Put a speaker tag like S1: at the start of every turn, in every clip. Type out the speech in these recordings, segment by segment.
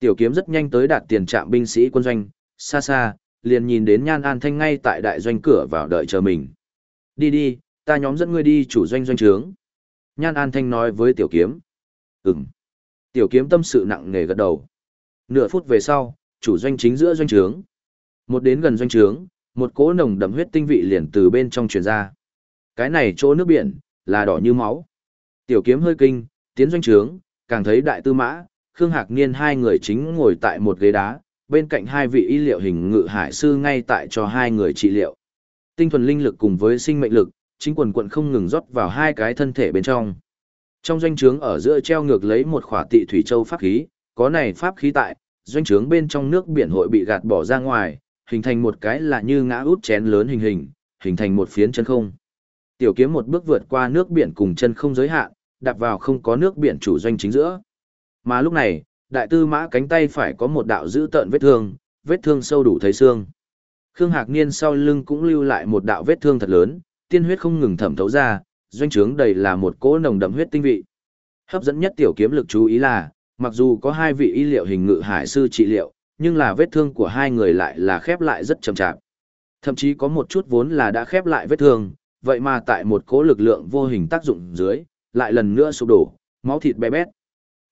S1: Tiểu kiếm rất nhanh tới đạt tiền trạm binh sĩ quân doanh, xa xa, liền nhìn đến Nhan An Thanh ngay tại đại doanh cửa vào đợi chờ mình. Đi đi, ta nhóm dẫn ngươi đi chủ doanh doanh trướng. Nhan An Thanh nói với tiểu kiếm. Ừm. Tiểu kiếm tâm sự nặng nề gật đầu. Nửa phút về sau, chủ doanh chính giữa doanh trướng. Một đến gần doanh trướng, một cỗ nồng đậm huyết tinh vị liền từ bên trong truyền ra. Cái này chỗ nước biển, là đỏ như máu. Tiểu kiếm hơi kinh, tiến doanh trướng, càng thấy đại tư mã, Khương Hạc Niên hai người chính ngồi tại một ghế đá, bên cạnh hai vị y liệu hình ngự hải sư ngay tại cho hai người trị liệu. Tinh thuần linh lực cùng với sinh mệnh lực, chính quần quận không ngừng rót vào hai cái thân thể bên trong. Trong doanh trướng ở giữa treo ngược lấy một khỏa tị thủy châu pháp khí, có này pháp khí tại, doanh trướng bên trong nước biển hội bị gạt bỏ ra ngoài, hình thành một cái là như ngã út chén lớn hình hình, hình thành một phiến chân không. Tiểu kiếm một bước vượt qua nước biển cùng chân không giới hạn, đạp vào không có nước biển chủ doanh chính giữa. Mà lúc này, đại tư mã cánh tay phải có một đạo dữ tợn vết thương, vết thương sâu đủ thấy xương. Khương Hạc Niên sau lưng cũng lưu lại một đạo vết thương thật lớn, tiên huyết không ngừng thẩm thấu ra, doanh trướng đầy là một cỗ nồng đậm huyết tinh vị. Hấp dẫn nhất tiểu kiếm lực chú ý là, mặc dù có hai vị y liệu hình ngự hải sư trị liệu, nhưng là vết thương của hai người lại là khép lại rất chậm chạp. Thậm chí có một chút vốn là đã khép lại vết thương, vậy mà tại một cỗ lực lượng vô hình tác dụng dưới, lại lần nữa sụp đổ, máu thịt bé bét.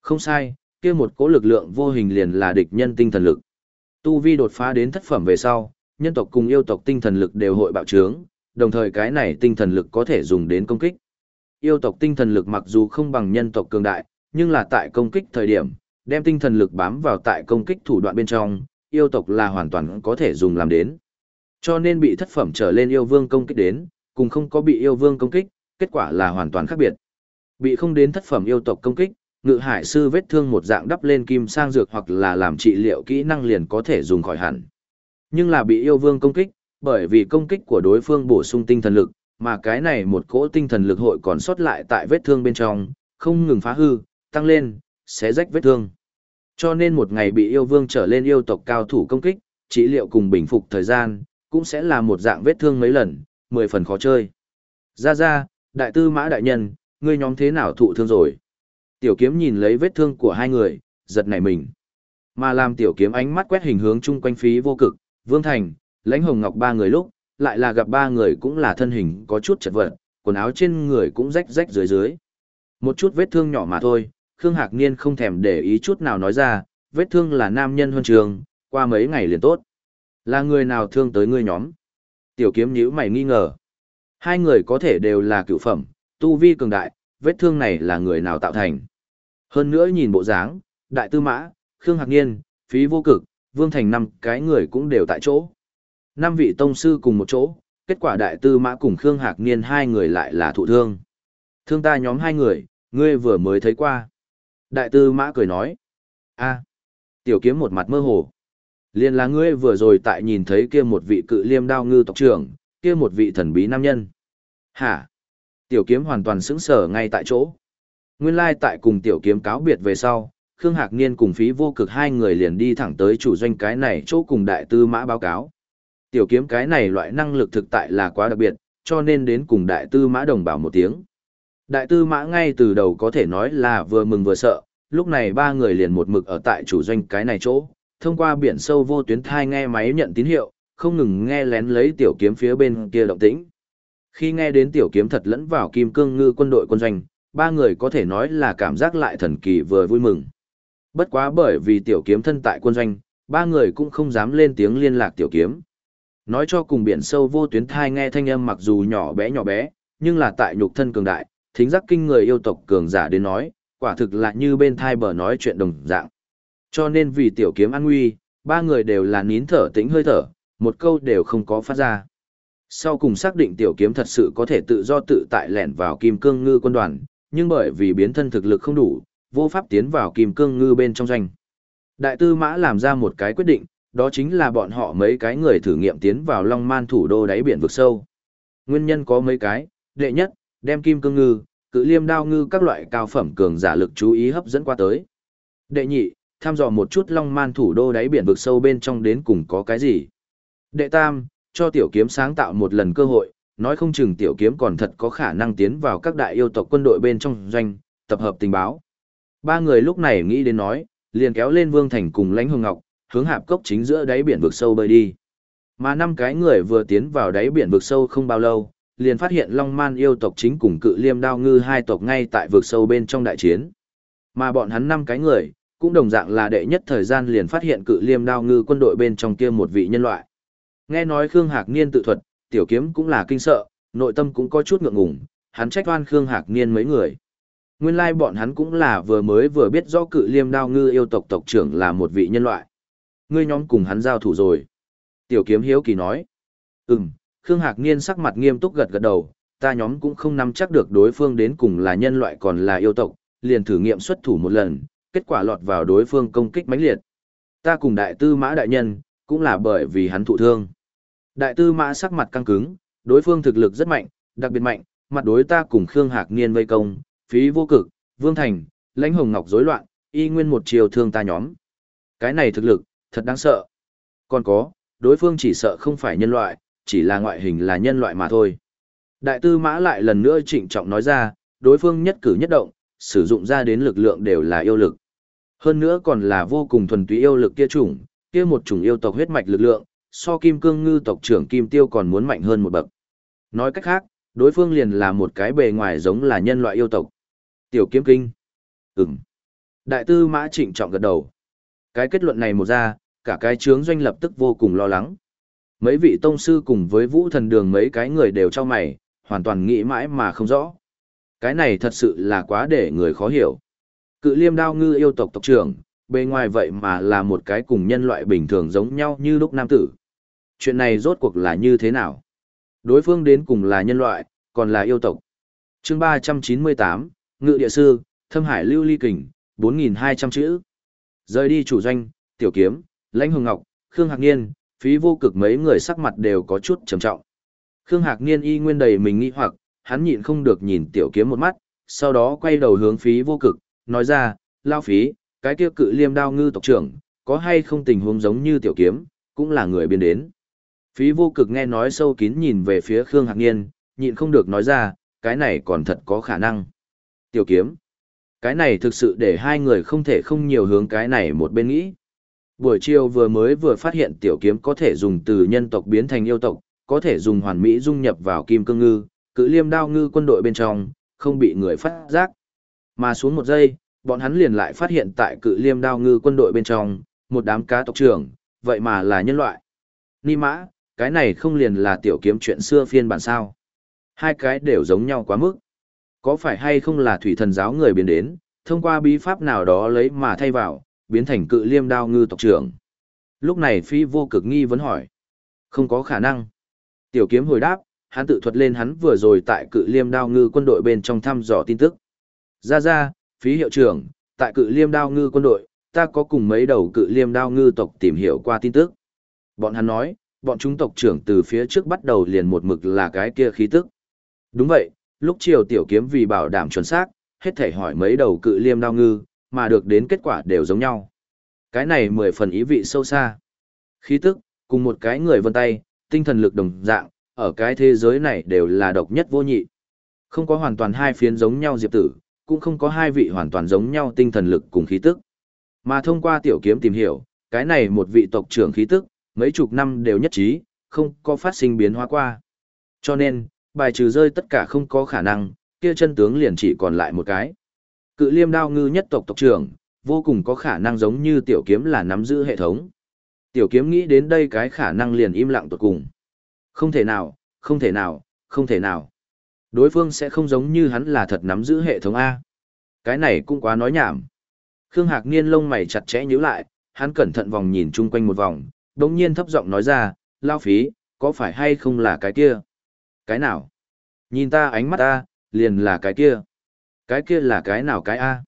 S1: Không sai, kia một cỗ lực lượng vô hình liền là địch nhân tinh thần lực. Tu vi đột phá đến thất phẩm về sau, nhân tộc cùng yêu tộc tinh thần lực đều hội bạo trướng, đồng thời cái này tinh thần lực có thể dùng đến công kích. Yêu tộc tinh thần lực mặc dù không bằng nhân tộc cường đại, nhưng là tại công kích thời điểm, đem tinh thần lực bám vào tại công kích thủ đoạn bên trong, yêu tộc là hoàn toàn có thể dùng làm đến. Cho nên bị thất phẩm trở lên yêu vương công kích đến, cùng không có bị yêu vương công kích, kết quả là hoàn toàn khác biệt. Bị không đến thất phẩm yêu tộc công kích, ngự hải sư vết thương một dạng đắp lên kim sang dược hoặc là làm trị liệu kỹ năng liền có thể dùng khỏi hẳn. Nhưng là bị yêu vương công kích, bởi vì công kích của đối phương bổ sung tinh thần lực, mà cái này một cỗ tinh thần lực hội còn sót lại tại vết thương bên trong, không ngừng phá hư, tăng lên, xé rách vết thương. Cho nên một ngày bị yêu vương trở lên yêu tộc cao thủ công kích, trị liệu cùng bình phục thời gian, cũng sẽ là một dạng vết thương mấy lần, mười phần khó chơi. Ra ra, đại tư mã đại nhân, ngươi nhóm thế nào thụ thương rồi? Tiểu kiếm nhìn lấy vết thương của hai người, giật nảy mình. Mà làm tiểu kiếm ánh mắt quét hình hướng chung quanh phí vô cực, Vương Thành, Lãnh Hồng Ngọc ba người lúc, lại là gặp ba người cũng là thân hình có chút chật vật, quần áo trên người cũng rách rách dưới dưới. Một chút vết thương nhỏ mà thôi, Khương Hạc Niên không thèm để ý chút nào nói ra, vết thương là nam nhân huân trường, qua mấy ngày liền tốt. Là người nào thương tới ngươi nhóm? Tiểu kiếm nhíu mày nghi ngờ. Hai người có thể đều là cựu phẩm, tu vi cường đại, vết thương này là người nào tạo thành. Hơn nữa nhìn bộ dáng, đại tư mã, Khương Hạc Niên, phí vô cực, Vương Thành năm cái người cũng đều tại chỗ. Năm vị tông sư cùng một chỗ, kết quả đại tư mã cùng Khương Hạc Niên hai người lại là thụ thương. Thương ta nhóm hai người, ngươi vừa mới thấy qua. Đại tư mã cười nói. a tiểu kiếm một mặt mơ hồ. Liên là ngươi vừa rồi tại nhìn thấy kia một vị cự liêm đao ngư tộc trưởng, kia một vị thần bí nam nhân. Hả? Tiểu kiếm hoàn toàn sững sờ ngay tại chỗ. Nguyên lai tại cùng tiểu kiếm cáo biệt về sau, Khương Hạc Niên cùng phí vô cực hai người liền đi thẳng tới chủ doanh cái này chỗ cùng đại tư mã báo cáo. Tiểu kiếm cái này loại năng lực thực tại là quá đặc biệt, cho nên đến cùng đại tư mã đồng bảo một tiếng. Đại tư mã ngay từ đầu có thể nói là vừa mừng vừa sợ, lúc này ba người liền một mực ở tại chủ doanh cái này chỗ, thông qua biển sâu vô tuyến thai nghe máy nhận tín hiệu, không ngừng nghe lén lấy tiểu kiếm phía bên kia động tĩnh. Khi nghe đến tiểu kiếm thật lẫn vào kim cương ngư quân đội quân doanh, ba người có thể nói là cảm giác lại thần kỳ vừa vui mừng. Bất quá bởi vì tiểu kiếm thân tại quân doanh, ba người cũng không dám lên tiếng liên lạc tiểu kiếm. Nói cho cùng biển sâu vô tuyến thai nghe thanh âm mặc dù nhỏ bé nhỏ bé, nhưng là tại nhục thân cường đại, thính giác kinh người yêu tộc cường giả đến nói, quả thực là như bên thai bờ nói chuyện đồng dạng. Cho nên vì tiểu kiếm an nguy, ba người đều là nín thở tĩnh hơi thở, một câu đều không có phát ra. Sau cùng xác định tiểu kiếm thật sự có thể tự do tự tại lẻn vào kim cương ngư quân đoàn, nhưng bởi vì biến thân thực lực không đủ, vô pháp tiến vào kim cương ngư bên trong doanh. Đại tư mã làm ra một cái quyết định, đó chính là bọn họ mấy cái người thử nghiệm tiến vào Long Man thủ đô đáy biển vực sâu. Nguyên nhân có mấy cái, đệ nhất, đem kim cương ngư, cự liêm đao ngư các loại cao phẩm cường giả lực chú ý hấp dẫn qua tới. Đệ nhị, tham dò một chút Long Man thủ đô đáy biển vực sâu bên trong đến cùng có cái gì. Đệ tam, cho tiểu kiếm sáng tạo một lần cơ hội, nói không chừng tiểu kiếm còn thật có khả năng tiến vào các đại yêu tộc quân đội bên trong doanh, tập hợp tình báo. Ba người lúc này nghĩ đến nói, liền kéo lên Vương Thành cùng Lãnh Hồng Ngọc, hướng hạp cốc chính giữa đáy biển vực sâu bơi đi. Mà năm cái người vừa tiến vào đáy biển vực sâu không bao lâu, liền phát hiện Long Man yêu tộc chính cùng cự liêm đao ngư hai tộc ngay tại vực sâu bên trong đại chiến. Mà bọn hắn năm cái người, cũng đồng dạng là đệ nhất thời gian liền phát hiện cự liêm đao ngư quân đội bên trong kia một vị nhân loại. Nghe nói Khương Hạc Niên tự thuật, tiểu kiếm cũng là kinh sợ, nội tâm cũng có chút ngượng ngùng, hắn trách oan Khương Hạc Niên mấy người. Nguyên lai bọn hắn cũng là vừa mới vừa biết rõ cự liêm đao ngư yêu tộc tộc trưởng là một vị nhân loại. Ngươi nhóm cùng hắn giao thủ rồi. Tiểu kiếm hiếu kỳ nói. Ừm, Khương Hạc Niên sắc mặt nghiêm túc gật gật đầu, ta nhóm cũng không nắm chắc được đối phương đến cùng là nhân loại còn là yêu tộc, liền thử nghiệm xuất thủ một lần, kết quả lọt vào đối phương công kích mãnh liệt. Ta cùng đại tư mã đại nhân, cũng là bởi vì hắn thụ thương. Đại tư mã sắc mặt căng cứng, đối phương thực lực rất mạnh, đặc biệt mạnh, mặt đối ta cùng Khương Hạc Niên vây công, phí vô cực, Vương Thành, lãnh hồng ngọc rối loạn, y nguyên một chiều thương ta nhóm. Cái này thực lực, thật đáng sợ. Còn có, đối phương chỉ sợ không phải nhân loại, chỉ là ngoại hình là nhân loại mà thôi. Đại tư mã lại lần nữa trịnh trọng nói ra, đối phương nhất cử nhất động, sử dụng ra đến lực lượng đều là yêu lực. Hơn nữa còn là vô cùng thuần túy yêu lực kia chủng, kia một chủng yêu tộc huyết mạch lực lượng, so kim cương ngư tộc trưởng kim tiêu còn muốn mạnh hơn một bậc. Nói cách khác, đối phương liền là một cái bề ngoài giống là nhân loại yêu tộc. Tiểu kiếm kinh. Ừm. Đại tư mã trịnh trọng gật đầu. Cái kết luận này một ra, cả cái chướng doanh lập tức vô cùng lo lắng. Mấy vị tông sư cùng với vũ thần đường mấy cái người đều cho mày, hoàn toàn nghĩ mãi mà không rõ. Cái này thật sự là quá để người khó hiểu. Cự liêm đao ngư yêu tộc tộc trưởng, bề ngoài vậy mà là một cái cùng nhân loại bình thường giống nhau như lúc nam tử. Chuyện này rốt cuộc là như thế nào? Đối phương đến cùng là nhân loại, còn là yêu tộc. chương 398, Ngự địa sư, Thâm Hải Lưu Ly Kình, 4.200 chữ. Rời đi chủ doanh, Tiểu Kiếm, Lãnh Hồng Ngọc, Khương Hạc Niên, phí vô cực mấy người sắc mặt đều có chút trầm trọng. Khương Hạc Niên y nguyên đầy mình nghi hoặc, hắn nhịn không được nhìn Tiểu Kiếm một mắt, sau đó quay đầu hướng phí vô cực, nói ra, lao phí, cái kia cự liêm đao ngư tộc trưởng, có hay không tình huống giống như Tiểu Kiếm, cũng là người biên đến. Phí vô cực nghe nói sâu kín nhìn về phía Khương Hạc Niên, nhịn không được nói ra, cái này còn thật có khả năng. Tiểu kiếm. Cái này thực sự để hai người không thể không nhiều hướng cái này một bên nghĩ. Buổi chiều vừa mới vừa phát hiện tiểu kiếm có thể dùng từ nhân tộc biến thành yêu tộc, có thể dùng hoàn mỹ dung nhập vào kim cương ngư, cự liêm đao ngư quân đội bên trong, không bị người phát giác. Mà xuống một giây, bọn hắn liền lại phát hiện tại cự liêm đao ngư quân đội bên trong, một đám cá tộc trưởng, vậy mà là nhân loại. Ni mã, cái này không liền là tiểu kiếm chuyện xưa phiên bản sao. Hai cái đều giống nhau quá mức. Có phải hay không là thủy thần giáo người biến đến, thông qua bí pháp nào đó lấy mà thay vào, biến thành cự liêm đao ngư tộc trưởng. Lúc này phi vô cực nghi vấn hỏi. Không có khả năng. Tiểu kiếm hồi đáp, hắn tự thuật lên hắn vừa rồi tại cự liêm đao ngư quân đội bên trong thăm dò tin tức. Ra ra, phí hiệu trưởng, tại cự liêm đao ngư quân đội, ta có cùng mấy đầu cự liêm đao ngư tộc tìm hiểu qua tin tức. Bọn hắn nói, bọn chúng tộc trưởng từ phía trước bắt đầu liền một mực là cái kia khí tức. Đúng vậy, lúc chiều tiểu kiếm vì bảo đảm chuẩn xác, hết thể hỏi mấy đầu cự liêm đao ngư, mà được đến kết quả đều giống nhau. Cái này mười phần ý vị sâu xa. Khí tức, cùng một cái người vân tay, tinh thần lực đồng dạng, ở cái thế giới này đều là độc nhất vô nhị. Không có hoàn toàn hai phiến giống nhau diệp tử, cũng không có hai vị hoàn toàn giống nhau tinh thần lực cùng khí tức. Mà thông qua tiểu kiếm tìm hiểu, cái này một vị tộc trưởng khí tức, mấy chục năm đều nhất trí, không có phát sinh biến hóa qua. Cho nên, bài trừ rơi tất cả không có khả năng, kia chân tướng liền chỉ còn lại một cái. Cự liêm đao ngư nhất tộc tộc trưởng, vô cùng có khả năng giống như tiểu kiếm là nắm giữ hệ thống. Tiểu kiếm nghĩ đến đây cái khả năng liền im lặng tuột cùng. Không thể nào, không thể nào, không thể nào. Đối phương sẽ không giống như hắn là thật nắm giữ hệ thống A. Cái này cũng quá nói nhảm. Khương Hạc Niên lông mày chặt chẽ nhíu lại, hắn cẩn thận vòng nhìn chung quanh một vòng, đồng nhiên thấp giọng nói ra, lao phí, có phải hay không là cái kia? Cái nào? Nhìn ta ánh mắt ta, liền là cái kia. Cái kia là cái nào cái A?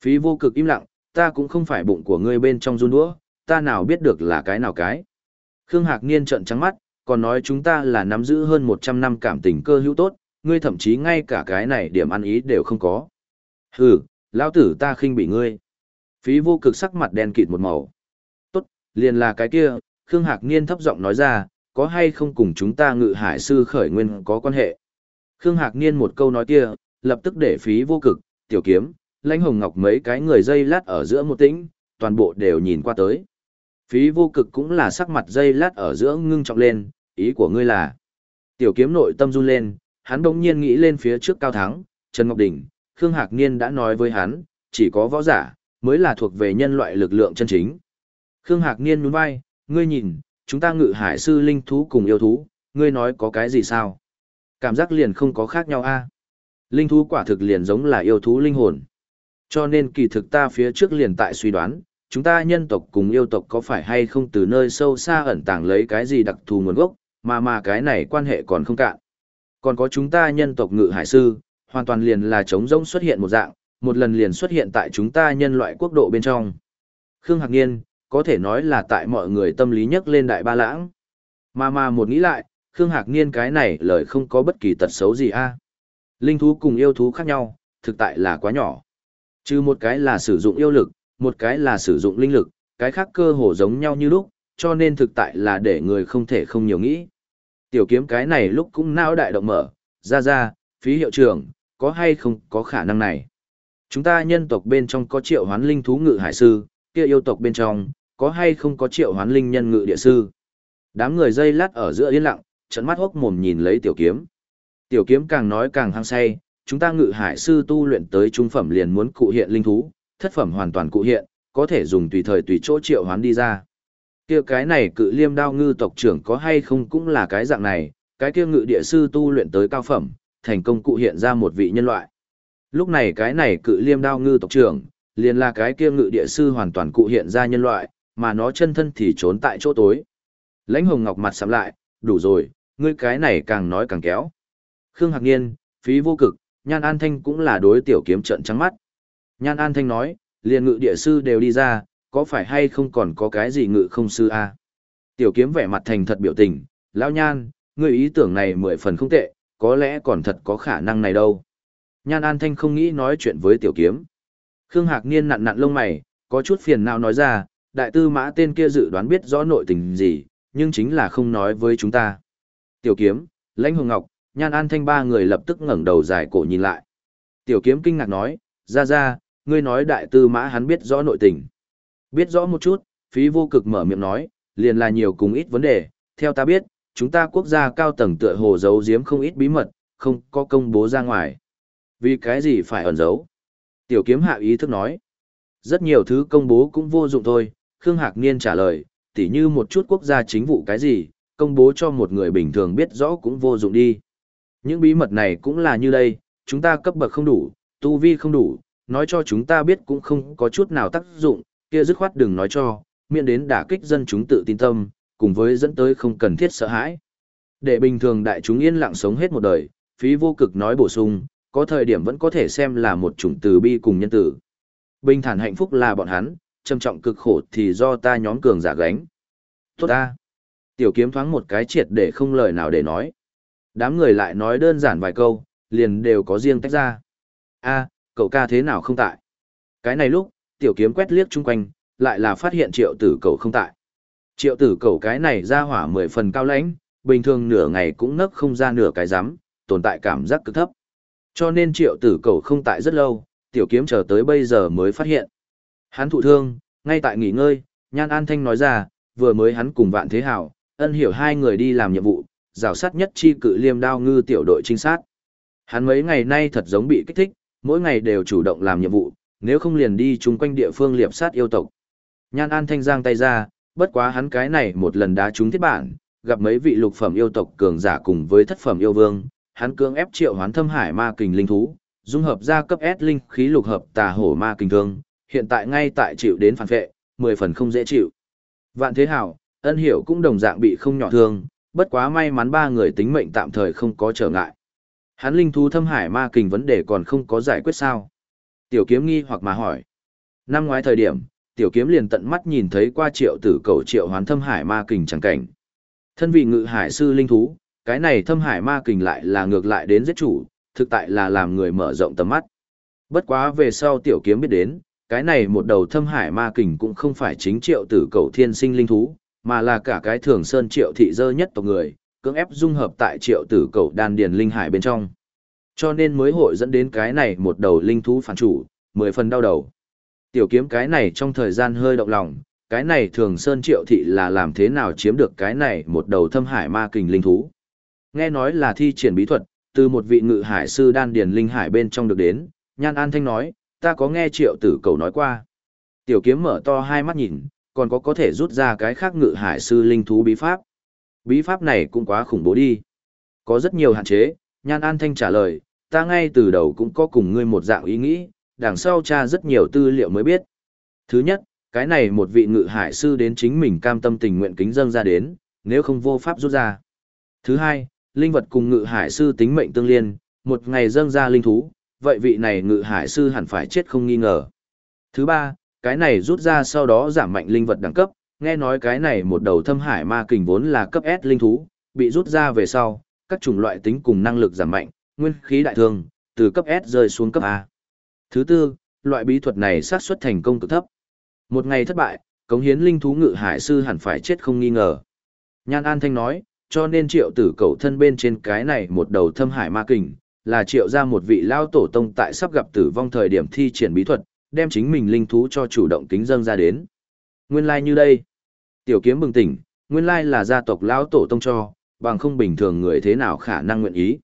S1: Phí vô cực im lặng, ta cũng không phải bụng của ngươi bên trong run đũa, ta nào biết được là cái nào cái. Khương Hạc Niên trợn trắng mắt, còn nói chúng ta là nắm giữ hơn 100 năm cảm tình cơ hữu tốt, ngươi thậm chí ngay cả cái này điểm ăn ý đều không có. Hừ, lão tử ta khinh bị ngươi. Phí vô cực sắc mặt đen kịt một màu. Liền là cái kia, Khương Hạc Niên thấp giọng nói ra, có hay không cùng chúng ta ngự hải sư khởi nguyên có quan hệ. Khương Hạc Niên một câu nói kia, lập tức để phí vô cực, tiểu kiếm, lãnh hồng ngọc mấy cái người dây lát ở giữa một tĩnh, toàn bộ đều nhìn qua tới. Phí vô cực cũng là sắc mặt dây lát ở giữa ngưng trọng lên, ý của ngươi là. Tiểu kiếm nội tâm run lên, hắn đống nhiên nghĩ lên phía trước cao thắng, Trần Ngọc Đình, Khương Hạc Niên đã nói với hắn, chỉ có võ giả, mới là thuộc về nhân loại lực lượng chân chính. Khương Hạc Niên nhún vai, ngươi nhìn, chúng ta ngự hải sư linh thú cùng yêu thú, ngươi nói có cái gì sao? Cảm giác liền không có khác nhau a. Linh thú quả thực liền giống là yêu thú linh hồn. Cho nên kỳ thực ta phía trước liền tại suy đoán, chúng ta nhân tộc cùng yêu tộc có phải hay không từ nơi sâu xa ẩn tàng lấy cái gì đặc thù nguồn gốc, mà mà cái này quan hệ còn không cạn. Còn có chúng ta nhân tộc ngự hải sư, hoàn toàn liền là trống rỗng xuất hiện một dạng, một lần liền xuất hiện tại chúng ta nhân loại quốc độ bên trong. Khương Hạc Niên, có thể nói là tại mọi người tâm lý nhất lên đại ba lãng. Mà mà một nghĩ lại, Khương Hạc Niên cái này lời không có bất kỳ tật xấu gì a. Linh thú cùng yêu thú khác nhau, thực tại là quá nhỏ. Trừ một cái là sử dụng yêu lực, một cái là sử dụng linh lực, cái khác cơ hồ giống nhau như lúc, cho nên thực tại là để người không thể không nhiều nghĩ. Tiểu kiếm cái này lúc cũng não đại động mở, ra ra, phí hiệu trưởng, có hay không có khả năng này. Chúng ta nhân tộc bên trong có triệu hoán linh thú ngự hải sư, kia yêu tộc bên trong, có hay không có triệu hoán linh nhân ngự địa sư. Đám người dây lát ở giữa yên lặng, trận mắt hốc mồm nhìn lấy tiểu kiếm. Tiểu kiếm càng nói càng hăng say, chúng ta ngự hải sư tu luyện tới trung phẩm liền muốn cụ hiện linh thú, thất phẩm hoàn toàn cụ hiện, có thể dùng tùy thời tùy chỗ triệu hoán đi ra. Kia cái này cự liêm đao ngư tộc trưởng có hay không cũng là cái dạng này, cái kia ngự địa sư tu luyện tới cao phẩm, thành công cụ hiện ra một vị nhân loại. Lúc này cái này cự liêm đao ngư tộc trưởng, liền là cái kia ngự địa sư hoàn toàn cụ hiện ra nhân loại, mà nó chân thân thì trốn tại chỗ tối. Lãnh hồng ngọc mặt sầm lại, đủ rồi, ngươi cái này càng nói càng kéo. Khương Hạc Niên, phí vô cực, Nhan An Thanh cũng là đối tiểu kiếm trận trắng mắt. Nhan An Thanh nói, liền ngự địa sư đều đi ra, có phải hay không còn có cái gì ngự không sư a? À? Tiểu kiếm vẻ mặt thành thật biểu tình, lão Nhan, ngươi ý tưởng này mười phần không tệ, có lẽ còn thật có khả năng này đâu. Nhan An Thanh không nghĩ nói chuyện với tiểu kiếm. Khương Hạc Niên nặn nặn lông mày, có chút phiền não nói ra, đại tư mã tên kia dự đoán biết rõ nội tình gì, nhưng chính là không nói với chúng ta. Tiểu kiếm, lãnh hồng ngọc, nhan an thanh ba người lập tức ngẩng đầu dài cổ nhìn lại. Tiểu kiếm kinh ngạc nói, ra ra, ngươi nói đại tư mã hắn biết rõ nội tình. Biết rõ một chút, phí vô cực mở miệng nói, liền là nhiều cùng ít vấn đề, theo ta biết, chúng ta quốc gia cao tầng tựa hồ giấu giếm không ít bí mật, không có công bố ra ngoài. Vì cái gì phải ẩn giấu? Tiểu kiếm hạ ý thức nói. Rất nhiều thứ công bố cũng vô dụng thôi, Khương Hạc Niên trả lời, tỉ như một chút quốc gia chính vụ cái gì, công bố cho một người bình thường biết rõ cũng vô dụng đi. Những bí mật này cũng là như đây, chúng ta cấp bậc không đủ, tu vi không đủ, nói cho chúng ta biết cũng không có chút nào tác dụng, kia dứt khoát đừng nói cho, miễn đến đả kích dân chúng tự tin tâm, cùng với dẫn tới không cần thiết sợ hãi. Để bình thường đại chúng yên lặng sống hết một đời, phí vô cực nói bổ sung, có thời điểm vẫn có thể xem là một chủng từ bi cùng nhân tử. Bình thản hạnh phúc là bọn hắn, trầm trọng cực khổ thì do ta nhóm cường giả gánh. Tốt ta. Tiểu kiếm thoáng một cái triệt để không lời nào để nói. Đám người lại nói đơn giản vài câu, liền đều có riêng tách ra. a cậu ca thế nào không tại? Cái này lúc, tiểu kiếm quét liếc chung quanh, lại là phát hiện triệu tử cậu không tại. Triệu tử cậu cái này ra hỏa mười phần cao lãnh, bình thường nửa ngày cũng nấc không ra nửa cái rắm tồn tại cảm giác cực thấp. Cho nên triệu tử cậu không tại rất lâu, tiểu kiếm chờ tới bây giờ mới phát hiện. Hắn thụ thương, ngay tại nghỉ ngơi, Nhan An Thanh nói ra, vừa mới hắn cùng Vạn Thế Hảo, ân hiểu hai người đi làm nhiệm vụ, rào sát nhất chi cự liêm đao ngư tiểu đội trinh sát. Hắn mấy ngày nay thật giống bị kích thích, mỗi ngày đều chủ động làm nhiệm vụ, nếu không liền đi chung quanh địa phương liệp sát yêu tộc. Nhan An Thanh giang tay ra, bất quá hắn cái này một lần đá trúng thiết bản, gặp mấy vị lục phẩm yêu tộc cường giả cùng với thất phẩm yêu vương, hắn cưỡng ép triệu hoán thâm hải ma kình linh thú, dung hợp ra cấp S linh khí lục hợp tà hổ ma kình thương, hiện tại ngay tại chịu đến phản vệ, mười phần không dễ chịu. Vạn Thế Hảo, ân hiểu cũng đồng dạng bị không nhỏ thương, bất quá may mắn ba người tính mệnh tạm thời không có trở ngại. Hắn linh thú thâm hải ma kình vấn đề còn không có giải quyết sao? Tiểu kiếm nghi hoặc mà hỏi. Năm ngoái thời điểm, tiểu kiếm liền tận mắt nhìn thấy qua triệu tử cầu triệu hoán thâm hải ma kình chẳng cảnh. Thân vị ngự hải sư linh thú, cái này thâm hải ma kình lại là ngược lại đến giết chủ, thực tại là làm người mở rộng tầm mắt. Bất quá về sau tiểu kiếm biết đến, cái này một đầu thâm hải ma kình cũng không phải chính triệu tử cầu thiên sinh linh thú, mà là cả cái thường sơn triệu thị dơ nhất tộc người, cưỡng ép dung hợp tại triệu tử cầu đan điền linh hải bên trong. Cho nên mới hội dẫn đến cái này một đầu linh thú phản chủ, mười phần đau đầu. Tiểu kiếm cái này trong thời gian hơi động lòng, cái này thường sơn triệu thị là làm thế nào chiếm được cái này một đầu thâm hải ma kình linh thú. Nghe nói là thi triển bí thuật, từ một vị ngự hải sư đan điền linh hải bên trong được đến, nhan an thanh nói, ta có nghe triệu tử cầu nói qua. Tiểu kiếm mở to hai mắt nhìn, còn có có thể rút ra cái khác ngự hải sư linh thú bí pháp. Bí pháp này cũng quá khủng bố đi. Có rất nhiều hạn chế, nhan an thanh trả lời, ta ngay từ đầu cũng có cùng ngươi một dạng ý nghĩ, đằng sau tra rất nhiều tư liệu mới biết. Thứ nhất, cái này một vị ngự hải sư đến chính mình cam tâm tình nguyện kính dâng ra đến, nếu không vô pháp rút ra. Thứ hai, linh vật cùng ngự hải sư tính mệnh tương liên, một ngày dâng ra linh thú, vậy vị này ngự hải sư hẳn phải chết không nghi ngờ. Thứ ba, cái này rút ra sau đó giảm mạnh linh vật đẳng cấp, nghe nói cái này một đầu thâm hải ma kình vốn là cấp S linh thú, bị rút ra về sau, các chủng loại tính cùng năng lực giảm mạnh, nguyên khí đại thương, từ cấp S rơi xuống cấp A. Thứ tư, loại bí thuật này xác suất thành công cực thấp. Một ngày thất bại, cống hiến linh thú ngự hải sư hẳn phải chết không nghi ngờ. Nhan An Thanh nói, cho nên triệu tử cầu thân bên trên cái này một đầu thâm hải ma kình, là triệu ra một vị lao tổ tông tại sắp gặp tử vong thời điểm thi triển bí thuật, đem chính mình linh thú cho chủ động kính dâng ra đến. Nguyên lai like như đây. Tiểu kiếm bừng tỉnh, nguyên lai like là gia tộc lão tổ tông cho, bằng không bình thường người thế nào khả năng nguyện ý.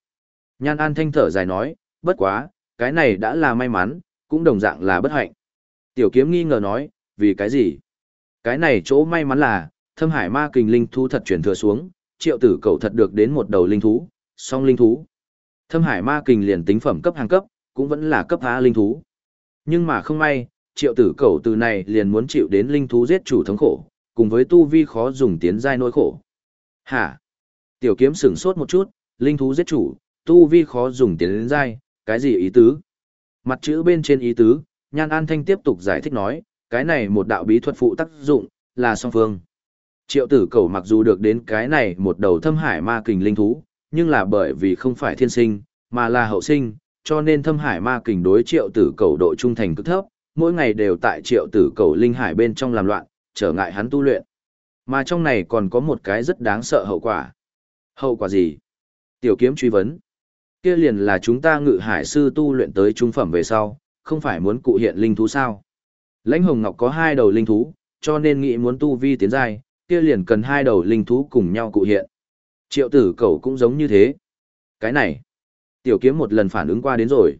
S1: Nhan An Thanh thở dài nói, bất quá, cái này đã là may mắn, cũng đồng dạng là bất hạnh. Tiểu kiếm nghi ngờ nói, vì cái gì? Cái này chỗ may mắn là, thâm hải ma kình linh thú thật chuyển thừa xuống, triệu tử cầu thật được đến một đầu linh thú, song linh thú. Thâm hải ma kình liền tính phẩm cấp hàng cấp, cũng vẫn là cấp A linh thú. Nhưng mà không may, triệu tử cầu từ này liền muốn chịu đến linh thú giết chủ thống khổ, cùng với tu vi khó dùng tiến giai nỗi khổ. Hả? Tiểu kiếm sửng sốt một chút, linh thú giết chủ, tu vi khó dùng tiến đến giai, cái gì ý tứ? Mặt chữ bên trên ý tứ, Nhan An Thanh tiếp tục giải thích nói, cái này một đạo bí thuật phụ tác dụng, là song phương. Triệu tử cầu mặc dù được đến cái này một đầu thâm hải ma kình linh thú, nhưng là bởi vì không phải thiên sinh, mà là hậu sinh, cho nên thâm hải ma kình đối triệu tử cầu độ trung thành cực thấp, mỗi ngày đều tại triệu tử cầu linh hải bên trong làm loạn, trở ngại hắn tu luyện. Mà trong này còn có một cái rất đáng sợ hậu quả. Hậu quả gì? Tiểu kiếm truy vấn. Kia liền là chúng ta ngự hải sư tu luyện tới trung phẩm về sau, không phải muốn cụ hiện linh thú sao? Lãnh Hồng Ngọc có hai đầu linh thú, cho nên nghĩ muốn tu vi tiến giai, kia liền cần hai đầu linh thú cùng nhau cụ hiện. Triệu tử cầu cũng giống như thế. Cái này, tiểu kiếm một lần phản ứng qua đến rồi.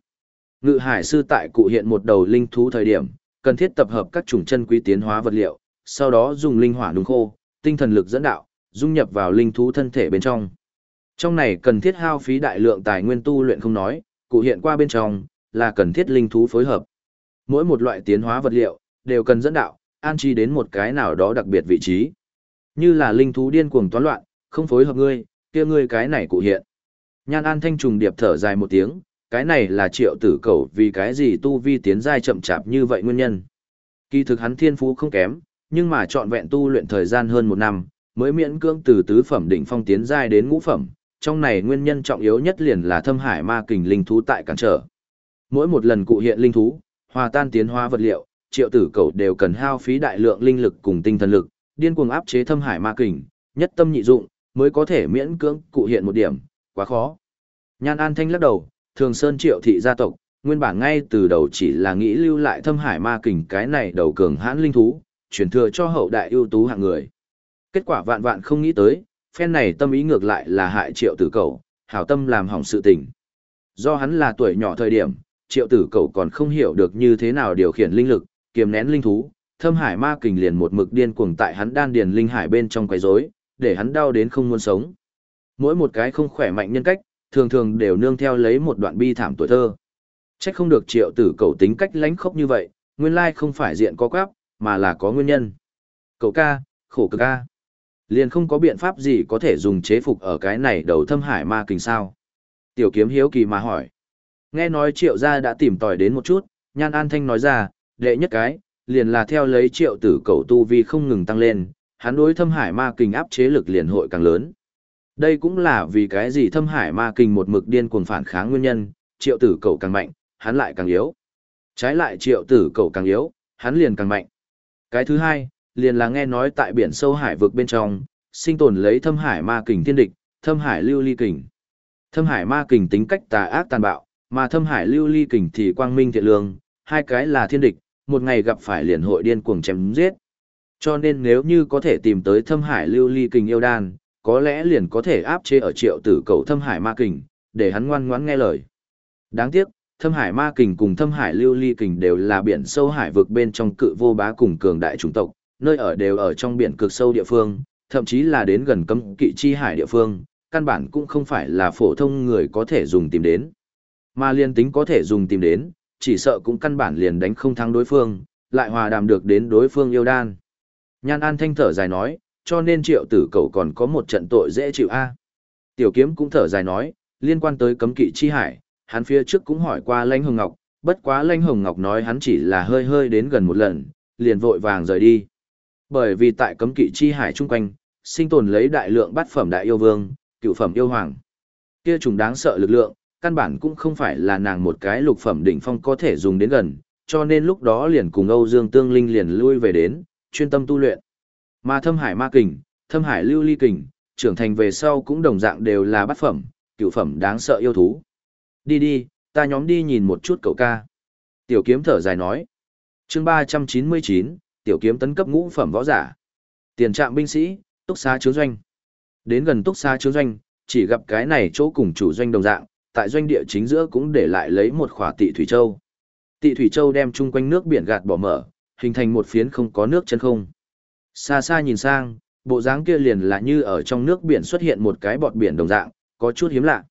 S1: Ngự hải sư tại cụ hiện một đầu linh thú thời điểm, cần thiết tập hợp các chủng chân quý tiến hóa vật liệu, sau đó dùng linh hỏa nung khô, tinh thần lực dẫn đạo, dung nhập vào linh thú thân thể bên trong. Trong này cần thiết hao phí đại lượng tài nguyên tu luyện không nói, cụ hiện qua bên trong, là cần thiết linh thú phối hợp. Mỗi một loại tiến hóa vật liệu, đều cần dẫn đạo, an chi đến một cái nào đó đặc biệt vị trí. Như là linh thú điên cuồng toán loạn, không phối hợp ngươi, kia ngươi cái này cụ hiện. Nhan An Thanh trùng điệp thở dài một tiếng, cái này là triệu tử cầu vì cái gì tu vi tiến giai chậm chạp như vậy nguyên nhân. Kỳ thực hắn thiên phú không kém, nhưng mà trọn vẹn tu luyện thời gian hơn một năm, mới miễn cưỡng từ tứ phẩm đỉnh phong tiến giai đến ngũ phẩm, trong này nguyên nhân trọng yếu nhất liền là thâm hải ma kình linh thú tại cản trở. Mỗi một lần cụ hiện linh thú, hòa tan tiến hóa vật liệu, triệu tử cầu đều cần hao phí đại lượng linh lực cùng tinh thần lực, điên cuồng áp chế thâm hải ma kình, nhất tâm nhị dụng, mới có thể miễn cưỡng cụ hiện một điểm, quá khó. Nhan An Thanh lắc đầu, Thường Sơn Triệu thị gia tộc, nguyên bản ngay từ đầu chỉ là nghĩ lưu lại thâm hải ma kình cái này đầu cường hãn linh thú, truyền thừa cho hậu đại ưu tú hạng người. Kết quả vạn vạn không nghĩ tới, phen này tâm ý ngược lại là hại Triệu Tử Cầu, hảo tâm làm hỏng sự tình. Do hắn là tuổi nhỏ thời điểm, Triệu Tử Cầu còn không hiểu được như thế nào điều khiển linh lực, kiềm nén linh thú, thâm hải ma kình liền một mực điên cuồng tại hắn đan điền linh hải bên trong quấy rối, để hắn đau đến không muốn sống. Mỗi một cái không khỏe mạnh nhân cách, thường thường đều nương theo lấy một đoạn bi thảm tuổi thơ. Trách không được triệu tử cầu tính cách lánh khốc như vậy, nguyên lai không phải diện có quáp, mà là có nguyên nhân. Cậu ca, khổ cực ca. Liền không có biện pháp gì có thể dùng chế phục ở cái này đầu thâm hải ma kình sao. Tiểu kiếm hiếu kỳ mà hỏi. Nghe nói triệu gia đã tìm tòi đến một chút, nhan an thanh nói ra, đệ nhất cái, liền là theo lấy triệu tử cầu tu vi không ngừng tăng lên, hắn đối thâm hải ma kình áp chế lực liền hội càng lớn. Đây cũng là vì cái gì thâm hải ma kình một mực điên cuồng phản kháng nguyên nhân, triệu tử cầu càng mạnh, hắn lại càng yếu. Trái lại triệu tử cầu càng yếu, hắn liền càng mạnh. Cái thứ hai, liền là nghe nói tại biển sâu hải vực bên trong, sinh tồn lấy thâm hải ma kình thiên địch, thâm hải lưu ly kình. Thâm hải ma kình tính cách tà ác tàn bạo, mà thâm hải lưu ly kình thì quang minh thiện lương, hai cái là thiên địch, một ngày gặp phải liền hội điên cuồng chém giết. Cho nên nếu như có thể tìm tới thâm hải lưu ly kình yêu đan, có lẽ liền có thể áp chế ở triệu tử cầu thâm hải ma kình, để hắn ngoan ngoãn nghe lời. Đáng tiếc, thâm hải ma kình cùng thâm hải lưu ly kình đều là biển sâu hải vực bên trong cự vô bá cùng cường đại chủng tộc, nơi ở đều ở trong biển cực sâu địa phương, thậm chí là đến gần cấm kỵ chi hải địa phương, căn bản cũng không phải là phổ thông người có thể dùng tìm đến. Mà liên tính có thể dùng tìm đến, chỉ sợ cũng căn bản liền đánh không thắng đối phương, lại hòa đàm được đến đối phương yêu đan. Nhan An thanh thở dài nói, cho nên triệu tử cậu còn có một trận tội dễ chịu a. Tiểu kiếm cũng thở dài nói, liên quan tới cấm kỵ chi hải, hắn phía trước cũng hỏi qua Lãnh Hồng Ngọc, bất quá Lãnh Hồng Ngọc nói hắn chỉ là hơi hơi đến gần một lần, liền vội vàng rời đi. Bởi vì tại cấm kỵ chi hải chung quanh, sinh tồn lấy đại lượng bát phẩm đại yêu vương, cựu phẩm yêu hoàng. Kia trùng đáng sợ lực lượng, căn bản cũng không phải là nàng một cái lục phẩm đỉnh phong có thể dùng đến gần, cho nên lúc đó liền cùng Âu Dương Tương Linh liền lui về đến, chuyên tâm tu luyện. Mà thâm hải ma kình, thâm hải lưu ly kình, trưởng thành về sau cũng đồng dạng đều là bát phẩm, cửu phẩm đáng sợ yêu thú. Đi đi, ta nhóm đi nhìn một chút cậu ca. Tiểu kiếm thở dài nói. chương 399, tiểu kiếm tấn cấp ngũ phẩm võ giả. Tiền trạm binh sĩ, túc xá chứa doanh. Đến gần túc xá chứa doanh, chỉ gặp cái này chỗ cùng chủ doanh đồng dạng, tại doanh địa chính giữa cũng để lại lấy một khỏa tị thủy châu. Tị thủy châu đem chung quanh nước biển gạt bỏ mở, hình thành một phiến không có nước chân không. Xa xa nhìn sang, bộ dáng kia liền là như ở trong nước biển xuất hiện một cái bọt biển đồng dạng, có chút hiếm lạ.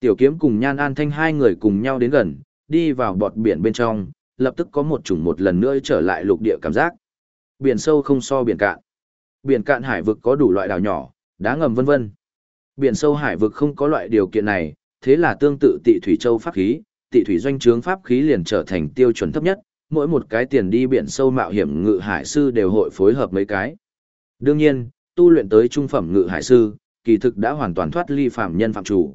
S1: Tiểu kiếm cùng Nhan An Thanh hai người cùng nhau đến gần, đi vào bọt biển bên trong, lập tức có một chủng một lần nữa trở lại lục địa cảm giác. Biển sâu không so biển cạn. Biển cạn hải vực có đủ loại đảo nhỏ, đá ngầm vân vân. Biển sâu hải vực không có loại điều kiện này, thế là tương tự tị thủy châu pháp khí, tị thủy doanh trướng pháp khí liền trở thành tiêu chuẩn thấp nhất, mỗi một cái tiền đi biển sâu mạo hiểm ngự hải sư đều hội phối hợp mấy cái. Đương nhiên, tu luyện tới trung phẩm ngự hải sư, kỳ thực đã hoàn toàn thoát ly phạm nhân phạm chủ.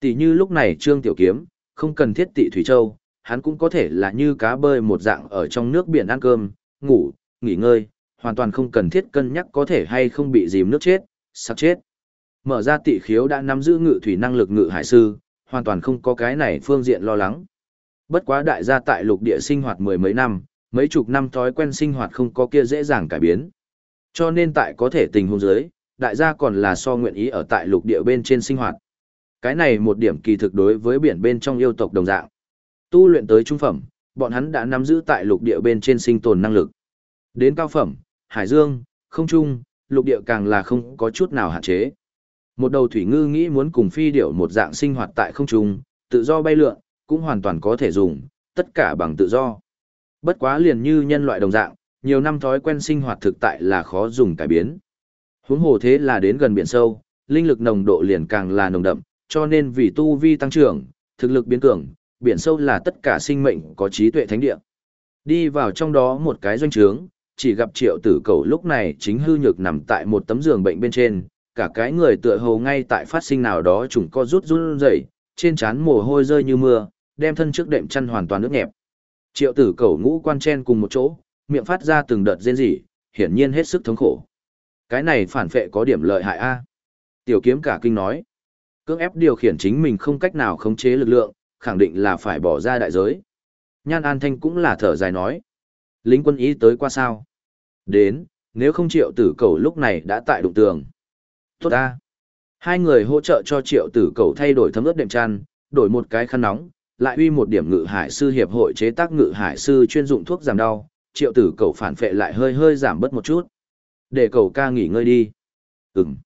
S1: Tỷ như lúc này Trương Tiểu Kiếm, không cần thiết tị thủy châu, hắn cũng có thể là như cá bơi một dạng ở trong nước biển ăn cơm, ngủ, nghỉ ngơi, hoàn toàn không cần thiết cân nhắc có thể hay không bị dìm nước chết, sắp chết. Mở ra tị khiếu đã nắm giữ ngự thủy năng lực ngự hải sư, hoàn toàn không có cái này phương diện lo lắng. Bất quá đại gia tại lục địa sinh hoạt mười mấy năm, mấy chục năm thói quen sinh hoạt không có kia dễ dàng cải biến. Cho nên tại có thể tình huống dưới, đại gia còn là so nguyện ý ở tại lục địa bên trên sinh hoạt. Cái này một điểm kỳ thực đối với biển bên trong yêu tộc đồng dạng. Tu luyện tới trung phẩm, bọn hắn đã nắm giữ tại lục địa bên trên sinh tồn năng lực. Đến cao phẩm, hải dương, không trung, lục địa càng là không có chút nào hạn chế. Một đầu thủy ngư nghĩ muốn cùng phi điểu một dạng sinh hoạt tại không trung, tự do bay lượn, cũng hoàn toàn có thể dùng, tất cả bằng tự do. Bất quá liền như nhân loại đồng dạng, nhiều năm thói quen sinh hoạt thực tại là khó dùng cải biến. Huống hồ thế là đến gần biển sâu, linh lực nồng độ liền càng là nồng đậm, cho nên vì tu vi tăng trưởng, thực lực biến cường, biển sâu là tất cả sinh mệnh có trí tuệ thánh địa. Đi vào trong đó một cái doanh trướng, chỉ gặp triệu tử cầu lúc này chính hư nhược nằm tại một tấm giường bệnh bên trên, cả cái người tựa hồ ngay tại phát sinh nào đó chúng co rút run rẩy, trên trán mồ hôi rơi như mưa, đem thân trước đệm chăn hoàn toàn nước nhẹp. Triệu tử cầu ngũ quan chen cùng một chỗ, miệng phát ra từng đợt rên rỉ, hiển nhiên hết sức thống khổ. Cái này phản phệ có điểm lợi hại a. Tiểu kiếm cả kinh nói. Cưỡng ép điều khiển chính mình không cách nào khống chế lực lượng, khẳng định là phải bỏ ra đại giới. Nhan An Thanh cũng là thở dài nói. Lính quân ý tới qua sao? Đến, nếu không triệu tử cầu lúc này đã tại đụng tường. Tốt ta. Hai người hỗ trợ cho triệu tử cầu thay đổi thấm ướt đệm chăn, đổi một cái khăn nóng, lại uy một điểm ngự hải sư hiệp hội chế tác ngự hải sư chuyên dụng thuốc giảm đau, triệu tử cầu phản phệ lại hơi hơi giảm bớt một chút. Để cầu ca nghỉ ngơi đi. Ừm.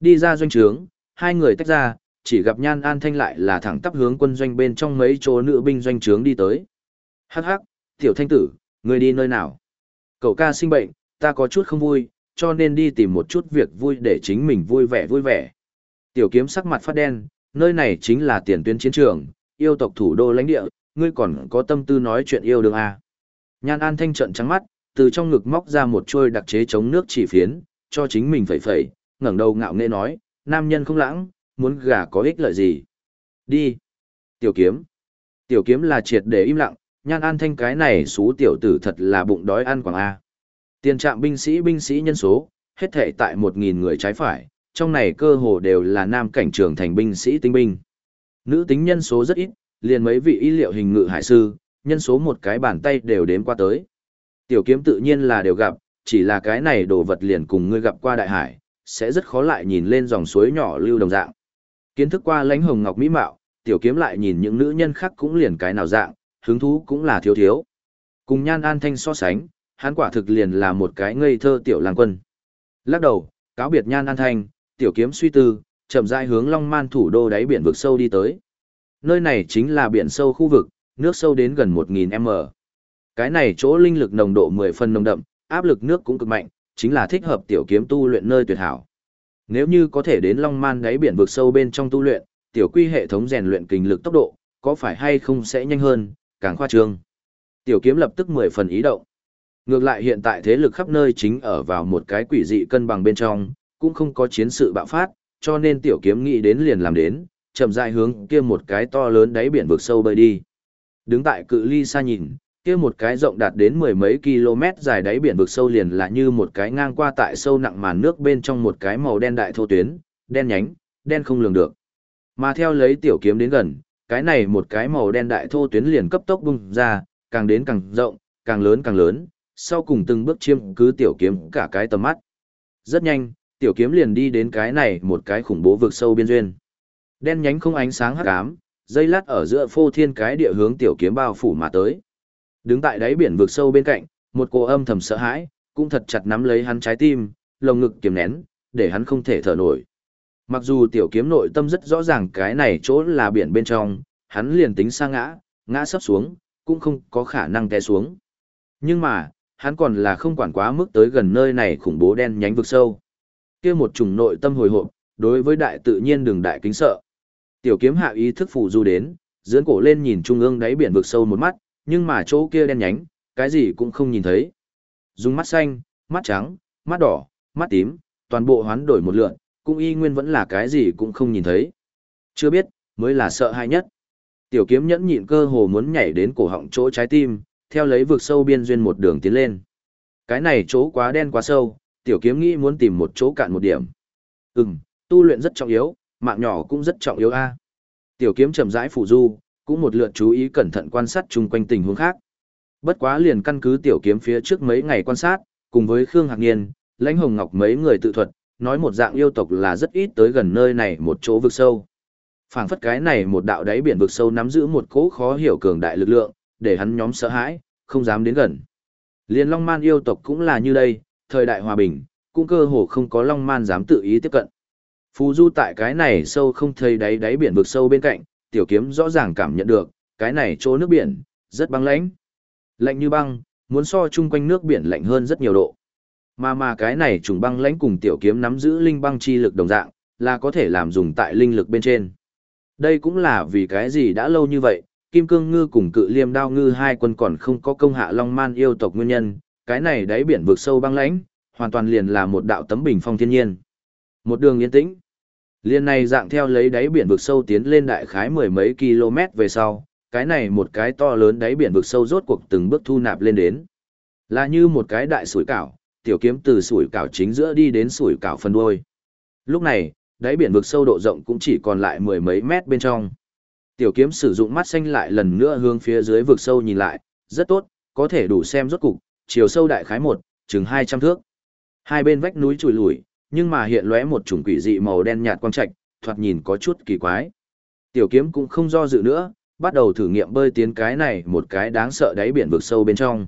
S1: Đi ra doanh trướng, hai người tách ra, chỉ gặp Nhan An Thanh lại là thẳng tắp hướng quân doanh bên trong mấy chỗ nữ binh doanh trướng đi tới. Hắc hắc, tiểu thanh tử, người đi nơi nào? Cậu ca sinh bệnh, ta có chút không vui, cho nên đi tìm một chút việc vui để chính mình vui vẻ vui vẻ. Tiểu kiếm sắc mặt phát đen, nơi này chính là tiền tuyến chiến trường, yêu tộc thủ đô lãnh địa, ngươi còn có tâm tư nói chuyện yêu đương à. Nhan An Thanh trận trắng mắt, từ trong ngực móc ra một trôi đặc chế chống nước chỉ phiến, cho chính mình phẩy phẩy, ngẩng đầu ngạo nghễ nói, nam nhân không lãng, muốn gà có ích lợi gì. Đi. Tiểu kiếm. Tiểu kiếm là triệt để im lặng, nhan an thanh cái này xú tiểu tử thật là bụng đói ăn quảng A. Tiền trạm binh sĩ binh sĩ nhân số, hết thể tại một nghìn người trái phải, trong này cơ hồ đều là nam cảnh trưởng thành binh sĩ tinh binh. Nữ tính nhân số rất ít, liền mấy vị y liệu hình ngự hải sư, nhân số một cái bàn tay đều đếm qua tới. Tiểu kiếm tự nhiên là đều gặp, chỉ là cái này đồ vật liền cùng ngươi gặp qua đại hải, sẽ rất khó lại nhìn lên dòng suối nhỏ lưu đồng dạng. Kiến thức qua lãnh hồng ngọc mỹ mạo, tiểu kiếm lại nhìn những nữ nhân khác cũng liền cái nào dạng, hứng thú cũng là thiếu thiếu. Cùng nhan an thanh so sánh, hắn quả thực liền là một cái ngây thơ tiểu làng quân. Lắc đầu, cáo biệt nhan an thanh, tiểu kiếm suy tư, chậm rãi hướng long man thủ đô đáy biển vực sâu đi tới. Nơi này chính là biển sâu khu vực, nước sâu đến gần 1.000 m. Cái này chỗ linh lực nồng độ 10 phần nồng đậm, áp lực nước cũng cực mạnh, chính là thích hợp tiểu kiếm tu luyện nơi tuyệt hảo. Nếu như có thể đến Long Man đáy biển vực sâu bên trong tu luyện, tiểu quy hệ thống rèn luyện kinh lực tốc độ, có phải hay không sẽ nhanh hơn, càng khoa trương. Tiểu kiếm lập tức 10 phần ý động. Ngược lại hiện tại thế lực khắp nơi chính ở vào một cái quỷ dị cân bằng bên trong, cũng không có chiến sự bạo phát, cho nên tiểu kiếm nghĩ đến liền làm đến, chậm rãi hướng kia một cái to lớn đáy biển vực sâu bơi đi. Đứng tại cự ly xa nhìn, kia một cái rộng đạt đến mười mấy km dài đáy biển vực sâu liền là như một cái ngang qua tại sâu nặng màn nước bên trong một cái màu đen đại thô tuyến, đen nhánh, đen không lường được. Mà theo lấy tiểu kiếm đến gần, cái này một cái màu đen đại thô tuyến liền cấp tốc bung ra, càng đến càng rộng, càng lớn càng lớn, sau cùng từng bước chiêm cứ tiểu kiếm cả cái tầm mắt. Rất nhanh, tiểu kiếm liền đi đến cái này một cái khủng bố vực sâu biên duyên. Đen nhánh không ánh sáng hắc ám, dây lát ở giữa phô thiên cái địa hướng tiểu kiếm bao phủ mà tới. Đứng tại đáy biển vực sâu bên cạnh, một cô âm thầm sợ hãi, cũng thật chặt nắm lấy hắn trái tim, lồng ngực kiềm nén, để hắn không thể thở nổi. Mặc dù tiểu kiếm nội tâm rất rõ ràng cái này chỗ là biển bên trong, hắn liền tính sa ngã, ngã sấp xuống, cũng không có khả năng té xuống. Nhưng mà, hắn còn là không quản quá mức tới gần nơi này khủng bố đen nhánh vực sâu kia một trùng nội tâm hồi hộp, đối với đại tự nhiên đường đại kính sợ. Tiểu kiếm hạ ý thức phụ du đến, dưỡng cổ lên nhìn trung ương đáy biển vực sâu một mắt, nhưng mà chỗ kia đen nhánh, cái gì cũng không nhìn thấy. Dùng mắt xanh, mắt trắng, mắt đỏ, mắt tím, toàn bộ hoán đổi một lượn, cũng y nguyên vẫn là cái gì cũng không nhìn thấy. Chưa biết, mới là sợ hãi nhất. Tiểu kiếm nhẫn nhịn cơ hồ muốn nhảy đến cổ họng chỗ trái tim, theo lấy vực sâu biên duyên một đường tiến lên. Cái này chỗ quá đen quá sâu, tiểu kiếm nghĩ muốn tìm một chỗ cạn một điểm. Ừm, tu luyện rất trọng yếu, mạng nhỏ cũng rất trọng yếu a. Tiểu kiếm chậm rãi phủ du, cũng một lượt chú ý cẩn thận quan sát chung quanh tình huống khác. Bất quá liền căn cứ tiểu kiếm phía trước mấy ngày quan sát, cùng với Khương Hạc Niên, Lãnh Hồng Ngọc mấy người tự thuật, nói một dạng yêu tộc là rất ít tới gần nơi này một chỗ vực sâu. Phảng phất cái này một đạo đáy biển vực sâu nắm giữ một cỗ khó hiểu cường đại lực lượng, để hắn nhóm sợ hãi, không dám đến gần. Liên Long Man yêu tộc cũng là như đây, thời đại hòa bình, cũng cơ hồ không có Long Man dám tự ý tiếp cận. Phù du tại cái này sâu không thấy đáy đáy biển vực sâu bên cạnh, tiểu kiếm rõ ràng cảm nhận được, cái này chỗ nước biển, rất băng lãnh. Lạnh như băng, muốn so chung quanh nước biển lạnh hơn rất nhiều độ. Mà mà cái này trùng băng lãnh cùng tiểu kiếm nắm giữ linh băng chi lực đồng dạng, là có thể làm dùng tại linh lực bên trên. Đây cũng là vì cái gì đã lâu như vậy, Kim Cương Ngư cùng cự liêm đao ngư hai quân còn không có công hạ Long Man yêu tộc nguyên nhân, cái này đáy biển vực sâu băng lãnh, hoàn toàn liền là một đạo tấm bình phong thiên nhiên. Một đường yên tĩnh. Liên này dạng theo lấy đáy biển vực sâu tiến lên đại khái mười mấy km về sau, cái này một cái to lớn đáy biển vực sâu rốt cuộc từng bước thu nạp lên đến. Là như một cái đại sủi cảo, tiểu kiếm từ sủi cảo chính giữa đi đến sủi cảo phần đuôi. Lúc này, đáy biển vực sâu độ rộng cũng chỉ còn lại mười mấy mét bên trong. Tiểu kiếm sử dụng mắt xanh lại lần nữa hướng phía dưới vực sâu nhìn lại, rất tốt, có thể đủ xem rốt cục, chiều sâu đại khái một, chừng 200 thước. Hai bên vách núi trùi lùi, nhưng mà hiện lóe một chủng quỷ dị màu đen nhạt quang trạch, thoạt nhìn có chút kỳ quái. Tiểu kiếm cũng không do dự nữa, bắt đầu thử nghiệm bơi tiến cái này một cái đáng sợ đáy biển vực sâu bên trong.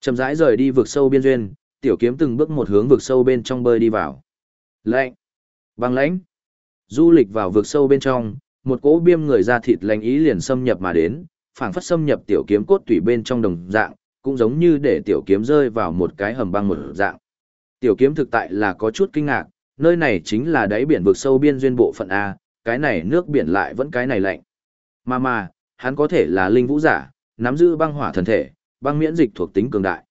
S1: Chậm rãi rời đi vực sâu biên duyên, tiểu kiếm từng bước một hướng vực sâu bên trong bơi đi vào. Lạnh, băng lãnh. Du lịch vào vực sâu bên trong, một cỗ biêm người da thịt lạnh ý liền xâm nhập mà đến, phảng phất xâm nhập tiểu kiếm cốt tủy bên trong đồng dạng, cũng giống như để tiểu kiếm rơi vào một cái hầm băng một dạng. Tiểu kiếm thực tại là có chút kinh ngạc, nơi này chính là đáy biển vực sâu biên duyên bộ phận A, cái này nước biển lại vẫn cái này lạnh. Mà mà, hắn có thể là linh vũ giả, nắm giữ băng hỏa thần thể, băng miễn dịch thuộc tính cường đại.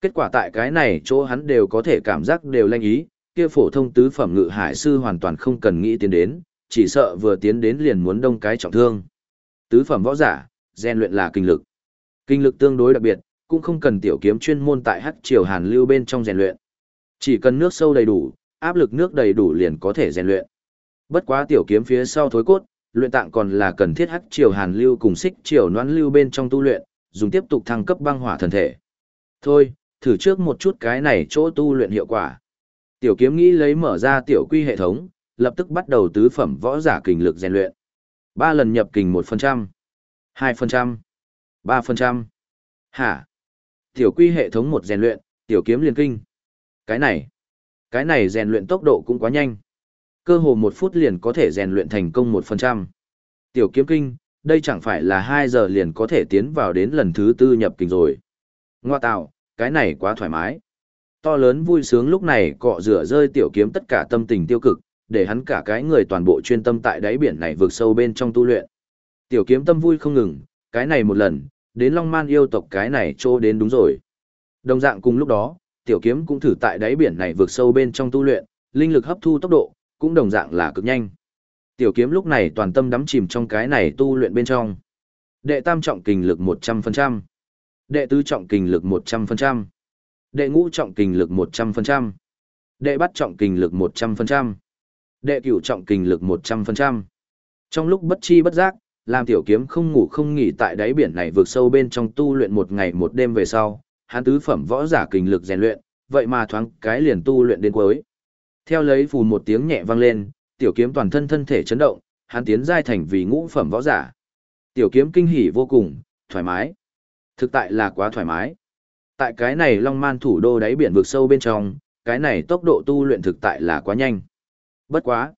S1: Kết quả tại cái này chỗ hắn đều có thể cảm giác đều lanh ý, kia phổ thông tứ phẩm ngự hải sư hoàn toàn không cần nghĩ tiến đến, chỉ sợ vừa tiến đến liền muốn đông cái trọng thương. Tứ phẩm võ giả, gen luyện là kinh lực. Kinh lực tương đối đặc biệt, cũng không cần tiểu kiếm chuyên môn tại hắc triều hàn lưu bên trong rèn luyện. Chỉ cần nước sâu đầy đủ, áp lực nước đầy đủ liền có thể rèn luyện. Bất quá tiểu kiếm phía sau thối cốt, luyện tạng còn là cần thiết hắc triều hàn lưu cùng xích triều noãn lưu bên trong tu luyện, dùng tiếp tục thăng cấp băng hỏa thần thể. Thôi, thử trước một chút cái này chỗ tu luyện hiệu quả. Tiểu kiếm nghĩ lấy mở ra tiểu quy hệ thống, lập tức bắt đầu tứ phẩm võ giả kình lực rèn luyện. Ba lần nhập kình 1%, 2%, 3%. Hả? Tiểu quy hệ thống một rèn luyện, tiểu kiếm liền kinh. Cái này, cái này rèn luyện tốc độ cũng quá nhanh. Cơ hồ một phút liền có thể rèn luyện thành công một phần trăm. Tiểu kiếm kinh, đây chẳng phải là hai giờ liền có thể tiến vào đến lần thứ tư nhập kinh rồi. Ngoa tạo, cái này quá thoải mái. To lớn vui sướng lúc này cọ rửa rơi tiểu kiếm tất cả tâm tình tiêu cực, để hắn cả cái người toàn bộ chuyên tâm tại đáy biển này vượt sâu bên trong tu luyện. Tiểu kiếm tâm vui không ngừng, cái này một lần, đến Long Man yêu tộc cái này trô đến đúng rồi. Đồng dạng cùng lúc đó, tiểu kiếm cũng thử tại đáy biển này vượt sâu bên trong tu luyện, linh lực hấp thu tốc độ, cũng đồng dạng là cực nhanh. Tiểu kiếm lúc này toàn tâm đắm chìm trong cái này tu luyện bên trong. Đệ tam trọng kình lực 100%. Đệ tứ trọng kình lực 100%. Đệ ngũ trọng kình lực 100%. Đệ bắt trọng kình lực 100%. Đệ cửu trọng kình lực 100%. Trong lúc bất chi bất giác, làm tiểu kiếm không ngủ không nghỉ tại đáy biển này vượt sâu bên trong tu luyện một ngày một đêm về sau, hắn tứ phẩm võ giả kình lực rèn luyện, vậy mà thoáng cái liền tu luyện đến cuối. Theo lấy phù một tiếng nhẹ vang lên, tiểu kiếm toàn thân thân thể chấn động, hắn tiến giai thành vì ngũ phẩm võ giả. Tiểu kiếm kinh hỉ vô cùng, thoải mái. Thực tại là quá thoải mái. Tại cái này long man thủ đô đáy biển vực sâu bên trong, cái này tốc độ tu luyện thực tại là quá nhanh. Bất quá.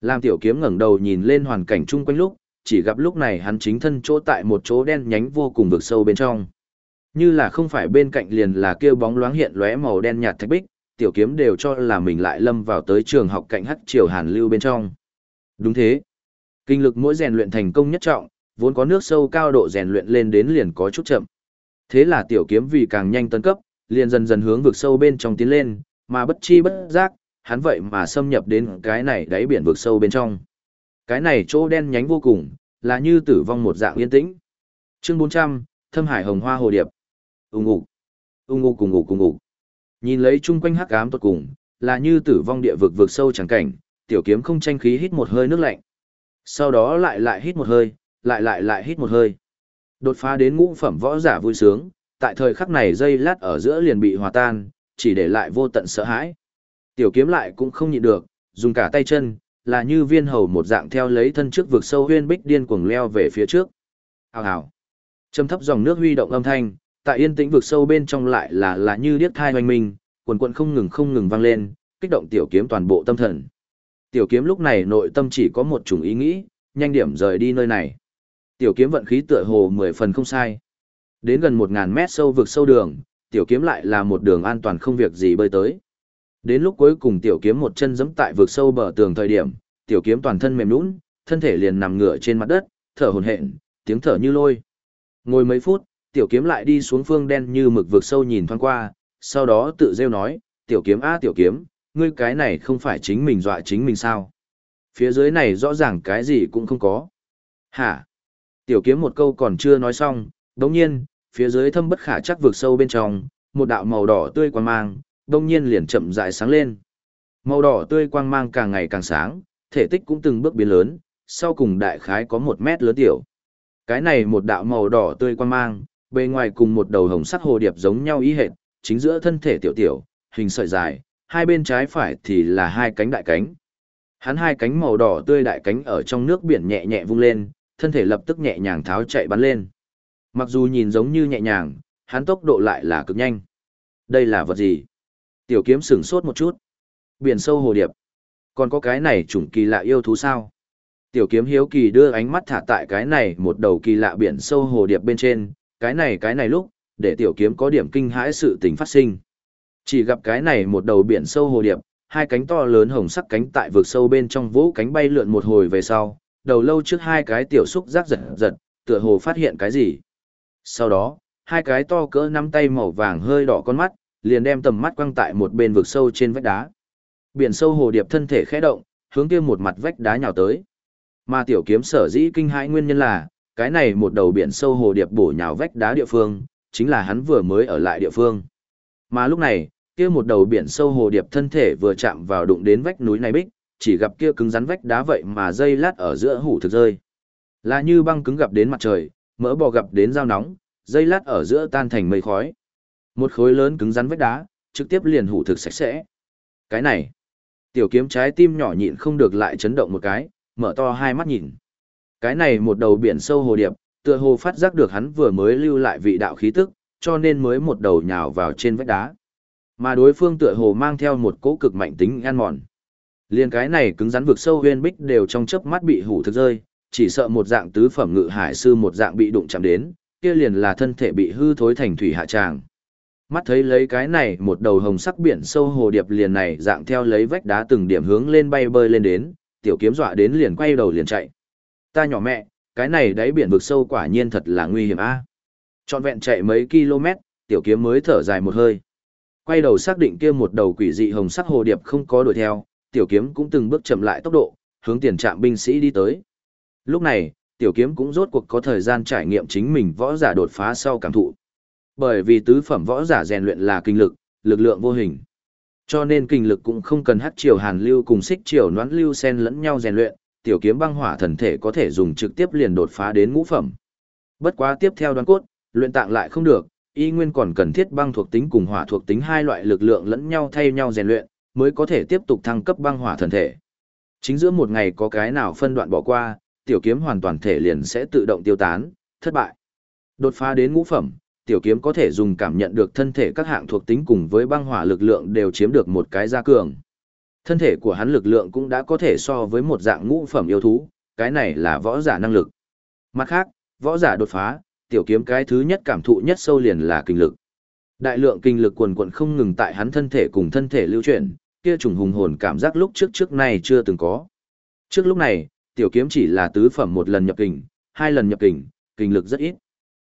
S1: Lam tiểu kiếm ngẩng đầu nhìn lên hoàn cảnh chung quanh lúc, chỉ gặp lúc này hắn chính thân chỗ tại một chỗ đen nhánh vô cùng vực sâu bên trong. Như là không phải bên cạnh liền là kêu bóng loáng hiện lóe màu đen nhạt thạch bích, tiểu kiếm đều cho là mình lại lâm vào tới trường học cạnh hắc triều hàn lưu bên trong. Đúng thế. Kinh lực mỗi rèn luyện thành công nhất trọng, vốn có nước sâu cao độ rèn luyện lên đến liền có chút chậm. Thế là tiểu kiếm vì càng nhanh tấn cấp, liền dần dần hướng vực sâu bên trong tiến lên, mà bất chi bất giác, hắn vậy mà xâm nhập đến cái này đáy biển vực sâu bên trong. Cái này chỗ đen nhánh vô cùng, là như tử vong một dạng yên tĩnh. Chương 400, Thâm Hải Hồng Hoa Hồ Điệp. Ung ục, ung ục cùng ục cùng ục. Nhìn lấy chung quanh hắc ám tột cùng, là như tử vong địa vực vực sâu chẳng cảnh, tiểu kiếm không tranh khí hít một hơi nước lạnh. Sau đó lại lại hít một hơi, lại lại lại hít một hơi. Đột phá đến ngũ phẩm võ giả vui sướng, tại thời khắc này dây lát ở giữa liền bị hòa tan, chỉ để lại vô tận sợ hãi. Tiểu kiếm lại cũng không nhịn được, dùng cả tay chân, là như viên hầu một dạng theo lấy thân trước vực sâu huyên bích điên cuồng leo về phía trước. Hào hào. Trầm thấp dòng nước huy động âm thanh, tại yên tĩnh vực sâu bên trong lại là là như điếc thai hoành minh, quần quần không ngừng không ngừng vang lên, kích động tiểu kiếm toàn bộ tâm thần. Tiểu kiếm lúc này nội tâm chỉ có một chủng ý nghĩ, nhanh điểm rời đi nơi này. Tiểu kiếm vận khí tựa hồ mười phần không sai. Đến gần một ngàn mét sâu vực sâu đường, tiểu kiếm lại là một đường an toàn không việc gì bơi tới. Đến lúc cuối cùng tiểu kiếm một chân giẫm tại vực sâu bờ tường thời điểm, tiểu kiếm toàn thân mềm nhũn, thân thể liền nằm ngửa trên mặt đất, thở hổn hển, tiếng thở như lôi. Ngồi mấy phút, tiểu kiếm lại đi xuống phương đen như mực vực sâu nhìn thoáng qua, sau đó tự rêu nói, tiểu kiếm a tiểu kiếm, ngươi cái này không phải chính mình dọa chính mình sao? Phía dưới này rõ ràng cái gì cũng không có. Hả? Tiểu kiếm một câu còn chưa nói xong, đột nhiên, phía dưới thâm bất khả chắc vực sâu bên trong, một đạo màu đỏ tươi quằn mang, đông nhiên liền chậm rãi sáng lên. Màu đỏ tươi quang mang càng ngày càng sáng, thể tích cũng từng bước biến lớn, sau cùng đại khái có một mét lớn tiểu. Cái này một đạo màu đỏ tươi quang mang, bề ngoài cùng một đầu hồng sắc hồ điệp giống nhau ý hệt, chính giữa thân thể tiểu tiểu, hình sợi dài, hai bên trái phải thì là hai cánh đại cánh. Hắn hai cánh màu đỏ tươi đại cánh ở trong nước biển nhẹ nhẹ vung lên, thân thể lập tức nhẹ nhàng tháo chạy bắn lên. Mặc dù nhìn giống như nhẹ nhàng, hắn tốc độ lại là cực nhanh. Đây là vật gì? Tiểu kiếm sửng sốt một chút. Biển sâu hồ điệp. Còn có cái này chủng kỳ lạ yêu thú sao? Tiểu kiếm hiếu kỳ đưa ánh mắt thả tại cái này một đầu kỳ lạ biển sâu hồ điệp bên trên, cái này cái này lúc, để tiểu kiếm có điểm kinh hãi sự tình phát sinh. Chỉ gặp cái này một đầu biển sâu hồ điệp, hai cánh to lớn hồng sắc cánh tại vực sâu bên trong vũ cánh bay lượn một hồi về sau, đầu lâu trước hai cái tiểu xúc rác giật giật, tựa hồ phát hiện cái gì. Sau đó, hai cái to cỡ nắm tay màu vàng hơi đỏ con mắt, liền đem tầm mắt quăng tại một bên vực sâu trên vách đá. Biển sâu hồ điệp thân thể khẽ động, hướng kia một mặt vách đá nhào tới. Mà tiểu kiếm sở dĩ kinh hãi nguyên nhân là, cái này một đầu biển sâu hồ điệp bổ nhào vách đá địa phương, chính là hắn vừa mới ở lại địa phương. Mà lúc này, kia một đầu biển sâu hồ điệp thân thể vừa chạm vào đụng đến vách núi này bích, chỉ gặp kia cứng rắn vách đá vậy mà dây lát ở giữa hủ thực rơi. Là như băng cứng gặp đến mặt trời, mỡ bò gặp đến dao nóng, dây lát ở giữa tan thành mây khói. Một khối lớn cứng rắn vách đá, trực tiếp liền hủ thực sạch sẽ. Cái này, tiểu kiếm trái tim nhỏ nhịn không được lại chấn động một cái, mở to hai mắt nhìn. Cái này một đầu biển sâu hồ điệp, tựa hồ phát giác được hắn vừa mới lưu lại vị đạo khí tức, cho nên mới một đầu nhào vào trên vách đá. Mà đối phương tựa hồ mang theo một cỗ cực mạnh tính ăn mòn. Liên cái này cứng rắn vực sâu huyên bích đều trong chớp mắt bị hủ thực rơi, chỉ sợ một dạng tứ phẩm ngự hải sư một dạng bị đụng chạm đến, kia liền là thân thể bị hư thối thành thủy hạ tràng. Mắt thấy lấy cái này một đầu hồng sắc biển sâu hồ điệp liền này dạng theo lấy vách đá từng điểm hướng lên bay bơi lên đến, tiểu kiếm dọa đến liền quay đầu liền chạy. Ta nhỏ mẹ, cái này đáy biển vực sâu quả nhiên thật là nguy hiểm a. Trọn vẹn chạy mấy km, tiểu kiếm mới thở dài một hơi. Quay đầu xác định kia một đầu quỷ dị hồng sắc hồ điệp không có đuổi theo, tiểu kiếm cũng từng bước chậm lại tốc độ, hướng tiền trạm binh sĩ đi tới. Lúc này, tiểu kiếm cũng rốt cuộc có thời gian trải nghiệm chính mình võ giả đột phá sau cảm thụ. Bởi vì tứ phẩm võ giả rèn luyện là kinh lực, lực lượng vô hình. Cho nên kinh lực cũng không cần hắc triều hàn lưu cùng xích triều noãn lưu xen lẫn nhau rèn luyện, tiểu kiếm băng hỏa thần thể có thể dùng trực tiếp liền đột phá đến ngũ phẩm. Bất quá tiếp theo đoán cốt, luyện tạng lại không được, y nguyên còn cần thiết băng thuộc tính cùng hỏa thuộc tính hai loại lực lượng lẫn nhau thay nhau rèn luyện, mới có thể tiếp tục thăng cấp băng hỏa thần thể. Chính giữa một ngày có cái nào phân đoạn bỏ qua, tiểu kiếm hoàn toàn thể liền sẽ tự động tiêu tán, thất bại. Đột phá đến ngũ phẩm, tiểu kiếm có thể dùng cảm nhận được thân thể các hạng thuộc tính cùng với băng hỏa lực lượng đều chiếm được một cái gia cường. Thân thể của hắn lực lượng cũng đã có thể so với một dạng ngũ phẩm yêu thú, cái này là võ giả năng lực. Mặt khác, võ giả đột phá, tiểu kiếm cái thứ nhất cảm thụ nhất sâu liền là kinh lực. Đại lượng kinh lực quần quần không ngừng tại hắn thân thể cùng thân thể lưu chuyển, kia trùng hùng hồn cảm giác lúc trước trước này chưa từng có. Trước lúc này, tiểu kiếm chỉ là tứ phẩm một lần nhập kình, hai lần nhập kình, kinh lực rất ít.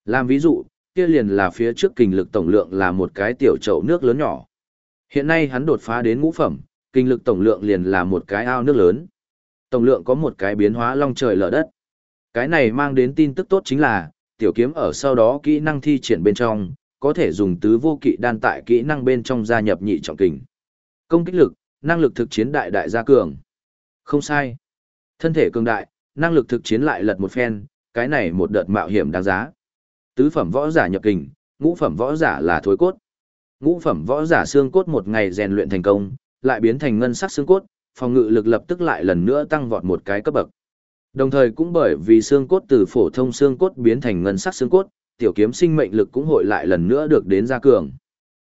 S1: Làm ví dụ, kia liền là phía trước kinh lực tổng lượng là một cái tiểu chậu nước lớn nhỏ. Hiện nay hắn đột phá đến ngũ phẩm, kinh lực tổng lượng liền là một cái ao nước lớn. Tổng lượng có một cái biến hóa long trời lở đất. Cái này mang đến tin tức tốt chính là, tiểu kiếm ở sau đó kỹ năng thi triển bên trong, có thể dùng tứ vô kỵ đan tại kỹ năng bên trong gia nhập nhị trọng kình. Công kích lực, năng lực thực chiến đại đại gia cường. Không sai. Thân thể cường đại, năng lực thực chiến lại lật một phen, cái này một đợt mạo hiểm đáng giá. Tứ phẩm võ giả nhập kình, ngũ phẩm võ giả là thối cốt. Ngũ phẩm võ giả xương cốt một ngày rèn luyện thành công, lại biến thành ngân sắc xương cốt, phòng ngự lực lập tức lại lần nữa tăng vọt một cái cấp bậc. Đồng thời cũng bởi vì xương cốt từ phổ thông xương cốt biến thành ngân sắc xương cốt, tiểu kiếm sinh mệnh lực cũng hội lại lần nữa được đến gia cường.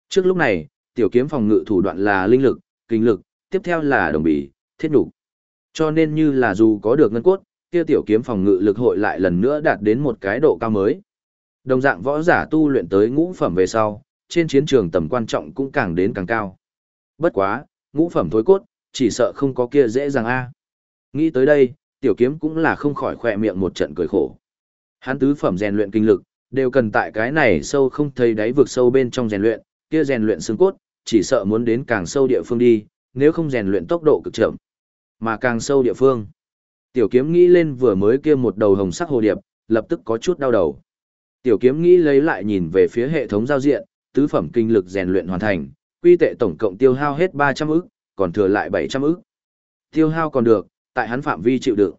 S1: Trước lúc này, tiểu kiếm phòng ngự thủ đoạn là linh lực, kinh lực, tiếp theo là đồng bì, thiết đủ. Cho nên như là dù có được ngân cốt, kia tiểu kiếm phòng ngự lực hội lại lần nữa đạt đến một cái độ cao mới. Đồng dạng võ giả tu luyện tới ngũ phẩm về sau, trên chiến trường tầm quan trọng cũng càng đến càng cao. Bất quá, ngũ phẩm thối cốt, chỉ sợ không có kia dễ dàng a. Nghĩ tới đây, tiểu kiếm cũng là không khỏi khỏe miệng một trận cười khổ. Hắn tứ phẩm rèn luyện kinh lực, đều cần tại cái này sâu không thấy đáy vực sâu bên trong rèn luyện, kia rèn luyện xương cốt, chỉ sợ muốn đến càng sâu địa phương đi, nếu không rèn luyện tốc độ cực chậm, mà càng sâu địa phương. Tiểu kiếm nghĩ lên vừa mới kia một đầu hồng sắc hồ điệp, lập tức có chút đau đầu. Tiểu kiếm nghĩ lấy lại nhìn về phía hệ thống giao diện, tứ phẩm kinh lực rèn luyện hoàn thành, quy tệ tổng cộng tiêu hao hết 300 ức, còn thừa lại 700 ức. Tiêu hao còn được, tại hắn phạm vi chịu đựng.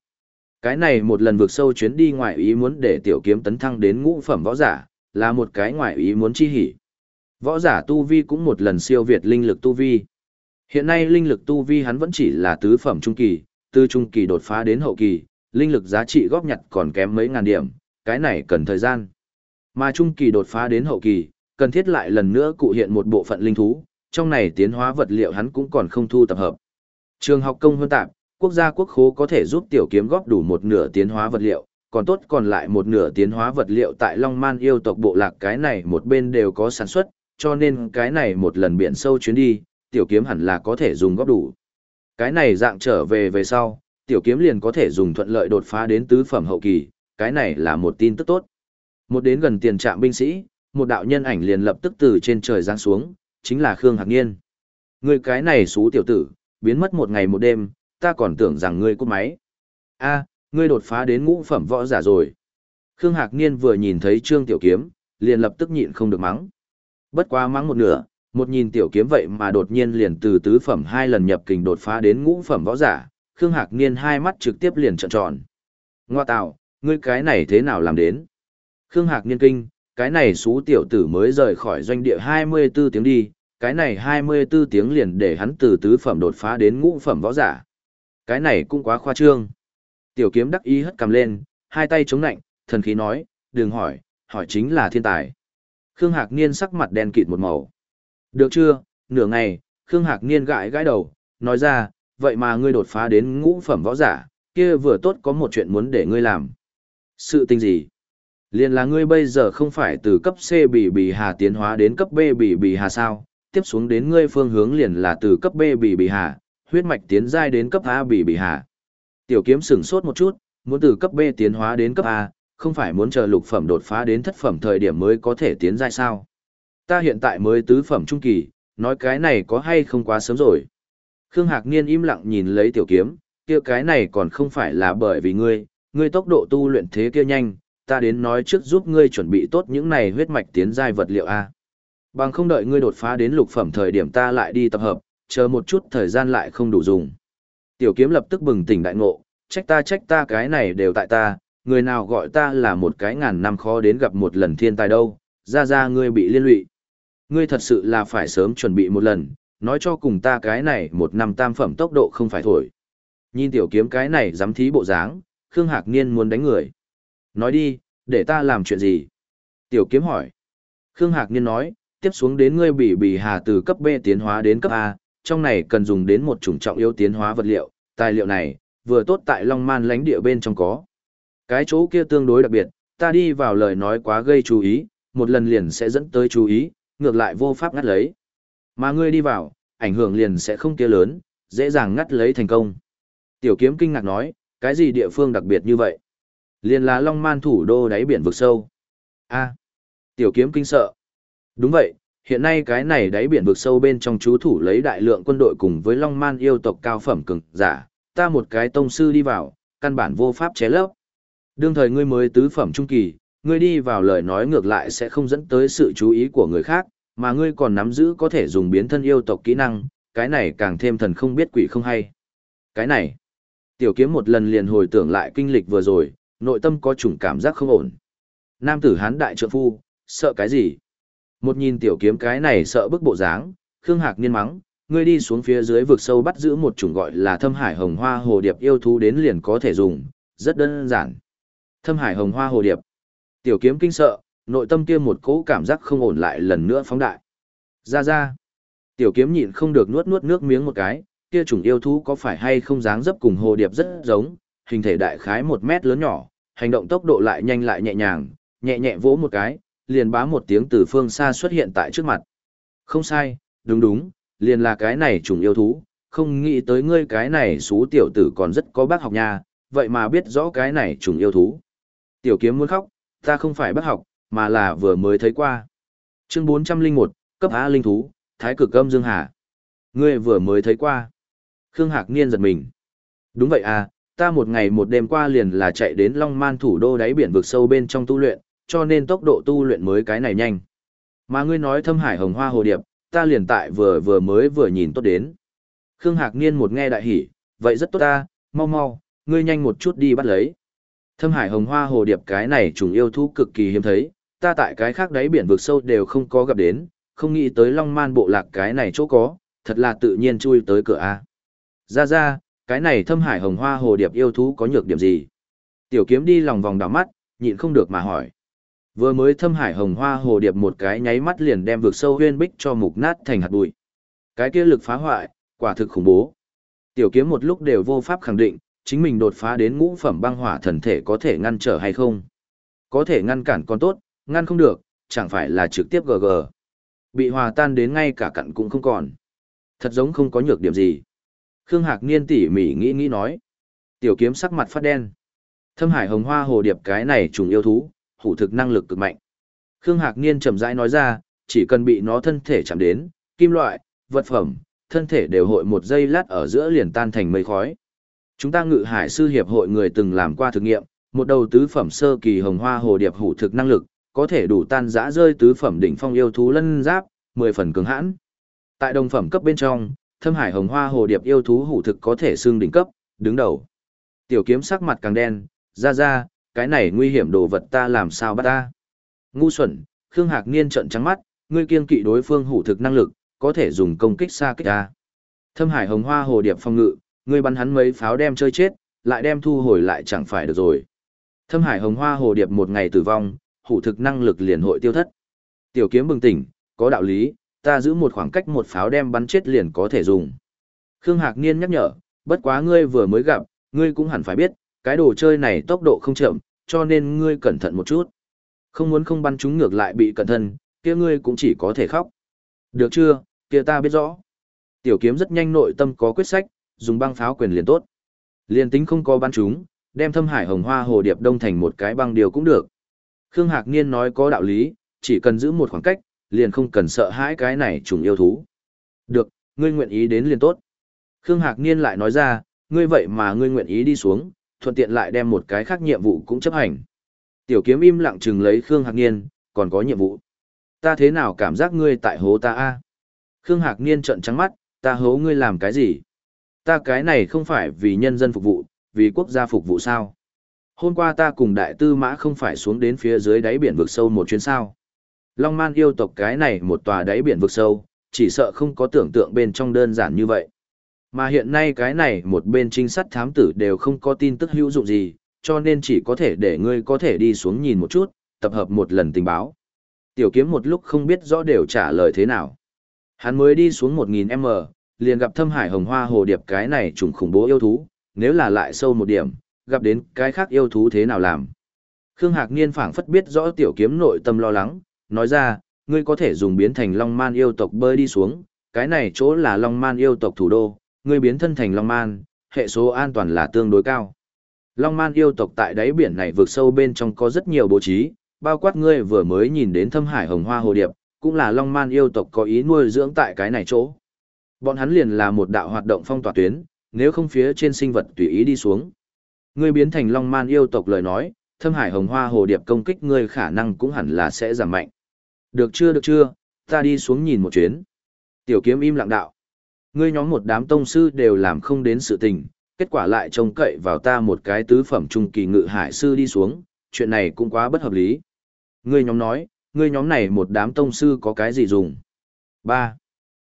S1: Cái này một lần vượt sâu chuyến đi ngoài ý muốn để tiểu kiếm tấn thăng đến ngũ phẩm võ giả, là một cái ngoài ý muốn chi hỉ. Võ giả tu vi cũng một lần siêu việt linh lực tu vi. Hiện nay linh lực tu vi hắn vẫn chỉ là tứ phẩm trung kỳ, từ trung kỳ đột phá đến hậu kỳ, linh lực giá trị góp nhặt còn kém mấy ngàn điểm, cái này cần thời gian. Mà trung kỳ đột phá đến hậu kỳ, cần thiết lại lần nữa cụ hiện một bộ phận linh thú, trong này tiến hóa vật liệu hắn cũng còn không thu tập hợp. Trường học công hơn tạp, quốc gia quốc khố có thể giúp tiểu kiếm góp đủ một nửa tiến hóa vật liệu, còn tốt còn lại một nửa tiến hóa vật liệu tại Long Man yêu tộc bộ lạc cái này một bên đều có sản xuất, cho nên cái này một lần biển sâu chuyến đi, tiểu kiếm hẳn là có thể dùng góp đủ. Cái này dạng trở về về sau, tiểu kiếm liền có thể dùng thuận lợi đột phá đến tứ phẩm hậu kỳ, cái này là một tin tức tốt. Một đến gần tiền trạm binh sĩ, một đạo nhân ảnh liền lập tức từ trên trời giáng xuống, chính là Khương Hạc Niên. Người cái này xú tiểu tử, biến mất một ngày một đêm, ta còn tưởng rằng ngươi cút máy. a ngươi đột phá đến ngũ phẩm võ giả rồi. Khương Hạc Niên vừa nhìn thấy Trương Tiểu Kiếm, liền lập tức nhịn không được mắng. Bất quá mắng một nửa, một nhìn Tiểu Kiếm vậy mà đột nhiên liền từ tứ phẩm hai lần nhập kình đột phá đến ngũ phẩm võ giả, Khương Hạc Niên hai mắt trực tiếp liền trợn tròn. Ngoa tạo, ngươi cái này thế nào làm đến? Khương Hạc Niên kinh, cái này xú tiểu tử mới rời khỏi doanh địa 24 tiếng đi, cái này 24 tiếng liền để hắn từ tứ phẩm đột phá đến ngũ phẩm võ giả. Cái này cũng quá khoa trương. Tiểu kiếm đắc ý hất cầm lên, hai tay chống nạnh, thần khí nói, đừng hỏi, hỏi chính là thiên tài. Khương Hạc Niên sắc mặt đen kịt một màu. Được chưa, nửa ngày, Khương Hạc Niên gãi gãi đầu, nói ra, vậy mà ngươi đột phá đến ngũ phẩm võ giả, kia vừa tốt có một chuyện muốn để ngươi làm. Sự tình gì? Liên là ngươi bây giờ không phải từ cấp C bị bị hà tiến hóa đến cấp B bị bị hà sao, tiếp xuống đến ngươi phương hướng liền là từ cấp B bị bị hà, huyết mạch tiến giai đến cấp A bị bị hà. Tiểu kiếm sửng sốt một chút, muốn từ cấp B tiến hóa đến cấp A, không phải muốn chờ lục phẩm đột phá đến thất phẩm thời điểm mới có thể tiến giai sao. Ta hiện tại mới tứ phẩm trung kỳ, nói cái này có hay không quá sớm rồi. Khương Hạc Niên im lặng nhìn lấy tiểu kiếm, kia cái này còn không phải là bởi vì ngươi, ngươi tốc độ tu luyện thế kia nhanh, ta đến nói trước giúp ngươi chuẩn bị tốt những này huyết mạch tiến giai vật liệu a. Bằng không đợi ngươi đột phá đến lục phẩm thời điểm ta lại đi tập hợp, chờ một chút thời gian lại không đủ dùng. Tiểu kiếm lập tức bừng tỉnh đại ngộ, trách ta trách ta cái này đều tại ta, người nào gọi ta là một cái ngàn năm khó đến gặp một lần thiên tài đâu, ra ra ngươi bị liên lụy. Ngươi thật sự là phải sớm chuẩn bị một lần, nói cho cùng ta cái này một năm tam phẩm tốc độ không phải thổi. Nhìn tiểu kiếm cái này dám thí bộ dáng, Khương Hạc Niên muốn đánh người. Nói đi, để ta làm chuyện gì? Tiểu kiếm hỏi. Khương Hạc Niên nói, tiếp xuống đến ngươi bị bì hà từ cấp B tiến hóa đến cấp A, trong này cần dùng đến một chủng trọng yếu tiến hóa vật liệu, tài liệu này, vừa tốt tại Long Man lãnh địa bên trong có. Cái chỗ kia tương đối đặc biệt, ta đi vào lời nói quá gây chú ý, một lần liền sẽ dẫn tới chú ý, ngược lại vô pháp ngắt lấy. Mà ngươi đi vào, ảnh hưởng liền sẽ không kia lớn, dễ dàng ngắt lấy thành công. Tiểu kiếm kinh ngạc nói, cái gì địa phương đặc biệt như vậy? Liền là Long Man thủ đô đáy biển vực sâu. A. tiểu kiếm kinh sợ. Đúng vậy, hiện nay cái này đáy biển vực sâu bên trong chú thủ lấy đại lượng quân đội cùng với Long Man yêu tộc cao phẩm cường giả, ta một cái tông sư đi vào, căn bản vô pháp ché lấp. Đương thời ngươi mới tứ phẩm trung kỳ, ngươi đi vào lời nói ngược lại sẽ không dẫn tới sự chú ý của người khác, mà ngươi còn nắm giữ có thể dùng biến thân yêu tộc kỹ năng, cái này càng thêm thần không biết quỷ không hay. Cái này, tiểu kiếm một lần liền hồi tưởng lại kinh lịch vừa rồi, nội tâm có chủng cảm giác không ổn. Nam tử hán đại trượng phu, sợ cái gì? Một nhìn tiểu kiếm cái này sợ bức bộ dáng, Khương Hạc niên mắng, ngươi đi xuống phía dưới vực sâu bắt giữ một chủng gọi là thâm hải hồng hoa hồ điệp yêu thú đến liền có thể dùng, rất đơn giản. Thâm hải hồng hoa hồ điệp. Tiểu kiếm kinh sợ, nội tâm kia một cỗ cảm giác không ổn lại lần nữa phóng đại. Ra ra. Tiểu kiếm nhịn không được nuốt nuốt nước miếng một cái, kia chủng yêu thú có phải hay không dáng dấp cùng hồ điệp rất giống, hình thể đại khái một mét lớn nhỏ, hành động tốc độ lại nhanh lại nhẹ nhàng, nhẹ nhẹ vỗ một cái, liền bá một tiếng từ phương xa xuất hiện tại trước mặt. Không sai, đúng đúng, liền là cái này Trùng yêu thú, không nghĩ tới ngươi cái này xú tiểu tử còn rất có bác học nha, vậy mà biết rõ cái này Trùng yêu thú. Tiểu kiếm muốn khóc, ta không phải bác học, mà là vừa mới thấy qua. Chương 401, cấp A linh thú, thái cực âm dương hà. Ngươi vừa mới thấy qua. Khương Hạc Niên giật mình. Đúng vậy à, ta một ngày một đêm qua liền là chạy đến Long Man thủ đô đáy biển vực sâu bên trong tu luyện, cho nên tốc độ tu luyện mới cái này nhanh. Mà ngươi nói thâm hải hồng hoa hồ điệp, ta liền tại vừa vừa mới vừa nhìn tốt đến. Khương Hạc Niên một nghe đại hỉ, vậy rất tốt ta, mau mau, ngươi nhanh một chút đi bắt lấy. Thâm hải hồng hoa hồ điệp cái này trùng yêu thú cực kỳ hiếm thấy, ta tại cái khác đáy biển vực sâu đều không có gặp đến, không nghĩ tới long man bộ lạc cái này chỗ có, thật là tự nhiên chui tới cửa A. Ra ra, cái này thâm hải hồng hoa hồ điệp yêu thú có nhược điểm gì? Tiểu kiếm đi lòng vòng đảo mắt, nhịn không được mà hỏi. Vừa mới thâm hải hồng hoa hồ điệp một cái nháy mắt liền đem vực sâu huyên bích cho mục nát thành hạt bụi. Cái kia lực phá hoại, quả thực khủng bố. Tiểu kiếm một lúc đều vô pháp khẳng định, chính mình đột phá đến ngũ phẩm băng hỏa thần thể có thể ngăn trở hay không. Có thể ngăn cản còn tốt, ngăn không được, chẳng phải là trực tiếp GG. Bị hòa tan đến ngay cả cặn cũng không còn. Thật giống không có nhược điểm gì. Khương Hạc Niên tỉ mỉ nghĩ nghĩ nói. Tiểu kiếm sắc mặt phát đen. Thâm hải hồng hoa hồ điệp cái này trùng yêu thú, hủ thực năng lực cực mạnh. Khương Hạc Niên chậm rãi nói ra, chỉ cần bị nó thân thể chạm đến, kim loại, vật phẩm, thân thể đều hội một giây lát ở giữa liền tan thành mây khói. Chúng ta ngự hải sư hiệp hội người từng làm qua thử nghiệm, một đầu tứ phẩm sơ kỳ hồng hoa hồ điệp hủ thực năng lực, có thể đủ tan rã rơi tứ phẩm đỉnh phong yêu thú lân giáp, 10 phần cứng hãn. Tại đồng phẩm cấp bên trong, thâm hải hồng hoa hồ điệp yêu thú hủ thực có thể xương đỉnh cấp, đứng đầu. Tiểu kiếm sắc mặt càng đen, ra ra, cái này nguy hiểm đồ vật ta làm sao bắt ta. Ngu xuẩn, Khương Hạc Niên trợn trắng mắt, ngươi kiên kỵ đối phương hủ thực năng lực, có thể dùng công kích xa kích ta. Thâm Hải Hồng Hoa Hồ Điệp phong ngự, ngươi bắn hắn mấy pháo đem chơi chết, lại đem thu hồi lại chẳng phải được rồi. Thâm Hải Hồng Hoa Hồ Điệp một ngày tử vong, hủ thực năng lực liền hội tiêu thất. Tiểu kiếm bừng tỉnh, có đạo lý, ta giữ một khoảng cách một pháo đem bắn chết liền có thể dùng. Khương Hạc Niên nhắc nhở, bất quá ngươi vừa mới gặp, ngươi cũng hẳn phải biết, cái đồ chơi này tốc độ không chậm, cho nên ngươi cẩn thận một chút. Không muốn không bắn chúng ngược lại bị cẩn thận, kia ngươi cũng chỉ có thể khóc. Được chưa, kia ta biết rõ. Tiểu kiếm rất nhanh nội tâm có quyết sách, dùng băng pháo quyền liền tốt. Liền tính không có bắn chúng, đem thâm hải hồng hoa hồ điệp đông thành một cái băng điều cũng được. Khương Hạc Niên nói có đạo lý, chỉ cần giữ một khoảng cách, liền không cần sợ hãi cái này trùng yêu thú. Được, ngươi nguyện ý đến liền tốt. Khương Hạc Niên lại nói ra, ngươi vậy mà ngươi nguyện ý đi xuống, thuận tiện lại đem một cái khác nhiệm vụ cũng chấp hành. Tiểu kiếm im lặng chừng lấy Khương Hạc Niên, còn có nhiệm vụ. Ta thế nào cảm giác ngươi tại hố ta a? Khương Hạc Niên trợn trắng mắt, ta hố ngươi làm cái gì? Ta cái này không phải vì nhân dân phục vụ, vì quốc gia phục vụ sao? Hôm qua ta cùng đại tư mã không phải xuống đến phía dưới đáy biển vực sâu một chuyến sao. Long man yêu tộc cái này một tòa đáy biển vực sâu, chỉ sợ không có tưởng tượng bên trong đơn giản như vậy. Mà hiện nay cái này một bên trinh sát thám tử đều không có tin tức hữu dụng gì, cho nên chỉ có thể để ngươi có thể đi xuống nhìn một chút, tập hợp một lần tình báo. Tiểu kiếm một lúc không biết rõ đều trả lời thế nào. Hắn mới đi xuống 1000m, liền gặp thâm hải hồng hoa hồ điệp cái này trùng khủng bố yêu thú, nếu là lại sâu một điểm, gặp đến cái khác yêu thú thế nào làm. Khương Hạc Niên phảng phất biết rõ tiểu kiếm nội tâm lo lắng, nói ra, ngươi có thể dùng biến thành Long Man yêu tộc bơi đi xuống, cái này chỗ là Long Man yêu tộc thủ đô, ngươi biến thân thành Long Man, hệ số an toàn là tương đối cao. Long Man yêu tộc tại đáy biển này vượt sâu bên trong có rất nhiều bố trí, bao quát ngươi vừa mới nhìn đến thâm hải hồng hoa hồ điệp, cũng là Long Man yêu tộc có ý nuôi dưỡng tại cái này chỗ. Bọn hắn liền là một đạo hoạt động phong tỏa tuyến, nếu không phía trên sinh vật tùy ý đi xuống. Ngươi biến thành Long Man yêu tộc lời nói, thâm hải hồng hoa hồ điệp công kích ngươi khả năng cũng hẳn là sẽ giảm mạnh. Được chưa được chưa, ta đi xuống nhìn một chuyến. Tiểu kiếm im lặng đạo. Ngươi nhóm một đám tông sư đều làm không đến sự tình, kết quả lại trông cậy vào ta một cái tứ phẩm trung kỳ ngự hải sư đi xuống, chuyện này cũng quá bất hợp lý. Ngươi nhóm nói, ngươi nhóm này một đám tông sư có cái gì dùng? 3.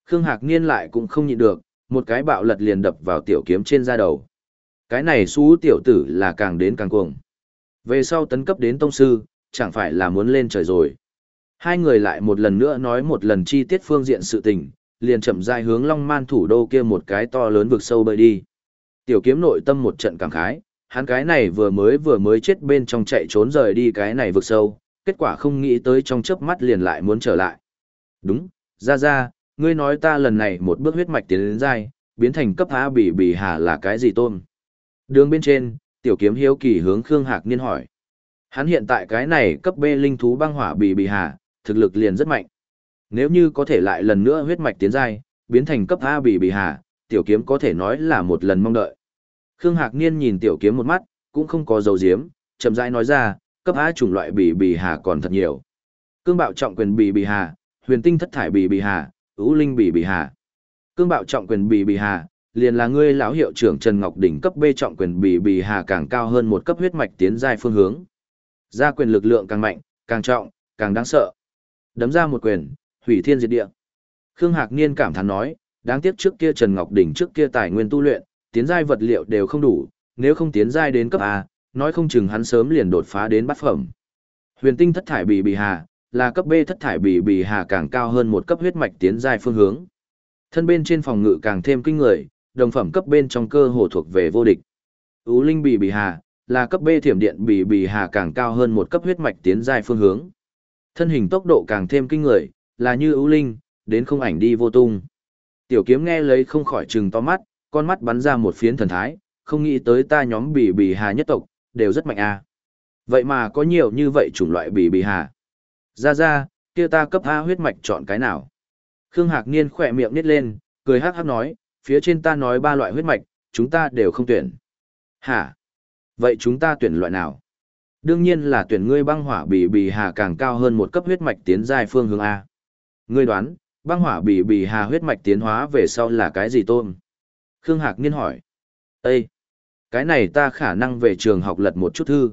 S1: Khương Hạc Niên lại cũng không nhịn được, một cái bạo lật liền đập vào tiểu kiếm trên da đầu. Cái này xú tiểu tử là càng đến càng cuồng. Về sau tấn cấp đến tông sư, chẳng phải là muốn lên trời rồi. Hai người lại một lần nữa nói một lần chi tiết phương diện sự tình, liền chậm rãi hướng Long Man thủ đô kia một cái to lớn vực sâu bơi đi. Tiểu kiếm nội tâm một trận cảm khái, hắn cái này vừa mới vừa mới chết bên trong chạy trốn rời đi cái này vực sâu, kết quả không nghĩ tới trong chớp mắt liền lại muốn trở lại. Đúng, ra ra, ngươi nói ta lần này một bước huyết mạch tiến đến dai, biến thành cấp A bỉ bỉ hà là cái gì tôm? Đường bên trên, tiểu kiếm hiếu kỳ hướng Khương Hạc Niên hỏi. Hắn hiện tại cái này cấp B linh thú băng hỏa bỉ bỉ hà, thực lực liền rất mạnh. Nếu như có thể lại lần nữa huyết mạch tiến giai, biến thành cấp A bỉ bỉ hà, tiểu kiếm có thể nói là một lần mong đợi. Khương Hạc Niên nhìn tiểu kiếm một mắt, cũng không có dầu diếm, chậm rãi nói ra, cấp A chủng loại bỉ bỉ hà còn thật nhiều. Cương bạo trọng quyền bỉ bỉ hà, huyền tinh thất thải bỉ bỉ hà, ưu linh bỉ bỉ hà. Cương bạo trọng quyền bỉ bỉ hà, liền là ngươi lão hiệu trưởng Trần Ngọc Đỉnh cấp B trọng quyền bỉ bỉ hà càng cao hơn một cấp huyết mạch tiến giai phương hướng. Gia quyền lực lượng càng mạnh, càng trọng, càng đáng sợ. Đấm ra một quyền, hủy thiên diệt địa. Khương Hạc Niên cảm thán nói, đáng tiếc trước kia Trần Ngọc Đỉnh trước kia tài nguyên tu luyện, tiến giai vật liệu đều không đủ, nếu không tiến giai đến cấp A, nói không chừng hắn sớm liền đột phá đến bát phẩm. Huyền tinh thất thải bì bì hà, là cấp B thất thải bì bì hà càng cao hơn một cấp huyết mạch tiến giai phương hướng. Thân bên trên phòng ngự càng thêm kinh người, đồng phẩm cấp bên trong cơ hồ thuộc về vô địch. Ú linh bì bì hà, là cấp B thiểm điện bì bì hà càng cao hơn một cấp huyết mạch tiến giai phương hướng. Thân hình tốc độ càng thêm kinh người, là như ưu linh, đến không ảnh đi vô tung. Tiểu kiếm nghe lấy không khỏi trừng to mắt, con mắt bắn ra một phiến thần thái, không nghĩ tới ta nhóm bì bì hà nhất tộc, đều rất mạnh a. Vậy mà có nhiều như vậy chủng loại bì bì hà. Ra ra, kia ta cấp A huyết mạch chọn cái nào? Khương Hạc Niên khỏe miệng nít lên, cười hắc hắc nói, phía trên ta nói ba loại huyết mạch, chúng ta đều không tuyển. Hả? Vậy chúng ta tuyển loại nào? Đương nhiên là tuyển ngươi băng hỏa bì bì hà càng cao hơn một cấp huyết mạch tiến giai phương hướng A. Ngươi đoán, băng hỏa bì bì hà huyết mạch tiến hóa về sau là cái gì tôm? Khương Hạc Niên hỏi. Ê! Cái này ta khả năng về trường học lật một chút thư.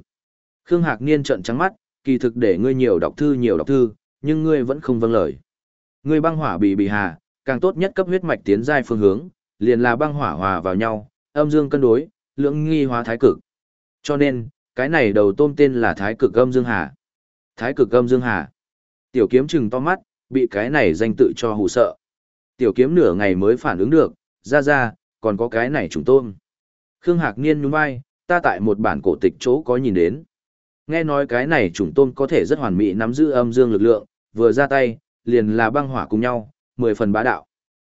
S1: Khương Hạc Niên trợn trắng mắt, kỳ thực để ngươi nhiều đọc thư nhiều đọc thư, nhưng ngươi vẫn không vâng lời. Ngươi băng hỏa bì bì hà, càng tốt nhất cấp huyết mạch tiến giai phương hướng, liền là băng hỏa hòa vào nhau, âm dương cân đối, lưỡng nghi hóa thái cực. Cho nên, cái này đầu tôm tên là thái cực âm dương hà. Thái cực âm dương hà. Tiểu kiếm chừng to mắt, bị cái này danh tự cho hù sợ. Tiểu kiếm nửa ngày mới phản ứng được, ra ra, còn có cái này trùng tôm. Khương Hạc Niên nhún vai, ta tại một bản cổ tịch chỗ có nhìn đến. Nghe nói cái này trùng tôm có thể rất hoàn mỹ nắm giữ âm dương lực lượng, vừa ra tay, liền là băng hỏa cùng nhau, mười phần bá đạo.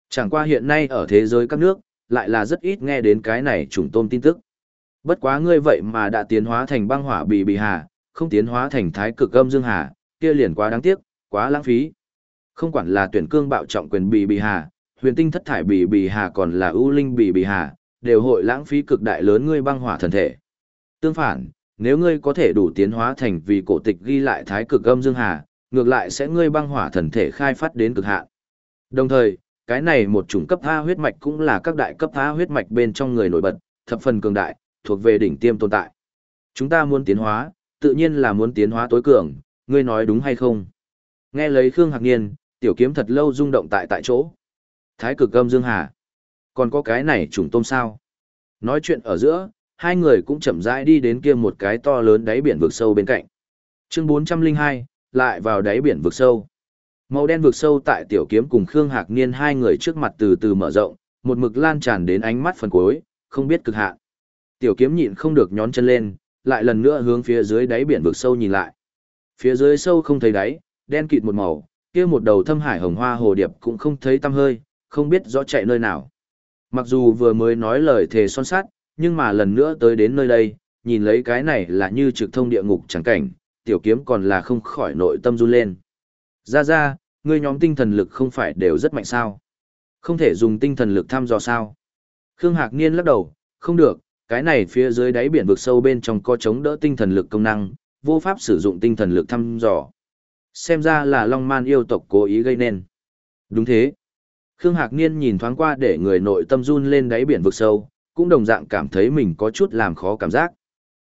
S1: Chẳng qua hiện nay ở thế giới các nước, lại là rất ít nghe đến cái này trùng tôm tin tức. Bất quá ngươi vậy mà đã tiến hóa thành băng hỏa bị bị hà, không tiến hóa thành thái cực âm dương hà, kia liền quá đáng tiếc, quá lãng phí. Không quản là tuyển cương bạo trọng quyền bị bị hà, huyền tinh thất thải bị bị hà còn là ưu linh bị bị hà, đều hội lãng phí cực đại lớn ngươi băng hỏa thần thể. Tương phản, nếu ngươi có thể đủ tiến hóa thành vì cổ tịch ghi lại thái cực âm dương hà, ngược lại sẽ ngươi băng hỏa thần thể khai phát đến cực hạn. Đồng thời, cái này một chủng cấp A huyết mạch cũng là các đại cấp A huyết mạch bên trong người nổi bật, thập phần cường đại, thuộc về đỉnh tiêm tồn tại. Chúng ta muốn tiến hóa, tự nhiên là muốn tiến hóa tối cường, ngươi nói đúng hay không? Nghe lấy Khương Hạc Niên, tiểu kiếm thật lâu rung động tại tại chỗ. Thái cực âm dương hà. Còn có cái này trùng tôm sao? Nói chuyện ở giữa, hai người cũng chậm rãi đi đến kia một cái to lớn đáy biển vực sâu bên cạnh. Chương 402, lại vào đáy biển vực sâu. Màu đen vực sâu tại tiểu kiếm cùng Khương Hạc Niên hai người trước mặt từ từ mở rộng, một mực lan tràn đến ánh mắt phần cuối, không biết cực hạn. Tiểu kiếm nhịn không được nhón chân lên, lại lần nữa hướng phía dưới đáy biển vực sâu nhìn lại. Phía dưới sâu không thấy đáy, đen kịt một màu, kia một đầu thâm hải hồng hoa hồ điệp cũng không thấy tăm hơi, không biết rõ chạy nơi nào. Mặc dù vừa mới nói lời thề son sát, nhưng mà lần nữa tới đến nơi đây, nhìn lấy cái này là như trực thông địa ngục chẳng cảnh, tiểu kiếm còn là không khỏi nội tâm run lên. Ra ra, ngươi nhóm tinh thần lực không phải đều rất mạnh sao? Không thể dùng tinh thần lực thăm dò sao? Khương Hạc Niên lắc đầu, không được, cái này phía dưới đáy biển vực sâu bên trong có chống đỡ tinh thần lực công năng, vô pháp sử dụng tinh thần lực thăm dò. Xem ra là Long Man yêu tộc cố ý gây nên. Đúng thế. Khương Hạc Niên nhìn thoáng qua để người nội tâm run lên đáy biển vực sâu, cũng đồng dạng cảm thấy mình có chút làm khó cảm giác.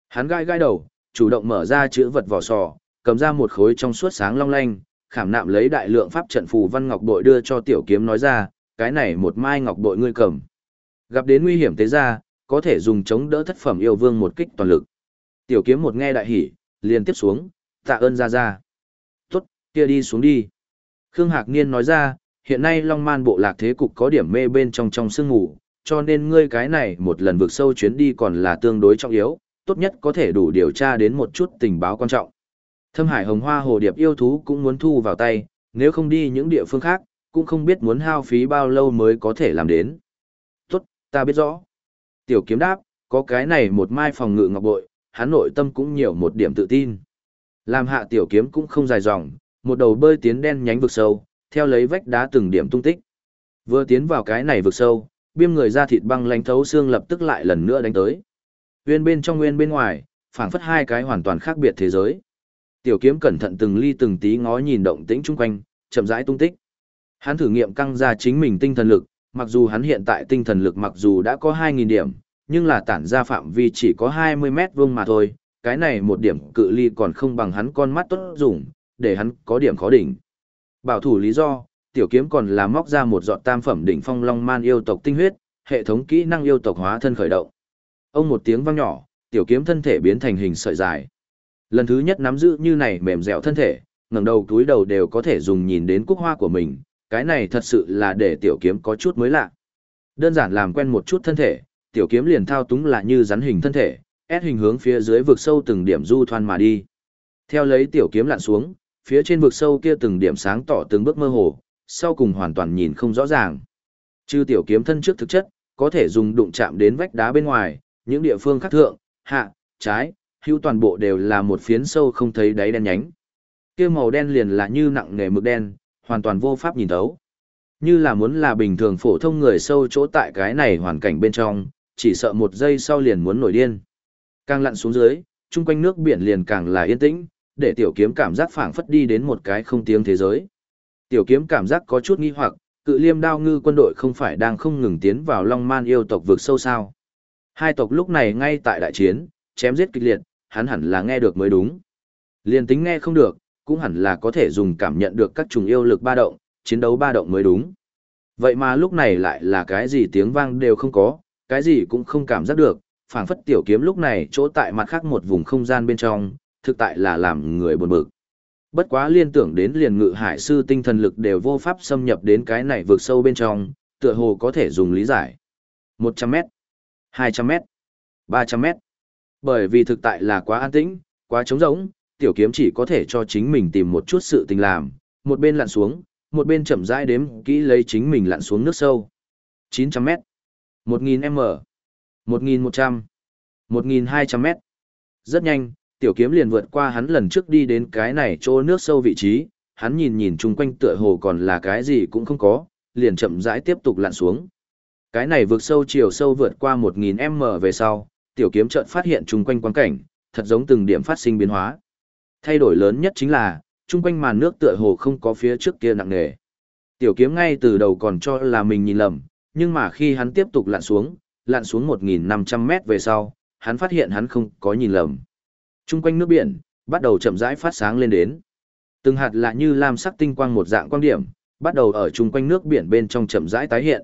S1: Hắn gai gai đầu, chủ động mở ra chữ vật vỏ sò, cầm ra một khối trong suốt sáng long lanh, khảm nạm lấy đại lượng pháp trận phù văn ngọc bội đưa cho tiểu kiếm nói ra, cái này một mai ngọc bội ngươi cầm. Gặp đến nguy hiểm thế ra, có thể dùng chống đỡ thất phẩm yêu vương một kích toàn lực. Tiểu kiếm một nghe đại hỉ, liền tiếp xuống, tạ ơn ra ra. Tốt, kia đi xuống đi. Khương Hạc Niên nói ra, hiện nay Long Man bộ lạc thế cục có điểm mê bên trong trong sương ngủ, cho nên ngươi cái này một lần vượt sâu chuyến đi còn là tương đối trọng yếu, tốt nhất có thể đủ điều tra đến một chút tình báo quan trọng. Thâm Hải Hồng Hoa Hồ Điệp yêu thú cũng muốn thu vào tay, nếu không đi những địa phương khác, cũng không biết muốn hao phí bao lâu mới có thể làm đến. Tốt, ta biết rõ. Tiểu kiếm đáp, có cái này một mai phòng ngự ngọc bội, hắn nội tâm cũng nhiều một điểm tự tin. Làm hạ tiểu kiếm cũng không dài dòng, một đầu bơi tiến đen nhánh vực sâu, theo lấy vách đá từng điểm tung tích. Vừa tiến vào cái này vực sâu, biêm người ra thịt băng lánh thấu xương lập tức lại lần nữa đánh tới. Nguyên bên trong nguyên bên ngoài, phảng phất hai cái hoàn toàn khác biệt thế giới. Tiểu kiếm cẩn thận từng ly từng tí ngó nhìn động tĩnh chung quanh, chậm rãi tung tích. Hắn thử nghiệm căng ra chính mình tinh thần lực, mặc dù hắn hiện tại tinh thần lực mặc dù đã có 2.000 điểm, nhưng là tản ra phạm vi chỉ có 20 mét vuông mà thôi, cái này một điểm cự ly còn không bằng hắn con mắt tốt dùng, để hắn có điểm khó đỉnh. Bảo thủ lý do, tiểu kiếm còn là móc ra một giọt tam phẩm đỉnh phong long man yêu tộc tinh huyết, hệ thống kỹ năng yêu tộc hóa thân khởi động. Ông một tiếng vang nhỏ, tiểu kiếm thân thể biến thành hình sợi dài. Lần thứ nhất nắm giữ như này mềm dẻo thân thể, ngẩng đầu túi đầu đều có thể dùng nhìn đến cúc hoa của mình, cái này thật sự là để tiểu kiếm có chút mới lạ. Đơn giản làm quen một chút thân thể, tiểu kiếm liền thao túng là như rắn hình thân thể, ép hình hướng phía dưới vực sâu từng điểm du thoan mà đi. Theo lấy tiểu kiếm lặn xuống, phía trên vực sâu kia từng điểm sáng tỏ từng bước mơ hồ, sau cùng hoàn toàn nhìn không rõ ràng. Chư tiểu kiếm thân trước thực chất, có thể dùng đụng chạm đến vách đá bên ngoài, những địa phương khác thượng, hạ, trái, hữu toàn bộ đều là một phiến sâu không thấy đáy đen nhánh. Kia màu đen liền là như nặng nghề mực đen, hoàn toàn vô pháp nhìn thấu. Như là muốn là bình thường phổ thông người sâu chỗ tại cái này hoàn cảnh bên trong, chỉ sợ một giây sau liền muốn nổi điên. Càng lặn xuống dưới, chung quanh nước biển liền càng là yên tĩnh, để tiểu kiếm cảm giác phảng phất đi đến một cái không tiếng thế giới. Tiểu kiếm cảm giác có chút nghi hoặc, cự liêm đao ngư quân đội không phải đang không ngừng tiến vào long man yêu tộc vực sâu sao. Hai tộc lúc này ngay tại đại chiến, chém giết kịch liệt, hắn hẳn là nghe được mới đúng. Liên tính nghe không được, cũng hẳn là có thể dùng cảm nhận được các trùng yêu lực ba động, chiến đấu ba động mới đúng. Vậy mà lúc này lại là cái gì tiếng vang đều không có, cái gì cũng không cảm giác được, phảng phất tiểu kiếm lúc này chỗ tại mặt khác một vùng không gian bên trong, thực tại là làm người buồn bực. Bất quá liên tưởng đến liền ngự hải sư tinh thần lực đều vô pháp xâm nhập đến cái này vượt sâu bên trong, tựa hồ có thể dùng lý giải. 100 mét, 200 mét, 300 mét. Bởi vì thực tại là quá an tĩnh, quá trống rỗng, tiểu kiếm chỉ có thể cho chính mình tìm một chút sự tình làm, một bên lặn xuống, một bên chậm rãi đếm kỹ lấy chính mình lặn xuống nước sâu. 900m, 1000m, 1100, 1200m. Rất nhanh, tiểu kiếm liền vượt qua hắn lần trước đi đến cái này chỗ nước sâu vị trí, hắn nhìn nhìn chung quanh tựa hồ còn là cái gì cũng không có, liền chậm rãi tiếp tục lặn xuống. Cái này vượt sâu chiều sâu vượt qua 1000m về sau, tiểu kiếm chợt phát hiện chung quanh quang cảnh, thật giống từng điểm phát sinh biến hóa. Thay đổi lớn nhất chính là, chung quanh màn nước tựa hồ không có phía trước kia nặng nề. Tiểu kiếm ngay từ đầu còn cho là mình nhìn lầm, nhưng mà khi hắn tiếp tục lặn xuống, lặn xuống 1.500 mét về sau, hắn phát hiện hắn không có nhìn lầm. Trung quanh nước biển, bắt đầu chậm rãi phát sáng lên đến. Từng hạt lạ như lam sắc tinh quang một dạng quang điểm, bắt đầu ở chung quanh nước biển bên trong chậm rãi tái hiện.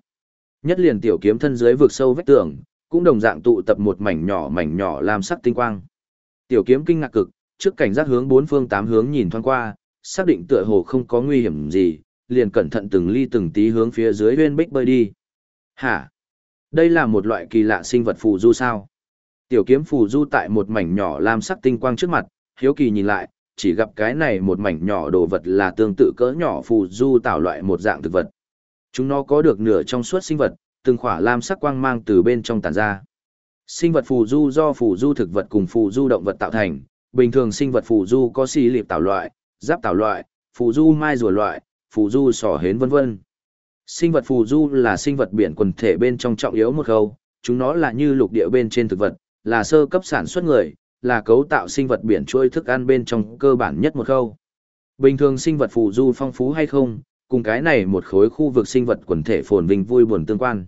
S1: Nhất liền tiểu kiếm thân dưới vực sâu vách tường, cũng đồng dạng tụ tập một mảnh nhỏ mảnh nhỏ lam sắc tinh quang. Tiểu kiếm kinh ngạc cực, trước cảnh giác hướng bốn phương tám hướng nhìn thoáng qua, xác định tựa hồ không có nguy hiểm gì, liền cẩn thận từng ly từng tí hướng phía dưới huyên bích bơi đi. Hả? Đây là một loại kỳ lạ sinh vật phù du sao? Tiểu kiếm phù du tại một mảnh nhỏ lam sắc tinh quang trước mặt, hiếu kỳ nhìn lại, chỉ gặp cái này một mảnh nhỏ đồ vật là tương tự cỡ nhỏ phù du tạo loại một dạng thực vật. Chúng nó có được nửa trong suốt sinh vật, từng khỏa lam sắc quang mang từ bên trong tản ra. Sinh vật phù du do phù du thực vật cùng phù du động vật tạo thành, bình thường sinh vật phù du có xì liệp tạo loại, giáp tạo loại, phù du mai rùa loại, phù du sỏ hến vân vân. Sinh vật phù du là sinh vật biển quần thể bên trong trọng yếu một khâu, chúng nó là như lục địa bên trên thực vật, là sơ cấp sản xuất người, là cấu tạo sinh vật biển trôi thức ăn bên trong cơ bản nhất một khâu. Bình thường sinh vật phù du phong phú hay không, cùng cái này một khối khu vực sinh vật quần thể phồn vinh vui buồn tương quan.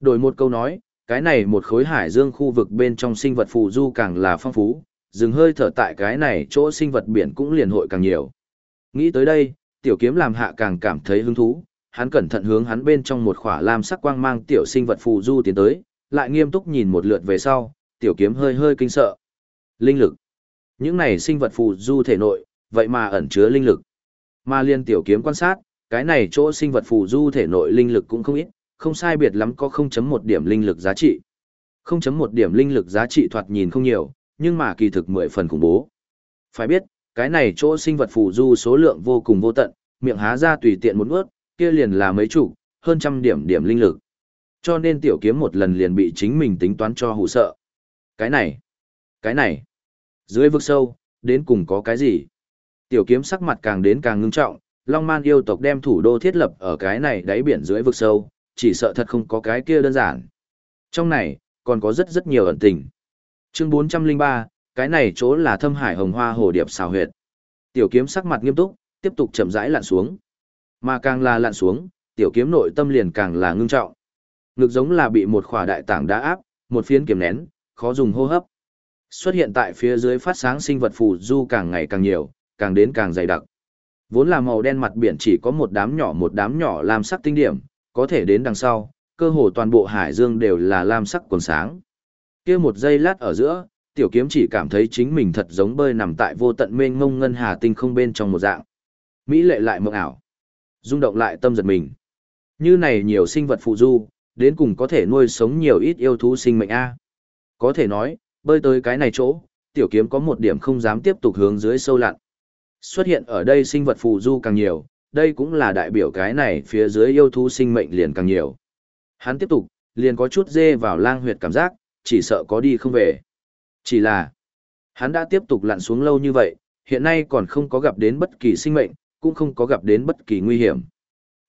S1: Đổi một câu nói, cái này một khối hải dương khu vực bên trong sinh vật phù du càng là phong phú, dừng hơi thở tại cái này chỗ sinh vật biển cũng liền hội càng nhiều. Nghĩ tới đây, tiểu kiếm làm hạ càng cảm thấy hứng thú, hắn cẩn thận hướng hắn bên trong một khỏa lam sắc quang mang tiểu sinh vật phù du tiến tới, lại nghiêm túc nhìn một lượt về sau, tiểu kiếm hơi hơi kinh sợ. Linh lực. Những này sinh vật phù du thể nội, vậy mà ẩn chứa linh lực. Mà liên tiểu kiếm quan sát, cái này chỗ sinh vật phù du thể nội linh lực cũng không ít, không sai biệt lắm có 0.1 điểm linh lực giá trị. 0.1 điểm linh lực giá trị thoạt nhìn không nhiều, nhưng mà kỳ thực mười phần khủng bố. Phải biết, cái này chỗ sinh vật phù du số lượng vô cùng vô tận, miệng há ra tùy tiện một ướt, kia liền là mấy chủ, hơn trăm điểm điểm linh lực. Cho nên tiểu kiếm một lần liền bị chính mình tính toán cho hù sợ. Cái này, cái này, dưới vực sâu, đến cùng có cái gì? Tiểu kiếm sắc mặt càng đến càng ngưng trọng, Long Man yêu tộc đem thủ đô thiết lập ở cái này đáy biển dưới vực sâu, chỉ sợ thật không có cái kia đơn giản. Trong này, còn có rất rất nhiều ẩn tình. Chương 403, cái này chỗ là thâm hải hồng hoa hồ điệp xào huyệt. Tiểu kiếm sắc mặt nghiêm túc, tiếp tục chậm rãi lặn xuống. Mà càng là lặn xuống, tiểu kiếm nội tâm liền càng là ngưng trọng. Ngực giống là bị một khỏa đại tảng đá áp, một phiến kiềm nén, khó dùng hô hấp. Xuất hiện tại phía dưới phát sáng sinh vật phù du càng ngày càng nhiều, càng đến càng dày đặc. Vốn là màu đen mặt biển chỉ có một đám nhỏ một đám nhỏ làm sắc tinh điểm, có thể đến đằng sau, cơ hồ toàn bộ hải dương đều là lam sắc quần sáng. Kia một giây lát ở giữa, tiểu kiếm chỉ cảm thấy chính mình thật giống bơi nằm tại vô tận mênh mông ngân hà tinh không bên trong một dạng. Mỹ lệ lại mộng ảo, rung động lại tâm giật mình. Như này nhiều sinh vật phụ du, đến cùng có thể nuôi sống nhiều ít yêu thú sinh mệnh a. Có thể nói, bơi tới cái này chỗ, tiểu kiếm có một điểm không dám tiếp tục hướng dưới sâu lặn. Xuất hiện ở đây sinh vật phụ du càng nhiều, đây cũng là đại biểu cái này phía dưới yêu thú sinh mệnh liền càng nhiều. Hắn tiếp tục, liền có chút dê vào lang huyệt cảm giác, chỉ sợ có đi không về. Chỉ là, hắn đã tiếp tục lặn xuống lâu như vậy, hiện nay còn không có gặp đến bất kỳ sinh mệnh, cũng không có gặp đến bất kỳ nguy hiểm.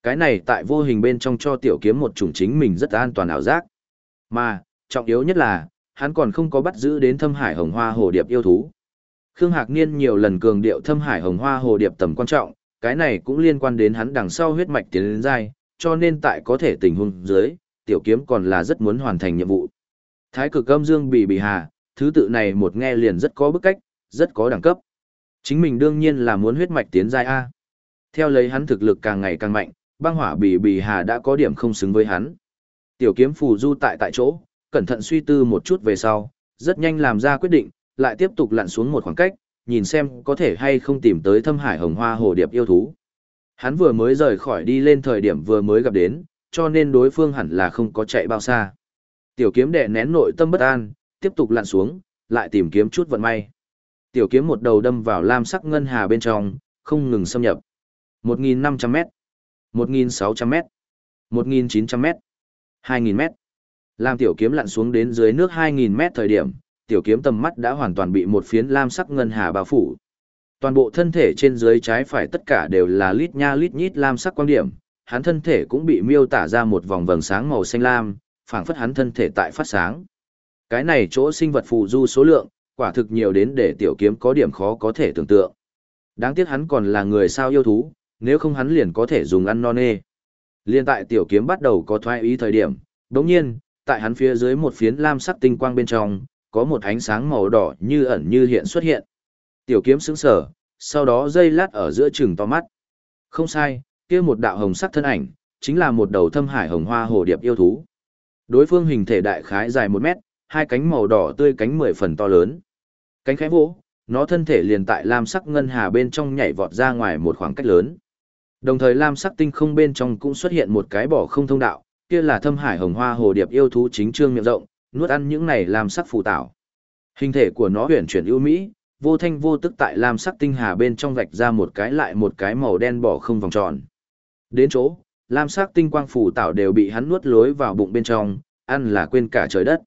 S1: Cái này tại vô hình bên trong cho tiểu kiếm một chủng chính mình rất an toàn ảo giác. Mà, trọng yếu nhất là, hắn còn không có bắt giữ đến thâm hải hồng hoa hồ điệp yêu thú. Khương Hạc Niên nhiều lần cường điệu thâm hải hồng hoa hồ điệp tầm quan trọng, cái này cũng liên quan đến hắn đằng sau huyết mạch tiến đến dai, cho nên tại có thể tình huống dưới, tiểu kiếm còn là rất muốn hoàn thành nhiệm vụ. Thái cực âm dương bị bị hà, thứ tự này một nghe liền rất có bức cách, rất có đẳng cấp. Chính mình đương nhiên là muốn huyết mạch tiến giai A. Theo lấy hắn thực lực càng ngày càng mạnh, băng hỏa bị bị hà đã có điểm không xứng với hắn. Tiểu kiếm phù du tại tại chỗ, cẩn thận suy tư một chút về sau, rất nhanh làm ra quyết định, lại tiếp tục lặn xuống một khoảng cách, nhìn xem có thể hay không tìm tới thâm hải hồng hoa hồ điệp yêu thú. Hắn vừa mới rời khỏi đi lên thời điểm vừa mới gặp đến, cho nên đối phương hẳn là không có chạy bao xa. Tiểu kiếm đè nén nội tâm bất an, tiếp tục lặn xuống, lại tìm kiếm chút vận may. Tiểu kiếm một đầu đâm vào lam sắc ngân hà bên trong, không ngừng xâm nhập. 1.500m, 1.600m, 1.900m, 2.000m. Lam tiểu kiếm lặn xuống đến dưới nước 2.000m thời điểm, tiểu kiếm tầm mắt đã hoàn toàn bị một phiến lam sắc ngân hà bao phủ. Toàn bộ thân thể trên dưới trái phải tất cả đều là lít nha lít nhít lam sắc quang điểm, hắn thân thể cũng bị miêu tả ra một vòng vầng sáng màu xanh lam, phảng phất hắn thân thể tại phát sáng. Cái này chỗ sinh vật phù du số lượng, quả thực nhiều đến để tiểu kiếm có điểm khó có thể tưởng tượng. Đáng tiếc hắn còn là người sao yêu thú, nếu không hắn liền có thể dùng ăn non nê. Liên tại tiểu kiếm bắt đầu có thoái ý thời điểm, đồng nhiên, tại hắn phía dưới một phiến lam sắc tinh quang bên trong, có một ánh sáng màu đỏ như ẩn như hiện xuất hiện. Tiểu kiếm sững sờ, sau đó dây lát ở giữa chừng to mắt. Không sai, kia một đạo hồng sắc thân ảnh, chính là một đầu thâm hải hồng hoa hồ điệp yêu thú. Đối phương hình thể đại khái dài một mét, hai cánh màu đỏ tươi cánh mười phần to lớn. Cánh khẽ vỗ, nó thân thể liền tại lam sắc ngân hà bên trong nhảy vọt ra ngoài một khoảng cách lớn. Đồng thời lam sắc tinh không bên trong cũng xuất hiện một cái bỏ không thông đạo, kia là thâm hải hồng hoa hồ điệp yêu thú chính trương miệng rộng, nuốt ăn những này làm sắc phù tảo. Hình thể của nó huyền chuyển ưu mỹ, vô thanh vô tức tại lam sắc tinh hà bên trong vạch ra một cái lại một cái màu đen bỏ không vòng tròn. Đến chỗ, lam sắc tinh quang phù tảo đều bị hắn nuốt lối vào bụng bên trong, ăn là quên cả trời đất.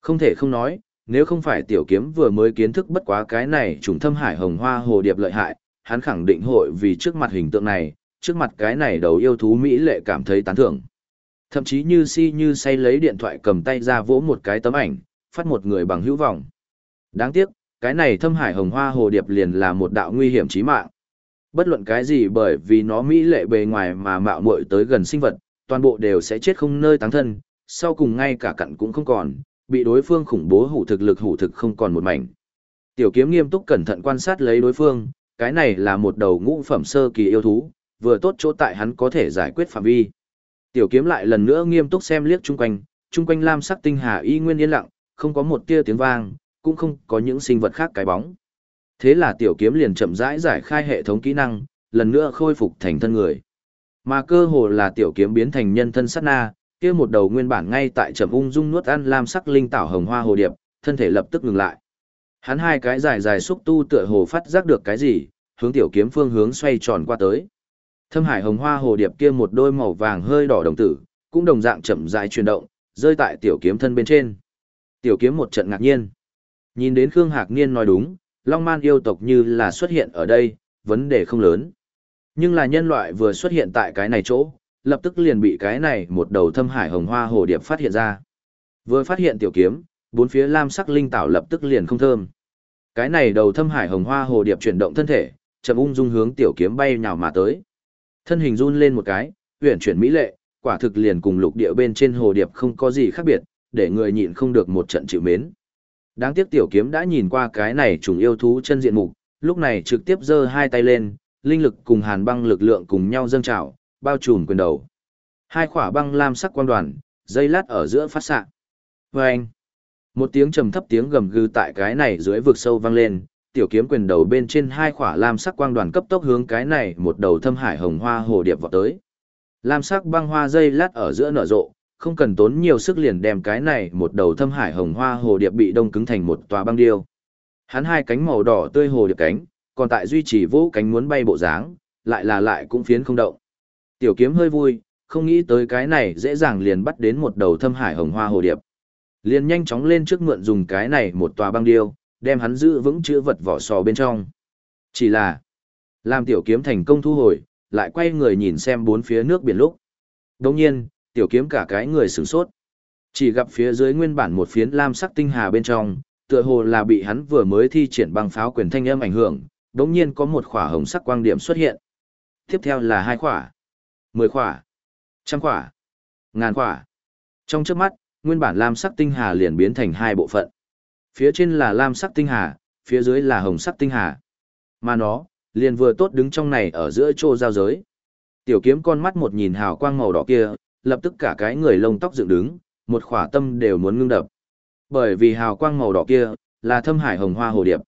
S1: Không thể không nói, nếu không phải tiểu kiếm vừa mới kiến thức bất quá cái này trùng thâm hải hồng hoa hồ điệp lợi hại, hắn khẳng định hội vì trước mặt hình tượng này, trước mặt cái này đầu yêu thú Mỹ lệ cảm thấy tán thưởng. Thậm chí như si như say lấy điện thoại cầm tay ra vỗ một cái tấm ảnh, phát một người bằng hữu vọng. Đáng tiếc, cái này thâm hải hồng hoa hồ điệp liền là một đạo nguy hiểm chí mạng. Bất luận cái gì bởi vì nó mỹ lệ bề ngoài mà mạo muội tới gần sinh vật, toàn bộ đều sẽ chết không nơi táng thân, sau cùng ngay cả cặn cũng không còn, bị đối phương khủng bố hủ thực lực hủ thực không còn một mảnh. Tiểu kiếm nghiêm túc cẩn thận quan sát lấy đối phương, cái này là một đầu ngũ phẩm sơ kỳ yêu thú, vừa tốt chỗ tại hắn có thể giải quyết phạm vi. Tiểu kiếm lại lần nữa nghiêm túc xem liếc chung quanh, chung quanh lam sắc tinh hà y nguyên yên lặng, không có một tia tiếng vang, cũng không có những sinh vật khác cái bóng. Thế là tiểu kiếm liền chậm rãi giải khai hệ thống kỹ năng, lần nữa khôi phục thành thân người. Mà cơ hồ là tiểu kiếm biến thành nhân thân sát na, kia một đầu nguyên bản ngay tại chậm ung dung nuốt ăn lam sắc linh tảo hồng hoa hồ điệp, thân thể lập tức ngừng lại. Hắn hai cái dài dài xúc tu tựa hồ phát giác được cái gì, hướng tiểu kiếm phương hướng xoay tròn qua tới. Thâm hải hồng hoa hồ điệp kia một đôi màu vàng hơi đỏ đồng tử, cũng đồng dạng chậm rãi chuyển động, rơi tại tiểu kiếm thân bên trên. Tiểu kiếm một trận ngạc nhiên. Nhìn đến Khương Hạc Niên nói đúng, Long Man yêu tộc như là xuất hiện ở đây, vấn đề không lớn. Nhưng là nhân loại vừa xuất hiện tại cái này chỗ, lập tức liền bị cái này một đầu thâm hải hồng hoa hồ điệp phát hiện ra. Vừa phát hiện tiểu kiếm, bốn phía lam sắc linh tảo lập tức liền không thơm. Cái này đầu thâm hải hồng hoa hồ điệp chuyển động thân thể, chậm ung dung hướng tiểu kiếm bay nhào mà tới. Thân hình run lên một cái, uyển chuyển mỹ lệ, quả thực liền cùng lục địa bên trên hồ điệp không có gì khác biệt, để người nhịn không được một trận chịu mến. Đáng tiếc tiểu kiếm đã nhìn qua cái này trùng yêu thú chân diện mục, lúc này trực tiếp giơ hai tay lên, linh lực cùng hàn băng lực lượng cùng nhau dâng trào, bao trùm quyền đầu. Hai khỏa băng lam sắc quang đoàn, dây lát ở giữa phát xạ. Vâng! anh, một tiếng trầm thấp tiếng gầm gừ tại cái này dưới vực sâu vang lên, tiểu kiếm quyền đầu bên trên hai khỏa lam sắc quang đoàn cấp tốc hướng cái này một đầu thâm hải hồng hoa hồ điệp vọt tới. Lam sắc băng hoa dây lát ở giữa nở rộ, không cần tốn nhiều sức liền đem cái này một đầu thâm hải hồng hoa hồ điệp bị đông cứng thành một tòa băng điêu. Hắn hai cánh màu đỏ tươi hồ điệp cánh, còn tại duy trì vũ cánh muốn bay bộ dáng, lại là lại cũng phiến không động. Tiểu kiếm hơi vui, không nghĩ tới cái này dễ dàng liền bắt đến một đầu thâm hải hồng hoa hồ điệp. Liền nhanh chóng lên trước mượn dùng cái này một tòa băng điêu, đem hắn giữ vững chữ vật vỏ sò bên trong. Chỉ là, làm tiểu kiếm thành công thu hồi, lại quay người nhìn xem bốn phía nước biển lúc. Đồng nhiên, tiểu kiếm cả cái người sửng sốt. Chỉ gặp phía dưới nguyên bản một phiến lam sắc tinh hà bên trong, tựa hồ là bị hắn vừa mới thi triển băng pháo quyền thanh âm ảnh hưởng, đống nhiên có một khỏa hồng sắc quang điểm xuất hiện. Tiếp theo là hai khỏa, mười khỏa, trăm khỏa, ngàn khỏa. Trong trước mắt, nguyên bản lam sắc tinh hà liền biến thành hai bộ phận. Phía trên là lam sắc tinh hà, phía dưới là hồng sắc tinh hà. Mà nó, liền vừa tốt đứng trong này ở giữa chỗ giao giới. Tiểu kiếm con mắt một nhìn hào quang màu đỏ kia, lập tức cả cái người lông tóc dựng đứng, một khỏa tâm đều muốn ngưng đập. Bởi vì hào quang màu đỏ kia, là thâm hải hồng hoa hồ điệp.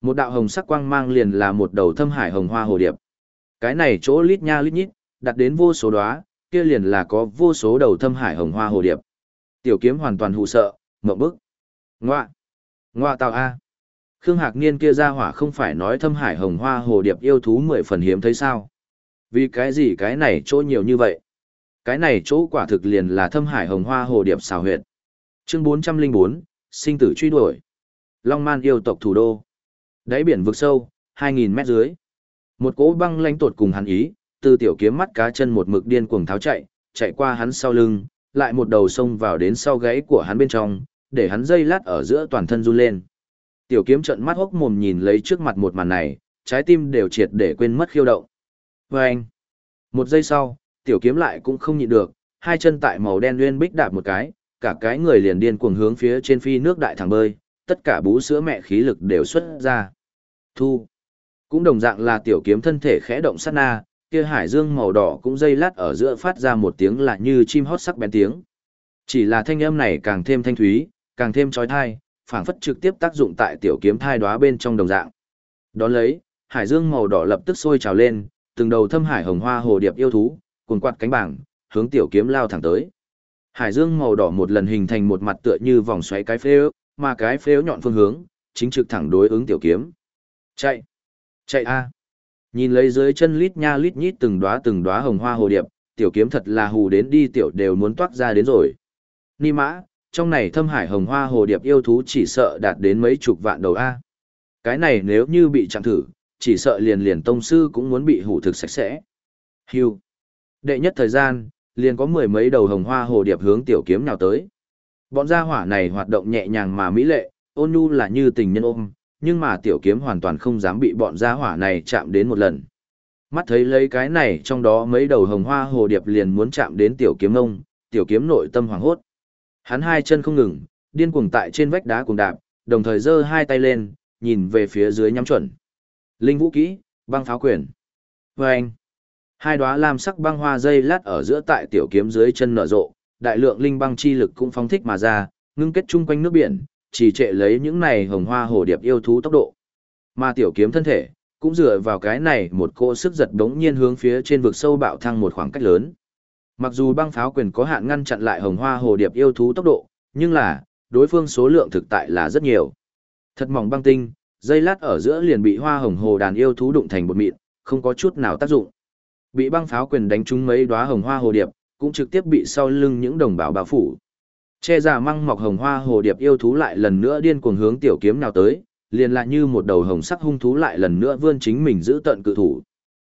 S1: Một đạo hồng sắc quang mang liền là một đầu thâm hải hồng hoa hồ điệp. Cái này chỗ lít nha lít nhít, đặt đến vô số đóa, kia liền là có vô số đầu thâm hải hồng hoa hồ điệp. Tiểu kiếm hoàn toàn hụ sợ, ngậm bức. ngoạn. Ngoa tạo A! Khương Hạc Niên kia ra hỏa không phải nói thâm hải hồng hoa hồ điệp yêu thú mười phần hiếm thấy sao? Vì cái gì cái này chỗ nhiều như vậy? Cái này chỗ quả thực liền là thâm hải hồng hoa hồ điệp xào huyệt. Chương 404, sinh tử truy đuổi. Long Man yêu tộc thủ đô. Đáy biển vực sâu, 2.000 mét dưới. Một cỗ băng lãnh tột cùng hắn ý, từ tiểu kiếm mắt cá chân một mực điên cuồng tháo chạy, chạy qua hắn sau lưng, lại một đầu xông vào đến sau gáy của hắn bên trong, để hắn dây lát ở giữa toàn thân run lên. Tiểu kiếm trợn mắt hốc mồm nhìn lấy trước mặt một màn này, trái tim đều triệt để quên mất khiêu động. Và anh, một giây sau, tiểu kiếm lại cũng không nhịn được, hai chân tại màu đen nguyên bích đạp một cái, cả cái người liền điên cuồng hướng phía trên phi nước đại thẳng bơi, tất cả bú sữa mẹ khí lực đều xuất ra. Thu. Cũng đồng dạng là tiểu kiếm thân thể khẽ động sát na, kia hải dương màu đỏ cũng dây lát ở giữa phát ra một tiếng lạ như chim hót sắc bén tiếng. Chỉ là thanh âm này càng thêm thanh thúy, càng thêm trói thai, phảng phất trực tiếp tác dụng tại tiểu kiếm thai đóa bên trong đồng dạng. Đón lấy, hải dương màu đỏ lập tức sôi trào lên, từng đầu thâm hải hồng hoa hồ điệp yêu thú, cuồn quạt cánh bảng, hướng tiểu kiếm lao thẳng tới. Hải dương màu đỏ một lần hình thành một mặt tựa như vòng xoáy cái phếu, mà cái phếu nhọn phương hướng, chính trực thẳng đối ứng tiểu kiếm. Chạy! Chạy a! Nhìn lấy dưới chân lít nha lít nhít từng đóa từng đóa hồng hoa hồ điệp, tiểu kiếm thật là hù đến đi tiểu đều muốn toát ra đến rồi. Ni mã, trong này thâm hải hồng hoa hồ điệp yêu thú chỉ sợ đạt đến mấy chục vạn đầu A. Cái này nếu như bị chạm thử, chỉ sợ liền liền tông sư cũng muốn bị hủ thực sạch sẽ. Hưu. Đệ nhất thời gian, liền có mười mấy đầu hồng hoa hồ điệp hướng tiểu kiếm nào tới. Bọn gia hỏa này hoạt động nhẹ nhàng mà mỹ lệ, ôn nhu là như tình nhân ôm, nhưng mà tiểu kiếm hoàn toàn không dám bị bọn gia hỏa này chạm đến một lần. Mắt thấy lấy cái này trong đó mấy đầu hồng hoa hồ điệp liền muốn chạm đến tiểu kiếm ông tiểu kiếm nội tâm hoàng hốt. Hắn hai chân không ngừng, điên cuồng tại trên vách đá cuồng đạp, đồng thời giơ hai tay lên, nhìn về phía dưới nhắm chuẩn. Linh vũ kỹ, băng pháo quyền. Và anh, hai đóa lam sắc băng hoa dây lát ở giữa tại tiểu kiếm dưới chân nở rộ, đại lượng linh băng chi lực cũng phóng thích mà ra, ngưng kết chung quanh nước biển, chỉ trệ lấy những này hồng hoa hồ điệp yêu thú tốc độ. Mà tiểu kiếm thân thể, cũng dựa vào cái này một cỗ sức giật đống nhiên hướng phía trên vực sâu bạo thăng một khoảng cách lớn. Mặc dù băng pháo quyền có hạn ngăn chặn lại hồng hoa hồ điệp yêu thú tốc độ, nhưng là, đối phương số lượng thực tại là rất nhiều. Thật mỏng băng tinh, dây lát ở giữa liền bị hoa hồng hồ đàn yêu thú đụng thành bột mịn, không có chút nào tác dụng. Bị băng pháo quyền đánh trúng mấy đóa hồng hoa hồ điệp, cũng trực tiếp bị sau lưng những đồng bào bao phủ. Che giả măng mọc hồng hoa hồ điệp yêu thú lại lần nữa điên cuồng hướng tiểu kiếm nào tới, liền lại như một đầu hồng sắc hung thú lại lần nữa vươn chính mình giữ tận cự thủ.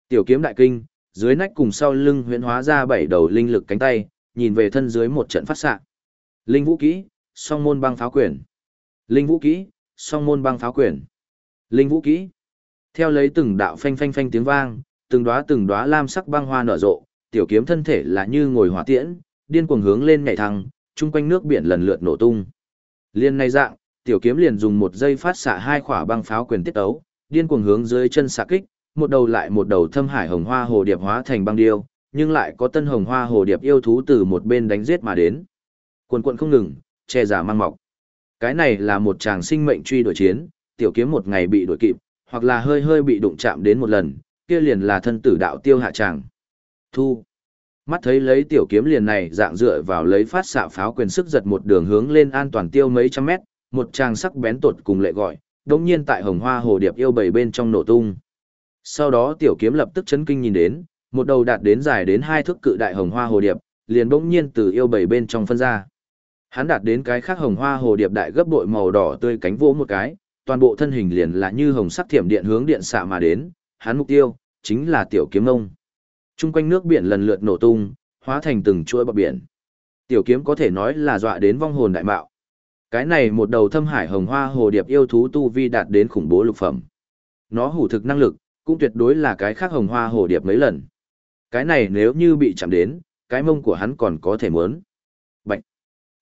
S1: Tiểu kiếm đại kinh, dưới nách cùng sau lưng huyễn hóa ra bảy đầu linh lực cánh tay, nhìn về thân dưới một trận phát xạ. Linh vũ kỹ, song môn băng pháo quyền. Linh vũ kỹ, song môn băng pháo quyền. Linh vũ kỹ. Theo lấy từng đạo phanh phanh phanh tiếng vang, từng đóa từng đóa lam sắc băng hoa nở rộ, tiểu kiếm thân thể là như ngồi hỏa tiễn, điên cuồng hướng lên nhảy thăng, chung quanh nước biển lần lượt nổ tung. Liên này dạng, tiểu kiếm liền dùng một giây phát xạ hai quả băng pháo quyền tiết tấu, điên cuồng hướng dưới chân xạ kích, một đầu lại một đầu thâm hải hồng hoa hồ điệp hóa thành băng điêu, nhưng lại có tân hồng hoa hồ điệp yêu thú từ một bên đánh giết mà đến. Quần quận không ngừng, che giả mang mọc. Cái này là một chàng sinh mệnh truy đuổi chiến, tiểu kiếm một ngày bị đuổi kịp, hoặc là hơi hơi bị đụng chạm đến một lần, kia liền là thân tử đạo tiêu hạ chàng. Thu. Mắt thấy lấy tiểu kiếm liền này dạng dựa vào lấy phát xạ pháo quyền sức giật một đường hướng lên an toàn tiêu mấy trăm mét, một chàng sắc bén tột cùng lệ gọi, đống nhiên tại hồng hoa hồ điệp yêu bầy bên trong nổ tung. Sau đó tiểu kiếm lập tức chấn kinh nhìn đến, một đầu đạt đến dài đến hai thước cự đại hồng hoa hồ điệp, liền bỗng nhiên từ yêu bảy bên trong phân ra. Hắn đạt đến cái khác hồng hoa hồ điệp đại gấp bội màu đỏ tươi cánh vỗ một cái, toàn bộ thân hình liền là như hồng sắc thiểm điện hướng điện xạ mà đến, hắn mục tiêu chính là tiểu kiếm ngông. Trung quanh nước biển lần lượt nổ tung, hóa thành từng chuỗi bọt biển. Tiểu kiếm có thể nói là dọa đến vong hồn đại mạo. Cái này một đầu thâm hải hồng hoa hồ điệp yêu thú tu vi đạt đến khủng bố lục phẩm. Nó hủ thực năng lực, cũng tuyệt đối là cái khác hồng hoa hồ điệp mấy lần. Cái này nếu như bị chạm đến, cái mông của hắn còn có thể muốn. Bạch!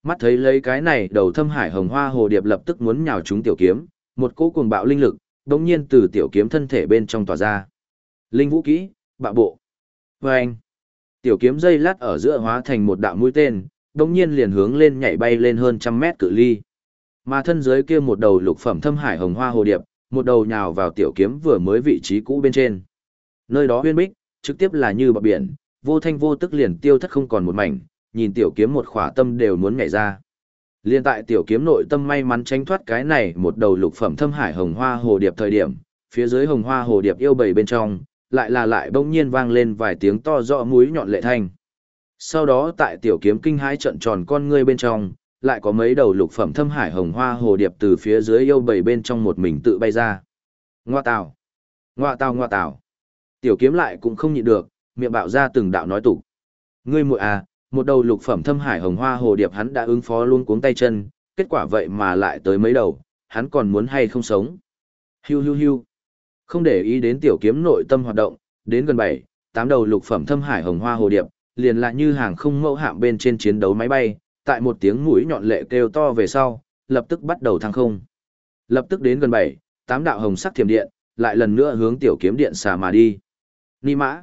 S1: Mắt thấy lấy cái này đầu thâm hải hồng hoa hồ điệp lập tức muốn nhào trúng tiểu kiếm, một cỗ cuồng bạo linh lực, đống nhiên từ tiểu kiếm thân thể bên trong tỏa ra. Linh vũ kỹ, bạo bộ. Và anh, tiểu kiếm dây lát ở giữa hóa thành một đạo mũi tên, đống nhiên liền hướng lên nhảy bay lên hơn trăm mét cự ly. Mà thân dưới kia một đầu lục phẩm thâm hải hồng hoa hồ điệp, một đầu nhào vào tiểu kiếm vừa mới vị trí cũ bên trên. Nơi đó huyên bích, trực tiếp là như bọc biển, vô thanh vô tức liền tiêu thất không còn một mảnh, nhìn tiểu kiếm một khỏa tâm đều muốn nhảy ra. Liên tại tiểu kiếm nội tâm may mắn tránh thoát cái này một đầu lục phẩm thâm hải hồng hoa hồ điệp thời điểm, phía dưới hồng hoa hồ điệp yêu bầy bên trong, lại là lại bỗng nhiên vang lên vài tiếng to rõ mũi nhọn lệ thanh. Sau đó tại tiểu kiếm kinh hãi trận tròn con ngươi bên trong, lại có mấy đầu lục phẩm thâm hải hồng hoa hồ điệp từ phía dưới yêu bầy bên trong một mình tự bay ra. Ngoa tào, ngoa tào ngoa tào. Tiểu kiếm lại cũng không nhịn được, miệng bạo ra từng đạo nói tục. Ngươi muội à, một đầu lục phẩm thâm hải hồng hoa hồ điệp hắn đã ứng phó luôn cuống tay chân, kết quả vậy mà lại tới mấy đầu, hắn còn muốn hay không sống. Hiu hiu hiu. Không để ý đến tiểu kiếm nội tâm hoạt động, đến gần bảy, tám đầu lục phẩm thâm hải hồng hoa hồ điệp, liền lại như hàng không mẫu hạm bên trên chiến đấu máy bay, tại một tiếng mũi nhọn lệ kêu to về sau, lập tức bắt đầu thăng không. Lập tức đến gần bảy, tám đạo hồng sắc thiểm điện, lại lần nữa hướng tiểu kiếm điện xà mà đi. Ni mã.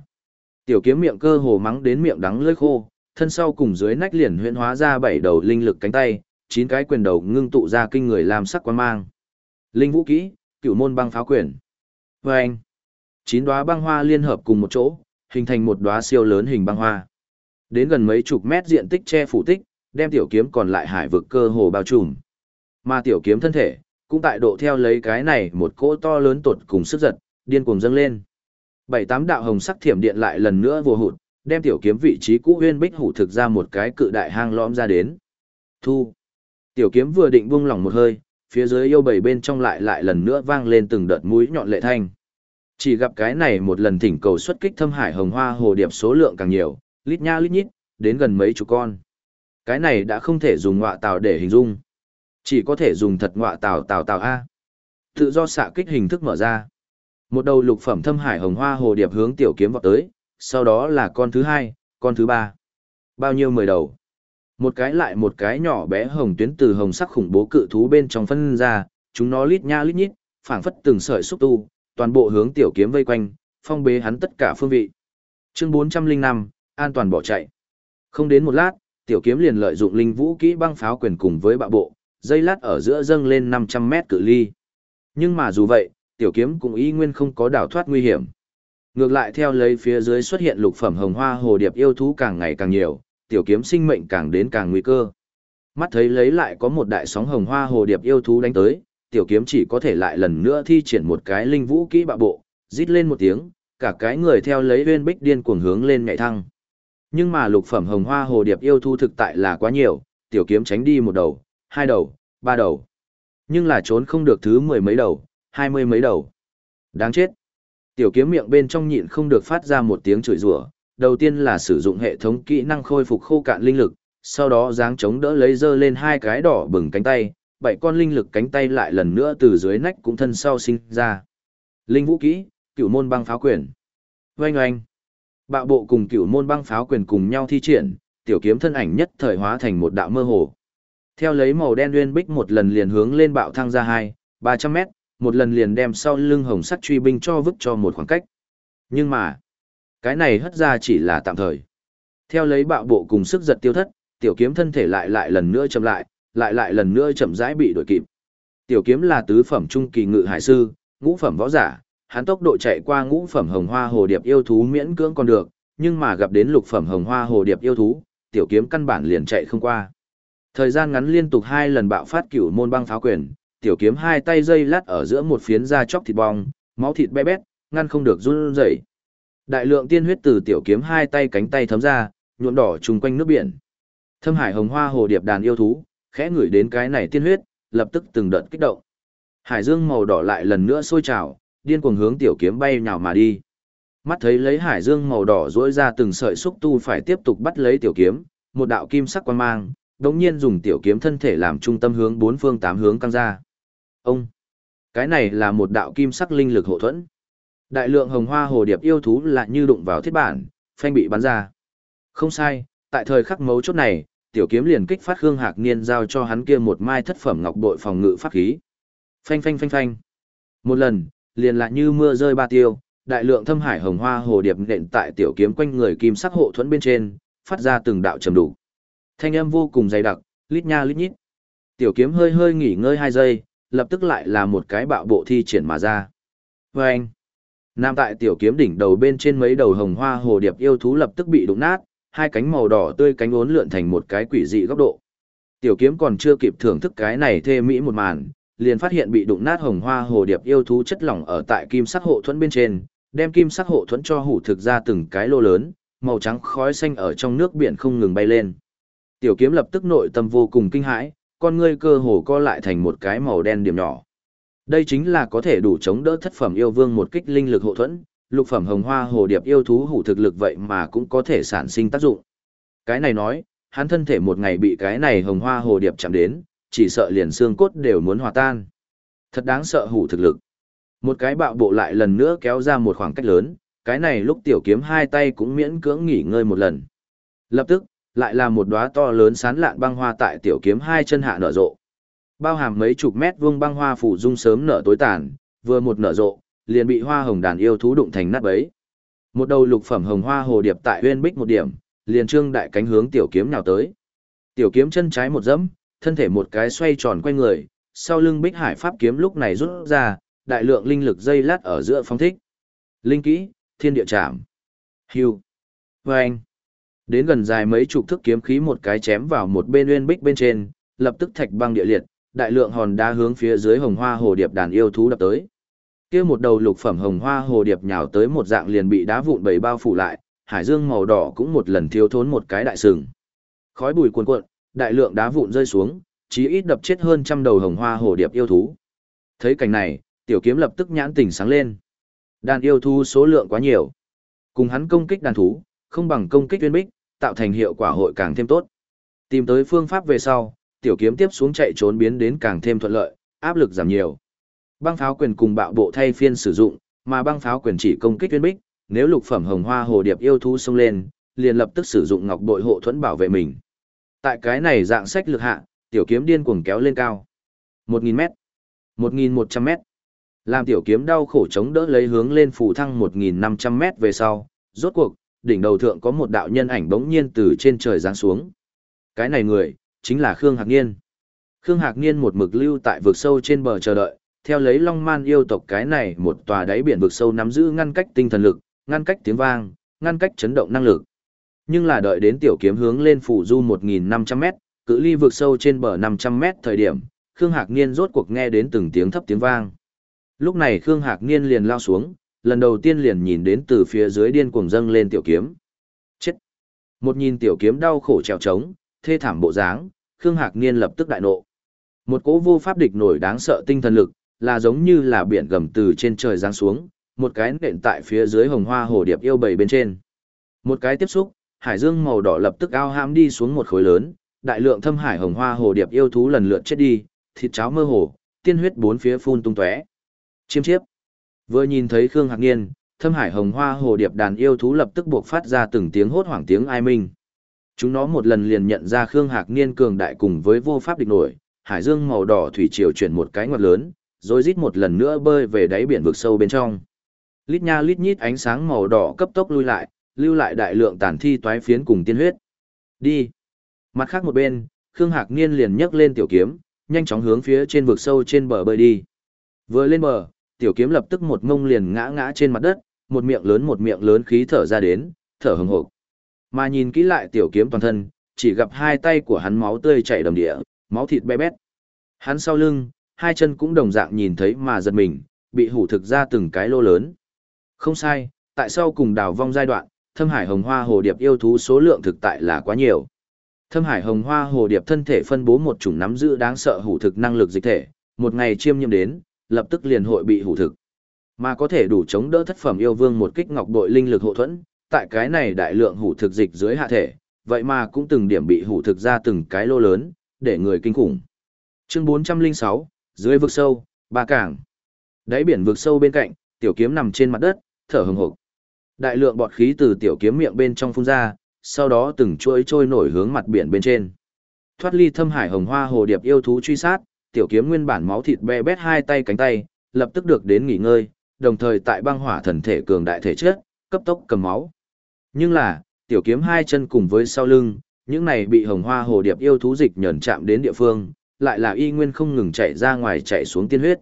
S1: Tiểu kiếm miệng cơ hồ mắng đến miệng đắng lưỡi khô, thân sau cùng dưới nách liền huyễn hóa ra bảy đầu linh lực cánh tay, chín cái quyền đầu ngưng tụ ra kinh người làm sắc quan mang. Linh vũ kỹ, cửu môn băng pháo quyền. Và anh, chín đóa băng hoa liên hợp cùng một chỗ, hình thành một đóa siêu lớn hình băng hoa. Đến gần mấy chục mét diện tích che phủ tích, đem tiểu kiếm còn lại hải vực cơ hồ bao trùm. Mà tiểu kiếm thân thể, cũng tại độ theo lấy cái này một cỗ to lớn tột cùng sức giật, điên cuồng dâng lên. Bảy tám đạo hồng sắc thiểm điện lại lần nữa vô hụt, đem tiểu kiếm vị trí cũ huyên bích hủ thực ra một cái cự đại hang lõm ra đến. Thu. Tiểu kiếm vừa định buông lỏng một hơi, phía dưới yêu bảy bên trong lại lại lần nữa vang lên từng đợt mũi nhọn lệ thanh. Chỉ gặp cái này một lần thỉnh cầu xuất kích thâm hải hồng hoa hồ điệp số lượng càng nhiều, lít nha lít nhít, đến gần mấy chục con. Cái này đã không thể dùng ngọa tào để hình dung. Chỉ có thể dùng thật ngọa tào tào tào A. Tự do xạ kích hình thức mở ra. Một đầu lục phẩm thâm hải hồng hoa hồ điệp hướng tiểu kiếm vọt tới, sau đó là con thứ hai, con thứ ba. Bao nhiêu mười đầu. Một cái lại một cái nhỏ bé hồng tuyến từ hồng sắc khủng bố cự thú bên trong phân ra, chúng nó lít nha lít nhít, phảng phất từng sợi xúc tu, toàn bộ hướng tiểu kiếm vây quanh, phong bế hắn tất cả phương vị. Chương 405, an toàn bỏ chạy. Không đến một lát, tiểu kiếm liền lợi dụng linh vũ kỹ băng pháo quyền cùng với bạo bộ, dây lát ở giữa dâng lên 500 mét cự ly. Nhưng mà dù vậy, tiểu kiếm cũng y nguyên không có đảo thoát nguy hiểm. Ngược lại theo lấy phía dưới xuất hiện lục phẩm hồng hoa hồ điệp yêu thú càng ngày càng nhiều, tiểu kiếm sinh mệnh càng đến càng nguy cơ. Mắt thấy lấy lại có một đại sóng hồng hoa hồ điệp yêu thú đánh tới, tiểu kiếm chỉ có thể lại lần nữa thi triển một cái linh vũ kỹ bạo bộ, rít lên một tiếng, cả cái người theo lấy uyên bích điên cuồng hướng lên nhảy thăng. Nhưng mà lục phẩm hồng hoa hồ điệp yêu thu thực tại là quá nhiều, tiểu kiếm tránh đi một đầu, hai đầu, ba đầu. Nhưng là trốn không được thứ mười mấy đầu, hai mươi mấy đầu. Đáng chết. Tiểu kiếm miệng bên trong nhịn không được phát ra một tiếng chửi rủa, đầu tiên là sử dụng hệ thống kỹ năng khôi phục khô cạn linh lực, sau đó dáng chống đỡ lấy dơ lên hai cái đỏ bừng cánh tay, bảy con linh lực cánh tay lại lần nữa từ dưới nách cũng thân sau sinh ra. Linh vũ kỹ, cửu môn băng pháo quyền. Oanh oanh. Bạo bộ cùng cửu môn băng pháo quyền cùng nhau thi triển, tiểu kiếm thân ảnh nhất thời hóa thành một đạo mơ hồ. Theo lấy màu đen nguyên bích một lần liền hướng lên bạo thăng ra hai, ba trăm mét, một lần liền đem sau lưng hồng sắt truy binh cho vứt cho một khoảng cách. Nhưng mà, cái này hất ra chỉ là tạm thời. Theo lấy bạo bộ cùng sức giật tiêu thất, tiểu kiếm thân thể lại lại lần nữa chậm lại, lại lại lần nữa chậm rãi bị đuổi kịp. Tiểu kiếm là tứ phẩm trung kỳ ngự hải sư, ngũ phẩm võ giả, hắn tốc độ chạy qua ngũ phẩm hồng hoa hồ điệp yêu thú miễn cưỡng còn được, nhưng mà gặp đến lục phẩm hồng hoa hồ điệp yêu thú, tiểu kiếm căn bản liền chạy không qua. Thời gian ngắn liên tục hai lần bạo phát cửu môn băng pháo quyền, tiểu kiếm hai tay dây lát ở giữa một phiến da chóc thịt bong, máu thịt bé bét, ngăn không được run rẩy. Đại lượng tiên huyết từ tiểu kiếm hai tay cánh tay thấm ra, nhuộm đỏ trùng quanh nước biển. Thâm hải hồng hoa hồ điệp đàn yêu thú, khẽ ngửi đến cái này tiên huyết, lập tức từng đợt kích động. Hải dương màu đỏ lại lần nữa sôi trào, điên cuồng hướng tiểu kiếm bay nhào mà đi. Mắt thấy lấy hải dương màu đỏ rỗi ra từng sợi xúc tu phải tiếp tục bắt lấy tiểu kiếm, một đạo kim sắc quan mang, đống nhiên dùng tiểu kiếm thân thể làm trung tâm hướng bốn phương tám hướng căng ra. Ông! Cái này là một đạo kim sắc linh lực hộ thuẫn. Đại lượng hồng hoa hồ điệp yêu thú lại như đụng vào thiết bản, phanh bị bắn ra. Không sai, tại thời khắc mấu chốt này, tiểu kiếm liền kích phát Khương Hạc Niên giao cho hắn kia một mai thất phẩm ngọc bội phòng ngự pháp khí. Phanh phanh phanh phanh. Một lần, liền lại như mưa rơi ba tiêu, đại lượng thâm hải hồng hoa hồ điệp nện tại tiểu kiếm quanh người kim sắc hộ thuẫn bên trên, phát ra từng đạo trầm đủ. Thanh âm vô cùng dày đặc, lít nha lít nhít. Tiểu kiếm hơi hơi nghỉ ngơi hai giây, lập tức lại là một cái bạo bộ thi triển mà ra. Và anh, Nam tại tiểu kiếm đỉnh đầu bên trên mấy đầu hồng hoa hồ điệp yêu thú lập tức bị đụng nát, hai cánh màu đỏ tươi cánh uốn lượn thành một cái quỷ dị góc độ. Tiểu kiếm còn chưa kịp thưởng thức cái này thê mỹ một màn, liền phát hiện bị đụng nát hồng hoa hồ điệp yêu thú chất lỏng ở tại kim sắc hộ thuẫn bên trên, đem kim sắc hộ thuẫn cho hủ thực ra từng cái lô lớn, màu trắng khói xanh ở trong nước biển không ngừng bay lên. Tiểu kiếm lập tức nội tâm vô cùng kinh hãi, con ngươi cơ hồ co lại thành một cái màu đen điểm nhỏ. Đây chính là có thể đủ chống đỡ thất phẩm yêu vương một kích linh lực hộ thuẫn, lục phẩm hồng hoa hồ điệp yêu thú hủ thực lực vậy mà cũng có thể sản sinh tác dụng. Cái này nói, hắn thân thể một ngày bị cái này hồng hoa hồ điệp chạm đến, chỉ sợ liền xương cốt đều muốn hòa tan. Thật đáng sợ hủ thực lực. Một cái bạo bộ lại lần nữa kéo ra một khoảng cách lớn, cái này lúc tiểu kiếm hai tay cũng miễn cưỡng nghỉ ngơi một lần. Lập tức, lại là một đóa to lớn sán lạn băng hoa tại tiểu kiếm hai chân hạ nở rộ. Bao hàm mấy chục mét vuông băng hoa phủ dung sớm nở tối tàn, vừa một nở rộ, liền bị hoa hồng đàn yêu thú đụng thành nát bấy. Một đầu lục phẩm hồng hoa hồ điệp tại uyên bích một điểm, liền trương đại cánh hướng tiểu kiếm nào tới. Tiểu kiếm chân trái một dẫm, thân thể một cái xoay tròn quanh người, sau lưng bích hải pháp kiếm lúc này rút ra, đại lượng linh lực dây lát ở giữa phong thích. Linh kỹ, thiên địa trảm. Hưu. Vâng. Đến gần dài mấy chục thước kiếm khí một cái chém vào một bên uyên bích bên trên, lập tức thạch băng địa liệt, đại lượng hòn đá hướng phía dưới hồng hoa hồ điệp đàn yêu thú đập tới. Kia một đầu lục phẩm hồng hoa hồ điệp nhào tới một dạng liền bị đá vụn bầy bao phủ lại, hải dương màu đỏ cũng một lần thiếu thốn một cái đại sừng. Khói bụi cuồn cuộn, đại lượng đá vụn rơi xuống, chí ít đập chết hơn trăm đầu hồng hoa hồ điệp yêu thú. Thấy cảnh này, tiểu kiếm lập tức nhãn tỉnh sáng lên. Đàn yêu thú số lượng quá nhiều. Cùng hắn công kích đàn thú, không bằng công kích uyên bích, tạo thành hiệu quả hội càng thêm tốt. Tìm tới phương pháp về sau, tiểu kiếm tiếp xuống chạy trốn biến đến càng thêm thuận lợi, áp lực giảm nhiều. Băng pháo quyền cùng bạo bộ thay phiên sử dụng, mà băng pháo quyền chỉ công kích uyên bích, nếu lục phẩm hồng hoa hồ điệp yêu thú xông lên, liền lập tức sử dụng ngọc bội hộ thuẫn bảo vệ mình. Tại cái này dạng sách lực hạ, tiểu kiếm điên cuồng kéo lên cao. 1000m, 1100m. Làm tiểu kiếm đau khổ chống đỡ lấy hướng lên phủ thăng 1500m về sau, rốt cuộc, đỉnh đầu thượng có một đạo nhân ảnh bỗng nhiên từ trên trời giáng xuống. Cái này người, chính là Khương Hạc Niên. Khương Hạc Niên một mực lưu tại vực sâu trên bờ chờ đợi, theo lấy Long Man yêu tộc cái này một tòa đáy biển vực sâu nắm giữ ngăn cách tinh thần lực, ngăn cách tiếng vang, ngăn cách chấn động năng lực. Nhưng là đợi đến tiểu kiếm hướng lên phủ du 1.500m, cự ly vực sâu trên bờ 500m thời điểm, Khương Hạc Niên rốt cuộc nghe đến từng tiếng thấp tiếng vang. Lúc này Khương Hạc Niên liền lao xuống, lần đầu tiên liền nhìn đến từ phía dưới điên cuồng dâng lên tiểu kiếm. Chết! Một nhìn tiểu kiếm đau khổ trèo trống, thê thảm bộ dáng, Khương Hạc Niên lập tức đại nộ. Một cỗ vô pháp địch nổi đáng sợ tinh thần lực, là giống như là biển gầm từ trên trời giáng xuống, một cái nện tại phía dưới hồng hoa hồ điệp yêu bầy bên trên. Một cái tiếp xúc, hải dương màu đỏ lập tức ao hãm đi xuống một khối lớn, đại lượng thâm hải hồng hoa hồ điệp yêu thú lần lượt chết đi, thịt cháo mơ hồ, tiên huyết bốn phía phun tung tóe. Chiêm chiếp. Vừa nhìn thấy Khương Hạc Niên, thâm hải hồng hoa hồ điệp đàn yêu thú lập tức buộc phát ra từng tiếng hốt hoảng tiếng ai minh. Chúng nó một lần liền nhận ra Khương Hạc Niên cường đại cùng với vô pháp địch nổi, hải dương màu đỏ thủy triều chuyển một cái ngoặt lớn, rồi rít một lần nữa bơi về đáy biển vực sâu bên trong. Lít nha lít nhít ánh sáng màu đỏ cấp tốc lui lại, lưu lại đại lượng tàn thi toái phiến cùng tiên huyết. Đi. Mặt khác một bên, Khương Hạc Niên liền nhấc lên tiểu kiếm, nhanh chóng hướng phía trên vực sâu trên bờ bơi đi. Vừa lên bờ, tiểu kiếm lập tức một ngông liền ngã ngã trên mặt đất, một miệng lớn một miệng lớn khí thở ra đến, thở hừng hực. Mà nhìn kỹ lại tiểu kiếm toàn thân, chỉ gặp hai tay của hắn máu tươi chảy đầm địa, máu thịt be bét. Hắn sau lưng, hai chân cũng đồng dạng nhìn thấy mà giật mình, bị hủ thực ra từng cái lô lớn. Không sai, tại sao cùng đào vong giai đoạn, thâm hải hồng hoa hồ điệp yêu thú số lượng thực tại là quá nhiều. Thâm hải hồng hoa hồ điệp thân thể phân bố một chủng nắm giữ đáng sợ hủ thực năng lực dịch thể, một ngày chiêm nhiễm đến, lập tức liền hội bị hủ thực. Mà có thể đủ chống đỡ thất phẩm yêu vương một kích ngọc bội linh lực hộ thuẫn, tại cái này đại lượng hủ thực dịch dưới hạ thể, vậy mà cũng từng điểm bị hủ thực ra từng cái lô lớn, để người kinh khủng. Chương 406, dưới vực sâu, ba cảng. Đáy biển vực sâu bên cạnh, tiểu kiếm nằm trên mặt đất, thở hừng hực. Đại lượng bọt khí từ tiểu kiếm miệng bên trong phun ra, sau đó từng chuỗi trôi nổi hướng mặt biển bên trên. Thoát ly thâm hải hồng hoa hồ điệp yêu thú truy sát, tiểu kiếm nguyên bản máu thịt be bét hai tay cánh tay, lập tức được đến nghỉ ngơi, đồng thời tại băng hỏa thần thể cường đại thể chất, cấp tốc cầm máu. Nhưng là, tiểu kiếm hai chân cùng với sau lưng, những này bị hồng hoa hồ điệp yêu thú dịch nhẫn chạm đến địa phương, lại là y nguyên không ngừng chạy ra ngoài chạy xuống tiên huyết.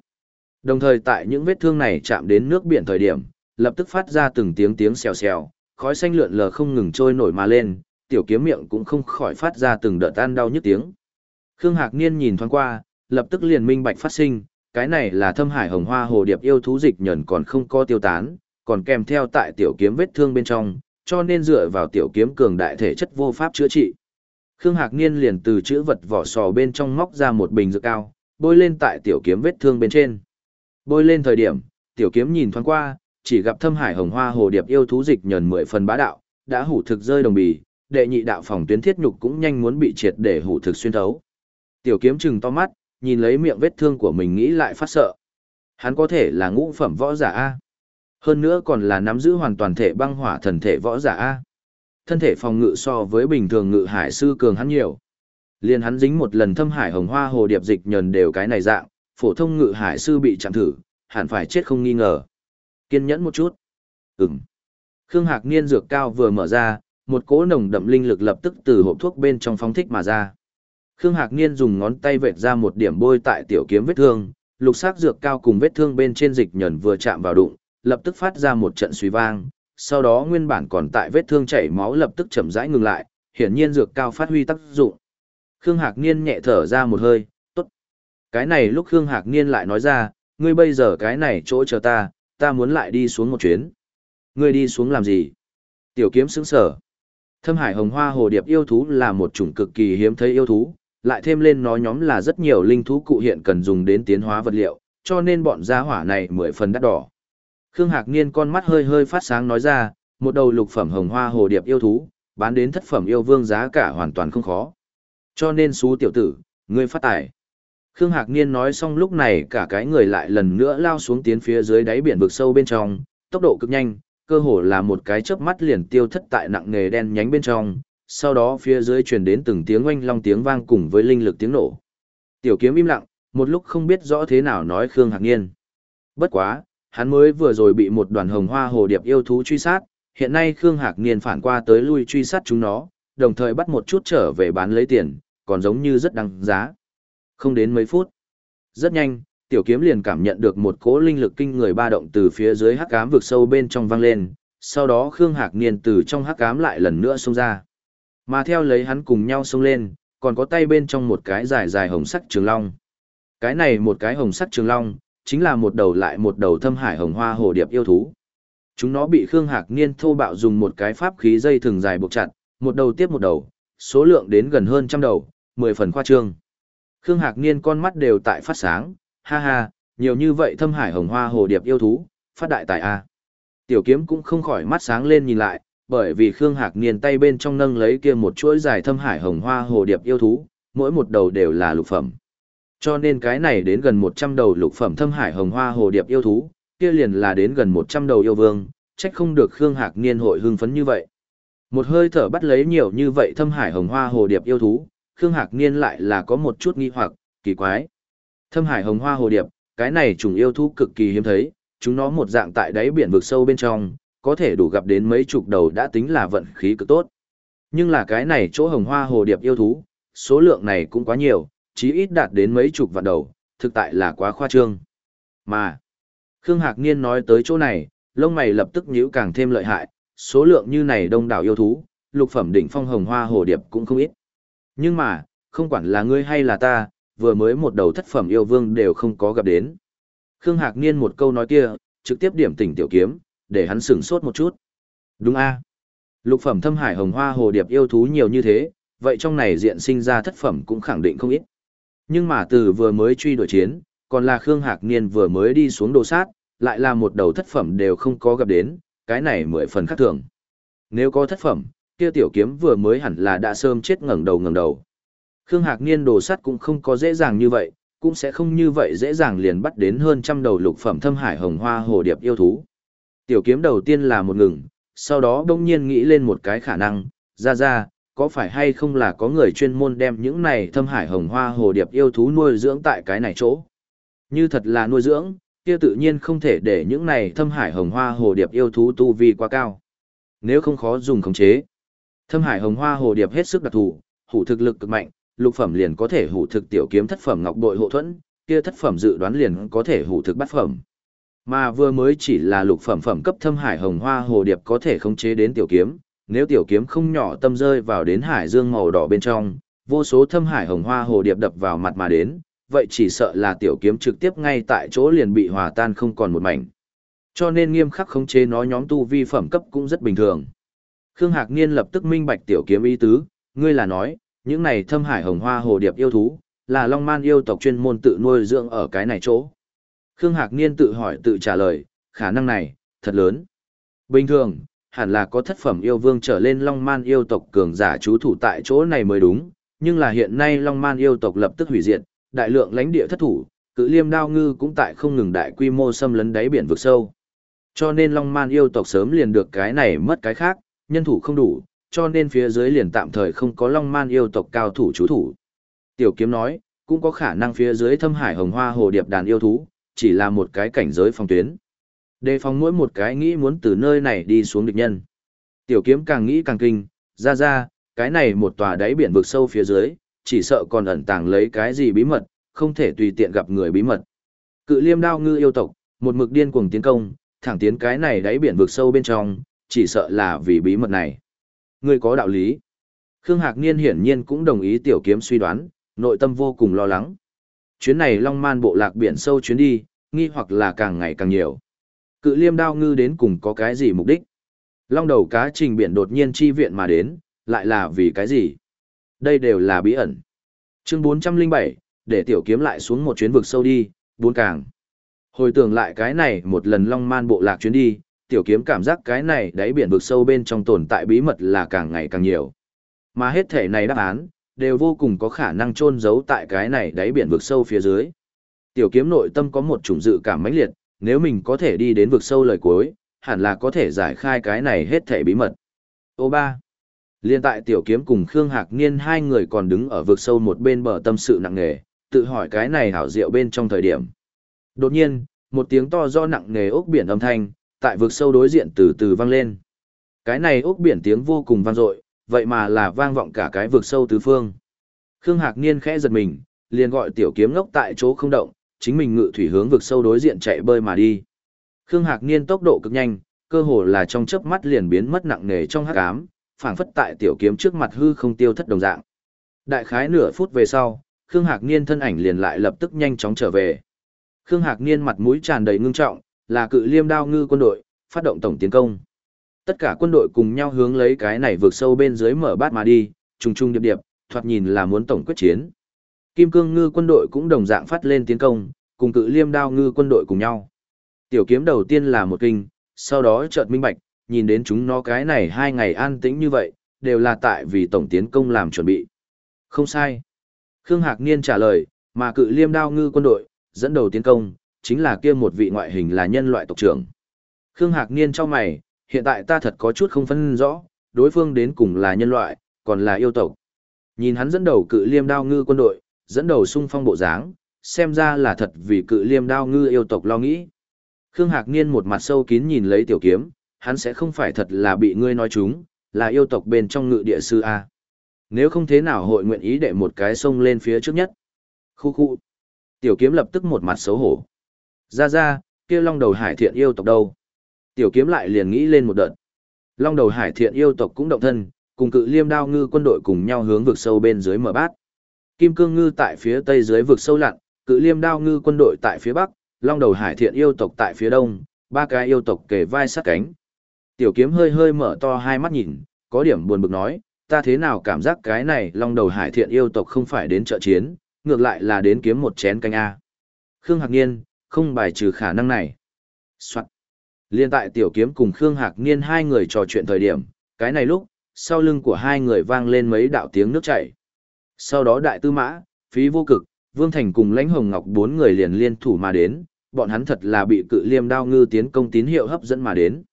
S1: Đồng thời tại những vết thương này chạm đến nước biển thời điểm, lập tức phát ra từng tiếng tiếng xèo xèo, khói xanh lượn lờ không ngừng trôi nổi mà lên, tiểu kiếm miệng cũng không khỏi phát ra từng đợt tan đau nhức tiếng. Khương Hạc Niên nhìn thoáng qua, lập tức liền minh bạch phát sinh, cái này là thâm hải hồng hoa hồ điệp yêu thú dịch nhẫn còn không có tiêu tán, còn kèm theo tại tiểu kiếm vết thương bên trong, cho nên dựa vào tiểu kiếm cường đại thể chất vô pháp chữa trị. Khương Hạc Niên liền từ chữ vật vỏ sò bên trong móc ra một bình dược cao, bôi lên tại tiểu kiếm vết thương bên trên. Bôi lên thời điểm, tiểu kiếm nhìn thoáng qua, chỉ gặp thâm hải hồng hoa hồ điệp yêu thú dịch nhờn mười phần bá đạo, đã hủ thực rơi đồng bì, đệ nhị đạo phòng tuyến thiết nhục cũng nhanh muốn bị triệt để hủ thực xuyên thấu. Tiểu kiếm chừng to mắt, nhìn lấy miệng vết thương của mình nghĩ lại phát sợ. Hắn có thể là ngũ phẩm võ giả A. Hơn nữa còn là nắm giữ hoàn toàn thể băng hỏa thần thể võ giả A. Thân thể phòng ngự so với bình thường ngự hải sư cường hắn nhiều. Liên hắn dính một lần thâm hải hồng hoa hồ điệp dịch nhờn đều cái này dạng, phổ thông ngự hải sư bị chạm thử, hẳn phải chết không nghi ngờ. Kiên nhẫn một chút. Ừm. Khương Hạc Niên dược cao vừa mở ra, một cỗ nồng đậm linh lực lập tức từ hộp thuốc bên trong phóng thích mà ra. Khương Hạc Niên dùng ngón tay vệt ra một điểm bôi tại tiểu kiếm vết thương, lục sắc dược cao cùng vết thương bên trên dịch nhẫn vừa chạm vào đụng, lập tức phát ra một trận suy vang, sau đó nguyên bản còn tại vết thương chảy máu lập tức chậm rãi ngừng lại, hiển nhiên dược cao phát huy tác dụng. Khương Hạc Niên nhẹ thở ra một hơi, tốt. Cái này lúc Khương Hạc Niên lại nói ra, ngươi bây giờ cái này chỗ chờ ta, ta muốn lại đi xuống một chuyến. Ngươi đi xuống làm gì? Tiểu kiếm sững sở. Thâm hải hồng hoa hồ điệp yêu thú là một chủng cực kỳ hiếm thấy yêu thú, lại thêm lên nó nhóm là rất nhiều linh thú cụ hiện cần dùng đến tiến hóa vật liệu, cho nên bọn gia hỏa này mười phần đắt đỏ. Khương Hạc Niên con mắt hơi hơi phát sáng nói ra, một đầu lục phẩm hồng hoa hồ điệp yêu thú, bán đến thất phẩm yêu vương giá cả hoàn toàn không khó. Cho nên xú tiểu tử, ngươi phát tài. Khương Hạc Niên nói xong lúc này cả cái người lại lần nữa lao xuống tiến phía dưới đáy biển vực sâu bên trong, tốc độ cực nhanh, cơ hồ là một cái chớp mắt liền tiêu thất tại nặng nghề đen nhánh bên trong, sau đó phía dưới truyền đến từng tiếng oanh long tiếng vang cùng với linh lực tiếng nổ. Tiểu kiếm im lặng, một lúc không biết rõ thế nào nói Khương Hạc Niên. Bất quá, hắn mới vừa rồi bị một đoàn hồng hoa hồ điệp yêu thú truy sát, hiện nay Khương Hạc Niên phản qua tới lui truy sát chúng nó, đồng thời bắt một chút trở về bán lấy tiền, còn giống như rất đăng giá. Không đến mấy phút. Rất nhanh, tiểu kiếm liền cảm nhận được một cỗ linh lực kinh người ba động từ phía dưới hắc ám vực sâu bên trong vang lên, sau đó Khương Hạc Niên từ trong hắc ám lại lần nữa xông ra. Mà theo lấy hắn cùng nhau xông lên, còn có tay bên trong một cái dài dài hồng sắc trường long. Cái này một cái hồng sắc trường long, chính là một đầu lại một đầu thâm hải hồng hoa hồ điệp yêu thú. Chúng nó bị Khương Hạc Niên thô bạo dùng một cái pháp khí dây thường dài buộc chặt, một đầu tiếp một đầu, số lượng đến gần hơn trăm đầu, mười phần khoa trương. Khương Hạc Niên con mắt đều tại phát sáng, ha ha, nhiều như vậy thâm hải hồng hoa hồ điệp yêu thú, phát đại tài a. Tiểu kiếm cũng không khỏi mắt sáng lên nhìn lại, bởi vì Khương Hạc Niên tay bên trong nâng lấy kia một chuỗi dài thâm hải hồng hoa hồ điệp yêu thú, mỗi một đầu đều là lục phẩm. Cho nên cái này đến gần 100 đầu lục phẩm thâm hải hồng hoa hồ điệp yêu thú, kia liền là đến gần 100 đầu yêu vương, trách không được Khương Hạc Niên hội hưng phấn như vậy. Một hơi thở bắt lấy nhiều như vậy thâm hải hồng hoa hồ điệp yêu thú, Khương Hạc Niên lại là có một chút nghi hoặc, kỳ quái. Thâm hải hồng hoa hồ điệp, cái này trùng yêu thú cực kỳ hiếm thấy, chúng nó một dạng tại đáy biển vực sâu bên trong, có thể đủ gặp đến mấy chục đầu đã tính là vận khí cực tốt. Nhưng là cái này chỗ hồng hoa hồ điệp yêu thú, số lượng này cũng quá nhiều, chí ít đạt đến mấy chục vạn đầu, thực tại là quá khoa trương. Mà, Khương Hạc Niên nói tới chỗ này, lông mày lập tức nhíu càng thêm lợi hại, số lượng như này đông đảo yêu thú, lục phẩm đỉnh phong hồng hoa hồ điệp cũng không ít. Nhưng mà, không quản là ngươi hay là ta, vừa mới một đầu thất phẩm yêu vương đều không có gặp đến. Khương Hạc Niên một câu nói kia, trực tiếp điểm tỉnh tiểu kiếm, để hắn sửng sốt một chút. Đúng a Lục phẩm thâm hải hồng hoa hồ điệp yêu thú nhiều như thế, vậy trong này diện sinh ra thất phẩm cũng khẳng định không ít. Nhưng mà từ vừa mới truy đuổi chiến, còn là Khương Hạc Niên vừa mới đi xuống đồ sát, lại là một đầu thất phẩm đều không có gặp đến, cái này mười phần khác thường. Nếu có thất phẩm, kia tiểu kiếm vừa mới hẳn là đã sớm chết ngẩng đầu ngẩng đầu. Khương Hạc Niên đồ sắt cũng không có dễ dàng như vậy, cũng sẽ không như vậy dễ dàng liền bắt đến hơn trăm đầu lục phẩm thâm hải hồng hoa hồ điệp yêu thú. Tiểu kiếm đầu tiên là một ngừng, sau đó đông nhiên nghĩ lên một cái khả năng, ra ra, có phải hay không là có người chuyên môn đem những này thâm hải hồng hoa hồ điệp yêu thú nuôi dưỡng tại cái này chỗ. Như thật là nuôi dưỡng, kia tự nhiên không thể để những này thâm hải hồng hoa hồ điệp yêu thú tu vi quá cao. Nếu không khó dùng khống chế. Thâm hải hồng hoa hồ điệp hết sức đặc thù, hủ thực lực cực mạnh, lục phẩm liền có thể hủ thực tiểu kiếm thất phẩm ngọc bội hộ thuẫn, kia thất phẩm dự đoán liền có thể hủ thực bát phẩm. Mà vừa mới chỉ là lục phẩm phẩm cấp thâm hải hồng hoa hồ điệp có thể khống chế đến tiểu kiếm, nếu tiểu kiếm không nhỏ tâm rơi vào đến hải dương màu đỏ bên trong, vô số thâm hải hồng hoa hồ điệp đập vào mặt mà đến, vậy chỉ sợ là tiểu kiếm trực tiếp ngay tại chỗ liền bị hòa tan không còn một mảnh. Cho nên nghiêm khắc khống chế nó nhóm tu vi phẩm cấp cũng rất bình thường. Khương Hạc Niên lập tức minh bạch tiểu kiếm ý tứ, ngươi là nói, những này thâm hải hồng hoa hồ điệp yêu thú, là long man yêu tộc chuyên môn tự nuôi dưỡng ở cái này chỗ. Khương Hạc Niên tự hỏi tự trả lời, khả năng này, thật lớn. Bình thường, hẳn là có thất phẩm yêu vương trở lên long man yêu tộc cường giả trú thủ tại chỗ này mới đúng, nhưng là hiện nay long man yêu tộc lập tức hủy diệt, đại lượng lãnh địa thất thủ, cự liêm đao ngư cũng tại không ngừng đại quy mô xâm lấn đáy biển vực sâu. Cho nên long man yêu tộc sớm liền được cái này mất cái khác, nhân thủ không đủ, cho nên phía dưới liền tạm thời không có long man yêu tộc cao thủ chủ thủ. Tiểu kiếm nói, cũng có khả năng phía dưới thâm hải hồng hoa hồ điệp đàn yêu thú, chỉ là một cái cảnh giới phòng tuyến. Đề phòng mỗi một cái nghĩ muốn từ nơi này đi xuống địch nhân. Tiểu kiếm càng nghĩ càng kinh, ra ra, cái này một tòa đáy biển vực sâu phía dưới, chỉ sợ còn ẩn tàng lấy cái gì bí mật, không thể tùy tiện gặp người bí mật. Cự liêm đao ngư yêu tộc, một mực điên cuồng tiến công, thẳng tiến cái này đáy biển vực sâu bên trong, chỉ sợ là vì bí mật này. Người có đạo lý. Khương Hạc Niên hiển nhiên cũng đồng ý tiểu kiếm suy đoán, nội tâm vô cùng lo lắng. Chuyến này Long Man bộ lạc biển sâu chuyến đi, nghi hoặc là càng ngày càng nhiều. Cự liêm đao ngư đến cùng có cái gì mục đích? Long đầu cá trình biển đột nhiên chi viện mà đến, lại là vì cái gì? Đây đều là bí ẩn. Chương 407, để tiểu kiếm lại xuống một chuyến vực sâu đi, bốn càng. Hồi tưởng lại cái này một lần long man bộ lạc chuyến đi, tiểu kiếm cảm giác cái này đáy biển vực sâu bên trong tồn tại bí mật là càng ngày càng nhiều. Mà hết thể này đáp án, đều vô cùng có khả năng chôn giấu tại cái này đáy biển vực sâu phía dưới. Tiểu kiếm nội tâm có một chủng dự cảm mãnh liệt, nếu mình có thể đi đến vực sâu lời cuối, hẳn là có thể giải khai cái này hết thể bí mật. Ô ba. Liên tại tiểu kiếm cùng Khương Hạc Niên hai người còn đứng ở vực sâu một bên bờ tâm sự nặng nề, tự hỏi cái này hảo diệu bên trong thời điểm. Đột nhiên, một tiếng to do nặng nề ốc biển âm thanh, tại vực sâu đối diện từ từ vang lên. Cái này ốc biển tiếng vô cùng vang dội, vậy mà là vang vọng cả cái vực sâu tứ phương. Khương Hạc Niên khẽ giật mình, liền gọi tiểu kiếm ngốc tại chỗ không động, chính mình ngự thủy hướng vực sâu đối diện chạy bơi mà đi. Khương Hạc Niên tốc độ cực nhanh, cơ hồ là trong chớp mắt liền biến mất nặng nề trong hắc ám, phảng phất tại tiểu kiếm trước mặt hư không tiêu thất đồng dạng. Đại khái nửa phút về sau, Khương Hạc Niên thân ảnh liền lại lập tức nhanh chóng trở về. Khương Hạc Niên mặt mũi tràn đầy ngưng trọng, là cự liêm đao ngư quân đội, phát động tổng tiến công. Tất cả quân đội cùng nhau hướng lấy cái này vượt sâu bên dưới mở bát mà đi, trùng trùng điệp điệp, thoạt nhìn là muốn tổng quyết chiến. Kim cương ngư quân đội cũng đồng dạng phát lên tiến công, cùng cự liêm đao ngư quân đội cùng nhau. Tiểu kiếm đầu tiên là một kinh, sau đó chợt minh bạch, nhìn đến chúng nó cái này hai ngày an tĩnh như vậy, đều là tại vì tổng tiến công làm chuẩn bị. Không sai. Khương Hạc Niên trả lời, mà cự liêm đao ngư quân đội, dẫn đầu tiến công, chính là kia một vị ngoại hình là nhân loại tộc trưởng. Khương Hạc Niên cho mày, hiện tại ta thật có chút không phân rõ, đối phương đến cùng là nhân loại, còn là yêu tộc. Nhìn hắn dẫn đầu cự liêm đao ngư quân đội, dẫn đầu sung phong bộ dáng, xem ra là thật vì cự liêm đao ngư yêu tộc lo nghĩ. Khương Hạc Niên một mặt sâu kín nhìn lấy tiểu kiếm, hắn sẽ không phải thật là bị ngươi nói chúng, là yêu tộc bên trong ngự địa sư A. Nếu không thế nào hội nguyện ý để một cái sông lên phía trước nhất. Khu khu. Tiểu kiếm lập tức một mặt xấu hổ. Ra ra, kia long đầu hải thiện yêu tộc đâu? Tiểu kiếm lại liền nghĩ lên một đợt. Long đầu hải thiện yêu tộc cũng động thân, cùng cự liêm đao ngư quân đội cùng nhau hướng vực sâu bên dưới mở bát. Kim cương ngư tại phía tây dưới vực sâu lặn, cự liêm đao ngư quân đội tại phía bắc, long đầu hải thiện yêu tộc tại phía đông, ba cái yêu tộc kề vai sát cánh. Tiểu kiếm hơi hơi mở to hai mắt nhìn, có điểm buồn bực nói, ta thế nào cảm giác cái này long đầu hải thiện yêu tộc không phải đến trợ chiến, ngược lại là đến kiếm một chén canh A. Khương Hạc Niên, không bài trừ khả năng này. Soạn. Liên tại tiểu kiếm cùng Khương Hạc Niên hai người trò chuyện thời điểm, cái này lúc, sau lưng của hai người vang lên mấy đạo tiếng nước chảy. Sau đó đại tư mã, phí vô cực, Vương Thành cùng lãnh hồng ngọc bốn người liền liên thủ mà đến, bọn hắn thật là bị cự liêm đao ngư tiến công tín hiệu hấp dẫn mà đến.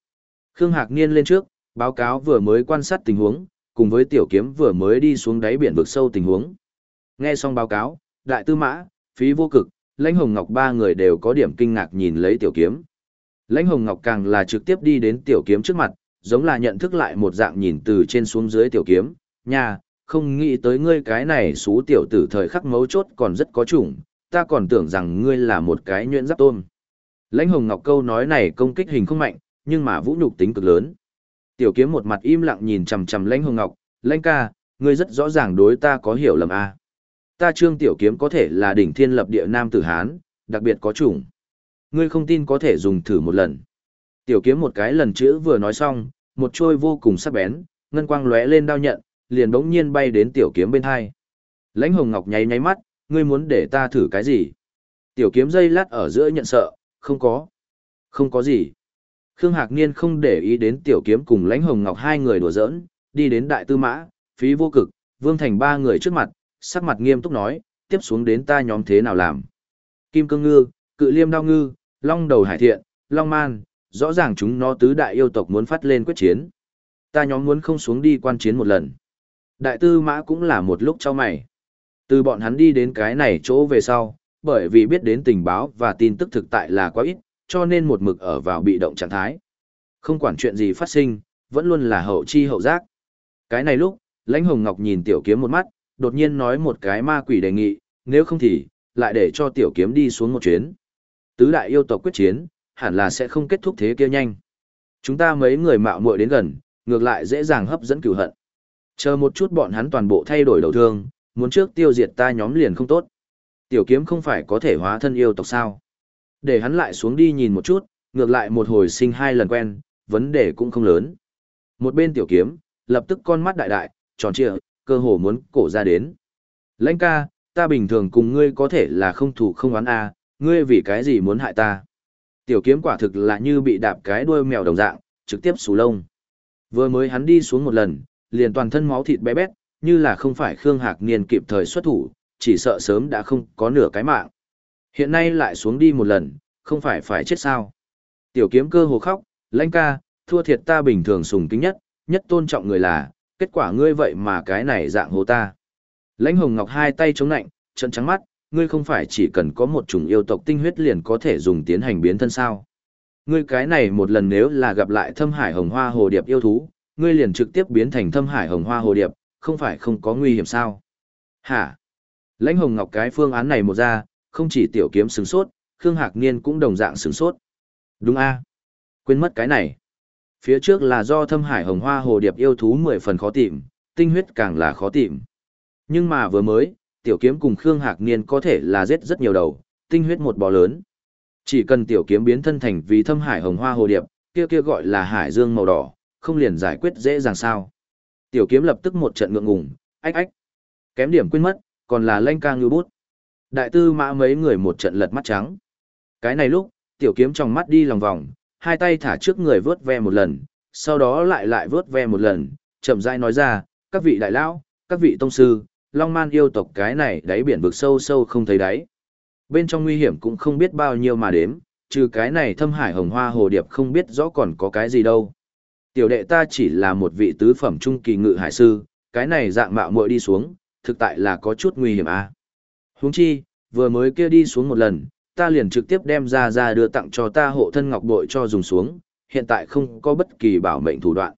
S1: Khương Hạc Niên lên trước, báo cáo vừa mới quan sát tình huống, cùng với tiểu kiếm vừa mới đi xuống đáy biển vực sâu tình huống. Nghe xong báo cáo, đại tư mã, phí vô cực, Lãnh Hồng Ngọc ba người đều có điểm kinh ngạc nhìn lấy tiểu kiếm. Lãnh Hồng Ngọc càng là trực tiếp đi đến tiểu kiếm trước mặt, giống là nhận thức lại một dạng nhìn từ trên xuống dưới tiểu kiếm, nha, không nghĩ tới ngươi cái này xú tiểu tử thời khắc mấu chốt còn rất có chủng, ta còn tưởng rằng ngươi là một cái nhuyễn giáp tôm. Lãnh Hồng Ngọc câu nói này công kích hình không mạnh, nhưng mà vũ nhục tính cực lớn. Tiểu kiếm một mặt im lặng nhìn chằm chằm Lãnh Hồng Ngọc, "Lãnh ca, ngươi rất rõ ràng đối ta có hiểu lầm a. À? Ta Trương tiểu kiếm có thể là đỉnh thiên lập địa nam tử hán, đặc biệt có chủng. Ngươi không tin có thể dùng thử một lần." Tiểu kiếm một cái lần chữ vừa nói xong, một trôi vô cùng sắc bén, ngân quang lóe lên đao nhận, liền bỗng nhiên bay đến tiểu kiếm bên hai. Lãnh Hồng Ngọc nháy nháy mắt, ngươi muốn để ta thử cái gì? Tiểu kiếm dây lát ở giữa nhận sợ, không có. Không có gì. Khương Hạc Niên không để ý đến tiểu kiếm cùng lãnh hồng ngọc hai người đùa giỡn, đi đến đại tư mã, phí vô cực, vương thành ba người trước mặt, sắc mặt nghiêm túc nói, tiếp xuống đến ta nhóm thế nào làm. Kim cương ngư, cự liêm đao ngư, long đầu hải thiện, long man, rõ ràng chúng nó tứ đại yêu tộc muốn phát lên quyết chiến. Ta nhóm muốn không xuống đi quan chiến một lần. Đại tư mã cũng là một lúc cho mày. Từ bọn hắn đi đến cái này chỗ về sau, bởi vì biết đến tình báo và tin tức thực tại là quá ít, cho nên một mực ở vào bị động trạng thái. Không quản chuyện gì phát sinh, vẫn luôn là hậu chi hậu giác. Cái này lúc, lãnh hồng ngọc nhìn tiểu kiếm một mắt, đột nhiên nói một cái ma quỷ đề nghị, nếu không thì, lại để cho tiểu kiếm đi xuống một chuyến. Tứ đại yêu tộc quyết chiến, hẳn là sẽ không kết thúc thế kia nhanh. Chúng ta mấy người mạo muội đến gần, ngược lại dễ dàng hấp dẫn cửu hận. Chờ một chút bọn hắn toàn bộ thay đổi đầu thương, muốn trước tiêu diệt ta nhóm liền không tốt. Tiểu kiếm không phải có thể hóa thân yêu tộc sao. Để hắn lại xuống đi nhìn một chút, ngược lại một hồi sinh hai lần quen, vấn đề cũng không lớn. Một bên tiểu kiếm, lập tức con mắt đại đại, tròn trịa, cơ hồ muốn cổ ra đến. Lãnh ca, ta bình thường cùng ngươi có thể là không thủ không oán a, ngươi vì cái gì muốn hại ta? Tiểu kiếm quả thực là như bị đạp cái đuôi mèo đồng dạng, trực tiếp sù lông. Vừa mới hắn đi xuống một lần, liền toàn thân máu thịt bé bét, như là không phải Khương Hạc Niên kịp thời xuất thủ, chỉ sợ sớm đã không có nửa cái mạng. Hiện nay lại xuống đi một lần, không phải phải chết sao. Tiểu kiếm cơ hồ khóc, lãnh ca, thua thiệt ta bình thường sùng kính nhất, nhất tôn trọng người là, kết quả ngươi vậy mà cái này dạng hồ ta. Lãnh hồng ngọc hai tay chống nạnh, trận trắng mắt, ngươi không phải chỉ cần có một chủng yêu tộc tinh huyết liền có thể dùng tiến hành biến thân sao. Ngươi cái này một lần nếu là gặp lại thâm hải hồng hoa hồ điệp yêu thú, ngươi liền trực tiếp biến thành thâm hải hồng hoa hồ điệp, không phải không có nguy hiểm sao. Hả? Lãnh hồng ngọc cái phương án này một ra, không chỉ tiểu kiếm sửng sốt, Khương Hạc Niên cũng đồng dạng sửng sốt. Đúng a Quên mất cái này. Phía trước là do thâm hải hồng hoa hồ điệp yêu thú mười phần khó tìm, tinh huyết càng là khó tìm. Nhưng mà vừa mới, tiểu kiếm cùng Khương Hạc Niên có thể là giết rất nhiều đầu, tinh huyết một bò lớn. Chỉ cần tiểu kiếm biến thân thành vì thâm hải hồng hoa hồ điệp, kia kia gọi là hải dương màu đỏ, không liền giải quyết dễ dàng sao. Tiểu kiếm lập tức một trận ngượng ngùng, ách ách. Kém điểm quên mất, còn là lanh ca ngư bút. Đại tư mã mấy người một trận lật mắt trắng. Cái này lúc, tiểu kiếm trong mắt đi lòng vòng, hai tay thả trước người vớt ve một lần, sau đó lại lại vớt ve một lần, chậm rãi nói ra, các vị đại lão, các vị tông sư, long man yêu tộc cái này đáy biển vực sâu sâu không thấy đáy. Bên trong nguy hiểm cũng không biết bao nhiêu mà đếm, trừ cái này thâm hải hồng hoa hồ điệp không biết rõ còn có cái gì đâu. Tiểu đệ ta chỉ là một vị tứ phẩm trung kỳ ngự hải sư, cái này dạng mạo muội đi xuống, thực tại là có chút nguy hiểm à. Huống chi, vừa mới kia đi xuống một lần, ta liền trực tiếp đem ra ra đưa tặng cho ta hộ thân ngọc bội cho dùng xuống, hiện tại không có bất kỳ bảo mệnh thủ đoạn.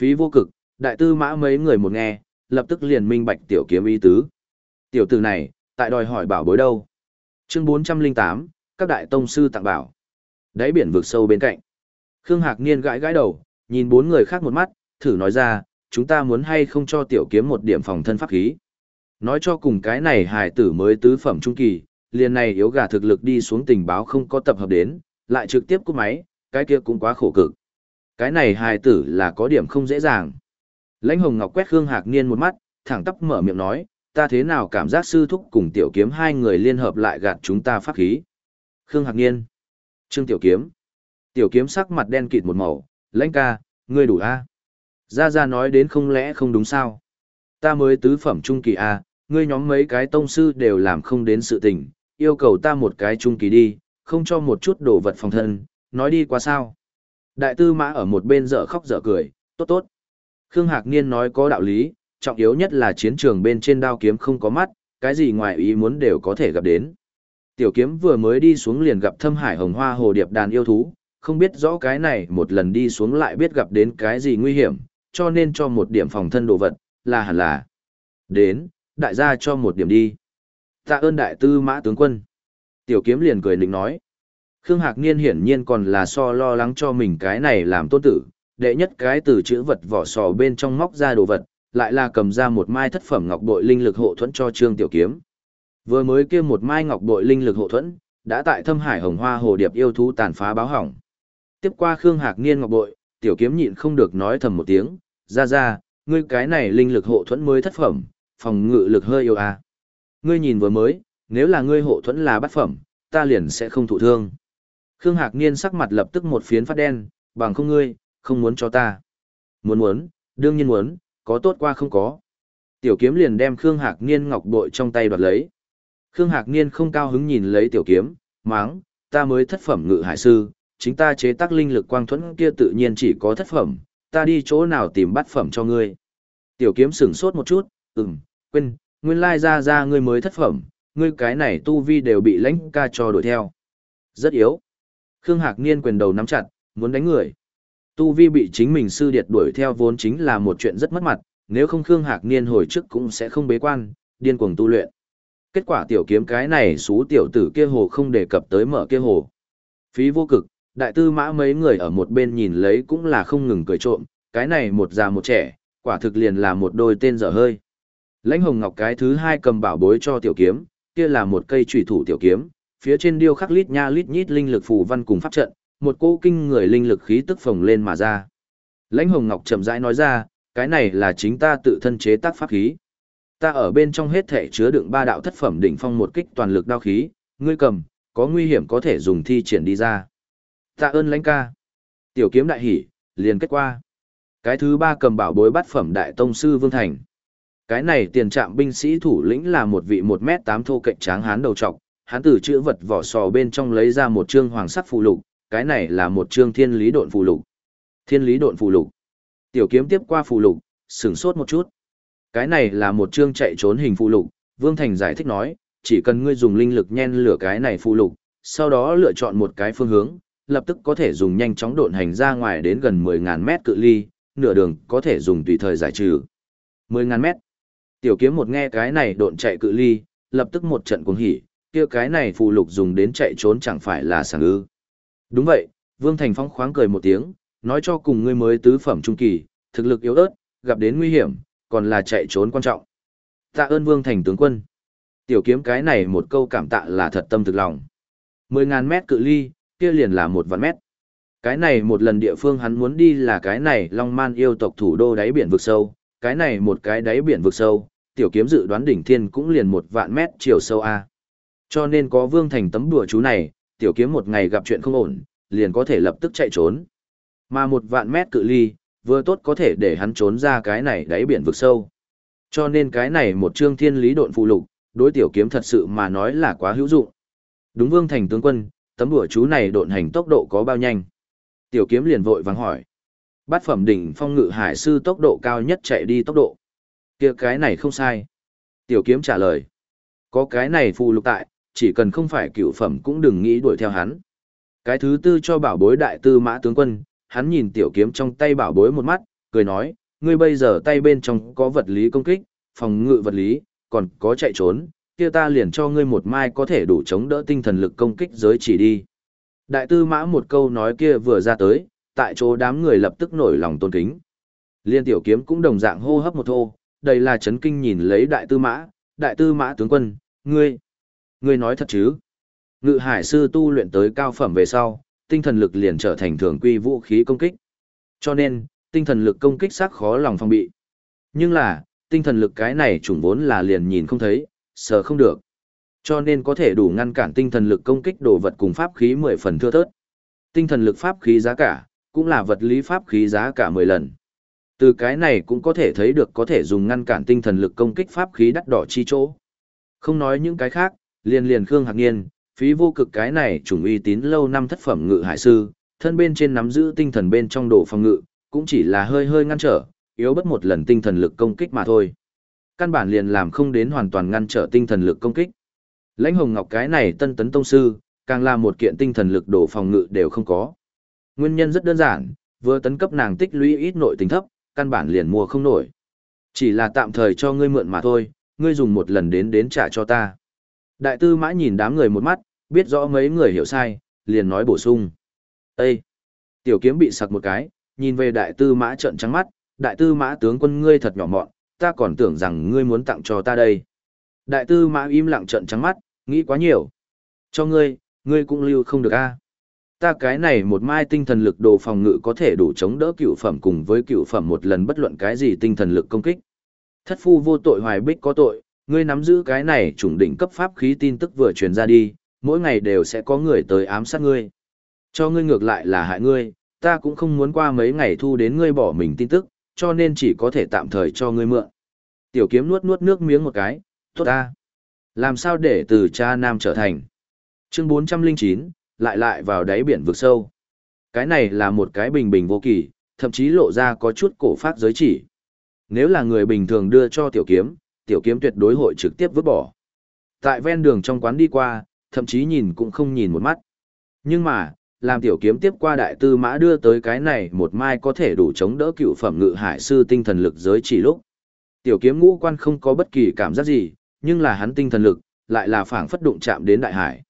S1: Phí vô cực, đại tư mã mấy người một nghe, lập tức liền minh bạch tiểu kiếm ý tứ. Tiểu tử này, tại đòi hỏi bảo bối đâu. Chương 408, các đại tông sư tặng bảo. Đáy biển vực sâu bên cạnh. Khương Hạc Niên gãi gãi đầu, nhìn bốn người khác một mắt, thử nói ra, chúng ta muốn hay không cho tiểu kiếm một điểm phòng thân pháp khí. Nói cho cùng cái này hài tử mới tứ phẩm trung kỳ, liền này yếu gà thực lực đi xuống tình báo không có tập hợp đến, lại trực tiếp cúp máy, cái kia cũng quá khổ cực. Cái này hài tử là có điểm không dễ dàng. Lãnh Hồng Ngọc quét Khương Hạc Niên một mắt, thẳng tắp mở miệng nói, ta thế nào cảm giác sư thúc cùng tiểu kiếm hai người liên hợp lại gạt chúng ta pháp khí. Khương Hạc Niên, Trương Tiểu Kiếm. Tiểu Kiếm sắc mặt đen kịt một màu, lãnh ca, ngươi đủ a Gia Gia nói đến không lẽ không đúng sao? Ta mới tứ phẩm trung kỳ a ngươi nhóm mấy cái tông sư đều làm không đến sự tình, yêu cầu ta một cái trung kỳ đi, không cho một chút đồ vật phòng thân, nói đi qua sao. Đại tư mã ở một bên dở khóc dở cười, tốt tốt. Khương Hạc Niên nói có đạo lý, trọng yếu nhất là chiến trường bên trên đao kiếm không có mắt, cái gì ngoài ý muốn đều có thể gặp đến. Tiểu kiếm vừa mới đi xuống liền gặp thâm hải hồng hoa hồ điệp đàn yêu thú, không biết rõ cái này một lần đi xuống lại biết gặp đến cái gì nguy hiểm, cho nên cho một điểm phòng thân đồ vật, là hẳn là. Đến, đại gia cho một điểm đi. Tạ ơn đại tư mã tướng quân. Tiểu kiếm liền cười định nói. Khương Hạc Niên hiển nhiên còn là so lo lắng cho mình cái này làm tôn tử, đệ nhất cái từ chữ vật vỏ sò bên trong móc ra đồ vật, lại là cầm ra một mai thất phẩm ngọc bội linh lực hộ thuẫn cho Trương Tiểu Kiếm. Vừa mới kia một mai ngọc bội linh lực hộ thuẫn, đã tại Thâm Hải Hồng Hoa Hồ Điệp yêu thú tàn phá báo hỏng. Tiếp qua Khương Hạc Niên ngọc bội, Tiểu Kiếm nhịn không được nói thầm một tiếng, "Ra ra, ngươi cái này linh lực hộ thuẫn mới thất phẩm, phòng ngự lực hơi yếu à? Ngươi nhìn vừa mới, nếu là ngươi hộ thuẫn là bát phẩm, ta liền sẽ không thụ thương." Khương Hạc Niên sắc mặt lập tức một phiến phát đen, bằng không ngươi, không muốn cho ta. Muốn muốn, đương nhiên muốn, có tốt qua không có. Tiểu kiếm liền đem Khương Hạc Niên ngọc bội trong tay đoạt lấy. Khương Hạc Niên không cao hứng nhìn lấy tiểu kiếm, máng, ta mới thất phẩm ngự hải sư, chính ta chế tác linh lực quang thuẫn kia tự nhiên chỉ có thất phẩm, ta đi chỗ nào tìm bát phẩm cho ngươi. Tiểu kiếm sửng sốt một chút, ừm, quên, nguyên lai ra ra ngươi mới thất phẩm, ngươi cái này tu vi đều bị lãnh ca cho đuổi theo. Rất yếu. Khương Hạc Niên quyền đầu nắm chặt, muốn đánh người. Tu vi bị chính mình sư điệt đuổi theo vốn chính là một chuyện rất mất mặt, nếu không Khương Hạc Niên hồi trước cũng sẽ không bế quan, điên cuồng tu luyện. Kết quả tiểu kiếm cái này xú tiểu tử kia hồ không đề cập tới mở kia hồ. Phí vô cực, đại tư mã mấy người ở một bên nhìn lấy cũng là không ngừng cười trộm, cái này một già một trẻ, quả thực liền là một đôi tên dở hơi. Lãnh hồng ngọc cái thứ hai cầm bảo bối cho tiểu kiếm, kia là một cây chủy thủ tiểu kiếm, phía trên điêu khắc lít nha lít nhít linh lực phù văn cùng pháp trận, một cô kinh người linh lực khí tức phồng lên mà ra. Lãnh Hồng Ngọc chậm rãi nói ra, cái này là chính ta tự thân chế tác pháp khí. Ta ở bên trong hết thể chứa đựng ba đạo thất phẩm đỉnh phong một kích toàn lực đao khí, ngươi cầm, có nguy hiểm có thể dùng thi triển đi ra. Tạ ơn lãnh ca. Tiểu kiếm đại hỉ, liền kết qua. Cái thứ ba cầm bảo bối bát phẩm đại tông sư Vương Thành. Cái này tiền trạm binh sĩ thủ lĩnh là một vị một m tám thô cạnh tráng hán đầu trọc, hán từ chữ vật vỏ sò bên trong lấy ra một trương hoàng sắc phù lục, cái này là một trương thiên lý độn phù lục. Thiên lý độn phù lục. Tiểu kiếm tiếp qua phù lục, sửng sốt một chút. Cái này là một trương chạy trốn hình phù lục, Vương Thành giải thích nói, chỉ cần ngươi dùng linh lực nhen lửa cái này phù lục, sau đó lựa chọn một cái phương hướng, lập tức có thể dùng nhanh chóng độn hành ra ngoài đến gần 10.000 mét cự ly, nửa đường có thể dùng tùy thời giải trừ. 10.000 mét. Tiểu kiếm một nghe cái này độn chạy cự ly, lập tức một trận cuồng hỉ, kia cái này phù lục dùng đến chạy trốn chẳng phải là sảng ư. Đúng vậy, Vương Thành Phong khoáng cười một tiếng, nói cho cùng ngươi mới tứ phẩm trung kỳ, thực lực yếu ớt, gặp đến nguy hiểm, còn là chạy trốn quan trọng. Tạ ơn Vương Thành tướng quân. Tiểu kiếm cái này một câu cảm tạ là thật tâm thực lòng. 10.000 mét cự ly, kia liền là một vạn mét. Cái này một lần địa phương hắn muốn đi là cái này Long Man yêu tộc thủ đô đáy biển vực sâu, cái này một cái đáy biển vực sâu, tiểu kiếm dự đoán đỉnh thiên cũng liền một vạn mét chiều sâu A. Cho nên có Vương Thành tấm đùa chú này, tiểu kiếm một ngày gặp chuyện không ổn, liền có thể lập tức chạy trốn. Mà một vạn mét cự ly, vừa tốt có thể để hắn trốn ra cái này đáy biển vực sâu. Cho nên cái này một chương thiên lý độn phụ lục, đối tiểu kiếm thật sự mà nói là quá hữu dụng. Đúng Vương Thành tướng quân, tấm đùa chú này độn hành tốc độ có bao nhanh? Tiểu kiếm liền vội vàng hỏi. Bát phẩm đỉnh phong ngự hải sư tốc độ cao nhất chạy đi tốc độ. kia cái này không sai. Tiểu kiếm trả lời. Có cái này phù lục tại, chỉ cần không phải cựu phẩm cũng đừng nghĩ đuổi theo hắn. Cái thứ tư cho bảo bối đại tư mã tướng quân, hắn nhìn tiểu kiếm trong tay bảo bối một mắt, cười nói, ngươi bây giờ tay bên trong có vật lý công kích, phòng ngự vật lý, còn có chạy trốn, kia ta liền cho ngươi một mai có thể đủ chống đỡ tinh thần lực công kích giới chỉ đi. Đại tư mã một câu nói kia vừa ra tới, tại chỗ đám người lập tức nổi lòng tôn kính. Liên tiểu kiếm cũng đồng dạng hô hấp một thô, đây là chấn kinh nhìn lấy đại tư mã, đại tư mã tướng quân, ngươi, ngươi nói thật chứ? Ngự hải sư tu luyện tới cao phẩm về sau, tinh thần lực liền trở thành thường quy vũ khí công kích. Cho nên, tinh thần lực công kích xác khó lòng phòng bị. Nhưng là, tinh thần lực cái này chủng vốn là liền nhìn không thấy, sợ không được. Cho nên có thể đủ ngăn cản tinh thần lực công kích đồ vật cùng pháp khí 10 phần thưa thớt. Tinh thần lực pháp khí giá cả, cũng là vật lý pháp khí giá cả 10 lần. Từ cái này cũng có thể thấy được có thể dùng ngăn cản tinh thần lực công kích pháp khí đắt đỏ chi chỗ. Không nói những cái khác, liền liền Khương Hạc Niên, phí vô cực cái này chủng uy tín lâu năm thất phẩm ngự hải sư, thân bên trên nắm giữ tinh thần bên trong đồ phòng ngự, cũng chỉ là hơi hơi ngăn trở, yếu bất một lần tinh thần lực công kích mà thôi. Căn bản liền làm không đến hoàn toàn ngăn trở tinh thần lực công kích. Lãnh Hồng Ngọc cái này tân tấn tông sư, càng là một kiện tinh thần lực đổ phòng ngự đều không có. Nguyên nhân rất đơn giản, vừa tấn cấp nàng tích lũy ít nội tình thấp, căn bản liền mua không nổi. Chỉ là tạm thời cho ngươi mượn mà thôi, ngươi dùng một lần đến đến trả cho ta. Đại tư mã nhìn đám người một mắt, biết rõ mấy người hiểu sai, liền nói bổ sung. Ê! Tiểu kiếm bị sặc một cái, nhìn về đại tư mã trợn trắng mắt, đại tư mã tướng quân ngươi thật nhỏ mọn, ta còn tưởng rằng ngươi muốn tặng cho ta đây. Đại tư mã im lặng trợn trắng mắt, nghĩ quá nhiều. Cho ngươi, ngươi cũng lưu không được a. Ta cái này một mai tinh thần lực đồ phòng ngự có thể đủ chống đỡ cựu phẩm cùng với cựu phẩm một lần bất luận cái gì tinh thần lực công kích. Thất phu vô tội hoài bích có tội, ngươi nắm giữ cái này trùng đỉnh cấp pháp khí tin tức vừa truyền ra đi, mỗi ngày đều sẽ có người tới ám sát ngươi. Cho ngươi ngược lại là hại ngươi, ta cũng không muốn qua mấy ngày thu đến ngươi bỏ mình tin tức, cho nên chỉ có thể tạm thời cho ngươi mượn. Tiểu kiếm nuốt nuốt nước miếng một cái, tốt ta. Làm sao để từ cha nam trở thành. Chương 409, lại lại vào đáy biển vực sâu. Cái này là một cái bình bình vô kỳ, thậm chí lộ ra có chút cổ phát giới chỉ. Nếu là người bình thường đưa cho tiểu kiếm, tiểu kiếm tuyệt đối hội trực tiếp vứt bỏ. Tại ven đường trong quán đi qua, thậm chí nhìn cũng không nhìn một mắt. Nhưng mà, làm tiểu kiếm tiếp qua đại tư mã đưa tới cái này một mai có thể đủ chống đỡ cựu phẩm ngự hải sư tinh thần lực giới chỉ lúc. Tiểu kiếm ngũ quan không có bất kỳ cảm giác gì, nhưng là hắn tinh thần lực, lại là phảng phất đụng chạm đến đại hải.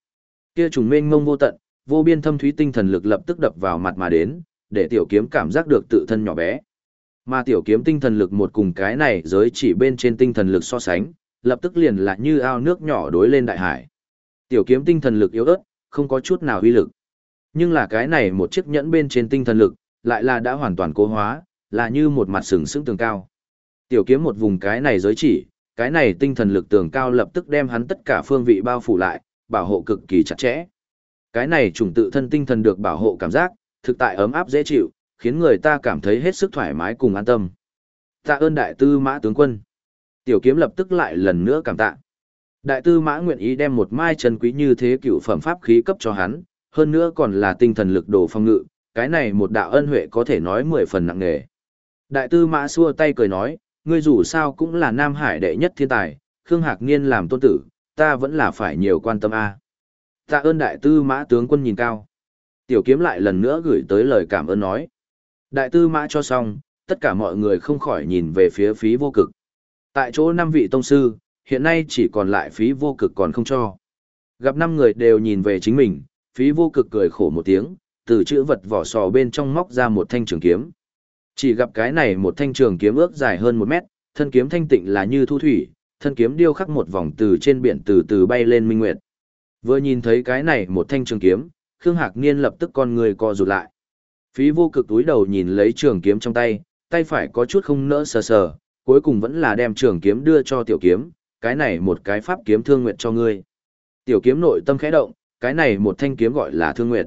S1: Kia trùng mênh mông vô tận, vô biên thâm thúy tinh thần lực lập tức đập vào mặt mà đến, để tiểu kiếm cảm giác được tự thân nhỏ bé. Mà tiểu kiếm tinh thần lực một cùng cái này giới chỉ bên trên tinh thần lực so sánh, lập tức liền là như ao nước nhỏ đối lên đại hải. Tiểu kiếm tinh thần lực yếu ớt, không có chút nào uy lực. Nhưng là cái này một chiếc nhẫn bên trên tinh thần lực, lại là đã hoàn toàn cố hóa, là như một mặt sừng sững tường cao. Tiểu kiếm một vùng cái này giới chỉ, cái này tinh thần lực tường cao lập tức đem hắn tất cả phương vị bao phủ lại, bảo hộ cực kỳ chặt chẽ. Cái này trùng tự thân tinh thần được bảo hộ cảm giác, thực tại ấm áp dễ chịu, khiến người ta cảm thấy hết sức thoải mái cùng an tâm. Tạ ơn đại tư mã tướng quân. Tiểu kiếm lập tức lại lần nữa cảm tạ. Đại tư mã nguyện ý đem một mai chân quý như thế cựu phẩm pháp khí cấp cho hắn, hơn nữa còn là tinh thần lực đồ phong ngự, cái này một đạo ân huệ có thể nói mười phần nặng nề. Đại tư mã xua tay cười nói, ngươi dù sao cũng là Nam Hải đệ nhất thiên tài, Khương Hạc Niên làm tôn tử, ta vẫn là phải nhiều quan tâm a. Tạ ơn đại tư mã tướng quân nhìn cao. Tiểu kiếm lại lần nữa gửi tới lời cảm ơn nói. Đại tư mã cho xong, tất cả mọi người không khỏi nhìn về phía phí vô cực. Tại chỗ năm vị tông sư, hiện nay chỉ còn lại phí vô cực còn không cho. Gặp năm người đều nhìn về chính mình, phí vô cực cười khổ một tiếng, từ chữ vật vỏ sò bên trong móc ra một thanh trường kiếm. Chỉ gặp cái này một thanh trường kiếm ước dài hơn một mét, thân kiếm thanh tịnh là như thu thủy, thân kiếm điêu khắc một vòng từ trên biển từ từ bay lên minh nguyệt. Vừa nhìn thấy cái này một thanh trường kiếm, Khương Hạc Niên lập tức con người co rụt lại. Phí vô cực túi đầu nhìn lấy trường kiếm trong tay, tay phải có chút không nỡ sờ sờ, cuối cùng vẫn là đem trường kiếm đưa cho tiểu kiếm, cái này một cái pháp kiếm thương Nguyệt cho ngươi. Tiểu kiếm nội tâm khẽ động, cái này một thanh kiếm gọi là thương Nguyệt.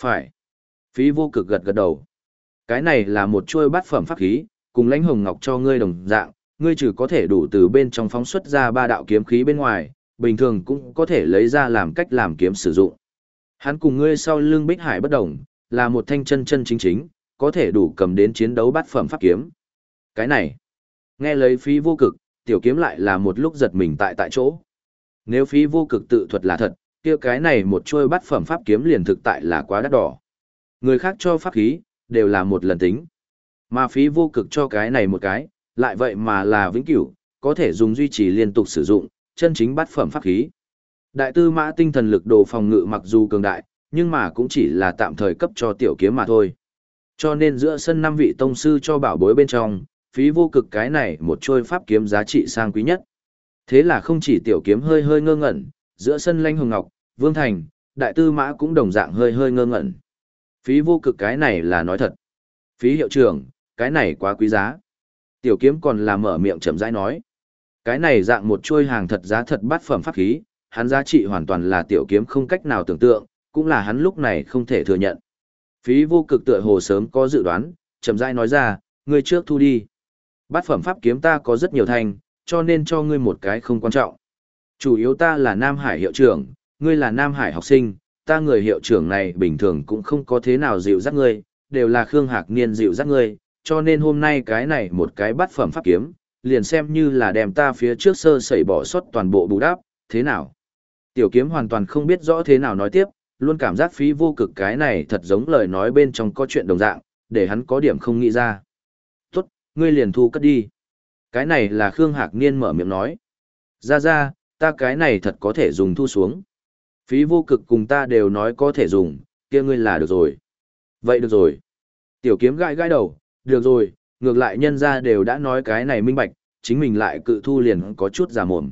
S1: Phải. Phí vô cực gật gật đầu. Cái này là một chuôi bát phẩm pháp khí, cùng lãnh hồng ngọc cho ngươi đồng dạng, ngươi trừ có thể đủ từ bên trong phóng xuất ra ba đạo kiếm khí bên ngoài, bình thường cũng có thể lấy ra làm cách làm kiếm sử dụng. Hắn cùng ngươi sau lưng bích hải bất đồng, là một thanh chân chân chính chính, có thể đủ cầm đến chiến đấu bát phẩm pháp kiếm. Cái này, nghe lấy phí vô cực, tiểu kiếm lại là một lúc giật mình tại tại chỗ. Nếu phí vô cực tự thuật là thật, kia cái này một chuôi bát phẩm pháp kiếm liền thực tại là quá đắt đỏ. Người khác cho pháp khí, đều là một lần tính. Mà phí vô cực cho cái này một cái, lại vậy mà là vĩnh cửu, có thể dùng duy trì liên tục sử dụng, chân chính bát phẩm pháp khí. Đại tư mã tinh thần lực đồ phòng ngự mặc dù cường đại, nhưng mà cũng chỉ là tạm thời cấp cho tiểu kiếm mà thôi. Cho nên giữa sân năm vị tông sư cho bảo bối bên trong, phí vô cực cái này một trôi pháp kiếm giá trị sang quý nhất. Thế là không chỉ tiểu kiếm hơi hơi ngơ ngẩn, giữa sân lanh hồng ngọc, vương thành, đại tư mã cũng đồng dạng hơi hơi ngơ ngẩn. Phí vô cực cái này là nói thật. Phí hiệu trưởng, cái này quá quý giá. Tiểu kiếm còn là mở miệng chậm rãi nói. Cái này dạng một chuôi hàng thật giá thật bát phẩm pháp khí, hắn giá trị hoàn toàn là tiểu kiếm không cách nào tưởng tượng, cũng là hắn lúc này không thể thừa nhận. Phí vô cực tựa hồ sớm có dự đoán, chậm rãi nói ra, ngươi trước thu đi. Bát phẩm pháp kiếm ta có rất nhiều thành, cho nên cho ngươi một cái không quan trọng. Chủ yếu ta là Nam Hải hiệu trưởng, ngươi là Nam Hải học sinh, ta người hiệu trưởng này bình thường cũng không có thế nào dịu dắt ngươi, đều là Khương Hạc Niên dịu dắt ngươi, cho nên hôm nay cái này một cái bát phẩm pháp kiếm, liền xem như là đem ta phía trước sơ sẩy bỏ sót toàn bộ bù đắp, thế nào? Tiểu kiếm hoàn toàn không biết rõ thế nào nói tiếp, luôn cảm giác phí vô cực cái này thật giống lời nói bên trong có chuyện đồng dạng, để hắn có điểm không nghĩ ra. Tốt, ngươi liền thu cất đi. Cái này là Khương Hạc Niên mở miệng nói. Ra ra, ta cái này thật có thể dùng thu xuống. Phí vô cực cùng ta đều nói có thể dùng, kia ngươi là được rồi. Vậy được rồi. Tiểu kiếm gãi gãi đầu, được rồi, ngược lại nhân ra đều đã nói cái này minh bạch, chính mình lại cự thu liền có chút giả mồm.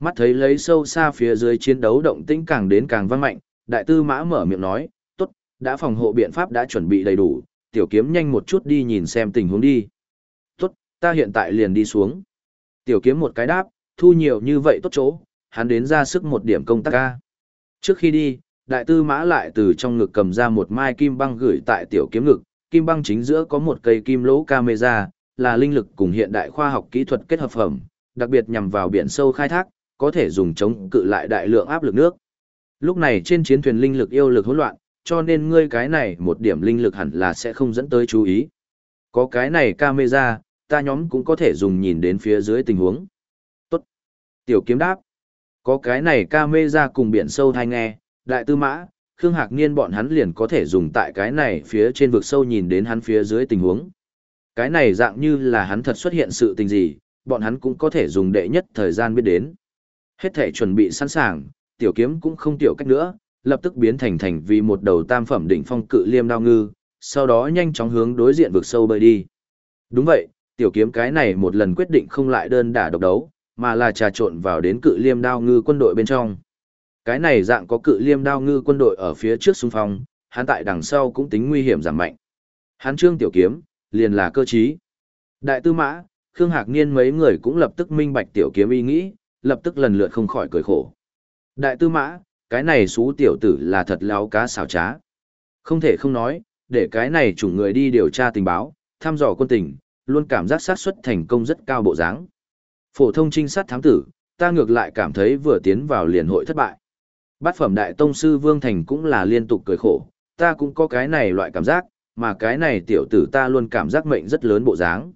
S1: Mắt thấy lấy sâu xa phía dưới chiến đấu động tĩnh càng đến càng vang mạnh, đại tư mã mở miệng nói, tốt, đã phòng hộ biện pháp đã chuẩn bị đầy đủ, tiểu kiếm nhanh một chút đi nhìn xem tình huống đi. Tốt, ta hiện tại liền đi xuống. Tiểu kiếm một cái đáp, thu nhiều như vậy tốt chỗ, hắn đến ra sức một điểm công tác ca. Trước khi đi, đại tư mã lại từ trong ngực cầm ra một mai kim băng gửi tại tiểu kiếm ngực, kim băng chính giữa có một cây kim lỗ camera, là linh lực cùng hiện đại khoa học kỹ thuật kết hợp phẩm, đặc biệt nhằm vào biển sâu khai thác, có thể dùng chống cự lại đại lượng áp lực nước. Lúc này trên chiến thuyền linh lực yêu lực hỗn loạn, cho nên ngươi cái này một điểm linh lực hẳn là sẽ không dẫn tới chú ý. Có cái này camera, ta nhóm cũng có thể dùng nhìn đến phía dưới tình huống. Tốt. Tiểu kiếm đáp. Có cái này camera cùng biển sâu thai nghe, đại tư mã, Khương Hạc Niên bọn hắn liền có thể dùng tại cái này phía trên vực sâu nhìn đến hắn phía dưới tình huống. Cái này dạng như là hắn thật xuất hiện sự tình gì, bọn hắn cũng có thể dùng đệ nhất thời gian biết đến. Hết thể chuẩn bị sẵn sàng, tiểu kiếm cũng không tiểu cách nữa, lập tức biến thành thành vì một đầu tam phẩm đỉnh phong cự liêm đao ngư, sau đó nhanh chóng hướng đối diện vực sâu bơi đi. Đúng vậy, tiểu kiếm cái này một lần quyết định không lại đơn đả độc đấu, mà là trà trộn vào đến cự liêm đao ngư quân đội bên trong. Cái này dạng có cự liêm đao ngư quân đội ở phía trước xung phong, hắn tại đằng sau cũng tính nguy hiểm giảm mạnh. Hắn trương tiểu kiếm, liền là cơ trí. Đại tư mã, Khương Hạc Niên mấy người cũng lập tức minh bạch tiểu kiếm ý nghĩ, lập tức lần lượt không khỏi cười khổ. Đại tư mã, cái này xú tiểu tử là thật láo cá xảo trá. Không thể không nói, để cái này chủ người đi điều tra tình báo, thăm dò quân tình, luôn cảm giác xác suất thành công rất cao bộ dáng. Phổ thông trinh sát thám tử, ta ngược lại cảm thấy vừa tiến vào liền hội thất bại. Bát phẩm đại tông sư Vương Thành cũng là liên tục cười khổ, ta cũng có cái này loại cảm giác, mà cái này tiểu tử ta luôn cảm giác mệnh rất lớn bộ dáng.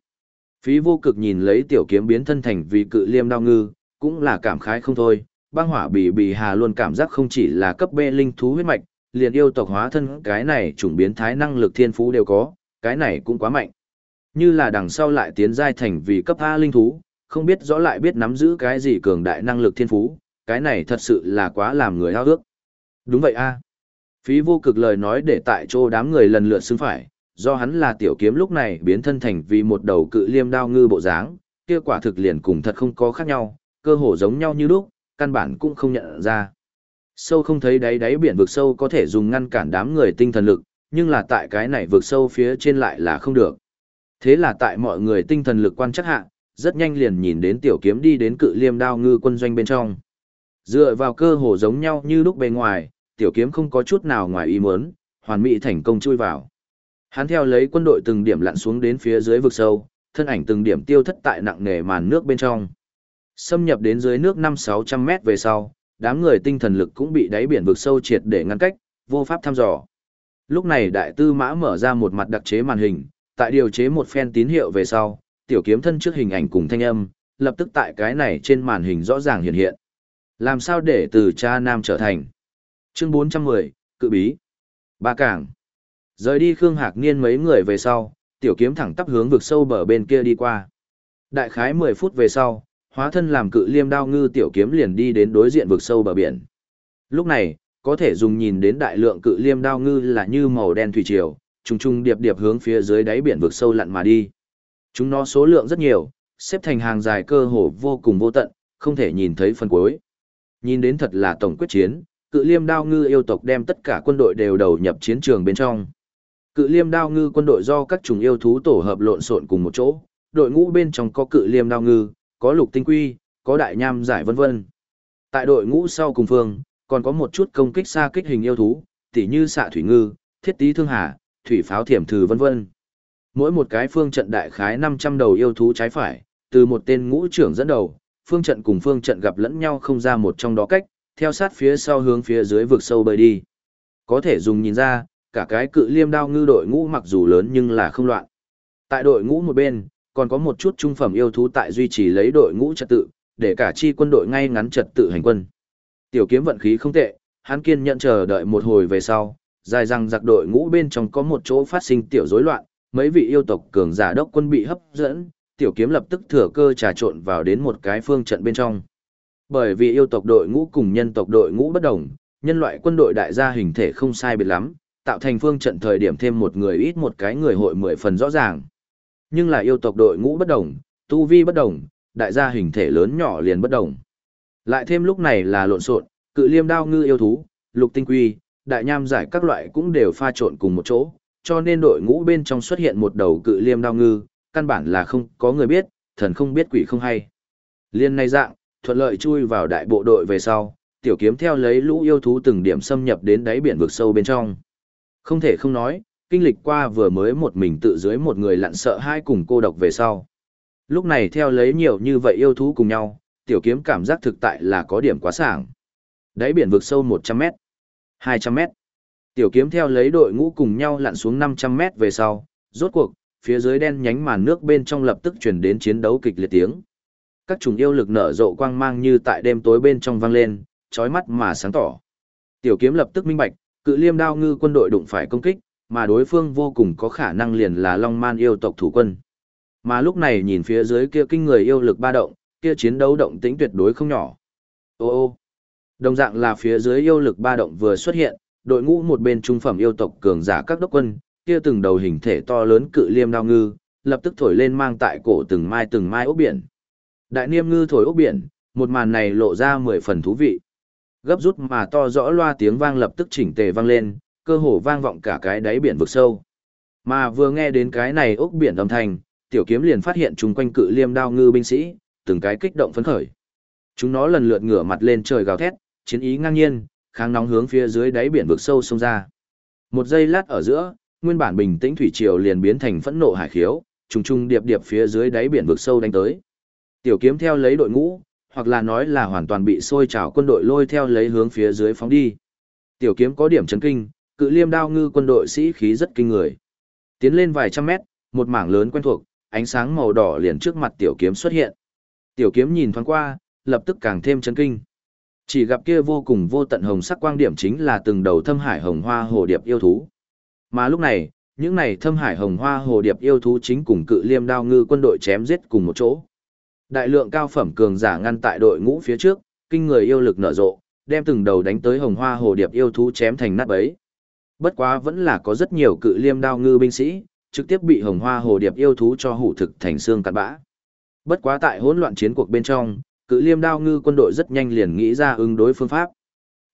S1: Phí vô cực nhìn lấy tiểu kiếm biến thân thành vì cự liêm đao ngư, cũng là cảm khái không thôi, băng hỏa bì bì hà luôn cảm giác không chỉ là cấp B linh thú huyết mạch, liền yêu tộc hóa thân cái này chủng biến thái năng lực thiên phú đều có, cái này cũng quá mạnh. Như là đằng sau lại tiến giai thành vì cấp A linh thú, không biết rõ lại biết nắm giữ cái gì cường đại năng lực thiên phú, cái này thật sự là quá làm người hao ước. Đúng vậy a. Phí vô cực lời nói để tại chỗ đám người lần lượt xứng phải, do hắn là tiểu kiếm lúc này biến thân thành vì một đầu cự liêm đao ngư bộ dáng, kia quả thực liền cùng thật không có khác nhau, cơ hồ giống nhau như lúc, căn bản cũng không nhận ra. Sâu không thấy đáy đáy biển vực sâu có thể dùng ngăn cản đám người tinh thần lực, nhưng là tại cái này vực sâu phía trên lại là không được. Thế là tại mọi người tinh thần lực quan chắc hạ, rất nhanh liền nhìn đến tiểu kiếm đi đến cự liêm đao ngư quân doanh bên trong. Dựa vào cơ hồ giống nhau như lúc bề ngoài, tiểu kiếm không có chút nào ngoài ý muốn, hoàn mỹ thành công chui vào. Hắn theo lấy quân đội từng điểm lặn xuống đến phía dưới vực sâu, thân ảnh từng điểm tiêu thất tại nặng nề màn nước bên trong. Xâm nhập đến dưới nước 5-600 mét về sau, đám người tinh thần lực cũng bị đáy biển vực sâu triệt để ngăn cách, vô pháp thăm dò. Lúc này đại tư mã mở ra một mặt đặc chế màn hình, tại điều chế một phen tín hiệu về sau, tiểu kiếm thân trước hình ảnh cùng thanh âm, lập tức tại cái này trên màn hình rõ ràng hiện hiện. Làm sao để từ cha nam trở thành? Chương 410, cự bí. Ba cảng. Rời đi Khương Hạc Niên mấy người về sau, tiểu kiếm thẳng tắp hướng vực sâu bờ bên kia đi qua. Đại khái 10 phút về sau, hóa thân làm cự liêm đao ngư tiểu kiếm liền đi đến đối diện vực sâu bờ biển. Lúc này, có thể dùng nhìn đến đại lượng cự liêm đao ngư là như màu đen thủy triều, trùng trùng điệp điệp hướng phía dưới đáy biển vực sâu lặn mà đi. Chúng nó số lượng rất nhiều, xếp thành hàng dài cơ hồ vô cùng vô tận, không thể nhìn thấy phần cuối. Nhìn đến thật là tổng quyết chiến, cự liêm đao ngư yêu tộc đem tất cả quân đội đều đầu nhập chiến trường bên trong. Cự liêm đao ngư quân đội do các chủng yêu thú tổ hợp lộn xộn cùng một chỗ, đội ngũ bên trong có cự liêm đao ngư, có lục tinh quy, có đại nham giải vân vân. Tại đội ngũ sau cùng phương, còn có một chút công kích xa kích hình yêu thú, tỉ như xạ thủy ngư, thiết tí thương hà, thủy pháo thiểm thử vân vân. Mỗi một cái phương trận đại khái 500 đầu yêu thú trái phải, từ một tên ngũ trưởng dẫn đầu, phương trận cùng phương trận gặp lẫn nhau không ra một trong đó cách, theo sát phía sau hướng phía dưới vực sâu bơi đi. Có thể dùng nhìn ra, cả cái cự liêm đao ngư đội ngũ mặc dù lớn nhưng là không loạn. Tại đội ngũ một bên, còn có một chút trung phẩm yêu thú tại duy trì lấy đội ngũ trật tự, để cả chi quân đội ngay ngắn trật tự hành quân. Tiểu kiếm vận khí không tệ, hắn kiên nhận chờ đợi một hồi về sau, dài rằng giặc đội ngũ bên trong có một chỗ phát sinh tiểu rối loạn, mấy vị yêu tộc cường giả đốc quân bị hấp dẫn, tiểu kiếm lập tức thừa cơ trà trộn vào đến một cái phương trận bên trong. Bởi vì yêu tộc đội ngũ cùng nhân tộc đội ngũ bất đồng, nhân loại quân đội đại gia hình thể không sai biệt lắm, tạo thành phương trận thời điểm thêm một người ít một cái người hội mười phần rõ ràng. Nhưng là yêu tộc đội ngũ bất đồng, tu vi bất đồng, đại gia hình thể lớn nhỏ liền bất đồng. Lại thêm lúc này là lộn xộn, cự liêm đao ngư yêu thú, lục tinh quy, đại nham giải các loại cũng đều pha trộn cùng một chỗ, cho nên đội ngũ bên trong xuất hiện một đầu cự liêm đao ngư, căn bản là không có người biết, thần không biết quỷ không hay. Liên này dạng, thuận lợi chui vào đại bộ đội về sau, tiểu kiếm theo lấy lũ yêu thú từng điểm xâm nhập đến đáy biển vực sâu bên trong. Không thể không nói, kinh lịch qua vừa mới một mình tự dưới một người lặn sợ hai cùng cô độc về sau. Lúc này theo lấy nhiều như vậy yêu thú cùng nhau, tiểu kiếm cảm giác thực tại là có điểm quá sảng. Đáy biển vực sâu 100 mét, 200 mét. Tiểu kiếm theo lấy đội ngũ cùng nhau lặn xuống 500 mét về sau, rốt cuộc, phía dưới đen nhánh màn nước bên trong lập tức chuyển đến chiến đấu kịch liệt tiếng. Các chủng yêu lực nở rộ quang mang như tại đêm tối bên trong vang lên, chói mắt mà sáng tỏ. Tiểu kiếm lập tức minh bạch, cự liêm đao ngư quân đội đụng phải công kích, mà đối phương vô cùng có khả năng liền là Long Man yêu tộc thủ quân. Mà lúc này nhìn phía dưới kia kinh người yêu lực ba động, kia chiến đấu động tĩnh tuyệt đối không nhỏ. Ô ô. Đồng dạng là phía dưới yêu lực ba động vừa xuất hiện, đội ngũ một bên trung phẩm yêu tộc cường giả các đốc quân, kia từng đầu hình thể to lớn cự liêm đao ngư, lập tức thổi lên mang tại cổ từng mai từng mai ốc biển. Đại niêm ngư thổi ốc biển, một màn này lộ ra mười phần thú vị. Gấp rút mà to rõ loa tiếng vang lập tức chỉnh tề vang lên, cơ hồ vang vọng cả cái đáy biển vực sâu. Mà vừa nghe đến cái này ốc biển âm thanh, tiểu kiếm liền phát hiện chung quanh cự liêm đao ngư binh sĩ, từng cái kích động phấn khởi. Chúng nó lần lượt ngửa mặt lên trời gào thét, chiến ý ngang nhiên, kháng nóng hướng phía dưới đáy biển vực sâu xông ra. Một giây lát ở giữa, nguyên bản bình tĩnh thủy triều liền biến thành phẫn nộ hải khiếu, trùng trùng điệp điệp phía dưới đáy biển vực sâu đánh tới. Tiểu kiếm theo lấy đội ngũ, hoặc là nói là hoàn toàn bị sôi trào quân đội lôi theo lấy hướng phía dưới phóng đi. Tiểu kiếm có điểm chấn kinh, cự liêm đao ngư quân đội sĩ khí rất kinh người. Tiến lên vài trăm mét, một mảng lớn quen thuộc, ánh sáng màu đỏ liền trước mặt tiểu kiếm xuất hiện. Tiểu kiếm nhìn thoáng qua, lập tức càng thêm chấn kinh. Chỉ gặp kia vô cùng vô tận hồng sắc quang điểm chính là từng đầu thâm hải hồng hoa hồ điệp yêu thú. Mà lúc này, những này thâm hải hồng hoa hồ điệp yêu thú chính cùng cự liêm đao ngư quân đội chém giết cùng một chỗ. Đại lượng cao phẩm cường giả ngăn tại đội ngũ phía trước, kinh người yêu lực nở rộ, đem từng đầu đánh tới hồng hoa hồ điệp yêu thú chém thành nát bấy. Bất quá vẫn là có rất nhiều cự liêm đao ngư binh sĩ, trực tiếp bị hồng hoa hồ điệp yêu thú cho hủ thực thành xương cặn bã. Bất quá tại hỗn loạn chiến cuộc bên trong, cự liêm đao ngư quân đội rất nhanh liền nghĩ ra ứng đối phương pháp.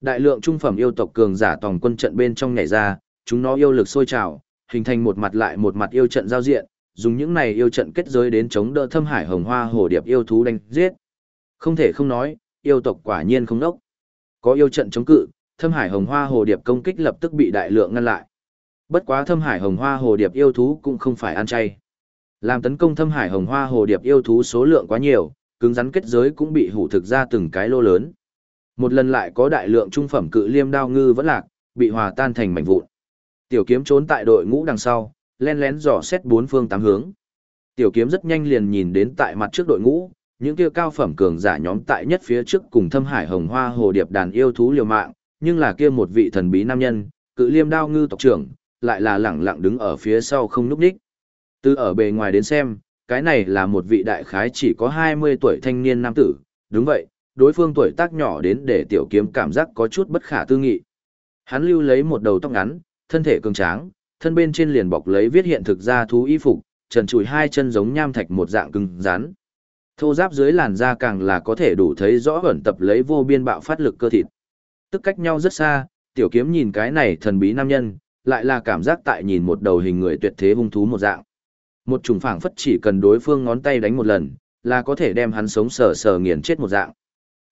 S1: Đại lượng trung phẩm yêu tộc cường giả tòng quân trận bên trong nhảy ra, chúng nó yêu lực sôi trào, hình thành một mặt lại một mặt yêu trận giao diện, dùng những này yêu trận kết giới đến chống đỡ thâm hải hồng hoa hồ điệp yêu thú đánh giết. Không thể không nói, yêu tộc quả nhiên không đốc. Có yêu trận chống cự, thâm hải hồng hoa hồ điệp công kích lập tức bị đại lượng ngăn lại. Bất quá thâm hải hồng hoa hồ điệp yêu thú cũng không phải ăn chay. Làm tấn công thâm hải hồng hoa hồ điệp yêu thú số lượng quá nhiều, cứng rắn kết giới cũng bị hủ thực ra từng cái lô lớn. Một lần lại có đại lượng trung phẩm cự liêm đao ngư vẫn lạc, bị hòa tan thành mảnh vụn. Tiểu kiếm trốn tại đội ngũ đằng sau, len lén dò xét bốn phương tám hướng. Tiểu kiếm rất nhanh liền nhìn đến tại mặt trước đội ngũ, những kia cao phẩm cường giả nhóm tại nhất phía trước cùng thâm hải hồng hoa hồ điệp đàn yêu thú liều mạng, nhưng là kia một vị thần bí nam nhân, cự liêm đao ngư tộc trưởng, lại là lẳng lặng đứng ở phía sau không núp đích. Từ ở bề ngoài đến xem, cái này là một vị đại khái chỉ có 20 tuổi thanh niên nam tử, đúng vậy, đối phương tuổi tác nhỏ đến để tiểu kiếm cảm giác có chút bất khả tư nghị. Hắn lưu lấy một đầu tóc ngắn, thân thể cường tráng, thân bên trên liền bọc lấy viết hiện thực ra thú y phục, trần trụi hai chân giống nham thạch một dạng cứng rắn. Thô giáp dưới làn da càng là có thể đủ thấy rõ ẩn tập lấy vô biên bạo phát lực cơ thịt. Tức cách nhau rất xa, tiểu kiếm nhìn cái này thần bí nam nhân, lại là cảm giác tại nhìn một đầu hình người tuyệt thế hung thú một dạng. Một trùng phảng phất chỉ cần đối phương ngón tay đánh một lần, là có thể đem hắn sống sờ sờ nghiền chết một dạng.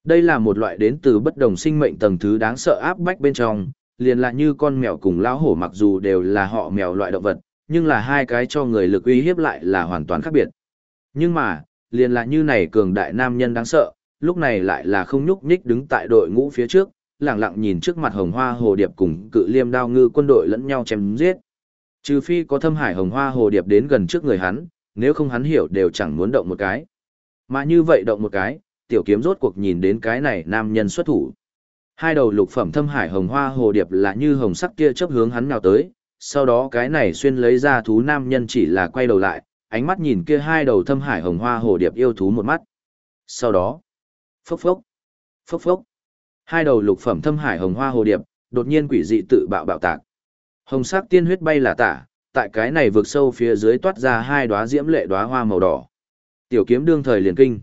S1: Đây là một loại đến từ bất đồng sinh mệnh tầng thứ đáng sợ áp bách bên trong, liền là như con mèo cùng lão hổ mặc dù đều là họ mèo loại động vật, nhưng là hai cái cho người lực uy hiếp lại là hoàn toàn khác biệt. Nhưng mà, liền là như này cường đại nam nhân đáng sợ, lúc này lại là không nhúc nhích đứng tại đội ngũ phía trước, lặng lặng nhìn trước mặt hồng hoa hồ điệp cùng cự liêm đao ngư quân đội lẫn nhau chém giết. Trừ phi có thâm hải hồng hoa hồ điệp đến gần trước người hắn, nếu không hắn hiểu đều chẳng muốn động một cái. Mà như vậy động một cái, tiểu kiếm rốt cuộc nhìn đến cái này nam nhân xuất thủ. Hai đầu lục phẩm thâm hải hồng hoa hồ điệp là như hồng sắc kia chớp hướng hắn nào tới, sau đó cái này xuyên lấy ra thú nam nhân chỉ là quay đầu lại, ánh mắt nhìn kia hai đầu thâm hải hồng hoa hồ điệp yêu thú một mắt. Sau đó, phốc phốc, phốc phốc, hai đầu lục phẩm thâm hải hồng hoa hồ điệp, đột nhiên quỷ dị tự bạo bạo tạc. Hồng sắc tiên huyết bay là tả, tại cái này vượt sâu phía dưới toát ra hai đóa diễm lệ đóa hoa màu đỏ. Tiểu kiếm đương thời liền kinh.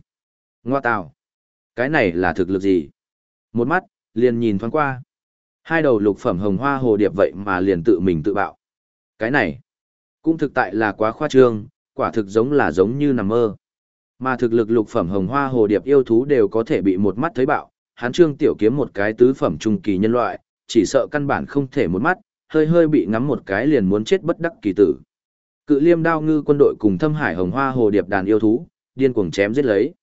S1: Ngoa tào, Cái này là thực lực gì? Một mắt, liền nhìn thoáng qua. Hai đầu lục phẩm hồng hoa hồ điệp vậy mà liền tự mình tự bạo. Cái này, cũng thực tại là quá khoa trương, quả thực giống là giống như nằm mơ. Mà thực lực lục phẩm hồng hoa hồ điệp yêu thú đều có thể bị một mắt thấy bạo, hắn trương tiểu kiếm một cái tứ phẩm trung kỳ nhân loại, chỉ sợ căn bản không thể một mắt, hơi hơi bị ngắm một cái liền muốn chết bất đắc kỳ tử. Cự liêm đao ngư quân đội cùng thâm hải hồng hoa hồ điệp đàn yêu thú, điên cuồng chém giết lấy.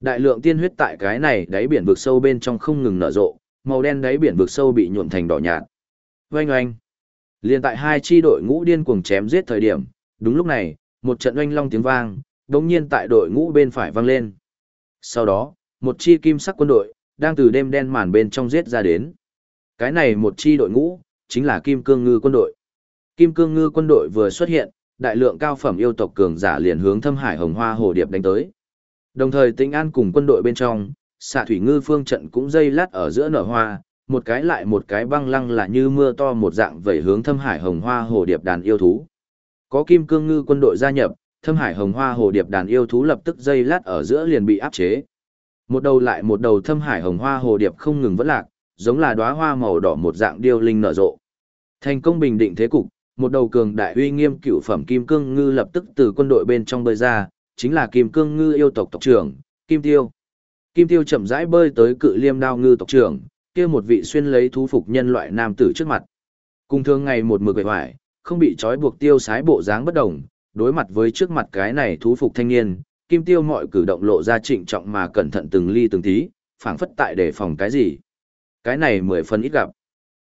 S1: Đại lượng tiên huyết tại cái này đáy biển vực sâu bên trong không ngừng nở rộ, màu đen đáy biển vực sâu bị nhuộm thành đỏ nhạt. Oanh oanh. Liên tại hai chi đội ngũ điên cuồng chém giết thời điểm, đúng lúc này, một trận oanh long tiếng vang, đột nhiên tại đội ngũ bên phải vang lên. Sau đó, một chi kim sắc quân đội đang từ đêm đen màn bên trong giết ra đến. Cái này một chi đội ngũ chính là Kim Cương Ngư quân đội. Kim Cương Ngư quân đội vừa xuất hiện, đại lượng cao phẩm yêu tộc cường giả liền hướng Thâm Hải Hồng Hoa Hồ Điệp đánh tới. Đồng thời Tĩnh An cùng quân đội bên trong, xạ thủy ngư phương trận cũng dây lát ở giữa nở hoa, một cái lại một cái băng lăng là như mưa to một dạng vẩy hướng thâm hải hồng hoa hồ điệp đàn yêu thú. Có kim cương ngư quân đội gia nhập, thâm hải hồng hoa hồ điệp đàn yêu thú lập tức dây lát ở giữa liền bị áp chế. Một đầu lại một đầu thâm hải hồng hoa hồ điệp không ngừng vẫn lạc, giống là đóa hoa màu đỏ một dạng điêu linh nở rộ. Thành công bình định thế cục, một đầu cường đại uy nghiêm cựu phẩm kim cương ngư lập tức từ quân đội bên trong bơi ra, chính là kim cương ngư yêu tộc tộc trưởng, Kim Tiêu. Kim Tiêu chậm rãi bơi tới cự liêm đao ngư tộc trưởng, kia một vị xuyên lấy thú phục nhân loại nam tử trước mặt. Cùng thường ngày một mực bề hoài, không bị trói buộc tiêu sái bộ dáng bất đồng, đối mặt với trước mặt cái này thú phục thanh niên, Kim Tiêu mọi cử động lộ ra trịnh trọng mà cẩn thận từng ly từng tí, phảng phất tại để phòng cái gì. Cái này mười phần ít gặp.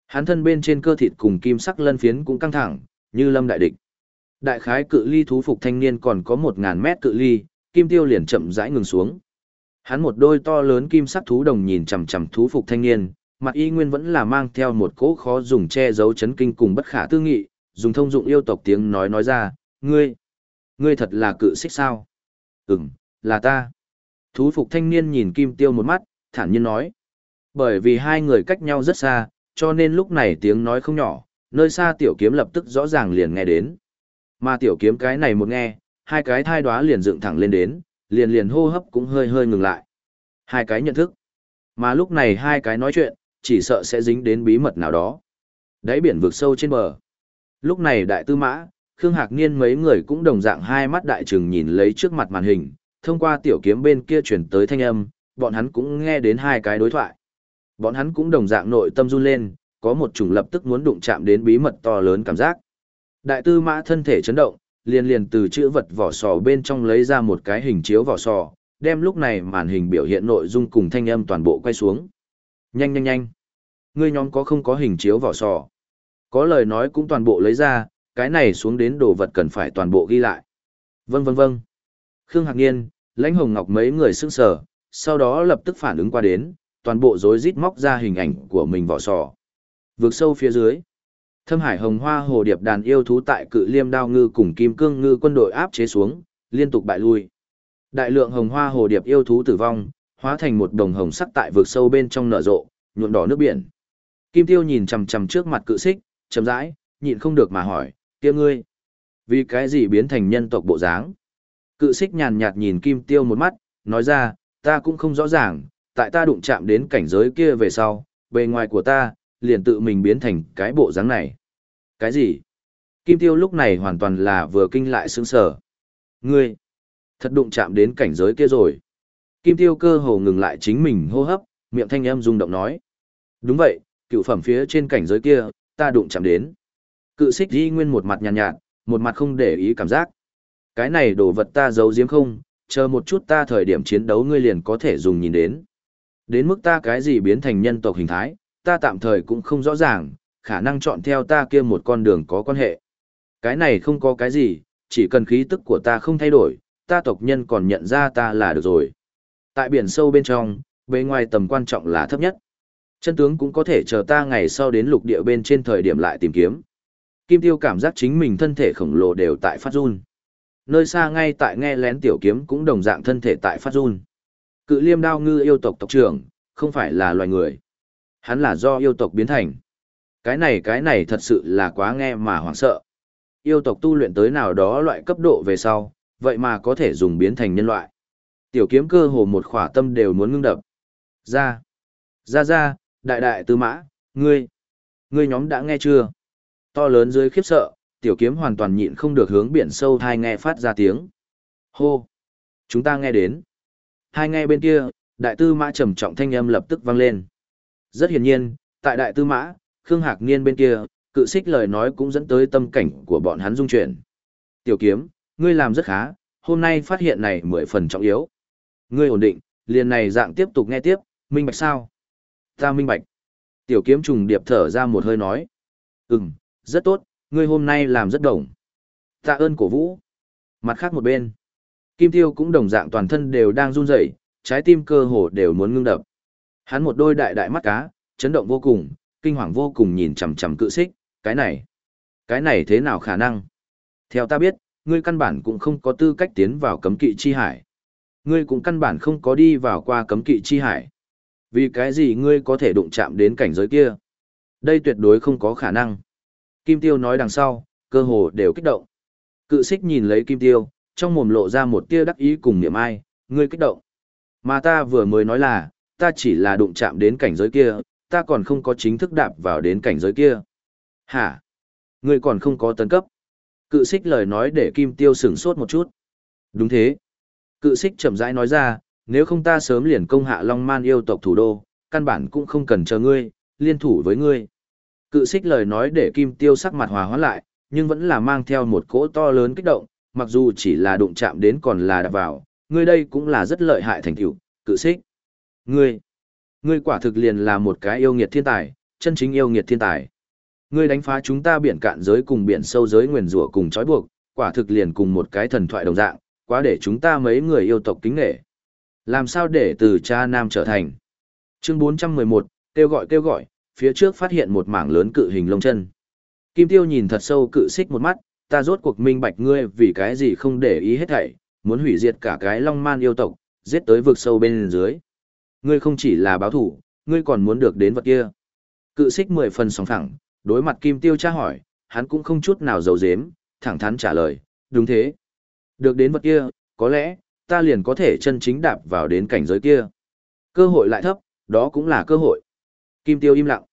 S1: Hắn thân bên trên cơ thịt cùng kim sắc lân phiến cũng căng thẳng, như lâm đại địch. Đại khái cự ly thú phục thanh niên còn có một ngàn mét cự ly, Kim Tiêu liền chậm rãi ngừng xuống. Hắn một đôi to lớn kim sắc thú đồng nhìn chằm chằm thú phục thanh niên, mặt y nguyên vẫn là mang theo một cỗ khó dùng che giấu chấn kinh cùng bất khả tư nghị, dùng thông dụng yêu tộc tiếng nói nói ra, ngươi, ngươi thật là cự xích sao? Ừm, là ta. Thú phục thanh niên nhìn kim tiêu một mắt, thản nhiên nói. Bởi vì hai người cách nhau rất xa, cho nên lúc này tiếng nói không nhỏ, nơi xa tiểu kiếm lập tức rõ ràng liền nghe đến. Mà tiểu kiếm cái này một nghe, hai cái thai đoá liền dựng thẳng lên đến, liền liền hô hấp cũng hơi hơi ngừng lại. Hai cái nhận thức. Mà lúc này hai cái nói chuyện, chỉ sợ sẽ dính đến bí mật nào đó. Đáy biển vực sâu trên bờ. Lúc này đại tư mã, Khương Hạc Niên mấy người cũng đồng dạng hai mắt đại trừng nhìn lấy trước mặt màn hình, thông qua tiểu kiếm bên kia chuyển tới thanh âm, bọn hắn cũng nghe đến hai cái đối thoại. Bọn hắn cũng đồng dạng nội tâm run lên, có một chủng lập tức muốn đụng chạm đến bí mật to lớn cảm giác. Đại tư mã thân thể chấn động, liền liền từ chữ vật vỏ sò bên trong lấy ra một cái hình chiếu vỏ sò, đem lúc này màn hình biểu hiện nội dung cùng thanh âm toàn bộ quay xuống. Nhanh nhanh nhanh. Ngươi nhóm có không có hình chiếu vỏ sò? Có lời nói cũng toàn bộ lấy ra, cái này xuống đến đồ vật cần phải toàn bộ ghi lại. Vâng vâng vâng. Khương Hạc Niên, Lãnh Hồng Ngọc mấy người sững sờ, sau đó lập tức phản ứng qua đến, toàn bộ rối rít móc ra hình ảnh của mình vỏ sò. Vượt sâu phía dưới. Thâm Hải Hồng Hoa Hồ Điệp đàn yêu thú tại Cự Liêm Đao Ngư cùng Kim Cương Ngư quân đội áp chế xuống, liên tục bại lui. Đại lượng Hồng Hoa Hồ Điệp yêu thú tử vong, hóa thành một đồng hồng sắc tại vực sâu bên trong nở rộ, nhuộm đỏ nước biển. Kim Tiêu nhìn chằm chằm trước mặt cự xích, chậm rãi, nhịn không được mà hỏi, "Kia ngươi, vì cái gì biến thành nhân tộc bộ dáng?" Cự xích nhàn nhạt nhìn Kim Tiêu một mắt, nói ra, "Ta cũng không rõ ràng, tại ta đụng chạm đến cảnh giới kia về sau, bề ngoài của ta liền tự mình biến thành cái bộ dáng này. Cái gì? Kim Tiêu lúc này hoàn toàn là vừa kinh lại sững sờ Ngươi, thật đụng chạm đến cảnh giới kia rồi. Kim Tiêu cơ hồ ngừng lại chính mình hô hấp, miệng thanh âm rung động nói. Đúng vậy, cựu phẩm phía trên cảnh giới kia, ta đụng chạm đến. Cự xích di nguyên một mặt nhàn nhạt, nhạt, một mặt không để ý cảm giác. Cái này đồ vật ta giấu giếm không, chờ một chút ta thời điểm chiến đấu ngươi liền có thể dùng nhìn đến. Đến mức ta cái gì biến thành nhân tộc hình thái, ta tạm thời cũng không rõ ràng, khả năng chọn theo ta kia một con đường có quan hệ. Cái này không có cái gì, chỉ cần khí tức của ta không thay đổi, ta tộc nhân còn nhận ra ta là được rồi. Tại biển sâu bên trong, bề ngoài tầm quan trọng là thấp nhất. Chân tướng cũng có thể chờ ta ngày sau đến lục địa bên trên thời điểm lại tìm kiếm. Kim Tiêu cảm giác chính mình thân thể khổng lồ đều tại phát run. Nơi xa ngay tại nghe lén tiểu kiếm cũng đồng dạng thân thể tại phát run. Cự liêm đao ngư yêu tộc tộc trưởng, không phải là loài người. Hắn là do yêu tộc biến thành. Cái này cái này thật sự là quá nghe mà hoảng sợ. Yêu tộc tu luyện tới nào đó loại cấp độ về sau, vậy mà có thể dùng biến thành nhân loại. Tiểu kiếm cơ hồ một khỏa tâm đều muốn ngưng đập. Ra, ra ra, đại đại tư mã, ngươi, ngươi nhóm đã nghe chưa? To lớn dưới khiếp sợ, tiểu kiếm hoàn toàn nhịn không được hướng biển sâu thai nghe phát ra tiếng. Hô! Chúng ta nghe đến. Hai nghe bên kia, đại tư mã trầm trọng thanh âm lập tức vang lên. Rất hiển nhiên, tại đại tư mã, Khương Hạc Niên bên kia, cự xích lời nói cũng dẫn tới tâm cảnh của bọn hắn dung chuyển. Tiểu kiếm, ngươi làm rất khá, hôm nay phát hiện này mười phần trọng yếu. Ngươi ổn định, liền này dạng tiếp tục nghe tiếp, minh bạch sao? Ta minh bạch. Tiểu kiếm trùng điệp thở ra một hơi nói. Ừm, rất tốt, ngươi hôm nay làm rất đồng. Tạ ơn cổ vũ. Mặt khác một bên, Kim Tiêu cũng đồng dạng toàn thân đều đang run rẩy, trái tim cơ hồ đều muốn ngưng đập. Hắn một đôi đại đại mắt cá, chấn động vô cùng, kinh hoàng vô cùng nhìn chằm chằm cự xích, cái này, cái này thế nào khả năng? Theo ta biết, ngươi căn bản cũng không có tư cách tiến vào cấm kỵ chi hải. Ngươi cũng căn bản không có đi vào qua cấm kỵ chi hải. Vì cái gì ngươi có thể đụng chạm đến cảnh giới kia? Đây tuyệt đối không có khả năng. Kim Tiêu nói đằng sau, cơ hồ đều kích động. Cự xích nhìn lấy Kim Tiêu, trong mồm lộ ra một tia đắc ý cùng niệm ai, ngươi kích động. Mà ta vừa mới nói là, ta chỉ là đụng chạm đến cảnh giới kia, ta còn không có chính thức đạp vào đến cảnh giới kia. Hả? Ngươi còn không có tấn cấp. Cự xích lời nói để Kim Tiêu sửng sốt một chút. Đúng thế. Cự xích chậm rãi nói ra, nếu không ta sớm liền công hạ Long Man yêu tộc thủ đô, căn bản cũng không cần chờ ngươi, liên thủ với ngươi. Cự xích lời nói để Kim Tiêu sắc mặt hòa hoãn lại, nhưng vẫn là mang theo một cỗ to lớn kích động, mặc dù chỉ là đụng chạm đến còn là đạp vào, ngươi đây cũng là rất lợi hại thành tựu, cự xích. Ngươi, ngươi quả thực liền là một cái yêu nghiệt thiên tài, chân chính yêu nghiệt thiên tài. Ngươi đánh phá chúng ta biển cạn giới cùng biển sâu giới nguyền rủa cùng trói buộc, quả thực liền cùng một cái thần thoại đồng dạng, quá để chúng ta mấy người yêu tộc kính nể. Làm sao để từ cha nam trở thành? Chương 411, kêu gọi kêu gọi, phía trước phát hiện một mảng lớn cự hình lông chân. Kim Tiêu nhìn thật sâu cự xích một mắt, ta rốt cuộc minh bạch ngươi vì cái gì không để ý hết thảy, muốn hủy diệt cả cái long man yêu tộc, giết tới vực sâu bên dưới. Ngươi không chỉ là báo thủ, ngươi còn muốn được đến vật kia. Cự xích mười phần sóng thẳng, đối mặt Kim Tiêu tra hỏi, hắn cũng không chút nào giấu giếm, thẳng thắn trả lời, đúng thế. Được đến vật kia, có lẽ, ta liền có thể chân chính đạp vào đến cảnh giới kia. Cơ hội lại thấp, đó cũng là cơ hội. Kim Tiêu im lặng.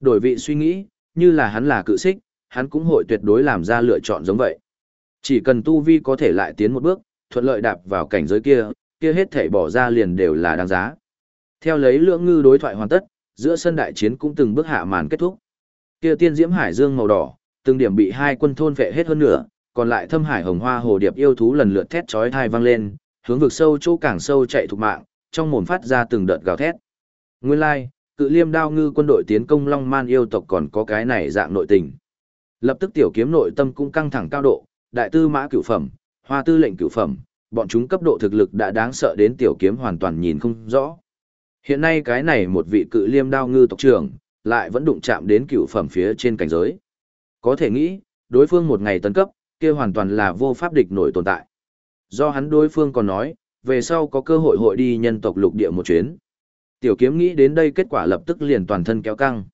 S1: Đổi vị suy nghĩ, như là hắn là cự xích, hắn cũng hội tuyệt đối làm ra lựa chọn giống vậy. Chỉ cần tu vi có thể lại tiến một bước, thuận lợi đạp vào cảnh giới kia, kia hết thể bỏ ra liền đều là đáng giá. Theo lấy lượng ngư đối thoại hoàn tất, giữa sân đại chiến cũng từng bước hạ màn kết thúc. Kia tiên diễm hải dương màu đỏ, từng điểm bị hai quân thôn vệ hết hơn nữa, còn lại thâm hải hồng hoa hồ điệp yêu thú lần lượt thét chói tai vang lên, hướng vực sâu chỗ càng sâu chạy thục mạng, trong mồm phát ra từng đợt gào thét. Nguyên lai, like, cự liêm đao ngư quân đội tiến công long man yêu tộc còn có cái này dạng nội tình. Lập tức tiểu kiếm nội tâm cũng căng thẳng cao độ, đại tư mã cửu phẩm, hoa tư lệnh cửu phẩm, bọn chúng cấp độ thực lực đã đáng sợ đến tiểu kiếm hoàn toàn nhìn không rõ. Hiện nay cái này một vị cự liêm đao ngư tộc trưởng, lại vẫn đụng chạm đến cửu phẩm phía trên cảnh giới. Có thể nghĩ, đối phương một ngày tấn cấp, kia hoàn toàn là vô pháp địch nổi tồn tại. Do hắn đối phương còn nói, về sau có cơ hội hội đi nhân tộc lục địa một chuyến. Tiểu kiếm nghĩ đến đây kết quả lập tức liền toàn thân kéo căng.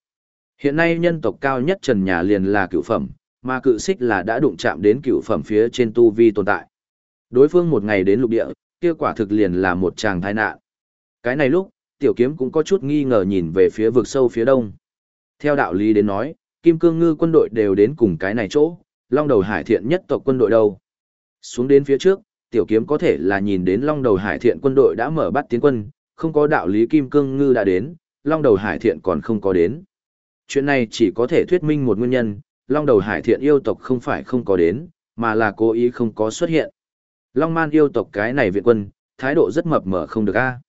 S1: Hiện nay nhân tộc cao nhất trần nhà liền là cựu phẩm, mà cự xích là đã đụng chạm đến cựu phẩm phía trên tu vi tồn tại. Đối phương một ngày đến lục địa, kia quả thực liền là một chàng tai nạn. Cái này lúc, tiểu kiếm cũng có chút nghi ngờ nhìn về phía vực sâu phía đông. Theo đạo lý đến nói, Kim Cương Ngư quân đội đều đến cùng cái này chỗ, Long Đầu Hải Thiện nhất tộc quân đội đâu. Xuống đến phía trước, tiểu kiếm có thể là nhìn đến Long Đầu Hải Thiện quân đội đã mở bắt tiến quân, không có đạo lý Kim Cương Ngư đã đến, Long Đầu Hải Thiện còn không có đến. Chuyện này chỉ có thể thuyết minh một nguyên nhân, Long Đầu Hải Thiện yêu tộc không phải không có đến, mà là cố ý không có xuất hiện. Long Man yêu tộc cái này viện quân, thái độ rất mập mờ không được a.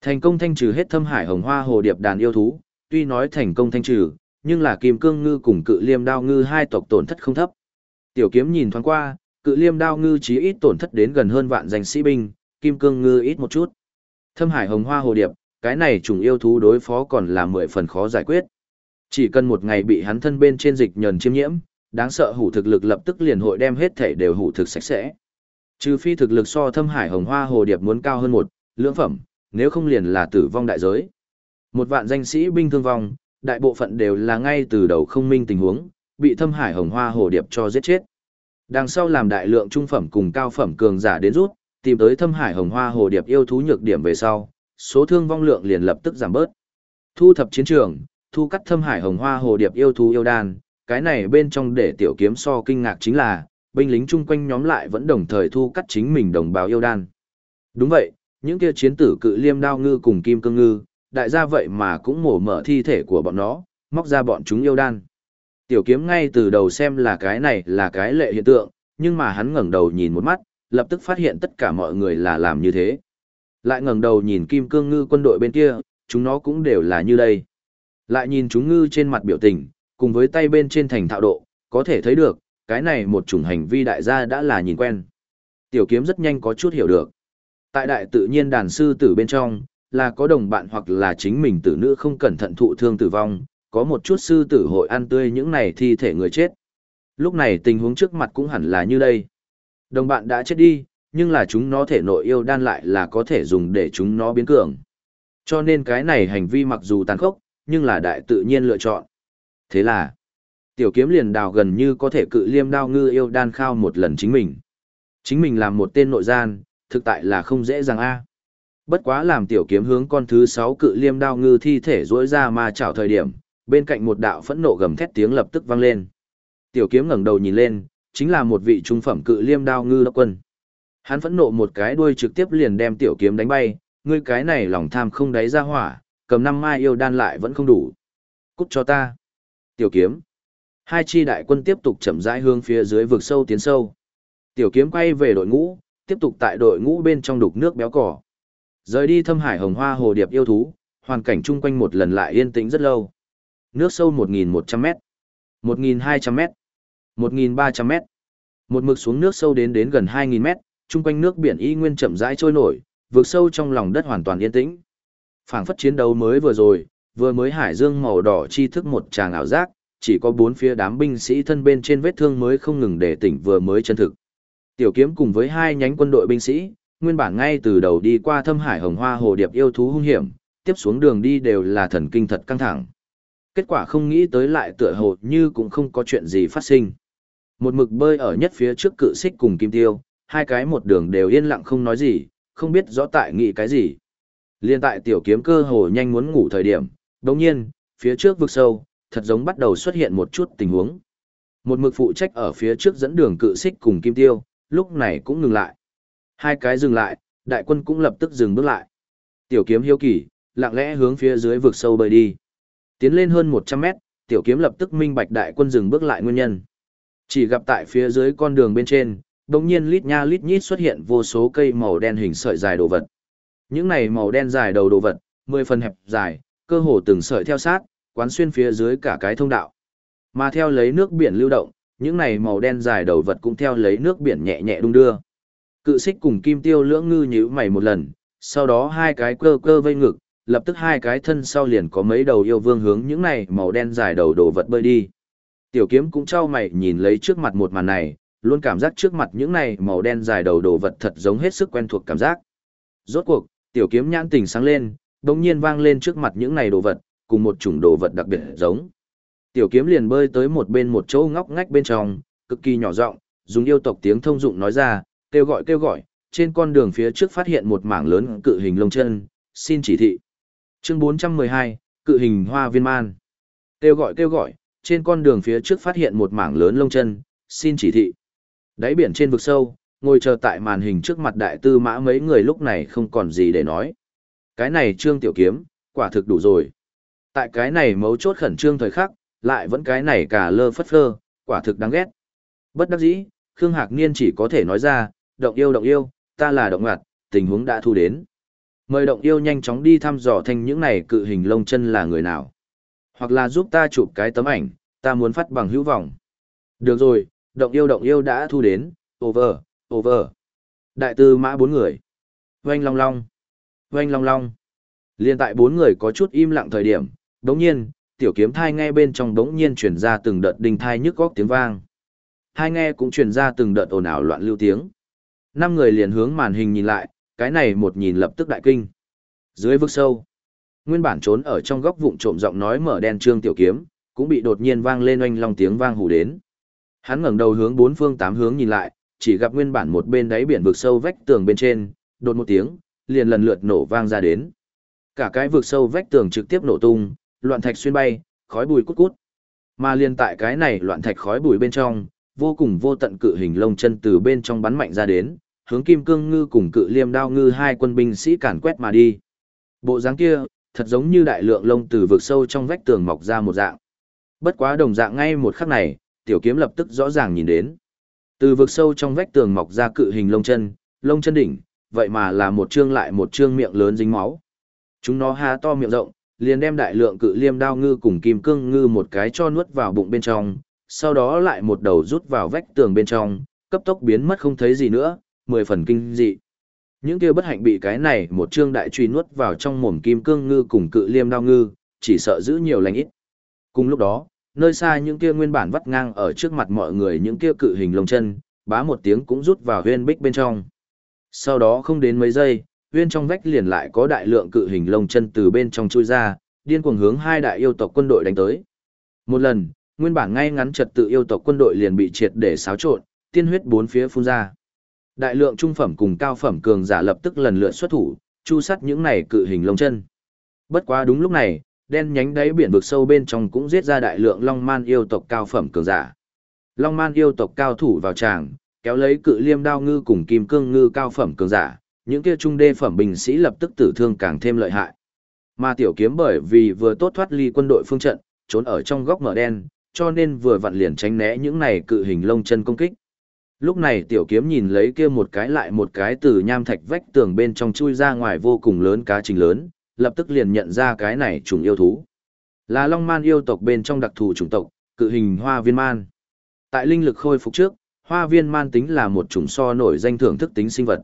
S1: Thành công thanh trừ hết thâm hải hồng hoa hồ điệp đàn yêu thú, tuy nói thành công thanh trừ, nhưng là Kim Cương Ngư cùng Cự Liêm Đao Ngư hai tộc tổn thất không thấp. Tiểu Kiếm nhìn thoáng qua, Cự Liêm Đao Ngư chí ít tổn thất đến gần hơn vạn danh sĩ binh, Kim Cương Ngư ít một chút. Thâm Hải Hồng Hoa Hồ Điệp, cái này trùng yêu thú đối phó còn là mười phần khó giải quyết. Chỉ cần một ngày bị hắn thân bên trên dịch nhờn chiêm nhiễm, đáng sợ hủ thực lực lập tức liền hội đem hết thể đều hủ thực sạch sẽ. Trừ phi thực lực so thâm hải hồng hoa hồ điệp muốn cao hơn một, lưỡng phẩm, nếu không liền là tử vong đại giới. Một vạn danh sĩ binh thương vong, đại bộ phận đều là ngay từ đầu không minh tình huống, bị thâm hải hồng hoa hồ điệp cho giết chết. Đằng sau làm đại lượng trung phẩm cùng cao phẩm cường giả đến rút, tìm tới thâm hải hồng hoa hồ điệp yêu thú nhược điểm về sau, số thương vong lượng liền lập tức giảm bớt. Thu thập chiến trường, thu cắt thâm hải hồng hoa hồ điệp yêu thú yêu đan, cái này bên trong để tiểu kiếm so kinh ngạc chính là, binh lính chung quanh nhóm lại vẫn đồng thời thu cắt chính mình đồng bào yêu đan. Đúng vậy, những kia chiến tử cự liêm đao ngư cùng kim cương ngư, đại gia vậy mà cũng mổ mở thi thể của bọn nó, móc ra bọn chúng yêu đan. Tiểu kiếm ngay từ đầu xem là cái này là cái lệ hiện tượng, nhưng mà hắn ngẩng đầu nhìn một mắt, lập tức phát hiện tất cả mọi người là làm như thế. Lại ngẩng đầu nhìn kim cương ngư quân đội bên kia, chúng nó cũng đều là như đây. Lại nhìn chúng ngư trên mặt biểu tình, cùng với tay bên trên thành thạo độ, có thể thấy được, cái này một chủng hành vi đại gia đã là nhìn quen. Tiểu kiếm rất nhanh có chút hiểu được. Tại đại tự nhiên đàn sư tử bên trong, là có đồng bạn hoặc là chính mình tử nữ không cẩn thận thụ thương tử vong, có một chút sư tử hội ăn tươi những này thi thể người chết. Lúc này tình huống trước mặt cũng hẳn là như đây. Đồng bạn đã chết đi, nhưng là chúng nó thể nội yêu đan lại là có thể dùng để chúng nó biến cường. Cho nên cái này hành vi mặc dù tàn khốc, nhưng là đại tự nhiên lựa chọn. Thế là, tiểu kiếm liền đào gần như có thể cự liêm đao ngư yêu đan khao một lần chính mình. Chính mình làm một tên nội gian, thực tại là không dễ dàng a. Bất quá làm tiểu kiếm hướng con thứ sáu cự liêm đao ngư thi thể rỗi ra mà chảo thời điểm, bên cạnh một đạo phẫn nộ gầm thét tiếng lập tức vang lên. Tiểu kiếm ngẩng đầu nhìn lên, chính là một vị trung phẩm cự liêm đao ngư đốc quân. Hắn phẫn nộ một cái đuôi trực tiếp liền đem tiểu kiếm đánh bay, ngươi cái này lòng tham không đáy ra hỏa, cầm năm mai yêu đan lại vẫn không đủ. Cút cho ta. Tiểu kiếm. Hai chi đại quân tiếp tục chậm rãi hướng phía dưới vực sâu tiến sâu. Tiểu kiếm quay về đội ngũ, tiếp tục tại đội ngũ bên trong đục nước béo cỏ. Rời đi thâm hải hồng hoa hồ điệp yêu thú, hoàn cảnh chung quanh một lần lại yên tĩnh rất lâu. Nước sâu 1.100m, 1.200m, 1.300m. Một mực xuống nước sâu đến đến gần 2.000m, chung quanh nước biển y nguyên chậm rãi trôi nổi, vượt sâu trong lòng đất hoàn toàn yên tĩnh. Phảng phất chiến đấu mới vừa rồi, vừa mới hải dương màu đỏ chi thức một tràng ảo giác, chỉ có bốn phía đám binh sĩ thân bên trên vết thương mới không ngừng để tỉnh vừa mới chân thực. Tiểu kiếm cùng với hai nhánh quân đội binh sĩ, nguyên bản ngay từ đầu đi qua thâm hải hồng hoa hồ điệp yêu thú hung hiểm, tiếp xuống đường đi đều là thần kinh thật căng thẳng. Kết quả không nghĩ tới lại tựa hồ như cũng không có chuyện gì phát sinh. Một mực bơi ở nhất phía trước cự xích cùng kim tiêu, hai cái một đường đều yên lặng không nói gì, không biết rõ tại nghĩ cái gì. Liên tại tiểu kiếm cơ hồ nhanh muốn ngủ thời điểm, đồng nhiên, phía trước vực sâu, thật giống bắt đầu xuất hiện một chút tình huống. Một mực phụ trách ở phía trước dẫn đường cự xích cùng kim tiêu, lúc này cũng ngừng lại. Hai cái dừng lại, đại quân cũng lập tức dừng bước lại. Tiểu kiếm hiếu kỳ, lặng lẽ hướng phía dưới vực sâu bơi đi. Tiến lên hơn 100 mét, tiểu kiếm lập tức minh bạch đại quân dừng bước lại nguyên nhân. Chỉ gặp tại phía dưới con đường bên trên, đột nhiên lít nha lít nhít xuất hiện vô số cây màu đen hình sợi dài đồ vật. Những này màu đen dài đầu đồ vật, 10 phần hẹp dài, cơ hồ từng sợi theo sát, quán xuyên phía dưới cả cái thông đạo. Mà theo lấy nước biển lưu động, những này màu đen dài đầu vật cũng theo lấy nước biển nhẹ nhẹ đung đưa. Cự xích cùng kim tiêu lưỡng ngư nhíu mày một lần, sau đó hai cái cơ cơ vây ngực, lập tức hai cái thân sau liền có mấy đầu yêu vương hướng những này màu đen dài đầu đồ vật bơi đi. Tiểu kiếm cũng trao mày nhìn lấy trước mặt một màn này, luôn cảm giác trước mặt những này màu đen dài đầu đồ vật thật giống hết sức quen thuộc cảm giác. Rốt cuộc, tiểu kiếm nhãn tình sáng lên, đồng nhiên vang lên trước mặt những này đồ vật, cùng một chủng đồ vật đặc biệt giống. Tiểu kiếm liền bơi tới một bên một chỗ ngóc ngách bên trong, cực kỳ nhỏ giọng, dùng yêu tộc tiếng thông dụng nói ra, kêu gọi kêu gọi, trên con đường phía trước phát hiện một mảng lớn cự hình lông chân, xin chỉ thị. Chương 412, cự hình hoa viên man. Kêu gọi kêu gọi, trên con đường phía trước phát hiện một mảng lớn lông chân, xin chỉ thị. Đáy biển trên vực sâu, ngồi chờ tại màn hình trước mặt đại tư mã mấy người lúc này không còn gì để nói. Cái này trương tiểu kiếm, quả thực đủ rồi. Tại cái này mấu chốt khẩn trương thời khắc, lại vẫn cái này cả lơ phất phơ, quả thực đáng ghét. Bất đắc dĩ, Khương Hạc Niên chỉ có thể nói ra, động yêu động yêu, ta là động ngặt, tình huống đã thu đến. Mời động yêu nhanh chóng đi thăm dò thành những này cự hình lông chân là người nào. Hoặc là giúp ta chụp cái tấm ảnh, ta muốn phát bằng hữu vọng. Được rồi, động yêu động yêu đã thu đến, over, over. Đại tư mã bốn người. Oanh long long. Oanh long long. Liên tại bốn người có chút im lặng thời điểm, đống nhiên, tiểu kiếm thai nghe bên trong đống nhiên truyền ra từng đợt đinh thai nhức góc tiếng vang. Thai nghe cũng truyền ra từng đợt ồn ào loạn lưu tiếng. Năm người liền hướng màn hình nhìn lại, cái này một nhìn lập tức đại kinh. Dưới vực sâu, nguyên bản trốn ở trong góc vụng trộm giọng nói mở đen trương tiểu kiếm, cũng bị đột nhiên vang lên oanh long tiếng vang hù đến. Hắn ngẩng đầu hướng bốn phương tám hướng nhìn lại, chỉ gặp nguyên bản một bên đáy biển vực sâu vách tường bên trên, đột một tiếng, liền lần lượt nổ vang ra đến. Cả cái vực sâu vách tường trực tiếp nổ tung, loạn thạch xuyên bay, khói bụi cút cút. Mà liền tại cái này loạn thạch khói bụi bên trong, vô cùng vô tận cự hình lông chân từ bên trong bắn mạnh ra đến, hướng kim cương ngư cùng cự liêm đao ngư hai quân binh sĩ càn quét mà đi. Bộ dáng kia, thật giống như đại lượng lông từ vực sâu trong vách tường mọc ra một dạng. Bất quá đồng dạng ngay một khắc này, tiểu kiếm lập tức rõ ràng nhìn đến. Từ vực sâu trong vách tường mọc ra cự hình lông chân, lông chân đỉnh, vậy mà là một chương lại một chương miệng lớn dính máu. Chúng nó há to miệng rộng, liền đem đại lượng cự liêm đao ngư cùng kim cương ngư một cái cho nuốt vào bụng bên trong, sau đó lại một đầu rút vào vách tường bên trong, cấp tốc biến mất không thấy gì nữa, mười phần kinh dị. Những kia bất hạnh bị cái này một trương đại truy nuốt vào trong mồm kim cương ngư cùng cự liêm đao ngư, chỉ sợ giữ nhiều lành ít. Cùng lúc đó, nơi xa những kia nguyên bản vắt ngang ở trước mặt mọi người những kia cự hình lông chân, bá một tiếng cũng rút vào huyên bích bên trong. Sau đó không đến mấy giây, uyên trong vách liền lại có đại lượng cự hình lông chân từ bên trong chui ra, điên cuồng hướng hai đại yêu tộc quân đội đánh tới. Một lần, nguyên bản ngay ngắn trật tự yêu tộc quân đội liền bị triệt để xáo trộn, tiên huyết bốn phía phun ra. Đại lượng trung phẩm cùng cao phẩm cường giả lập tức lần lượt xuất thủ, chu sắt những này cự hình lông chân. Bất quá đúng lúc này, đen nhánh đáy biển vực sâu bên trong cũng giết ra đại lượng long man yêu tộc cao phẩm cường giả. Long man yêu tộc cao thủ vào tràng, kéo lấy cự liêm đao ngư cùng kim cương ngư cao phẩm cường giả, những kia trung đê phẩm binh sĩ lập tức tử thương càng thêm lợi hại. Mà tiểu kiếm bởi vì vừa tốt thoát ly quân đội phương trận, trốn ở trong góc mở đen, cho nên vừa vặn liền tránh né những này cự hình lông chân công kích. Lúc này tiểu kiếm nhìn lấy kia một cái lại một cái từ nham thạch vách tường bên trong chui ra ngoài vô cùng lớn cá trình lớn, lập tức liền nhận ra cái này trùng yêu thú. Là long man yêu tộc bên trong đặc thù chủng tộc, cự hình hoa viên man. Tại linh lực khôi phục trước, hoa viên man tính là một chủng so nổi danh thưởng thức tính sinh vật.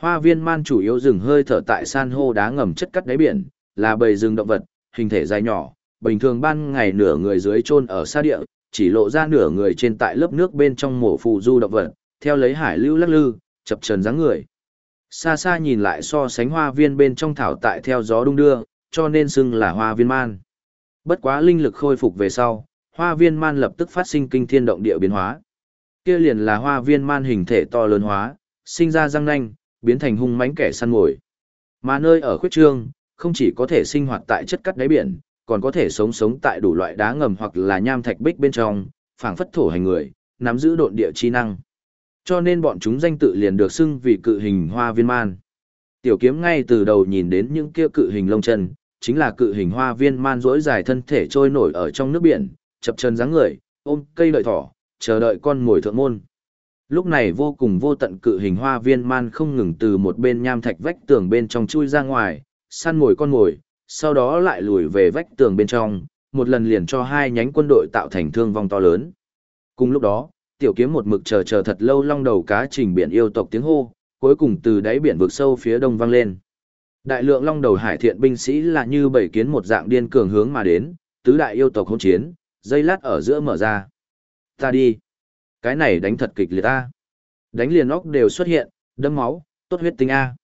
S1: Hoa viên man chủ yếu rừng hơi thở tại san hô đá ngầm chất cắt đáy biển, là bầy rừng động vật, hình thể dài nhỏ, bình thường ban ngày nửa người dưới chôn ở xa địa, chỉ lộ ra nửa người trên tại lớp nước bên trong mổ phù du động vật, theo lấy hải lưu lắc lư, chập trần dáng người. Xa xa nhìn lại so sánh hoa viên bên trong thảo tại theo gió đung đưa, cho nên xưng là hoa viên man. Bất quá linh lực khôi phục về sau, hoa viên man lập tức phát sinh kinh thiên động địa biến hóa. Kia liền là hoa viên man hình thể to lớn hóa, sinh ra răng nanh, biến thành hung mãnh kẻ săn mồi. Mà nơi ở khuyết trương, không chỉ có thể sinh hoạt tại chất cắt đáy biển, còn có thể sống sống tại đủ loại đá ngầm hoặc là nham thạch bích bên trong, phảng phất thổ hành người, nắm giữ độn địa chi năng. Cho nên bọn chúng danh tự liền được xưng vì cự hình hoa viên man. Tiểu kiếm ngay từ đầu nhìn đến những kia cự hình lông chân, chính là cự hình hoa viên man rỗi dài thân thể trôi nổi ở trong nước biển, chập chân dáng người, ôm cây đợi thỏ, chờ đợi con mồi thượng môn. Lúc này vô cùng vô tận cự hình hoa viên man không ngừng từ một bên nham thạch vách tường bên trong chui ra ngoài, săn mồi con mồi, sau đó lại lùi về vách tường bên trong, một lần liền cho hai nhánh quân đội tạo thành thương vong to lớn. Cùng lúc đó, tiểu kiếm một mực chờ chờ thật lâu long đầu cá trình biển yêu tộc tiếng hô, cuối cùng từ đáy biển vực sâu phía đông vang lên. Đại lượng long đầu hải thiện binh sĩ là như bảy kiến một dạng điên cường hướng mà đến, tứ đại yêu tộc hỗn chiến, dây lát ở giữa mở ra. Ta đi. Cái này đánh thật kịch liệt ta. Đánh liền óc đều xuất hiện, đâm máu, tốt huyết tinh A.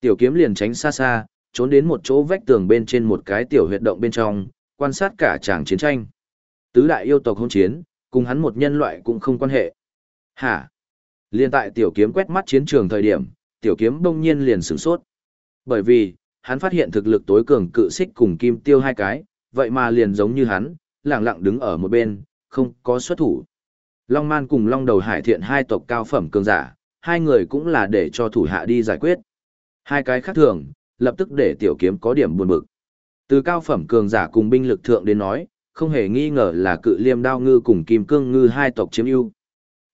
S1: Tiểu kiếm liền tránh xa xa, trốn đến một chỗ vách tường bên trên một cái tiểu huyệt động bên trong, quan sát cả tràng chiến tranh. Tứ đại yêu tộc hôn chiến, cùng hắn một nhân loại cũng không quan hệ. Hả? Liên tại tiểu kiếm quét mắt chiến trường thời điểm, tiểu kiếm đông nhiên liền sửng sốt. Bởi vì, hắn phát hiện thực lực tối cường cự xích cùng kim tiêu hai cái, vậy mà liền giống như hắn, lẳng lặng đứng ở một bên, không có xuất thủ. Long Man cùng Long Đầu Hải Thiện hai tộc cao phẩm cường giả, hai người cũng là để cho thủ hạ đi giải quyết. Hai cái khác thường, lập tức để tiểu kiếm có điểm buồn bực. Từ cao phẩm cường giả cùng binh lực thượng đến nói, không hề nghi ngờ là cự liêm đao ngư cùng kim cương ngư hai tộc chiếm ưu.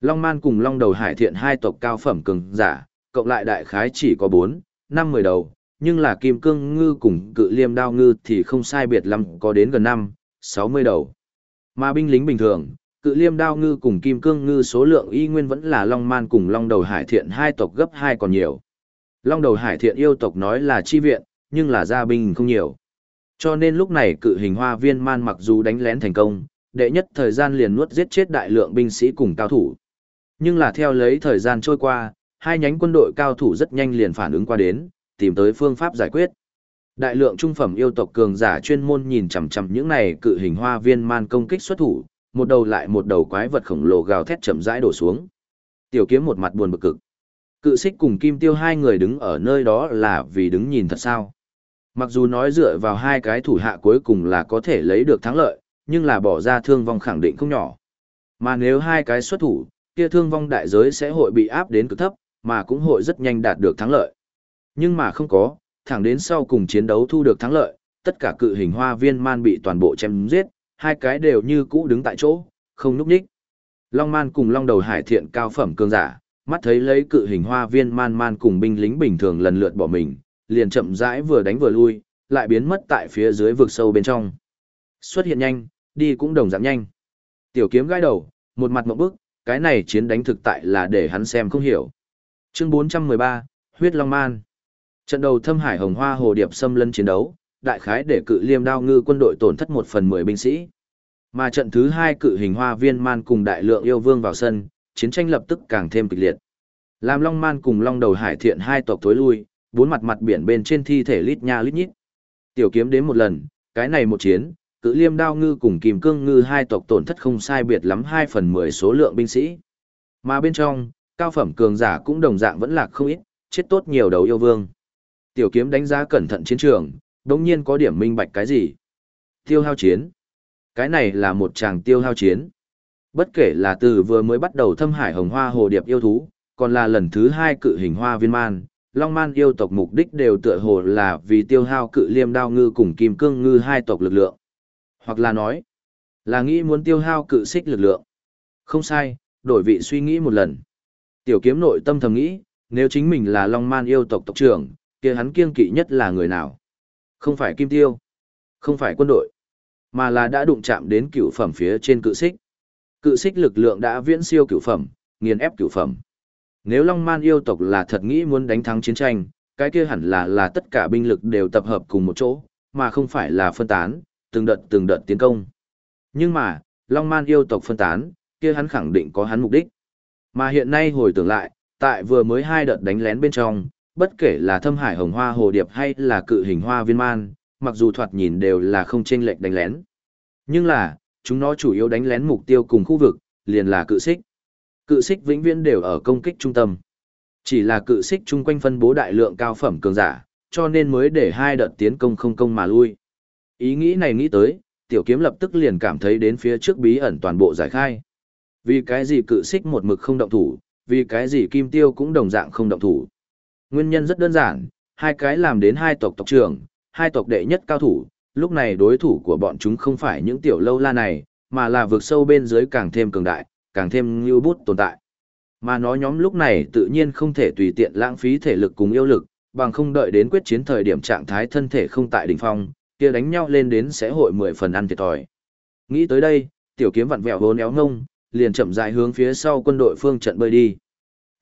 S1: Long Man cùng Long Đầu Hải Thiện hai tộc cao phẩm cường giả, cộng lại đại khái chỉ có 4, 5 10 đầu, nhưng là kim cương ngư cùng cự liêm đao ngư thì không sai biệt lắm có đến gần 5, 60 đầu. Mà binh lính bình thường, cự liêm đao ngư cùng kim cương ngư số lượng y nguyên vẫn là Long Man cùng Long Đầu Hải Thiện hai tộc gấp hai còn nhiều. Long Đầu Hải Thiện yêu tộc nói là chi viện, nhưng là gia binh không nhiều. Cho nên lúc này cự hình hoa viên man mặc dù đánh lén thành công, đệ nhất thời gian liền nuốt giết chết đại lượng binh sĩ cùng cao thủ. Nhưng là theo lấy thời gian trôi qua, hai nhánh quân đội cao thủ rất nhanh liền phản ứng qua đến, tìm tới phương pháp giải quyết. Đại lượng trung phẩm yêu tộc cường giả chuyên môn nhìn chằm chằm những này cự hình hoa viên man công kích xuất thủ, một đầu lại một đầu quái vật khổng lồ gào thét chậm rãi đổ xuống. Tiểu kiếm một mặt buồn bực cực. Cự xích cùng kim tiêu hai người đứng ở nơi đó là vì đứng nhìn thật sao. Mặc dù nói dựa vào hai cái thủ hạ cuối cùng là có thể lấy được thắng lợi, nhưng là bỏ ra thương vong khẳng định không nhỏ. Mà nếu hai cái xuất thủ, kia thương vong đại giới sẽ hội bị áp đến cực thấp, mà cũng hội rất nhanh đạt được thắng lợi. Nhưng mà không có, thẳng đến sau cùng chiến đấu thu được thắng lợi, tất cả cự hình hoa viên man bị toàn bộ chém giết, hai cái đều như cũ đứng tại chỗ, không núp nhích. Long man cùng long đầu hải thiện cao phẩm cường giả, mắt thấy lấy cự hình hoa viên man man cùng binh lính bình thường lần lượt bỏ mình, liền chậm rãi vừa đánh vừa lui, lại biến mất tại phía dưới vực sâu bên trong. Xuất hiện nhanh, đi cũng đồng dạng nhanh. Tiểu kiếm gai đầu, một mặt một bức, cái này chiến đánh thực tại là để hắn xem không hiểu. Chương 413, Huyết Long Man. Trận đầu thâm hải hồng hoa hồ điệp xâm lấn chiến đấu, đại khái để cự liêm đao ngư quân đội tổn thất một phần mười binh sĩ. Mà trận thứ hai cự hình hoa viên man cùng đại lượng yêu vương vào sân, chiến tranh lập tức càng thêm kịch liệt. Làm long man cùng long đầu hải thiện hai tộc tối lui, bốn mặt mặt biển bên trên thi thể lít nha lít nhít. Tiểu kiếm đến một lần, cái này một chiến, cự liêm đao ngư cùng kìm cương ngư hai tộc tổn thất không sai biệt lắm hai phần mười số lượng binh sĩ. Mà bên trong, cao phẩm cường giả cũng đồng dạng vẫn lạc không ít, chết tốt nhiều đầu yêu vương. Tiểu kiếm đánh giá cẩn thận chiến trường, đồng nhiên có điểm minh bạch cái gì. Tiêu hao chiến. Cái này là một chàng tiêu hao chiến. Bất kể là từ vừa mới bắt đầu thâm hải hồng hoa hồ điệp yêu thú, còn là lần thứ hai cự hình hoa viên man, long man yêu tộc mục đích đều tựa hồ là vì tiêu hao cự liêm đao ngư cùng kim cương ngư hai tộc lực lượng. Hoặc là nói, là nghĩ muốn tiêu hao cự xích lực lượng. Không sai, đổi vị suy nghĩ một lần. Tiểu kiếm nội tâm thầm nghĩ, nếu chính mình là long man yêu tộc tộc trưởng, kia hắn kiêng kỵ nhất là người nào? Không phải kim tiêu, không phải quân đội, mà là đã đụng chạm đến cửu phẩm phía trên cự xích. Cự xích lực lượng đã viễn siêu cửu phẩm, nghiền ép cửu phẩm. Nếu Long Man yêu tộc là thật nghĩ muốn đánh thắng chiến tranh, cái kia hẳn là là tất cả binh lực đều tập hợp cùng một chỗ, mà không phải là phân tán, từng đợt từng đợt tiến công. Nhưng mà, Long Man yêu tộc phân tán, kia hắn khẳng định có hắn mục đích. Mà hiện nay hồi tưởng lại, tại vừa mới hai đợt đánh lén bên trong, bất kể là thâm hải hồng hoa hồ điệp hay là cự hình hoa viên man, mặc dù thoạt nhìn đều là không chênh lệch đánh lén. Nhưng là, chúng nó chủ yếu đánh lén mục tiêu cùng khu vực, liền là cự xích. Cự xích vĩnh viễn đều ở công kích trung tâm. Chỉ là cự xích chung quanh phân bố đại lượng cao phẩm cường giả, cho nên mới để hai đợt tiến công không công mà lui. Ý nghĩ này nghĩ tới, tiểu kiếm lập tức liền cảm thấy đến phía trước bí ẩn toàn bộ giải khai. Vì cái gì cự xích một mực không động thủ, vì cái gì kim tiêu cũng đồng dạng không động thủ. Nguyên nhân rất đơn giản, hai cái làm đến hai tộc tộc trưởng, hai tộc đệ nhất cao thủ, lúc này đối thủ của bọn chúng không phải những tiểu lâu la này, mà là vượt sâu bên dưới càng thêm cường đại, càng thêm như bút tồn tại. Mà nó nhóm lúc này tự nhiên không thể tùy tiện lãng phí thể lực cùng yêu lực, bằng không đợi đến quyết chiến thời điểm trạng thái thân thể không tại đỉnh phong, kia đánh nhau lên đến sẽ hội mười phần ăn thiệt thòi. Nghĩ tới đây, tiểu kiếm vặn vẹo hôn éo ngông, liền chậm rãi hướng phía sau quân đội phương trận bơi đi.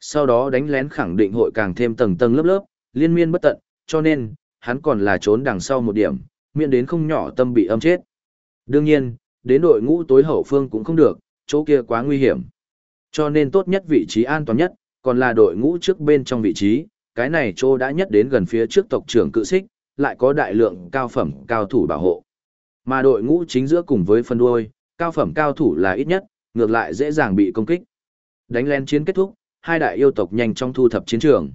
S1: Sau đó đánh lén khẳng định hội càng thêm tầng tầng lớp lớp, liên miên bất tận, cho nên, hắn còn là trốn đằng sau một điểm, miễn đến không nhỏ tâm bị âm chết. Đương nhiên, đến đội ngũ tối hậu phương cũng không được, chỗ kia quá nguy hiểm. Cho nên tốt nhất vị trí an toàn nhất, còn là đội ngũ trước bên trong vị trí, cái này chỗ đã nhất đến gần phía trước tộc trưởng cự xích, lại có đại lượng cao phẩm cao thủ bảo hộ. Mà đội ngũ chính giữa cùng với phân đuôi, cao phẩm cao thủ là ít nhất, ngược lại dễ dàng bị công kích. Đánh len chiến kết thúc, hai đại yêu tộc nhanh chóng thu thập chiến trường.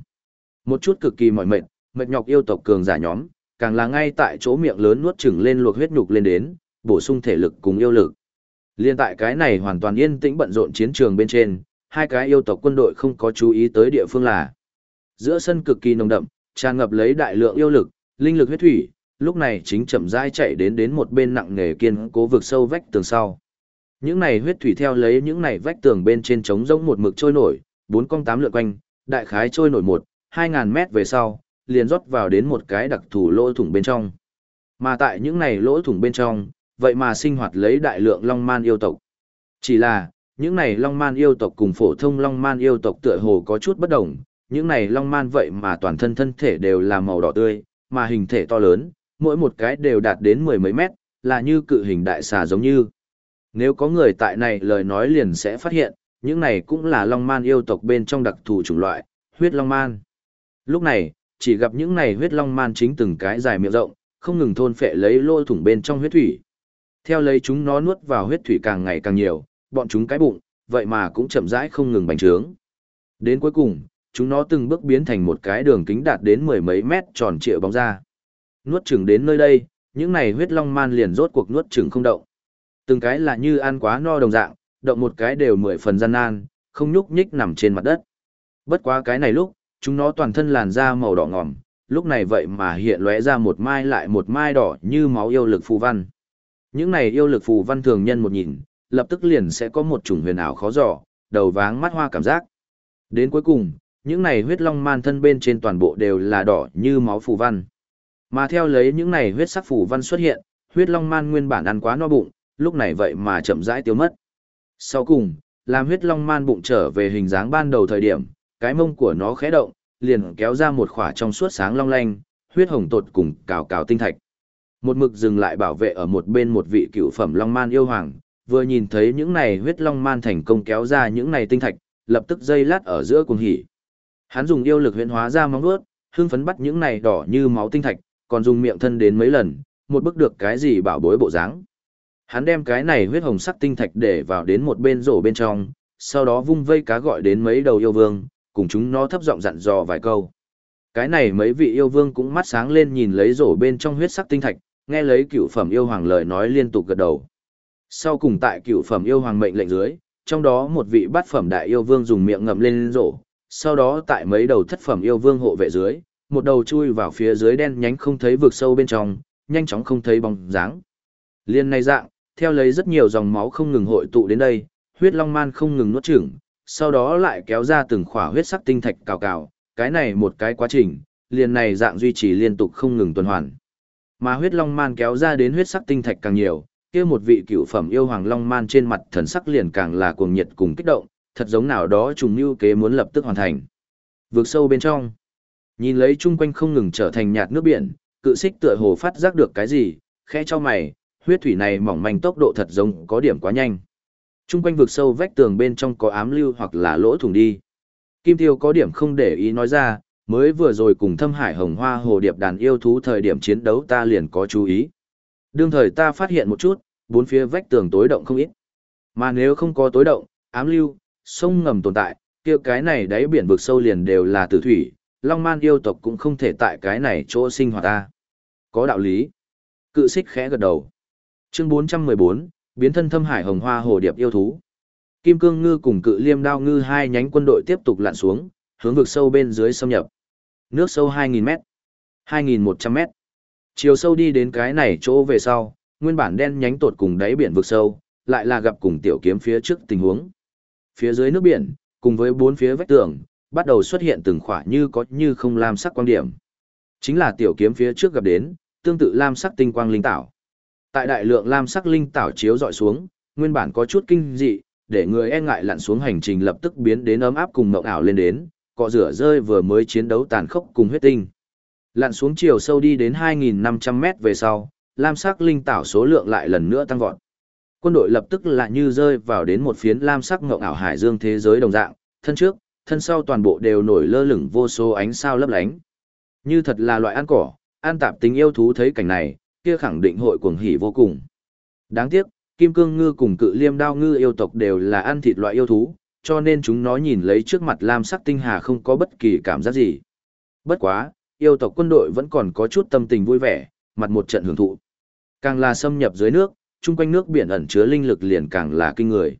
S1: Một chút cực kỳ mỏi mệt, mệt nhọc yêu tộc cường giả nhóm, càng là ngay tại chỗ miệng lớn nuốt chửng lên luộc huyết nhục lên đến, bổ sung thể lực cùng yêu lực. Liên tại cái này hoàn toàn yên tĩnh bận rộn chiến trường bên trên, hai cái yêu tộc quân đội không có chú ý tới địa phương là. Giữa sân cực kỳ nồng đậm, tràn ngập lấy đại lượng yêu lực, linh lực huyết thủy, lúc này chính chậm rãi chạy đến đến một bên nặng nghề kiên cố vực sâu vách tường sau. Những này huyết thủy theo lấy những này vách tường bên trên trống rỗng một mực trôi nổi, bốn con tám lượn quanh, đại khái trôi nổi một, hai ngàn mét về sau, liền rót vào đến một cái đặc thù lỗ thủng bên trong. Mà tại những này lỗ thủng bên trong, vậy mà sinh hoạt lấy đại lượng long man yêu tộc. Chỉ là, những này long man yêu tộc cùng phổ thông long man yêu tộc tựa hồ có chút bất đồng, những này long man vậy mà toàn thân thân thể đều là màu đỏ tươi, mà hình thể to lớn, mỗi một cái đều đạt đến mười mấy mét, là như cự hình đại xà giống như. Nếu có người tại này lời nói liền sẽ phát hiện, những này cũng là long man yêu tộc bên trong đặc thù chủng loại, huyết long man. Lúc này, chỉ gặp những này huyết long man chính từng cái dài miệng rộng, không ngừng thôn phệ lấy lô thủng bên trong huyết thủy. Theo lấy chúng nó nuốt vào huyết thủy càng ngày càng nhiều, bọn chúng cái bụng, vậy mà cũng chậm rãi không ngừng bành trướng. Đến cuối cùng, chúng nó từng bước biến thành một cái đường kính đạt đến mười mấy mét tròn trịa bóng ra. Nuốt chừng đến nơi đây, những này huyết long man liền rốt cuộc nuốt chừng không động. Từng cái là như ăn quá no đồng dạng, động một cái đều mười phần gian nan, không nhúc nhích nằm trên mặt đất. Bất quá cái này lúc, chúng nó toàn thân làn da màu đỏ ngòm, lúc này vậy mà hiện lóe ra một mai lại một mai đỏ như máu yêu lực phù văn. Những này yêu lực phù văn thường nhân một nhìn, lập tức liền sẽ có một chủng huyền ảo khó dò, đầu váng mắt hoa cảm giác. Đến cuối cùng, những này huyết long man thân bên trên toàn bộ đều là đỏ như máu phù văn. Mà theo lấy những này huyết sắc phù văn xuất hiện, huyết long man nguyên bản ăn quá no bụng, lúc này vậy mà chậm rãi tiêu mất. Sau cùng, làm huyết long man bụng trở về hình dáng ban đầu thời điểm, cái mông của nó khẽ động, liền kéo ra một khỏa trong suốt sáng long lanh, huyết hồng tột cùng cào cào tinh thạch. Một mực dừng lại bảo vệ ở một bên một vị cựu phẩm long man yêu hoàng, vừa nhìn thấy những này huyết long man thành công kéo ra những này tinh thạch, lập tức dây lát ở giữa cuồng hỉ. Hắn dùng yêu lực huyễn hóa ra móng vuốt, hưng phấn bắt những này đỏ như máu tinh thạch, còn dùng miệng thân đến mấy lần, một bức được cái gì bảo bối bộ dáng. Hắn đem cái này huyết hồng sắc tinh thạch để vào đến một bên rổ bên trong, sau đó vung vây cá gọi đến mấy đầu yêu vương, cùng chúng nó thấp giọng dặn dò vài câu. Cái này mấy vị yêu vương cũng mắt sáng lên nhìn lấy rổ bên trong huyết sắc tinh thạch, nghe lấy cựu phẩm yêu hoàng lời nói liên tục gật đầu. Sau cùng tại cựu phẩm yêu hoàng mệnh lệnh dưới, trong đó một vị bát phẩm đại yêu vương dùng miệng ngậm lên rổ, sau đó tại mấy đầu thất phẩm yêu vương hộ vệ dưới, một đầu chui vào phía dưới đen nhánh không thấy vực sâu bên trong, nhanh chóng không thấy bóng dáng. Liên này dạng, theo lấy rất nhiều dòng máu không ngừng hội tụ đến đây, huyết long man không ngừng nuốt chửng, sau đó lại kéo ra từng khỏa huyết sắc tinh thạch cào cào, cái này một cái quá trình, liền này dạng duy trì liên tục không ngừng tuần hoàn. Mà huyết long man kéo ra đến huyết sắc tinh thạch càng nhiều, kia một vị cựu phẩm yêu hoàng long man trên mặt thần sắc liền càng là cuồng nhiệt cùng kích động, thật giống nào đó trùng lưu kế muốn lập tức hoàn thành. Vượt sâu bên trong, nhìn lấy chung quanh không ngừng trở thành nhạt nước biển, cự xích tựa hồ phát giác được cái gì, khẽ cho mày, huyết thủy này mỏng manh tốc độ thật giống có điểm quá nhanh. Trung quanh vực sâu vách tường bên trong có ám lưu hoặc là lỗ thủng đi. Kim Tiêu có điểm không để ý nói ra, mới vừa rồi cùng thâm hải hồng hoa hồ điệp đàn yêu thú thời điểm chiến đấu ta liền có chú ý. Đương thời ta phát hiện một chút, bốn phía vách tường tối động không ít. Mà nếu không có tối động, ám lưu, sông ngầm tồn tại, kia cái này đáy biển vực sâu liền đều là tử thủy, long man yêu tộc cũng không thể tại cái này chỗ sinh hoạt ta. Có đạo lý. Cự xích khẽ gật đầu. Chương 414, biến thân thâm hải hồng hoa hồ điệp yêu thú. Kim cương ngư cùng cự liêm đao ngư hai nhánh quân đội tiếp tục lặn xuống, hướng vực sâu bên dưới xâm nhập. Nước sâu 2.000m, 2.100m. Chiều sâu đi đến cái này chỗ về sau, nguyên bản đen nhánh tột cùng đáy biển vực sâu, lại là gặp cùng tiểu kiếm phía trước tình huống. Phía dưới nước biển, cùng với bốn phía vách tường, bắt đầu xuất hiện từng khỏa như có như không lam sắc quang điểm. Chính là tiểu kiếm phía trước gặp đến, tương tự lam sắc tinh quang linh tảo. Tại đại lượng lam sắc linh tảo chiếu dọi xuống, nguyên bản có chút kinh dị, để người e ngại lặn xuống hành trình lập tức biến đến ấm áp cùng mộng ảo lên đến, cọ rửa rơi vừa mới chiến đấu tàn khốc cùng huyết tinh. Lặn xuống chiều sâu đi đến 2.500 mét về sau, lam sắc linh tảo số lượng lại lần nữa tăng vọt. Quân đội lập tức lại như rơi vào đến một phiến lam sắc ngộng ảo hải dương thế giới đồng dạng, thân trước, thân sau toàn bộ đều nổi lơ lửng vô số ánh sao lấp lánh. Như thật là loại ăn cỏ, an tạp tính yêu thú thấy cảnh này, kia khẳng định hội cuồng hỉ vô cùng. Đáng tiếc, kim cương ngư cùng cự liêm đao ngư yêu tộc đều là ăn thịt loại yêu thú, cho nên chúng nó nhìn lấy trước mặt lam sắc tinh hà không có bất kỳ cảm giác gì. Bất quá, yêu tộc quân đội vẫn còn có chút tâm tình vui vẻ, mặt một trận hưởng thụ. Càng là xâm nhập dưới nước, chung quanh nước biển ẩn chứa linh lực liền càng là kinh người.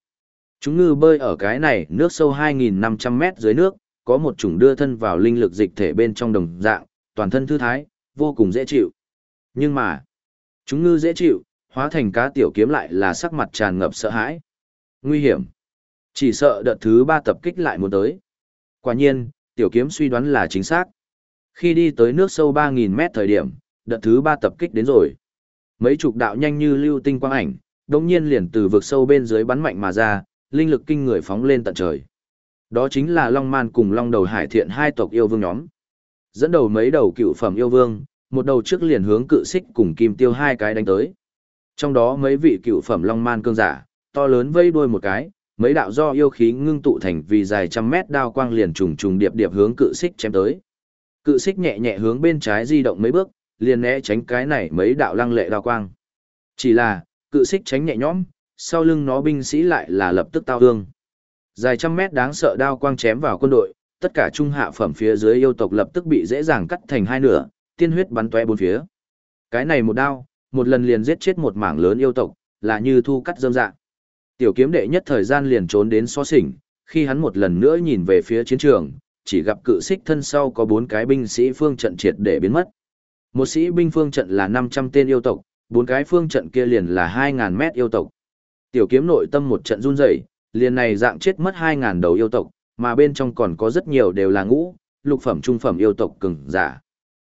S1: Chúng ngư bơi ở cái này, nước sâu 2.500 mét dưới nước, có một chủng đưa thân vào linh lực dịch thể bên trong đồng dạng, toàn thân thư thái, vô cùng dễ chịu. Nhưng mà, chúng ngư dễ chịu, hóa thành cá tiểu kiếm lại là sắc mặt tràn ngập sợ hãi. Nguy hiểm. Chỉ sợ đợt thứ ba tập kích lại muốn tới. Quả nhiên, tiểu kiếm suy đoán là chính xác. Khi đi tới nước sâu 3.000 mét thời điểm, đợt thứ ba tập kích đến rồi. Mấy chục đạo nhanh như lưu tinh quang ảnh, đồng nhiên liền từ vực sâu bên dưới bắn mạnh mà ra, linh lực kinh người phóng lên tận trời. Đó chính là Long Man cùng Long Đầu Hải Thiện hai tộc yêu vương nhóm. Dẫn đầu mấy đầu cựu phẩm yêu vương, một đầu trước liền hướng cự xích cùng kim tiêu hai cái đánh tới. Trong đó mấy vị cựu phẩm long man cương giả, to lớn vây đuôi một cái, mấy đạo do yêu khí ngưng tụ thành vì dài trăm mét đao quang liền trùng trùng điệp điệp hướng cự xích chém tới. Cự xích nhẹ nhẹ hướng bên trái di động mấy bước, liền né tránh cái này mấy đạo lăng lệ đao quang. Chỉ là, cự xích tránh nhẹ nhõm, sau lưng nó binh sĩ lại là lập tức tao hương. Dài trăm mét đáng sợ đao quang chém vào quân đội, tất cả trung hạ phẩm phía dưới yêu tộc lập tức bị dễ dàng cắt thành hai nửa, tiên huyết bắn toe bốn phía. Cái này một đao, một lần liền giết chết một mảng lớn yêu tộc, là như thu cắt dâm dạ. Tiểu kiếm đệ nhất thời gian liền trốn đến xó xỉnh, khi hắn một lần nữa nhìn về phía chiến trường, chỉ gặp cự xích thân sau có bốn cái binh sĩ phương trận triệt để biến mất. Một sĩ binh phương trận là 500 tên yêu tộc, bốn cái phương trận kia liền là 2000 mét yêu tộc. Tiểu kiếm nội tâm một trận run rẩy, liền này dạng chết mất 2000 đầu yêu tộc, mà bên trong còn có rất nhiều đều là ngũ, lục phẩm trung phẩm yêu tộc cường giả.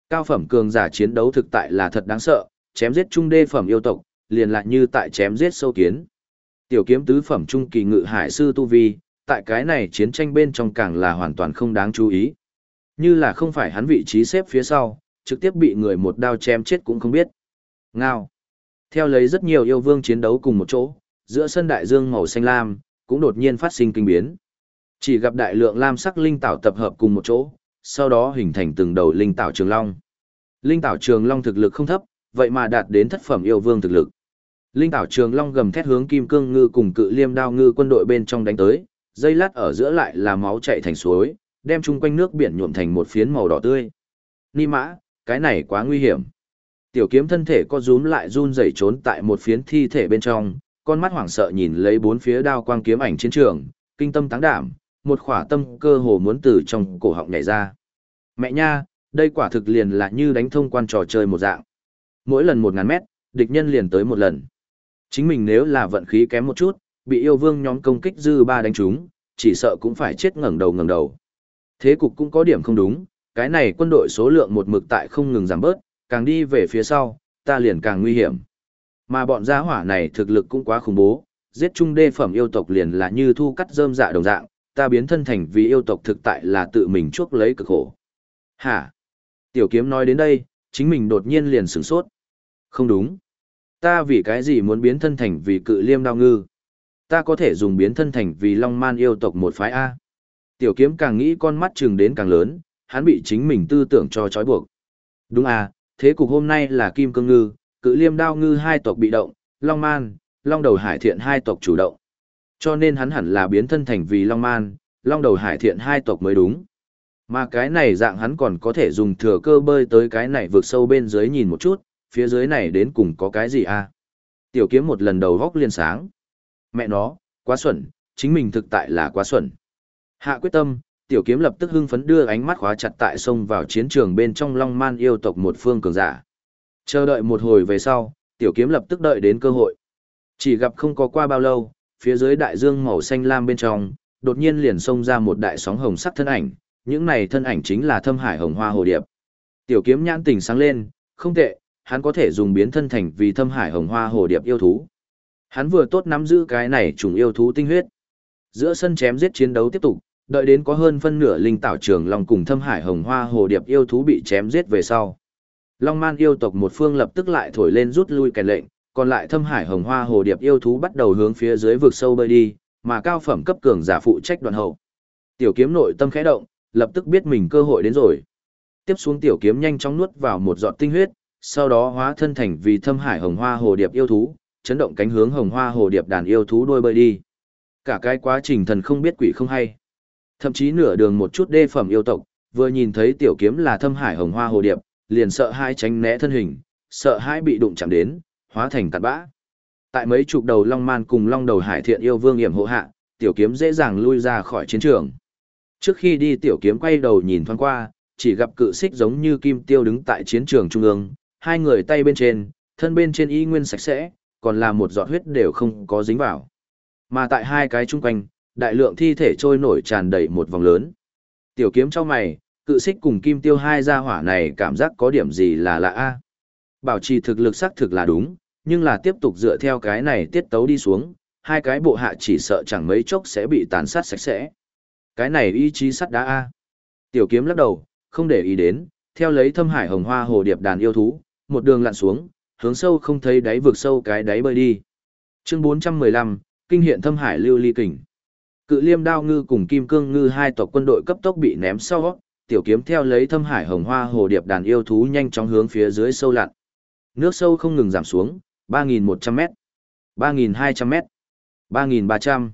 S1: Cao phẩm cường giả chiến đấu thực tại là thật đáng sợ, chém giết trung đê phẩm yêu tộc, liền lại như tại chém giết sâu kiến. Tiểu kiếm tứ phẩm trung kỳ ngự hải sư tu vi, tại cái này chiến tranh bên trong càng là hoàn toàn không đáng chú ý. Như là không phải hắn vị trí xếp phía sau, trực tiếp bị người một đao chém chết cũng không biết. Ngao. Theo lấy rất nhiều yêu vương chiến đấu cùng một chỗ, giữa sân đại dương màu xanh lam, cũng đột nhiên phát sinh kinh biến. Chỉ gặp đại lượng lam sắc linh tảo tập hợp cùng một chỗ, sau đó hình thành từng đầu linh tảo trường long. Linh tảo trường long thực lực không thấp, vậy mà đạt đến thất phẩm yêu vương thực lực. Linh tảo trường long gầm thét hướng kim cương ngư cùng cự liêm đao ngư quân đội bên trong đánh tới, dây lát ở giữa lại là máu chảy thành suối, đem chung quanh nước biển nhuộm thành một phiến màu đỏ tươi. Ni mã, cái này quá nguy hiểm. Tiểu kiếm thân thể co rúm lại run rẩy trốn tại một phiến thi thể bên trong, con mắt hoảng sợ nhìn lấy bốn phía đao quang kiếm ảnh chiến trường, kinh tâm táng đảm, một khỏa tâm cơ hồ muốn từ trong cổ họng nhảy ra. Mẹ nha, đây quả thực liền là như đánh thông quan trò chơi một dạng. Mỗi lần một ngàn mét, địch nhân liền tới một lần. Chính mình nếu là vận khí kém một chút, bị yêu vương nhóm công kích dư ba đánh trúng, chỉ sợ cũng phải chết ngẩng đầu ngẩng đầu. Thế cục cũng có điểm không đúng, cái này quân đội số lượng một mực tại không ngừng giảm bớt, càng đi về phía sau, ta liền càng nguy hiểm. Mà bọn gia hỏa này thực lực cũng quá khủng bố, giết trung đê phẩm yêu tộc liền là như thu cắt rơm dạ đồng dạng, ta biến thân thành vì yêu tộc thực tại là tự mình chuốc lấy cực khổ. Hả? Tiểu kiếm nói đến đây, chính mình đột nhiên liền sửng sốt. Không đúng. Ta vì cái gì muốn biến thân thành vì cự liêm đao ngư? Ta có thể dùng biến thân thành vì long man yêu tộc một phái A. Tiểu kiếm càng nghĩ con mắt trừng đến càng lớn, hắn bị chính mình tư tưởng cho trói buộc. Đúng à, thế cục hôm nay là kim cương ngư, cự liêm đao ngư hai tộc bị động, long man, long đầu hải thiện hai tộc chủ động. Cho nên hắn hẳn là biến thân thành vì long man, long đầu hải thiện hai tộc mới đúng. Mà cái này dạng hắn còn có thể dùng thừa cơ bơi tới cái này vượt sâu bên dưới nhìn một chút, phía dưới này đến cùng có cái gì à? Tiểu kiếm một lần đầu góc liên sáng. Mẹ nó, quá xuẩn, chính mình thực tại là quá xuẩn. Hạ quyết tâm, tiểu kiếm lập tức hưng phấn đưa ánh mắt khóa chặt tại sông vào chiến trường bên trong long man yêu tộc một phương cường giả. Chờ đợi một hồi về sau, tiểu kiếm lập tức đợi đến cơ hội. Chỉ gặp không có qua bao lâu, phía dưới đại dương màu xanh lam bên trong, đột nhiên liền xông ra một đại sóng hồng sắc thân ảnh, những này thân ảnh chính là thâm hải hồng hoa hồ điệp. Tiểu kiếm nhãn tình sáng lên, không tệ, hắn có thể dùng biến thân thành vì thâm hải hồng hoa hồ điệp yêu thú. Hắn vừa tốt nắm giữ cái này trùng yêu thú tinh huyết. Giữa sân chém giết chiến đấu tiếp tục, đợi đến có hơn phân nửa linh tảo trường long cùng thâm hải hồng hoa hồ điệp yêu thú bị chém giết về sau. Long man yêu tộc một phương lập tức lại thổi lên rút lui kèn lệnh, còn lại thâm hải hồng hoa hồ điệp yêu thú bắt đầu hướng phía dưới vực sâu bơi đi, mà cao phẩm cấp cường giả phụ trách đoạn hậu. Tiểu kiếm nội tâm khẽ động, lập tức biết mình cơ hội đến rồi. Tiếp xuống tiểu kiếm nhanh chóng nuốt vào một giọt tinh huyết, sau đó hóa thân thành vì thâm hải hồng hoa hồ điệp yêu thú, chấn động cánh hướng hồng hoa hồ điệp đàn yêu thú đôi bơi đi. Cả cái quá trình thần không biết quỷ không hay. Thậm chí nửa đường một chút đê phẩm yêu tộc, vừa nhìn thấy tiểu kiếm là thâm hải hồng hoa hồ điệp, liền sợ hai tránh né thân hình, sợ hai bị đụng chạm đến, hóa thành tạt bã. Tại mấy chục đầu long man cùng long đầu hải thiện yêu vương hiểm hộ hạ, tiểu kiếm dễ dàng lui ra khỏi chiến trường. Trước khi đi tiểu kiếm quay đầu nhìn thoáng qua, chỉ gặp cự xích giống như kim tiêu đứng tại chiến trường trung ương, hai người tay bên trên, thân bên trên y nguyên sạch sẽ, còn là một giọt huyết đều không có dính vào. Mà tại hai cái chung quanh, đại lượng thi thể trôi nổi tràn đầy một vòng lớn. Tiểu kiếm cho mày, cự xích cùng kim tiêu hai gia hỏa này cảm giác có điểm gì là lạ a Bảo trì thực lực xác thực là đúng, nhưng là tiếp tục dựa theo cái này tiết tấu đi xuống, hai cái bộ hạ chỉ sợ chẳng mấy chốc sẽ bị tàn sát sạch sẽ. Cái này ý chí sắt đá A. Tiểu kiếm lắc đầu, không để ý đến, theo lấy thâm hải hồng hoa hồ điệp đàn yêu thú, một đường lặn xuống, hướng sâu không thấy đáy vượt sâu cái đáy bơi đi. Chương 415, kinh hiện thâm hải lưu ly kình. Cự liêm đao ngư cùng kim cương ngư hai tộc quân đội cấp tốc bị ném sau, tiểu kiếm theo lấy thâm hải hồng hoa hồ điệp đàn yêu thú nhanh chóng hướng phía dưới sâu lặn. Nước sâu không ngừng giảm xuống, 3.100m, 3.200m, 3.300.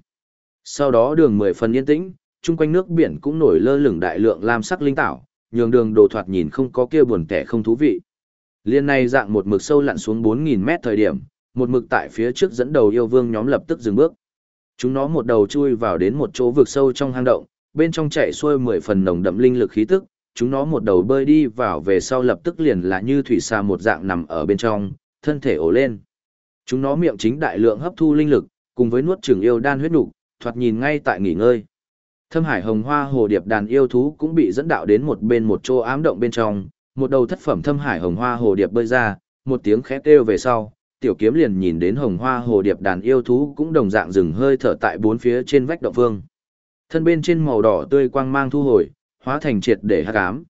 S1: Sau đó đường 10 phần yên tĩnh, chung quanh nước biển cũng nổi lơ lửng đại lượng lam sắc linh tảo, nhường đường đồ thoạt nhìn không có kia buồn tẻ không thú vị. Liên này dạng một mực sâu lặn xuống 4.000m thời điểm, một mực tại phía trước dẫn đầu yêu vương nhóm lập tức dừng bước. Chúng nó một đầu chui vào đến một chỗ vực sâu trong hang động, bên trong chạy xuôi mười phần nồng đậm linh lực khí tức, chúng nó một đầu bơi đi vào về sau lập tức liền là như thủy xà một dạng nằm ở bên trong, thân thể ổ lên. Chúng nó miệng chính đại lượng hấp thu linh lực, cùng với nuốt trường yêu đan huyết nục, thoạt nhìn ngay tại nghỉ ngơi. Thâm Hải Hồng Hoa hồ điệp đàn yêu thú cũng bị dẫn đạo đến một bên một chỗ ám động bên trong, một đầu thất phẩm Thâm Hải Hồng Hoa hồ điệp bơi ra, một tiếng khẽ kêu về sau, tiểu kiếm liền nhìn đến Hồng Hoa hồ điệp đàn yêu thú cũng đồng dạng dừng hơi thở tại bốn phía trên vách động vương Thân bên trên màu đỏ tươi quang mang thu hồi, hóa thành triệt để hắc ám.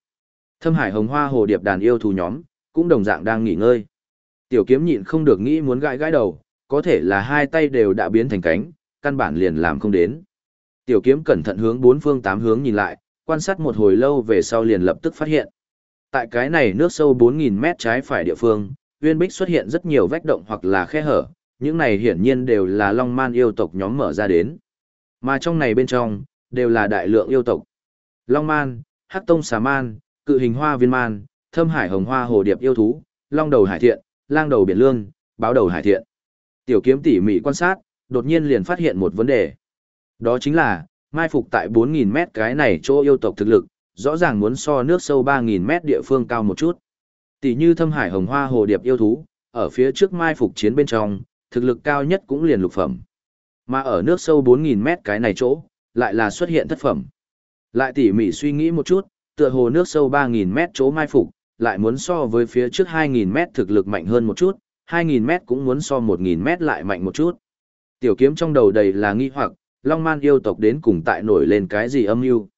S1: Thâm Hải Hồng Hoa hồ điệp đàn yêu thú nhóm cũng đồng dạng đang nghỉ ngơi. Tiểu kiếm nhịn không được nghĩ muốn gãi gãi đầu, có thể là hai tay đều đã biến thành cánh, căn bản liền làm không đến. Tiểu kiếm cẩn thận hướng bốn phương tám hướng nhìn lại, quan sát một hồi lâu về sau liền lập tức phát hiện. Tại cái này nước sâu 4.000 mét trái phải địa phương, uyên bích xuất hiện rất nhiều vách động hoặc là khe hở, những này hiển nhiên đều là long man yêu tộc nhóm mở ra đến. Mà trong này bên trong, đều là đại lượng yêu tộc. Long man, hắc tông xà man, cự hình hoa viên man, thâm hải hồng hoa hồ điệp yêu thú, long đầu hải thiện, lang đầu biển lương, báo đầu hải thiện. Tiểu kiếm tỉ mỉ quan sát, đột nhiên liền phát hiện một vấn đề. Đó chính là, mai phục tại 4.000 mét cái này chỗ yêu tộc thực lực, rõ ràng muốn so nước sâu 3.000 mét địa phương cao một chút. Tỷ như thâm hải hồng hoa hồ điệp yêu thú, ở phía trước mai phục chiến bên trong, thực lực cao nhất cũng liền lục phẩm. Mà ở nước sâu 4.000 mét cái này chỗ, lại là xuất hiện thất phẩm. Lại tỉ mỉ suy nghĩ một chút, tựa hồ nước sâu 3.000 mét chỗ mai phục, lại muốn so với phía trước 2.000 mét thực lực mạnh hơn một chút, 2.000 mét cũng muốn so 1.000 mét lại mạnh một chút. Tiểu kiếm trong đầu đầy là nghi hoặc, Long Man yêu tộc đến cùng tại nổi lên cái gì âm mưu.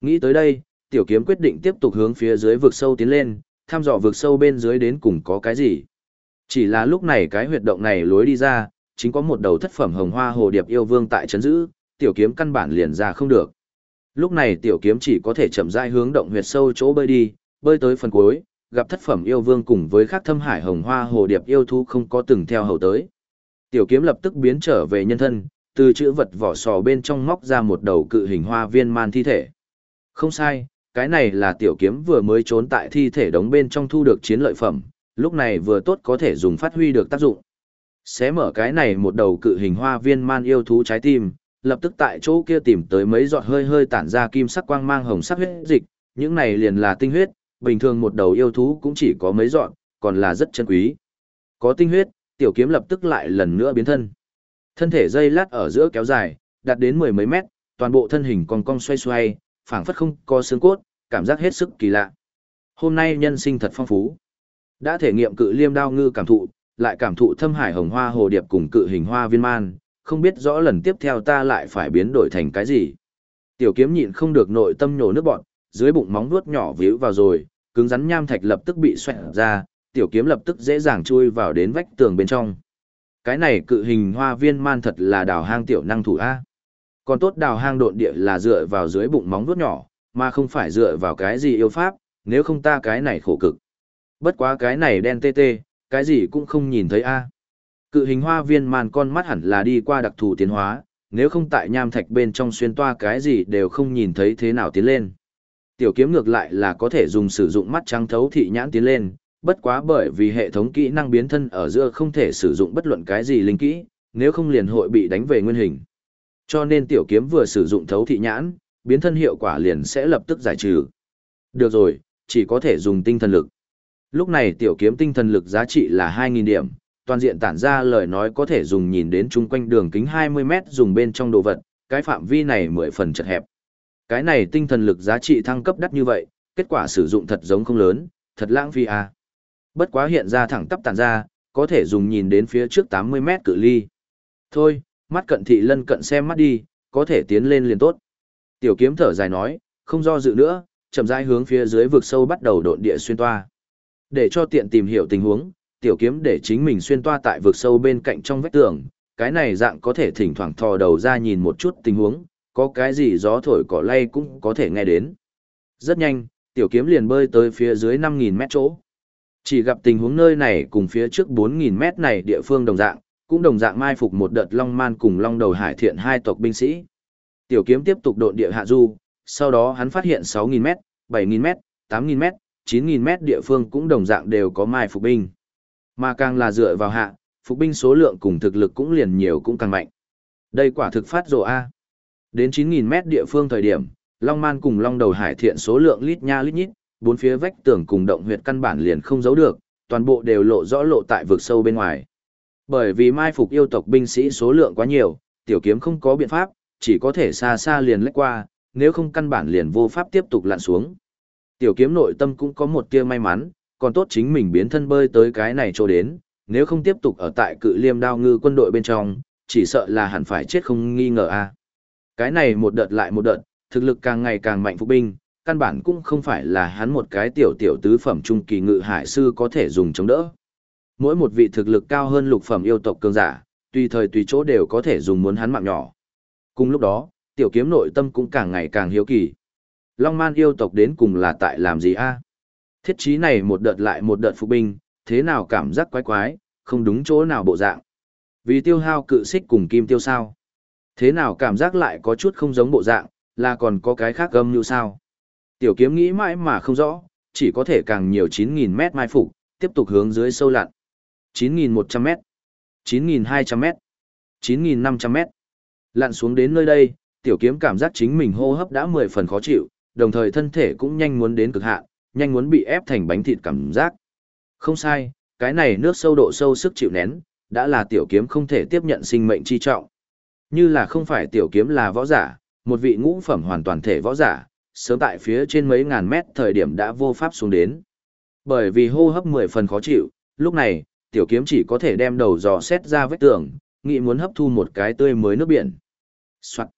S1: Nghĩ tới đây, tiểu kiếm quyết định tiếp tục hướng phía dưới vực sâu tiến lên, thăm dò vực sâu bên dưới đến cùng có cái gì. Chỉ là lúc này cái huyệt động này lối đi ra, chính có một đầu thất phẩm hồng hoa hồ điệp yêu vương tại chấn giữ, tiểu kiếm căn bản liền ra không được. Lúc này tiểu kiếm chỉ có thể chậm rãi hướng động huyệt sâu chỗ bơi đi, bơi tới phần cuối, gặp thất phẩm yêu vương cùng với các thâm hải hồng hoa hồ điệp yêu thú không có từng theo hầu tới. Tiểu kiếm lập tức biến trở về nhân thân, từ chữ vật vỏ sò bên trong móc ra một đầu cự hình hoa viên man thi thể. Không sai, cái này là tiểu kiếm vừa mới trốn tại thi thể đống bên trong thu được chiến lợi phẩm, lúc này vừa tốt có thể dùng phát huy được tác dụng. Xé mở cái này một đầu cự hình hoa viên man yêu thú trái tim, lập tức tại chỗ kia tìm tới mấy giọt hơi hơi tản ra kim sắc quang mang hồng sắc huyết dịch, những này liền là tinh huyết, bình thường một đầu yêu thú cũng chỉ có mấy giọt, còn là rất chân quý. Có tinh huyết, tiểu kiếm lập tức lại lần nữa biến thân. Thân thể dây lát ở giữa kéo dài, đạt đến mười mấy mét, toàn bộ thân hình cong cong xoay xoay, phảng phất không có xương cốt, cảm giác hết sức kỳ lạ. Hôm nay nhân sinh thật phong phú. Đã thể nghiệm cự liêm đao ngư cảm thụ, lại cảm thụ thâm hải hồng hoa hồ điệp cùng cự hình hoa viên man, không biết rõ lần tiếp theo ta lại phải biến đổi thành cái gì. Tiểu kiếm nhịn không được nội tâm nhổ nước bọn, dưới bụng móng vuốt nhỏ víu vào rồi, cứng rắn nham thạch lập tức bị xoẹt ra, tiểu kiếm lập tức dễ dàng chui vào đến vách tường bên trong. Cái này cự hình hoa viên man thật là đào hang tiểu năng thủ A. Còn tốt đào hang độn địa là dựa vào dưới bụng móng vuốt nhỏ, mà không phải dựa vào cái gì yêu pháp, nếu không ta cái này khổ cực. Bất quá cái này đen tê tê, cái gì cũng không nhìn thấy A. Cự hình hoa viên màn con mắt hẳn là đi qua đặc thù tiến hóa, nếu không tại nham thạch bên trong xuyên toa cái gì đều không nhìn thấy thế nào tiến lên. Tiểu kiếm ngược lại là có thể dùng sử dụng mắt trắng thấu thị nhãn tiến lên, bất quá bởi vì hệ thống kỹ năng biến thân ở giữa không thể sử dụng bất luận cái gì linh kỹ, nếu không liền hội bị đánh về nguyên hình. Cho nên tiểu kiếm vừa sử dụng thấu thị nhãn, biến thân hiệu quả liền sẽ lập tức giải trừ. Được rồi, chỉ có thể dùng tinh thần lực. Lúc này tiểu kiếm tinh thần lực giá trị là 2.000 điểm, toàn diện tản ra lời nói có thể dùng nhìn đến chung quanh đường kính 20 mét dùng bên trong đồ vật, cái phạm vi này 10 phần chật hẹp. Cái này tinh thần lực giá trị thăng cấp đắt như vậy, kết quả sử dụng thật giống không lớn, thật lãng phí à. Bất quá hiện ra thẳng tắp tản ra, có thể dùng nhìn đến phía trước 80 mét cự ly. Thôi, mắt cận thị lân cận xem mắt đi, có thể tiến lên liền tốt. Tiểu kiếm thở dài nói, không do dự nữa, chậm rãi hướng phía dưới vực sâu bắt đầu độn địa xuyên toa. Để cho tiện tìm hiểu tình huống, tiểu kiếm để chính mình xuyên toa tại vực sâu bên cạnh trong vách tường, cái này dạng có thể thỉnh thoảng thò đầu ra nhìn một chút tình huống, có cái gì gió thổi cỏ lay cũng có thể nghe đến. Rất nhanh, tiểu kiếm liền bơi tới phía dưới 5.000 mét chỗ. Chỉ gặp tình huống nơi này cùng phía trước 4.000 mét này địa phương đồng dạng, cũng đồng dạng mai phục một đợt long man cùng long đầu hải thiện hai tộc binh sĩ. Tiểu kiếm tiếp tục độn địa hạ du, sau đó hắn phát hiện 6.000 mét, 7.000 mét, 8.000 mét, 9.000 mét địa phương cũng đồng dạng đều có mai phục binh. Mà càng là dựa vào hạ, phục binh số lượng cùng thực lực cũng liền nhiều cũng càng mạnh. Đây quả thực phát rồ A. Đến 9.000 mét địa phương thời điểm, Long Man cùng Long Đầu Hải Thiện số lượng lít nha lít nhít, bốn phía vách tường cùng động huyệt căn bản liền không giấu được, toàn bộ đều lộ rõ lộ tại vực sâu bên ngoài. Bởi vì mai phục yêu tộc binh sĩ số lượng quá nhiều, tiểu kiếm không có biện pháp, chỉ có thể xa xa liền lách qua, nếu không căn bản liền vô pháp tiếp tục lặn xuống. Tiểu kiếm nội tâm cũng có một tia may mắn, còn tốt chính mình biến thân bơi tới cái này chỗ đến, nếu không tiếp tục ở tại cự liêm đao ngư quân đội bên trong, chỉ sợ là hẳn phải chết không nghi ngờ a. Cái này một đợt lại một đợt, thực lực càng ngày càng mạnh phục binh, căn bản cũng không phải là hắn một cái tiểu tiểu tứ phẩm trung kỳ ngự hải sư có thể dùng chống đỡ. Mỗi một vị thực lực cao hơn lục phẩm yêu tộc cường giả, tùy thời tùy chỗ đều có thể dùng muốn hắn mạng nhỏ. Cùng lúc đó, tiểu kiếm nội tâm cũng càng ngày càng hiếu kỳ. Long man yêu tộc đến cùng là tại làm gì a? Thiết chí này một đợt lại một đợt phục binh, thế nào cảm giác quái quái, không đúng chỗ nào bộ dạng. Vì tiêu hao cự xích cùng kim tiêu sao. Thế nào cảm giác lại có chút không giống bộ dạng, là còn có cái khác gâm như sao. Tiểu kiếm nghĩ mãi mà không rõ, chỉ có thể càng nhiều 9.000 mét mai phục, tiếp tục hướng dưới sâu lặn. 9.100 mét, 9.200 mét, 9.500 mét. Lặn xuống đến nơi đây, tiểu kiếm cảm giác chính mình hô hấp đã 10 phần khó chịu, đồng thời thân thể cũng nhanh muốn đến cực hạn, nhanh muốn bị ép thành bánh thịt cảm giác. Không sai, cái này nước sâu độ sâu sức chịu nén, đã là tiểu kiếm không thể tiếp nhận sinh mệnh chi trọng. Như là không phải tiểu kiếm là võ giả, một vị ngũ phẩm hoàn toàn thể võ giả, sớm tại phía trên mấy ngàn mét thời điểm đã vô pháp xuống đến. Bởi vì hô hấp mười phần khó chịu, lúc này, tiểu kiếm chỉ có thể đem đầu dò xét ra vết tường, nghĩ muốn hấp thu một cái tươi mới nước biển. Soạn.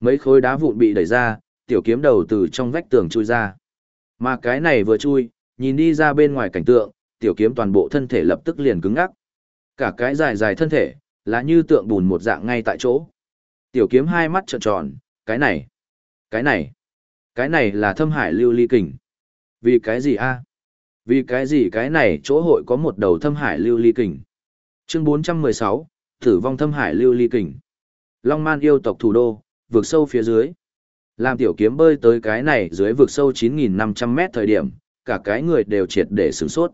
S1: Mấy khối đá vụn bị đẩy ra, tiểu kiếm đầu từ trong vách tường chui ra. Mà cái này vừa chui, nhìn đi ra bên ngoài cảnh tượng, tiểu kiếm toàn bộ thân thể lập tức liền cứng ngắc. Cả cái dài dài thân thể, là như tượng bùn một dạng ngay tại chỗ. Tiểu kiếm hai mắt trợn tròn, cái này, cái này, cái này là thâm hải lưu ly kình. Vì cái gì a? Vì cái gì cái này chỗ hội có một đầu thâm hải lưu ly kình. Chương 416, tử vong thâm hải lưu ly kình. Long man yêu tộc thủ đô, vượt sâu phía dưới. Làm tiểu kiếm bơi tới cái này dưới vực sâu 9.500 mét thời điểm, cả cái người đều triệt để sửng sốt.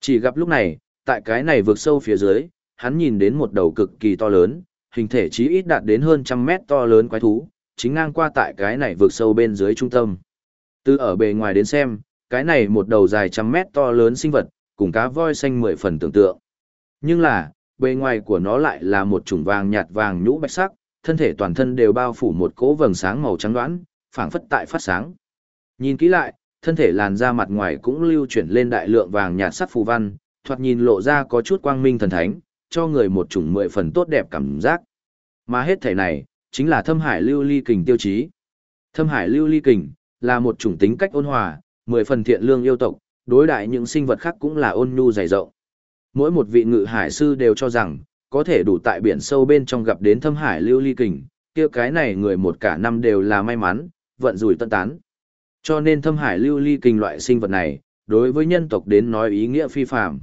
S1: Chỉ gặp lúc này, tại cái này vực sâu phía dưới, hắn nhìn đến một đầu cực kỳ to lớn, hình thể chí ít đạt đến hơn trăm mét to lớn quái thú, chính ngang qua tại cái này vực sâu bên dưới trung tâm. Từ ở bề ngoài đến xem, cái này một đầu dài trăm mét to lớn sinh vật, cùng cá voi xanh mười phần tưởng tượng. Nhưng là, bề ngoài của nó lại là một chủng vàng nhạt vàng nhũ bạch sắc, thân thể toàn thân đều bao phủ một cỗ vầng sáng màu trắng đoán, phảng phất tại phát sáng. Nhìn kỹ lại, thân thể làn da mặt ngoài cũng lưu chuyển lên đại lượng vàng nhạt sắc phù văn, thoạt nhìn lộ ra có chút quang minh thần thánh, cho người một chủng mười phần tốt đẹp cảm giác. Mà hết thể này, chính là thâm hải lưu ly kình tiêu chí. Thâm hải lưu ly kình, là một chủng tính cách ôn hòa, mười phần thiện lương yêu tộc, đối đại những sinh vật khác cũng là ôn nhu dày rộng. Mỗi một vị ngự hải sư đều cho rằng, có thể đủ tại biển sâu bên trong gặp đến thâm hải lưu ly kình, kia cái này người một cả năm đều là may mắn, vận rủi tân tán. Cho nên thâm hải lưu ly kình loại sinh vật này, đối với nhân tộc đến nói ý nghĩa phi phạm.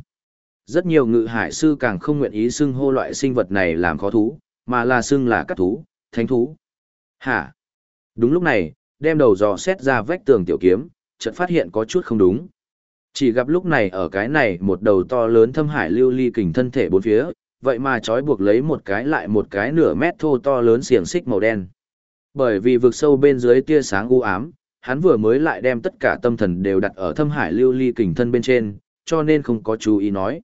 S1: Rất nhiều ngự hải sư càng không nguyện ý xưng hô loại sinh vật này làm khó thú, mà là xưng là các thú, thánh thú. Hả? Đúng lúc này, đem đầu dò xét ra vách tường tiểu kiếm, chợt phát hiện có chút không đúng. Chỉ gặp lúc này ở cái này một đầu to lớn thâm hải lưu ly kình thân thể bốn phía, vậy mà trói buộc lấy một cái lại một cái nửa mét thô to lớn xiềng xích màu đen. Bởi vì vực sâu bên dưới tia sáng u ám, hắn vừa mới lại đem tất cả tâm thần đều đặt ở thâm hải lưu ly kình thân bên trên, cho nên không có chú ý nói.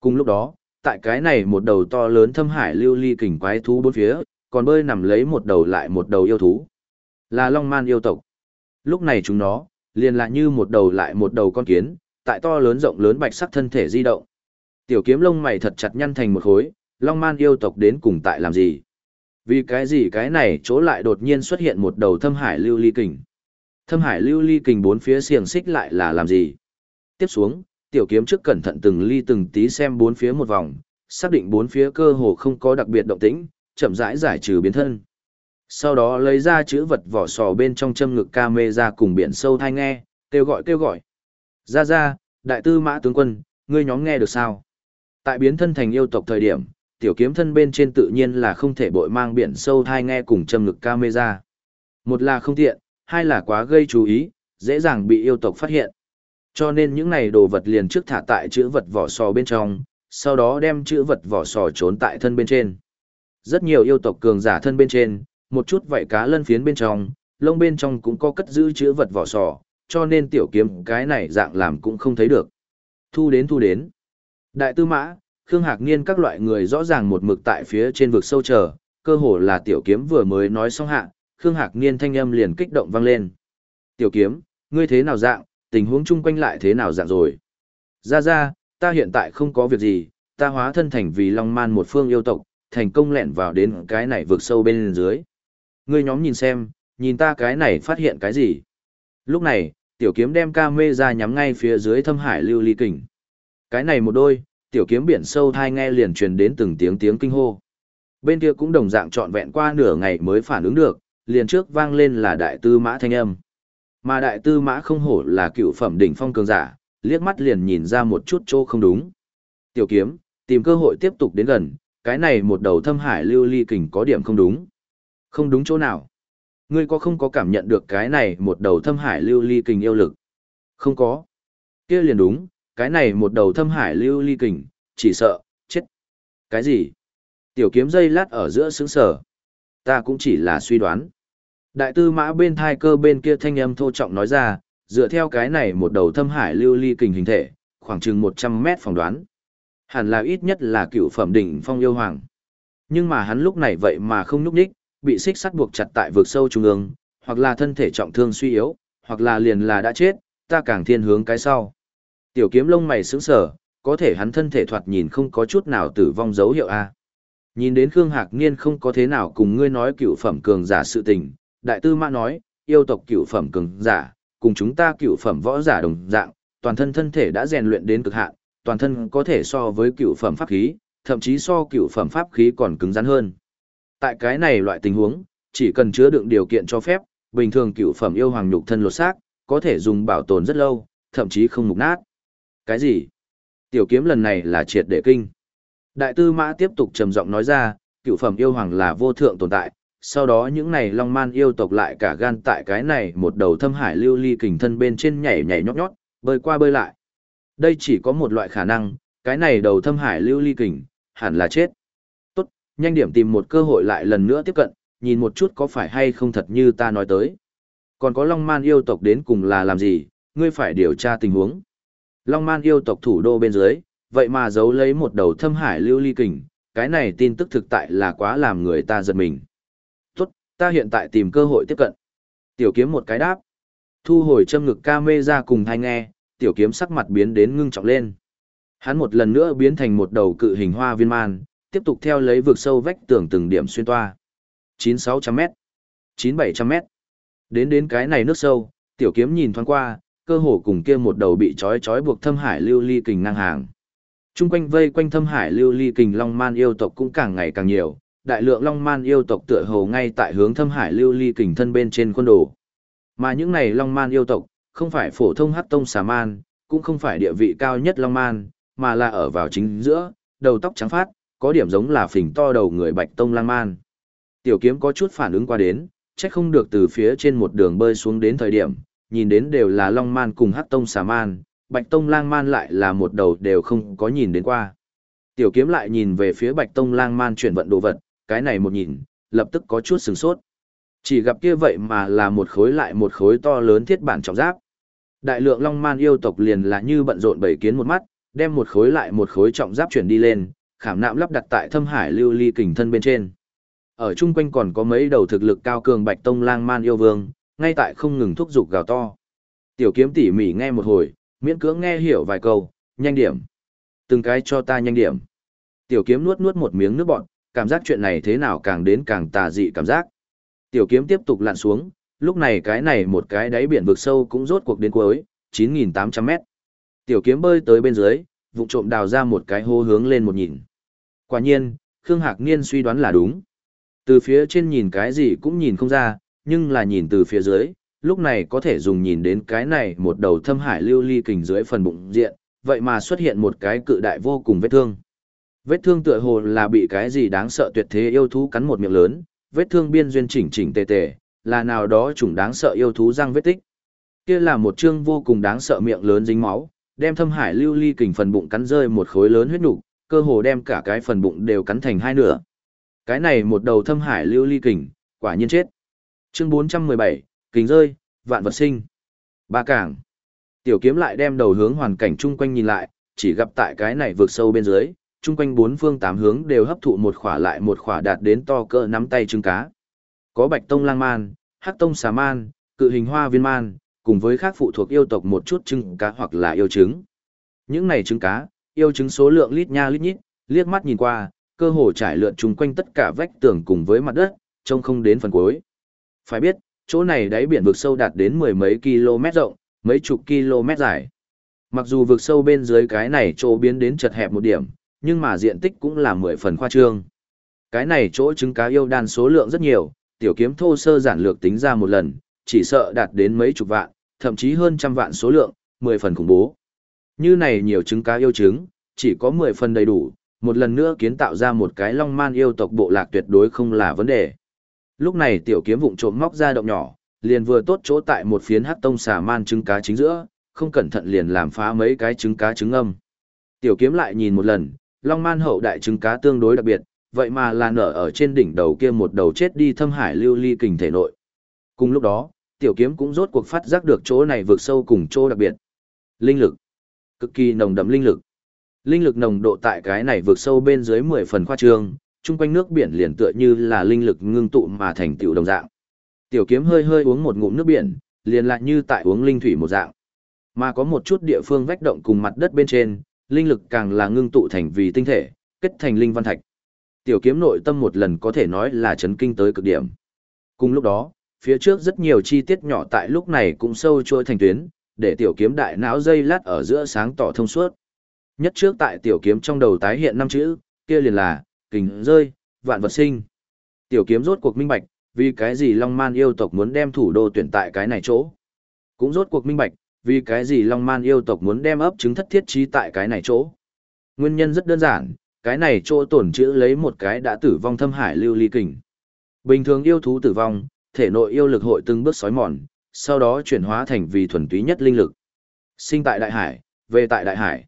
S1: Cùng lúc đó, tại cái này một đầu to lớn thâm hải lưu ly kình quái thú bốn phía, còn bơi nằm lấy một đầu lại một đầu yêu thú. Là long man yêu tộc. Lúc này chúng nó, liền lại như một đầu lại một đầu con kiến, tại to lớn rộng lớn bạch sắc thân thể di động. Tiểu kiếm lông mày thật chặt nhăn thành một khối, long man yêu tộc đến cùng tại làm gì? Vì cái gì cái này chỗ lại đột nhiên xuất hiện một đầu thâm hải lưu ly kình? Thâm hải lưu ly kình bốn phía xiềng xích lại là làm gì? Tiếp xuống, tiểu kiếm trước cẩn thận từng ly từng tí xem bốn phía một vòng, xác định bốn phía cơ hồ không có đặc biệt động tĩnh, chậm rãi giải trừ biến thân. Sau đó lấy ra chữ vật vỏ sò bên trong châm ngực ca mê ra cùng biển sâu thai nghe, kêu gọi kêu gọi. Ra ra, đại tư mã tướng quân, ngươi nhóm nghe được sao? Tại biến thân thành yêu tộc thời điểm, tiểu kiếm thân bên trên tự nhiên là không thể bội mang biển sâu thai nghe cùng châm ngực camera. Một là không tiện, hai là quá gây chú ý, dễ dàng bị yêu tộc phát hiện. Cho nên những này đồ vật liền trước thả tại chữ vật vỏ sò bên trong, sau đó đem chữ vật vỏ sò trốn tại thân bên trên. Rất nhiều yêu tộc cường giả thân bên trên, một chút vảy cá lân phiến bên trong, lông bên trong cũng có cất giữ chữ vật vỏ sò, cho nên tiểu kiếm cái này dạng làm cũng không thấy được. Thu đến thu đến. Đại tư mã, Khương Hạc Niên các loại người rõ ràng một mực tại phía trên vực sâu chờ, cơ hồ là tiểu kiếm vừa mới nói xong hạ, Khương Hạc Niên thanh âm liền kích động vang lên. Tiểu kiếm, ngươi thế nào dạng, tình huống chung quanh lại thế nào dạng rồi? Ra ra, ta hiện tại không có việc gì, ta hóa thân thành vì Long Man một phương yêu tộc, thành công lẹn vào đến cái này vực sâu bên dưới. Ngươi nhóm nhìn xem, nhìn ta cái này phát hiện cái gì? Lúc này, tiểu kiếm đem ca mê ra nhắm ngay phía dưới thâm hải lưu ly kình. Cái này một đôi, tiểu kiếm biển sâu thai nghe liền truyền đến từng tiếng tiếng kinh hô. Bên kia cũng đồng dạng trọn vẹn qua nửa ngày mới phản ứng được, liền trước vang lên là đại tư mã thanh âm. Mà đại tư mã không hổ là cựu phẩm đỉnh phong cường giả, liếc mắt liền nhìn ra một chút chỗ không đúng. Tiểu kiếm, tìm cơ hội tiếp tục đến gần, cái này một đầu thâm hải lưu ly kình có điểm không đúng. Không đúng chỗ nào? Ngươi có không có cảm nhận được cái này một đầu thâm hải lưu ly kình yêu lực? Không có. kia liền đúng, cái này một đầu thâm hải lưu ly kình, chỉ sợ, chết. Cái gì? Tiểu kiếm dây lát ở giữa sướng sở. Ta cũng chỉ là suy đoán. Đại tư mã bên thai cơ bên kia thanh âm thô trọng nói ra, dựa theo cái này một đầu thâm hải lưu ly kình hình thể, khoảng chừng 100 mét phỏng đoán. Hẳn là ít nhất là cựu phẩm đỉnh phong yêu hoàng. Nhưng mà hắn lúc này vậy mà không núp đích, bị xích sắt buộc chặt tại vực sâu trung ương, hoặc là thân thể trọng thương suy yếu, hoặc là liền là đã chết, ta càng thiên hướng cái sau. Tiểu kiếm lông mày sững sờ, có thể hắn thân thể thoạt nhìn không có chút nào tử vong dấu hiệu a. Nhìn đến Khương Hạc Niên không có thế nào cùng ngươi nói cựu phẩm cường giả sự tình, đại tư mã nói, yêu tộc cựu phẩm cường giả, cùng chúng ta cựu phẩm võ giả đồng dạng, toàn thân thân thể đã rèn luyện đến cực hạn, toàn thân có thể so với cựu phẩm pháp khí, thậm chí so cựu phẩm pháp khí còn cứng rắn hơn. Tại cái này loại tình huống, chỉ cần chứa đựng điều kiện cho phép, bình thường cựu phẩm yêu hoàng nhục thân lột xác, có thể dùng bảo tồn rất lâu, thậm chí không mục nát. Cái gì? Tiểu kiếm lần này là triệt để kinh. Đại tư mã tiếp tục trầm giọng nói ra, cựu phẩm yêu hoàng là vô thượng tồn tại, sau đó những này long man yêu tộc lại cả gan tại cái này một đầu thâm hải lưu ly kình thân bên trên nhảy nhảy nhót nhót, bơi qua bơi lại. Đây chỉ có một loại khả năng, cái này đầu thâm hải lưu ly kình, hẳn là chết. Tốt, nhanh điểm tìm một cơ hội lại lần nữa tiếp cận, nhìn một chút có phải hay không thật như ta nói tới. Còn có long man yêu tộc đến cùng là làm gì, ngươi phải điều tra tình huống. Long man yêu tộc thủ đô bên dưới, vậy mà giấu lấy một đầu thâm hải lưu ly kình, cái này tin tức thực tại là quá làm người ta giật mình. Tốt, ta hiện tại tìm cơ hội tiếp cận. Tiểu kiếm một cái đáp. Thu hồi châm ngực ca mê ra cùng thanh nghe, tiểu kiếm sắc mặt biến đến ngưng trọng lên. Hắn một lần nữa biến thành một đầu cự hình hoa viên man, tiếp tục theo lấy vực sâu vách tường từng điểm xuyên toa. 9600m, 9700m. Đến đến cái này nước sâu, tiểu kiếm nhìn thoáng qua, cơ hồ cùng kia một đầu bị trói trói buộc thâm hải lưu ly kình ngang hàng. Trung quanh vây quanh thâm hải lưu ly kình long man yêu tộc cũng càng ngày càng nhiều, đại lượng long man yêu tộc tựa hồ ngay tại hướng thâm hải lưu ly kình thân bên trên quân đồ. Mà những này long man yêu tộc, không phải phổ thông hắc tông xà man, cũng không phải địa vị cao nhất long man, mà là ở vào chính giữa, đầu tóc trắng phát, có điểm giống là phình to đầu người bạch tông lang man. Tiểu kiếm có chút phản ứng qua đến, chắc không được từ phía trên một đường bơi xuống đến thời điểm, nhìn đến đều là long man cùng hắc tông xà man, bạch tông lang man lại là một đầu đều không có nhìn đến qua. Tiểu kiếm lại nhìn về phía bạch tông lang man chuyển vận đồ vật, cái này một nhìn, lập tức có chút sửng sốt. Chỉ gặp kia vậy mà là một khối lại một khối to lớn thiết bản trọng giáp. Đại lượng long man yêu tộc liền là như bận rộn bảy kiến một mắt, đem một khối lại một khối trọng giáp chuyển đi lên, khảm nạm lắp đặt tại thâm hải lưu ly kình thân bên trên. Ở chung quanh còn có mấy đầu thực lực cao cường bạch tông lang man yêu vương, ngay tại không ngừng thúc giục gào to. Tiểu kiếm tỉ mỉ nghe một hồi, miễn cưỡng nghe hiểu vài câu, nhanh điểm. Từng cái cho ta nhanh điểm. Tiểu kiếm nuốt nuốt một miếng nước bọt, cảm giác chuyện này thế nào càng đến càng tà dị cảm giác. Tiểu kiếm tiếp tục lặn xuống, Lúc này cái này một cái đáy biển vực sâu cũng rốt cuộc đến cuối, 9.800 mét. Tiểu kiếm bơi tới bên dưới, vụng trộm đào ra một cái hô hướng lên một nhìn. Quả nhiên, Khương Hạc Niên suy đoán là đúng. Từ phía trên nhìn cái gì cũng nhìn không ra, nhưng là nhìn từ phía dưới, lúc này có thể dùng nhìn đến cái này một đầu thâm hải lưu ly kình dưới phần bụng diện, vậy mà xuất hiện một cái cự đại vô cùng vết thương. Vết thương tựa hồ là bị cái gì đáng sợ tuyệt thế yêu thú cắn một miệng lớn, vết thương biên duyên chỉnh chỉnh tề tề, là nào đó chủng đáng sợ yêu thú răng vết tích. Kia là một chương vô cùng đáng sợ miệng lớn dính máu, đem thâm hải lưu ly kình phần bụng cắn rơi một khối lớn huyết nục, cơ hồ đem cả cái phần bụng đều cắn thành hai nửa. Cái này một đầu thâm hải lưu ly kình, quả nhiên chết. Chương 417, kính rơi, vạn vật sinh. Ba cảng. Tiểu kiếm lại đem đầu hướng hoàn cảnh chung quanh nhìn lại, chỉ gặp tại cái này vượt sâu bên dưới, chung quanh bốn phương tám hướng đều hấp thụ một khỏa lại một khỏa đạt đến to cỡ nắm tay trứng cá. Có bạch tông lang man, hắc tông xà man, cự hình hoa viên man, cùng với khác phụ thuộc yêu tộc một chút trứng cá hoặc là yêu trứng. Những này trứng cá, yêu trứng số lượng lít nha lít nhít, liếc mắt nhìn qua, cơ hồ trải lượn chung quanh tất cả vách tường cùng với mặt đất, trông không đến phần cuối. Phải biết, chỗ này đáy biển vực sâu đạt đến mười mấy km rộng, mấy chục km dài. Mặc dù vực sâu bên dưới cái này chỗ biến đến chật hẹp một điểm, nhưng mà diện tích cũng là mười phần khoa trương. Cái này chỗ trứng cá yêu đan số lượng rất nhiều, tiểu kiếm thô sơ giản lược tính ra một lần, chỉ sợ đạt đến mấy chục vạn, thậm chí hơn trăm vạn số lượng, mười phần khủng bố. Như này nhiều trứng cá yêu trứng, chỉ có mười phần đầy đủ, một lần nữa kiến tạo ra một cái long man yêu tộc bộ lạc tuyệt đối không là vấn đề. Lúc này tiểu kiếm vụng trộm móc ra động nhỏ, liền vừa tốt chỗ tại một phiến hắc tông xà man trứng cá chính giữa, không cẩn thận liền làm phá mấy cái trứng cá trứng âm. Tiểu kiếm lại nhìn một lần, long man hậu đại trứng cá tương đối đặc biệt, vậy mà là nở ở trên đỉnh đầu kia một đầu chết đi thâm hải lưu ly kình thể nội. Cùng lúc đó, tiểu kiếm cũng rốt cuộc phát giác được chỗ này vượt sâu cùng chỗ đặc biệt. Linh lực. Cực kỳ nồng đậm linh lực. Linh lực nồng độ tại cái này vượt sâu bên dưới 10 phần khoa trương, chung quanh nước biển liền tựa như là linh lực ngưng tụ mà thành tiểu đồng dạng. Tiểu kiếm hơi hơi uống một ngụm nước biển, liền lại như tại uống linh thủy một dạng. Mà có một chút địa phương vách động cùng mặt đất bên trên, linh lực càng là ngưng tụ thành vì tinh thể, kết thành linh văn thạch. Tiểu kiếm nội tâm một lần có thể nói là chấn kinh tới cực điểm. Cùng lúc đó, phía trước rất nhiều chi tiết nhỏ tại lúc này cũng sâu trôi thành tuyến, để tiểu kiếm đại não dây lát ở giữa sáng tỏ thông suốt. Nhất trước tại tiểu kiếm trong đầu tái hiện năm chữ, kia liền là, kình rơi, vạn vật sinh. Tiểu kiếm rốt cuộc minh bạch, vì cái gì Long Man yêu tộc muốn đem thủ đô tuyển tại cái này chỗ. Cũng rốt cuộc minh bạch, vì cái gì Long Man yêu tộc muốn đem ấp trứng thất thiết trí tại cái này chỗ. Nguyên nhân rất đơn giản, cái này chỗ tổn chữ lấy một cái đã tử vong thâm hải lưu ly kình. Bình thường yêu thú tử vong, thể nội yêu lực hội từng bước sói mòn, sau đó chuyển hóa thành vì thuần túy nhất linh lực. Sinh tại đại hải, về tại đại hải.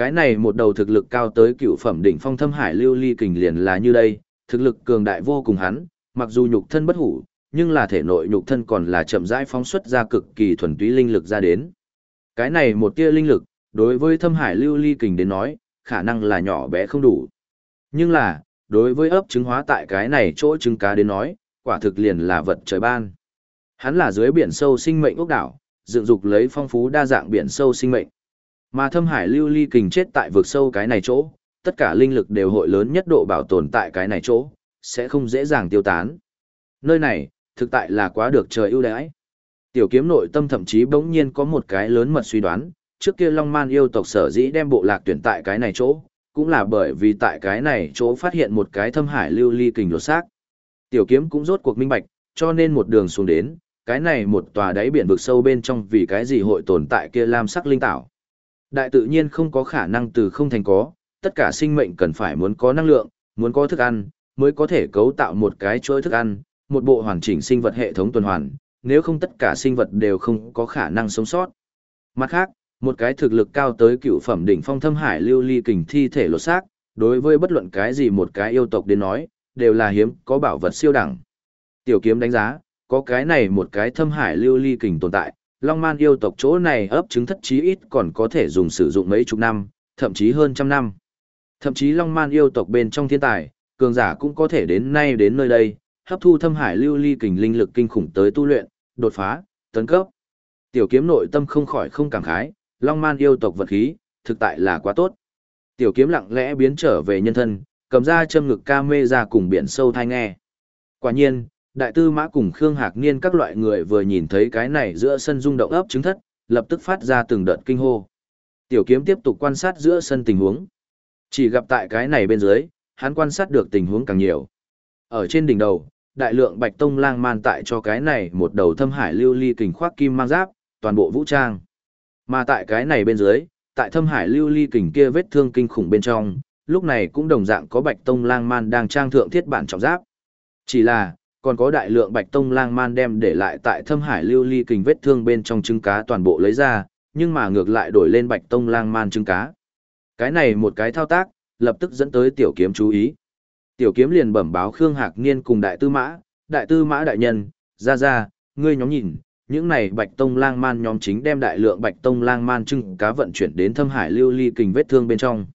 S1: Cái này một đầu thực lực cao tới cựu phẩm đỉnh phong thâm hải lưu ly kình liền là như đây, thực lực cường đại vô cùng hắn, mặc dù nhục thân bất hủ, nhưng là thể nội nhục thân còn là chậm rãi phóng xuất ra cực kỳ thuần túy linh lực ra đến. Cái này một tia linh lực, đối với thâm hải lưu ly kình đến nói, khả năng là nhỏ bé không đủ. Nhưng là, đối với ấp trứng hóa tại cái này chỗ trứng cá đến nói, quả thực liền là vật trời ban. Hắn là dưới biển sâu sinh mệnh ốc đảo, dựng dục lấy phong phú đa dạng biển sâu sinh mệnh. Mà thâm hải lưu ly kình chết tại vực sâu cái này chỗ, tất cả linh lực đều hội lớn nhất độ bảo tồn tại cái này chỗ, sẽ không dễ dàng tiêu tán. Nơi này, thực tại là quá được trời ưu đãi. Tiểu kiếm nội tâm thậm chí bỗng nhiên có một cái lớn mật suy đoán, trước kia Long Man yêu tộc sở dĩ đem bộ lạc tuyển tại cái này chỗ, cũng là bởi vì tại cái này chỗ phát hiện một cái thâm hải lưu ly kình lột xác. Tiểu kiếm cũng rốt cuộc minh bạch, cho nên một đường xuống đến, cái này một tòa đáy biển vực sâu bên trong vì cái gì hội tồn tại kia lam sắc linh tảo. Đại tự nhiên không có khả năng từ không thành có, tất cả sinh mệnh cần phải muốn có năng lượng, muốn có thức ăn, mới có thể cấu tạo một cái chuỗi thức ăn, một bộ hoàn chỉnh sinh vật hệ thống tuần hoàn, nếu không tất cả sinh vật đều không có khả năng sống sót. Mặt khác, một cái thực lực cao tới cựu phẩm đỉnh phong thâm hải lưu ly kình thi thể lột xác, đối với bất luận cái gì một cái yêu tộc đến nói, đều là hiếm có bảo vật siêu đẳng. Tiểu kiếm đánh giá, có cái này một cái thâm hải lưu ly kình tồn tại, Long Man yêu tộc chỗ này ấp trứng thất chí ít còn có thể dùng sử dụng mấy chục năm, thậm chí hơn trăm năm. Thậm chí Long Man yêu tộc bên trong thiên tài, cường giả cũng có thể đến nay đến nơi đây, hấp thu thâm hải lưu ly kình linh lực kinh khủng tới tu luyện, đột phá, tấn cấp. Tiểu kiếm nội tâm không khỏi không cảm khái, Long Man yêu tộc vật khí, thực tại là quá tốt. Tiểu kiếm lặng lẽ biến trở về nhân thân, cầm ra châm ngực ca mê ra cùng biển sâu thai nghe. Quả nhiên, đại tư mã cùng Khương Hạc Niên các loại người vừa nhìn thấy cái này giữa sân rung động ấp trứng thất, lập tức phát ra từng đợt kinh hô. Tiểu kiếm tiếp tục quan sát giữa sân tình huống. Chỉ gặp tại cái này bên dưới, hắn quan sát được tình huống càng nhiều. Ở trên đỉnh đầu, đại lượng bạch tông lang man tại cho cái này một đầu thâm hải lưu ly kình khoác kim mang giáp, toàn bộ vũ trang. Mà tại cái này bên dưới, tại thâm hải lưu ly kình kia vết thương kinh khủng bên trong, lúc này cũng đồng dạng có bạch tông lang man đang trang thượng thiết bản trọng giáp. Chỉ là, còn có đại lượng bạch tông lang man đem để lại tại thâm hải lưu ly kình vết thương bên trong trứng cá toàn bộ lấy ra, nhưng mà ngược lại đổi lên bạch tông lang man trứng cá. Cái này một cái thao tác, lập tức dẫn tới tiểu kiếm chú ý. Tiểu kiếm liền bẩm báo Khương Hạc Niên cùng đại tư mã, đại tư mã đại nhân, ra ra, ngươi nhóm nhìn, những này bạch tông lang man nhóm chính đem đại lượng bạch tông lang man trưng cá vận chuyển đến thâm hải lưu ly kình vết thương bên trong.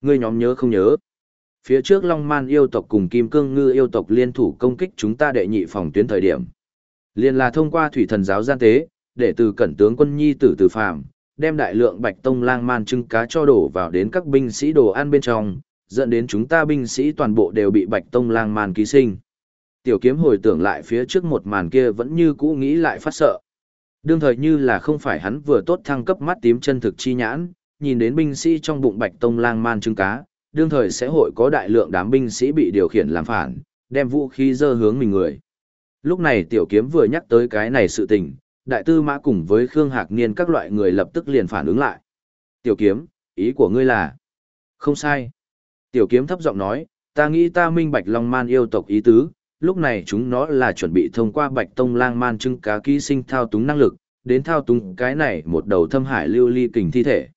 S1: Ngươi nhóm nhớ không nhớ? Phía trước long man yêu tộc cùng kim cương ngư yêu tộc liên thủ công kích chúng ta đệ nhị phòng tuyến thời điểm. Liên là thông qua thủy thần giáo gian tế, để từ cẩn tướng quân nhi tử từ phàm, đem đại lượng bạch tông lang man trưng cá cho đổ vào đến các binh sĩ đồ ăn bên trong, dẫn đến chúng ta binh sĩ toàn bộ đều bị bạch tông lang man ký sinh. Tiểu kiếm hồi tưởng lại phía trước một màn kia vẫn như cũ nghĩ lại phát sợ. Đương thời như là không phải hắn vừa tốt thăng cấp mắt tím chân thực chi nhãn, nhìn đến binh sĩ trong bụng bạch tông lang man trứng cá, đương thời sẽ hội có đại lượng đám binh sĩ bị điều khiển làm phản, đem vũ khí dơ hướng mình người. Lúc này tiểu kiếm vừa nhắc tới cái này sự tình, đại tư mã cùng với Khương Hạc Niên các loại người lập tức liền phản ứng lại. Tiểu kiếm, ý của ngươi là? Không sai. Tiểu kiếm thấp giọng nói, ta nghĩ ta minh bạch long man yêu tộc ý tứ, lúc này chúng nó là chuẩn bị thông qua bạch tông lang man trưng cá ký sinh thao túng năng lực, đến thao túng cái này một đầu thâm hải lưu ly kình thi thể.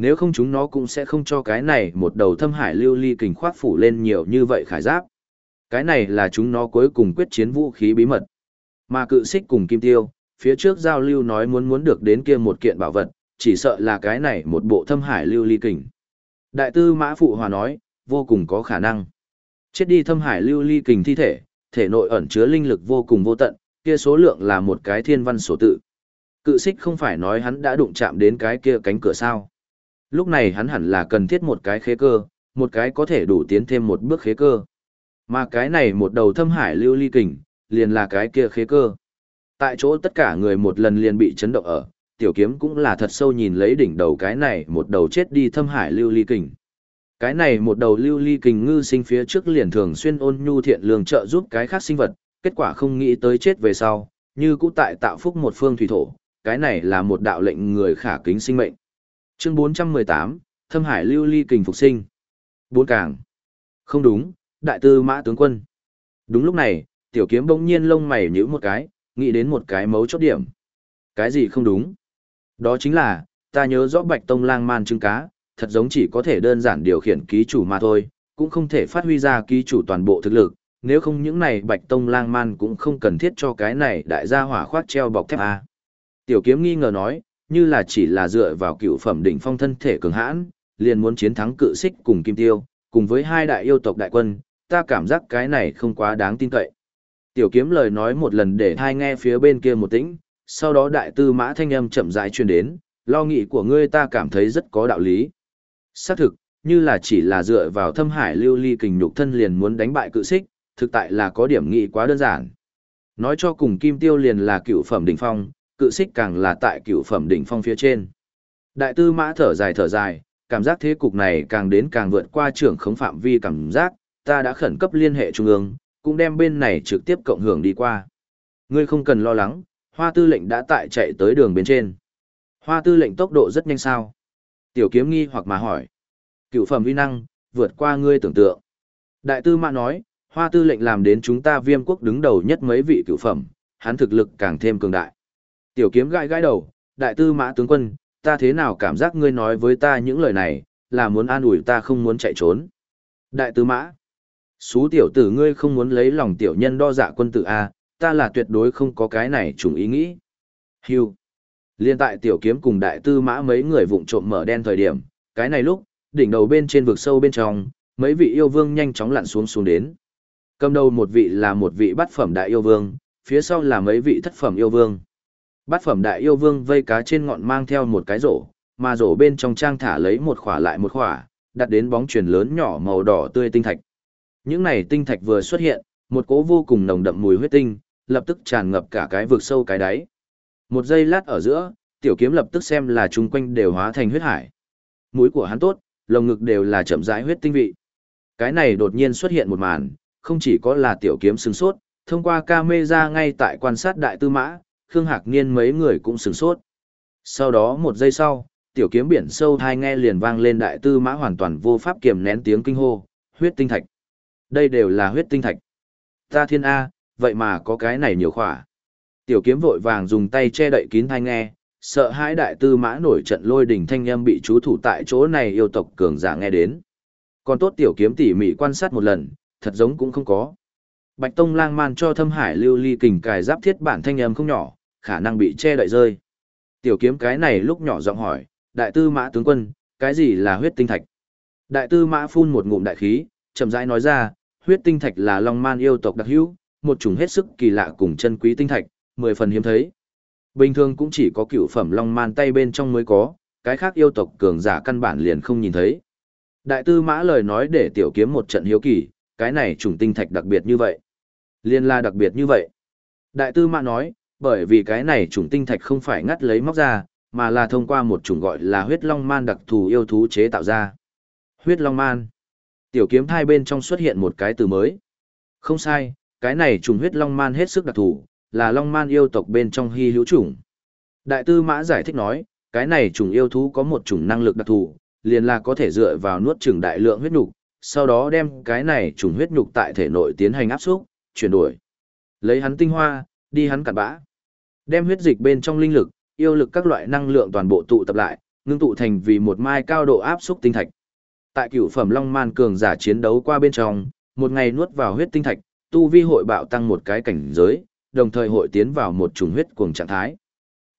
S1: Nếu không chúng nó cũng sẽ không cho cái này một đầu thâm hải lưu ly kình khoác phủ lên nhiều như vậy khải giáp. Cái này là chúng nó cuối cùng quyết chiến vũ khí bí mật. Mà cự xích cùng kim tiêu, phía trước giao lưu nói muốn muốn được đến kia một kiện bảo vật, chỉ sợ là cái này một bộ thâm hải lưu ly kình. Đại tư mã phụ hòa nói, vô cùng có khả năng. Chết đi thâm hải lưu ly kình thi thể, thể nội ẩn chứa linh lực vô cùng vô tận, kia số lượng là một cái thiên văn số tự. Cự xích không phải nói hắn đã đụng chạm đến cái kia cánh cửa sao. Lúc này hắn hẳn là cần thiết một cái khế cơ, một cái có thể đủ tiến thêm một bước khế cơ. Mà cái này một đầu thâm hải lưu ly kình, liền là cái kia khế cơ. Tại chỗ tất cả người một lần liền bị chấn động ở, tiểu kiếm cũng là thật sâu nhìn lấy đỉnh đầu cái này một đầu chết đi thâm hải lưu ly kình. Cái này một đầu lưu ly kình ngư sinh phía trước liền thường xuyên ôn nhu thiện lương trợ giúp cái khác sinh vật, kết quả không nghĩ tới chết về sau, như cũ tại tạo phúc một phương thủy thổ, cái này là một đạo lệnh người khả kính sinh mệnh. Chương 418, Thâm Hải lưu ly kình phục sinh. Bốn càng. Không đúng, đại tư mã tướng quân. Đúng lúc này, tiểu kiếm bỗng nhiên lông mày nhíu một cái, nghĩ đến một cái mấu chốt điểm. Cái gì không đúng? Đó chính là, ta nhớ rõ bạch tông lang man trứng cá, thật giống chỉ có thể đơn giản điều khiển ký chủ mà thôi, cũng không thể phát huy ra ký chủ toàn bộ thực lực, nếu không những này bạch tông lang man cũng không cần thiết cho cái này đại gia hỏa khoác treo bọc thép A. Tiểu kiếm nghi ngờ nói, như là chỉ là dựa vào cựu phẩm đỉnh phong thân thể cường hãn, liền muốn chiến thắng cự xích cùng kim tiêu, cùng với hai đại yêu tộc đại quân, ta cảm giác cái này không quá đáng tin cậy. Tiểu kiếm lời nói một lần để thai nghe phía bên kia một tĩnh, sau đó đại tư mã thanh âm chậm rãi truyền đến, lo nghĩ của ngươi ta cảm thấy rất có đạo lý. Xác thực, như là chỉ là dựa vào thâm hải lưu ly kình nhục thân liền muốn đánh bại cự xích, thực tại là có điểm nghị quá đơn giản. Nói cho cùng kim tiêu liền là cựu phẩm đỉnh phong, cự xích càng là tại cựu phẩm đỉnh phong phía trên. Đại tư mã thở dài thở dài, cảm giác thế cục này càng đến càng vượt qua trưởng khống phạm vi cảm giác, ta đã khẩn cấp liên hệ trung ương, cũng đem bên này trực tiếp cộng hưởng đi qua. Ngươi không cần lo lắng, hoa tư lệnh đã tại chạy tới đường bên trên. Hoa tư lệnh tốc độ rất nhanh sao. Tiểu kiếm nghi hoặc mà hỏi. Cựu phẩm vi năng, vượt qua ngươi tưởng tượng. Đại tư mã nói, hoa tư lệnh làm đến chúng ta viêm quốc đứng đầu nhất mấy vị cựu phẩm, hắn thực lực càng thêm cường đại. Tiểu kiếm gãi gãi đầu, đại tư mã tướng quân, ta thế nào cảm giác ngươi nói với ta những lời này, là muốn an ủi ta không muốn chạy trốn. Đại tư mã, xú tiểu tử ngươi không muốn lấy lòng tiểu nhân đo dạ quân tử A, ta là tuyệt đối không có cái này trùng ý nghĩ. Hưu. Liên tại tiểu kiếm cùng đại tư mã mấy người vụng trộm mở đen thời điểm, cái này lúc, đỉnh đầu bên trên vực sâu bên trong, mấy vị yêu vương nhanh chóng lặn xuống xuống đến. Cầm đầu một vị là một vị bát phẩm đại yêu vương, phía sau là mấy vị thất phẩm yêu vương. Bát phẩm đại yêu vương vây cá trên ngọn mang theo một cái rổ, mà rổ bên trong trang thả lấy một khỏa lại một khỏa, đặt đến bóng chuyển lớn nhỏ màu đỏ tươi tinh thạch. Những này tinh thạch vừa xuất hiện, Một cỗ vô cùng nồng đậm mùi huyết tinh, lập tức tràn ngập cả cái vực sâu cái đáy. Một giây lát ở giữa, tiểu kiếm lập tức xem là chung quanh đều hóa thành huyết hải. Mũi của hắn tốt, lồng ngực đều là chậm rãi huyết tinh vị. Cái này đột nhiên xuất hiện một màn, không chỉ có là tiểu kiếm sừng sốt, thông qua camera ngay tại quan sát đại tư mã, Khương Hạc Niên mấy người cũng sửng sốt. Sau đó một giây sau, tiểu kiếm biển sâu thai nghe liền vang lên đại tư mã hoàn toàn vô pháp kiềm nén tiếng kinh hô, huyết tinh thạch. Đây đều là huyết tinh thạch. Ta thiên A, vậy mà có cái này nhiều khỏa. Tiểu kiếm vội vàng dùng tay che đậy kín thai nghe, sợ hãi đại tư mã nổi trận lôi đỉnh thanh âm bị chú thủ tại chỗ này yêu tộc cường giả nghe đến. Còn tốt tiểu kiếm tỉ mỉ quan sát một lần, thật giống cũng không có. Bạch Tông lang man cho thâm hải lưu ly kình cài giáp thiết bản thanh âm không nhỏ, khả năng bị che đậy rơi. Tiểu kiếm cái này lúc nhỏ giọng hỏi, đại tư mã tướng quân, cái gì là huyết tinh thạch? Đại tư mã phun một ngụm đại khí, chậm rãi nói ra, huyết tinh thạch là long man yêu tộc đặc hữu, một chủng hết sức kỳ lạ cùng chân quý tinh thạch, mười phần hiếm thấy. Bình thường cũng chỉ có cựu phẩm long man tay bên trong mới có, cái khác yêu tộc cường giả căn bản liền không nhìn thấy. Đại tư mã lời nói để tiểu kiếm một trận hiếu kỳ, cái này chủng tinh thạch đặc biệt như vậy. Liên la đặc biệt như vậy. Đại tư mã nói, bởi vì cái này chủng tinh thạch không phải ngắt lấy móc ra, mà là thông qua một chủng gọi là huyết long man đặc thù yêu thú chế tạo ra. Huyết long man. Tiểu kiếm thai bên trong xuất hiện một cái từ mới. Không sai, cái này trùng huyết long man hết sức đặc thù, là long man yêu tộc bên trong hy hữu chủng. Đại tư mã giải thích nói, cái này trùng yêu thú có một chủng năng lực đặc thù, liền là có thể dựa vào nuốt chửng đại lượng huyết nhục, sau đó đem cái này trùng huyết nhục tại thể nội tiến hành áp xúc, chuyển đổi. Lấy hắn tinh hoa, đi hắn cặn bã. Đem huyết dịch bên trong linh lực, yêu lực các loại năng lượng toàn bộ tụ tập lại, ngưng tụ thành vì một mai cao độ áp xúc tinh thạch. Tại cửu phẩm Long Man cường giả chiến đấu qua bên trong, một ngày nuốt vào huyết tinh thạch, tu vi hội bạo tăng một cái cảnh giới, đồng thời hội tiến vào một chủng huyết cuồng trạng thái.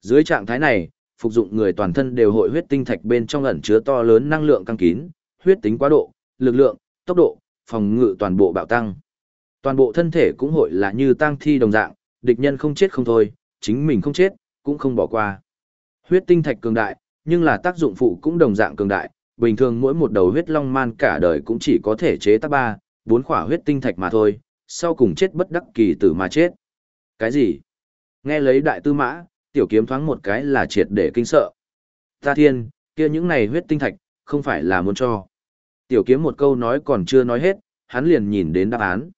S1: Dưới trạng thái này, phục dụng người toàn thân đều hội huyết tinh thạch bên trong ẩn chứa to lớn năng lượng căng kín, huyết tính quá độ, lực lượng, tốc độ, phòng ngự toàn bộ bạo tăng. Toàn bộ thân thể cũng hội là như tang thi đồng dạng, địch nhân không chết không thôi, chính mình không chết, cũng không bỏ qua. Huyết tinh thạch cường đại, nhưng là tác dụng phụ cũng đồng dạng cường đại, bình thường mỗi một đầu huyết long man cả đời cũng chỉ có thể chế tác ba, bốn khỏa huyết tinh thạch mà thôi, sau cùng chết bất đắc kỳ tử mà chết. Cái gì? Nghe lấy đại tư mã, tiểu kiếm thoáng một cái là triệt để kinh sợ. Ta thiên, kia những này huyết tinh thạch, không phải là muốn cho. Tiểu kiếm một câu nói còn chưa nói hết, hắn liền nhìn đến đáp án.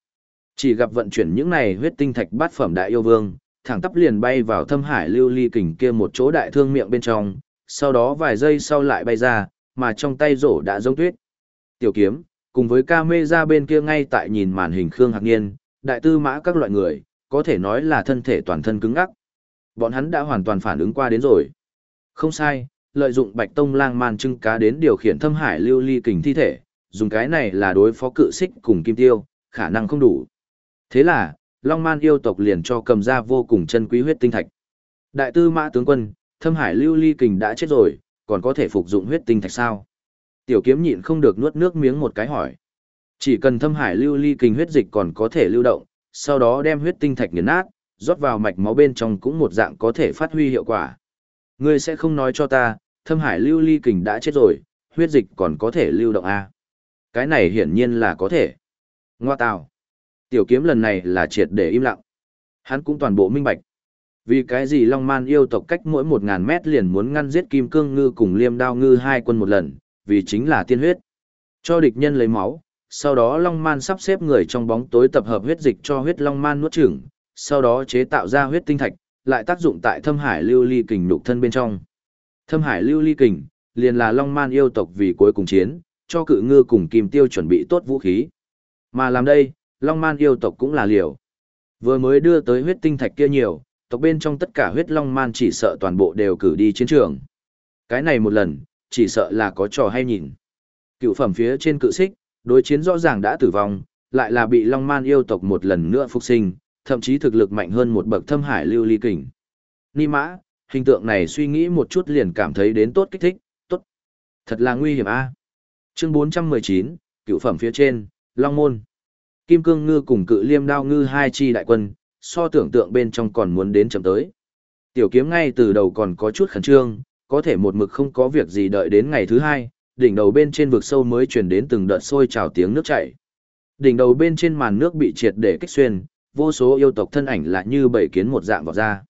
S1: Chỉ gặp vận chuyển những này huyết tinh thạch bát phẩm đại yêu vương, thẳng tắp liền bay vào thâm hải lưu ly kình kia một chỗ đại thương miệng bên trong, sau đó vài giây sau lại bay ra, mà trong tay rổ đã giống tuyết. Tiểu kiếm, cùng với ca mê ra bên kia ngay tại nhìn màn hình Khương Hạc Niên, đại tư mã các loại người, có thể nói là thân thể toàn thân cứng ngắc. Bọn hắn đã hoàn toàn phản ứng qua đến rồi. Không sai, lợi dụng bạch tông lang man trưng cá đến điều khiển thâm hải lưu ly kình thi thể, dùng cái này là đối phó cự xích cùng kim tiêu, khả năng không đủ. Thế là, Long Man yêu tộc liền cho cầm ra vô cùng chân quý huyết tinh thạch. Đại tư mã tướng quân, thâm hải lưu ly kình đã chết rồi, còn có thể phục dụng huyết tinh thạch sao? Tiểu kiếm nhịn không được nuốt nước miếng một cái hỏi. Chỉ cần thâm hải lưu ly kình huyết dịch còn có thể lưu động, sau đó đem huyết tinh thạch nghiền nát, rót vào mạch máu bên trong cũng một dạng có thể phát huy hiệu quả. Ngươi sẽ không nói cho ta, thâm hải lưu ly kình đã chết rồi, huyết dịch còn có thể lưu động à? Cái này hiển nhiên là có thể. Ngoa tào. Tiểu kiếm lần này là triệt để im lặng. Hắn cũng toàn bộ minh bạch. Vì cái gì Long Man yêu tộc cách mỗi một ngàn mét liền muốn ngăn giết Kim Cương Ngư cùng Liêm Đao Ngư hai quân một lần, vì chính là tiên huyết. Cho địch nhân lấy máu, sau đó Long Man sắp xếp người trong bóng tối tập hợp huyết dịch cho huyết Long Man nuốt chửng, sau đó chế tạo ra huyết tinh thạch, lại tác dụng tại Thâm Hải Lưu Ly Kình nhục thân bên trong. Thâm Hải Lưu Ly Kình, liền là Long Man yêu tộc vì cuối cùng chiến, cho cự ngư cùng Kim Tiêu chuẩn bị tốt vũ khí. Mà làm đây, Long Man yêu tộc cũng là liều. Vừa mới đưa tới huyết tinh thạch kia nhiều, tộc bên trong tất cả huyết Long Man chỉ sợ toàn bộ đều cử đi chiến trường. Cái này một lần, chỉ sợ là có trò hay nhìn. Cựu phẩm phía trên cự xích, đối chiến rõ ràng đã tử vong, lại là bị Long Man yêu tộc một lần nữa phục sinh, thậm chí thực lực mạnh hơn một bậc thâm hải lưu ly kình. Ni mã, hình tượng này suy nghĩ một chút liền cảm thấy đến tốt kích thích, tốt. Thật là nguy hiểm a. Chương 419, cựu phẩm phía trên, Long Môn. Kim cương ngư cùng cự liêm đao ngư hai chi đại quân, so tưởng tượng bên trong còn muốn đến chậm tới. Tiểu kiếm ngay từ đầu còn có chút khẩn trương, có thể một mực không có việc gì đợi đến ngày thứ hai, đỉnh đầu bên trên vực sâu mới truyền đến từng đợt sôi trào tiếng nước chảy. Đỉnh đầu bên trên màn nước bị triệt để kích xuyên, vô số yêu tộc thân ảnh lại như bảy kiến một dạng vào ra.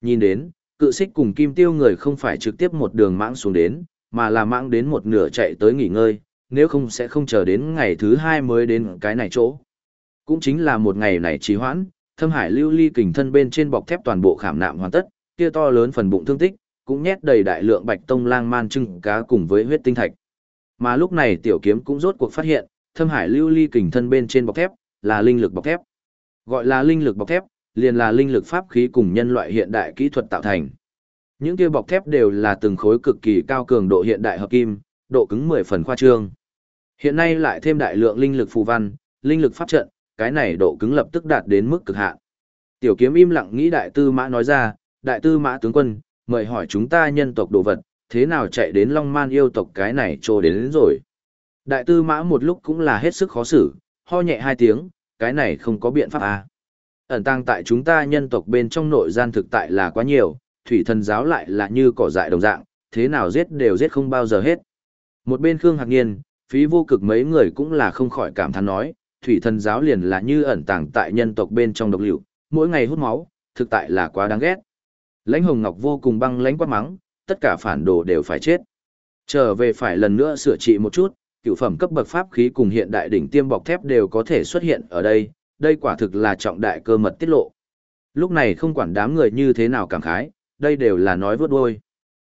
S1: Nhìn đến, cự xích cùng kim tiêu người không phải trực tiếp một đường mãng xuống đến, mà là mãng đến một nửa chạy tới nghỉ ngơi, nếu không sẽ không chờ đến ngày thứ hai mới đến cái này chỗ. Cũng chính là một ngày này trì hoãn, thâm hải lưu ly kình thân bên trên bọc thép toàn bộ khảm nạm hoàn tất, kia to lớn phần bụng thương tích, cũng nhét đầy đại lượng bạch tông lang man trưng cá cùng với huyết tinh thạch. Mà lúc này tiểu kiếm cũng rốt cuộc phát hiện, thâm hải lưu ly kình thân bên trên bọc thép, là linh lực bọc thép. Gọi là linh lực bọc thép, liền là linh lực pháp khí cùng nhân loại hiện đại kỹ thuật tạo thành. Những kia bọc thép đều là từng khối cực kỳ cao cường độ hiện đại hợp kim, độ cứng 10 phần khoa trương. Hiện nay lại thêm đại lượng linh lực phù văn, linh lực pháp trận, cái này độ cứng lập tức đạt đến mức cực hạn. Tiểu kiếm im lặng nghĩ đại tư mã nói ra, đại tư mã tướng quân, mời hỏi chúng ta nhân tộc đồ vật, thế nào chạy đến Long Man yêu tộc cái này trô đến, đến rồi. Đại tư mã một lúc cũng là hết sức khó xử, ho nhẹ hai tiếng, cái này không có biện pháp à. Ẩn tăng tại chúng ta nhân tộc bên trong nội gian thực tại là quá nhiều, thủy thần giáo lại là như cỏ dại đồng dạng, thế nào giết đều giết không bao giờ hết. Một bên Khương Hạc Niên, phí vô cực mấy người cũng là không khỏi cảm thán nói, thủy thần giáo liền là như ẩn tàng tại nhân tộc bên trong độc liệu, mỗi ngày hút máu, thực tại là quá đáng ghét. Lãnh Hồng Ngọc vô cùng băng lãnh quát mắng, tất cả phản đồ đều phải chết. Trở về phải lần nữa sửa trị một chút, cựu phẩm cấp bậc pháp khí cùng hiện đại đỉnh tiêm bọc thép đều có thể xuất hiện ở đây, đây quả thực là trọng đại cơ mật tiết lộ. Lúc này không quản đám người như thế nào cảm khái, đây đều là nói vớt đôi.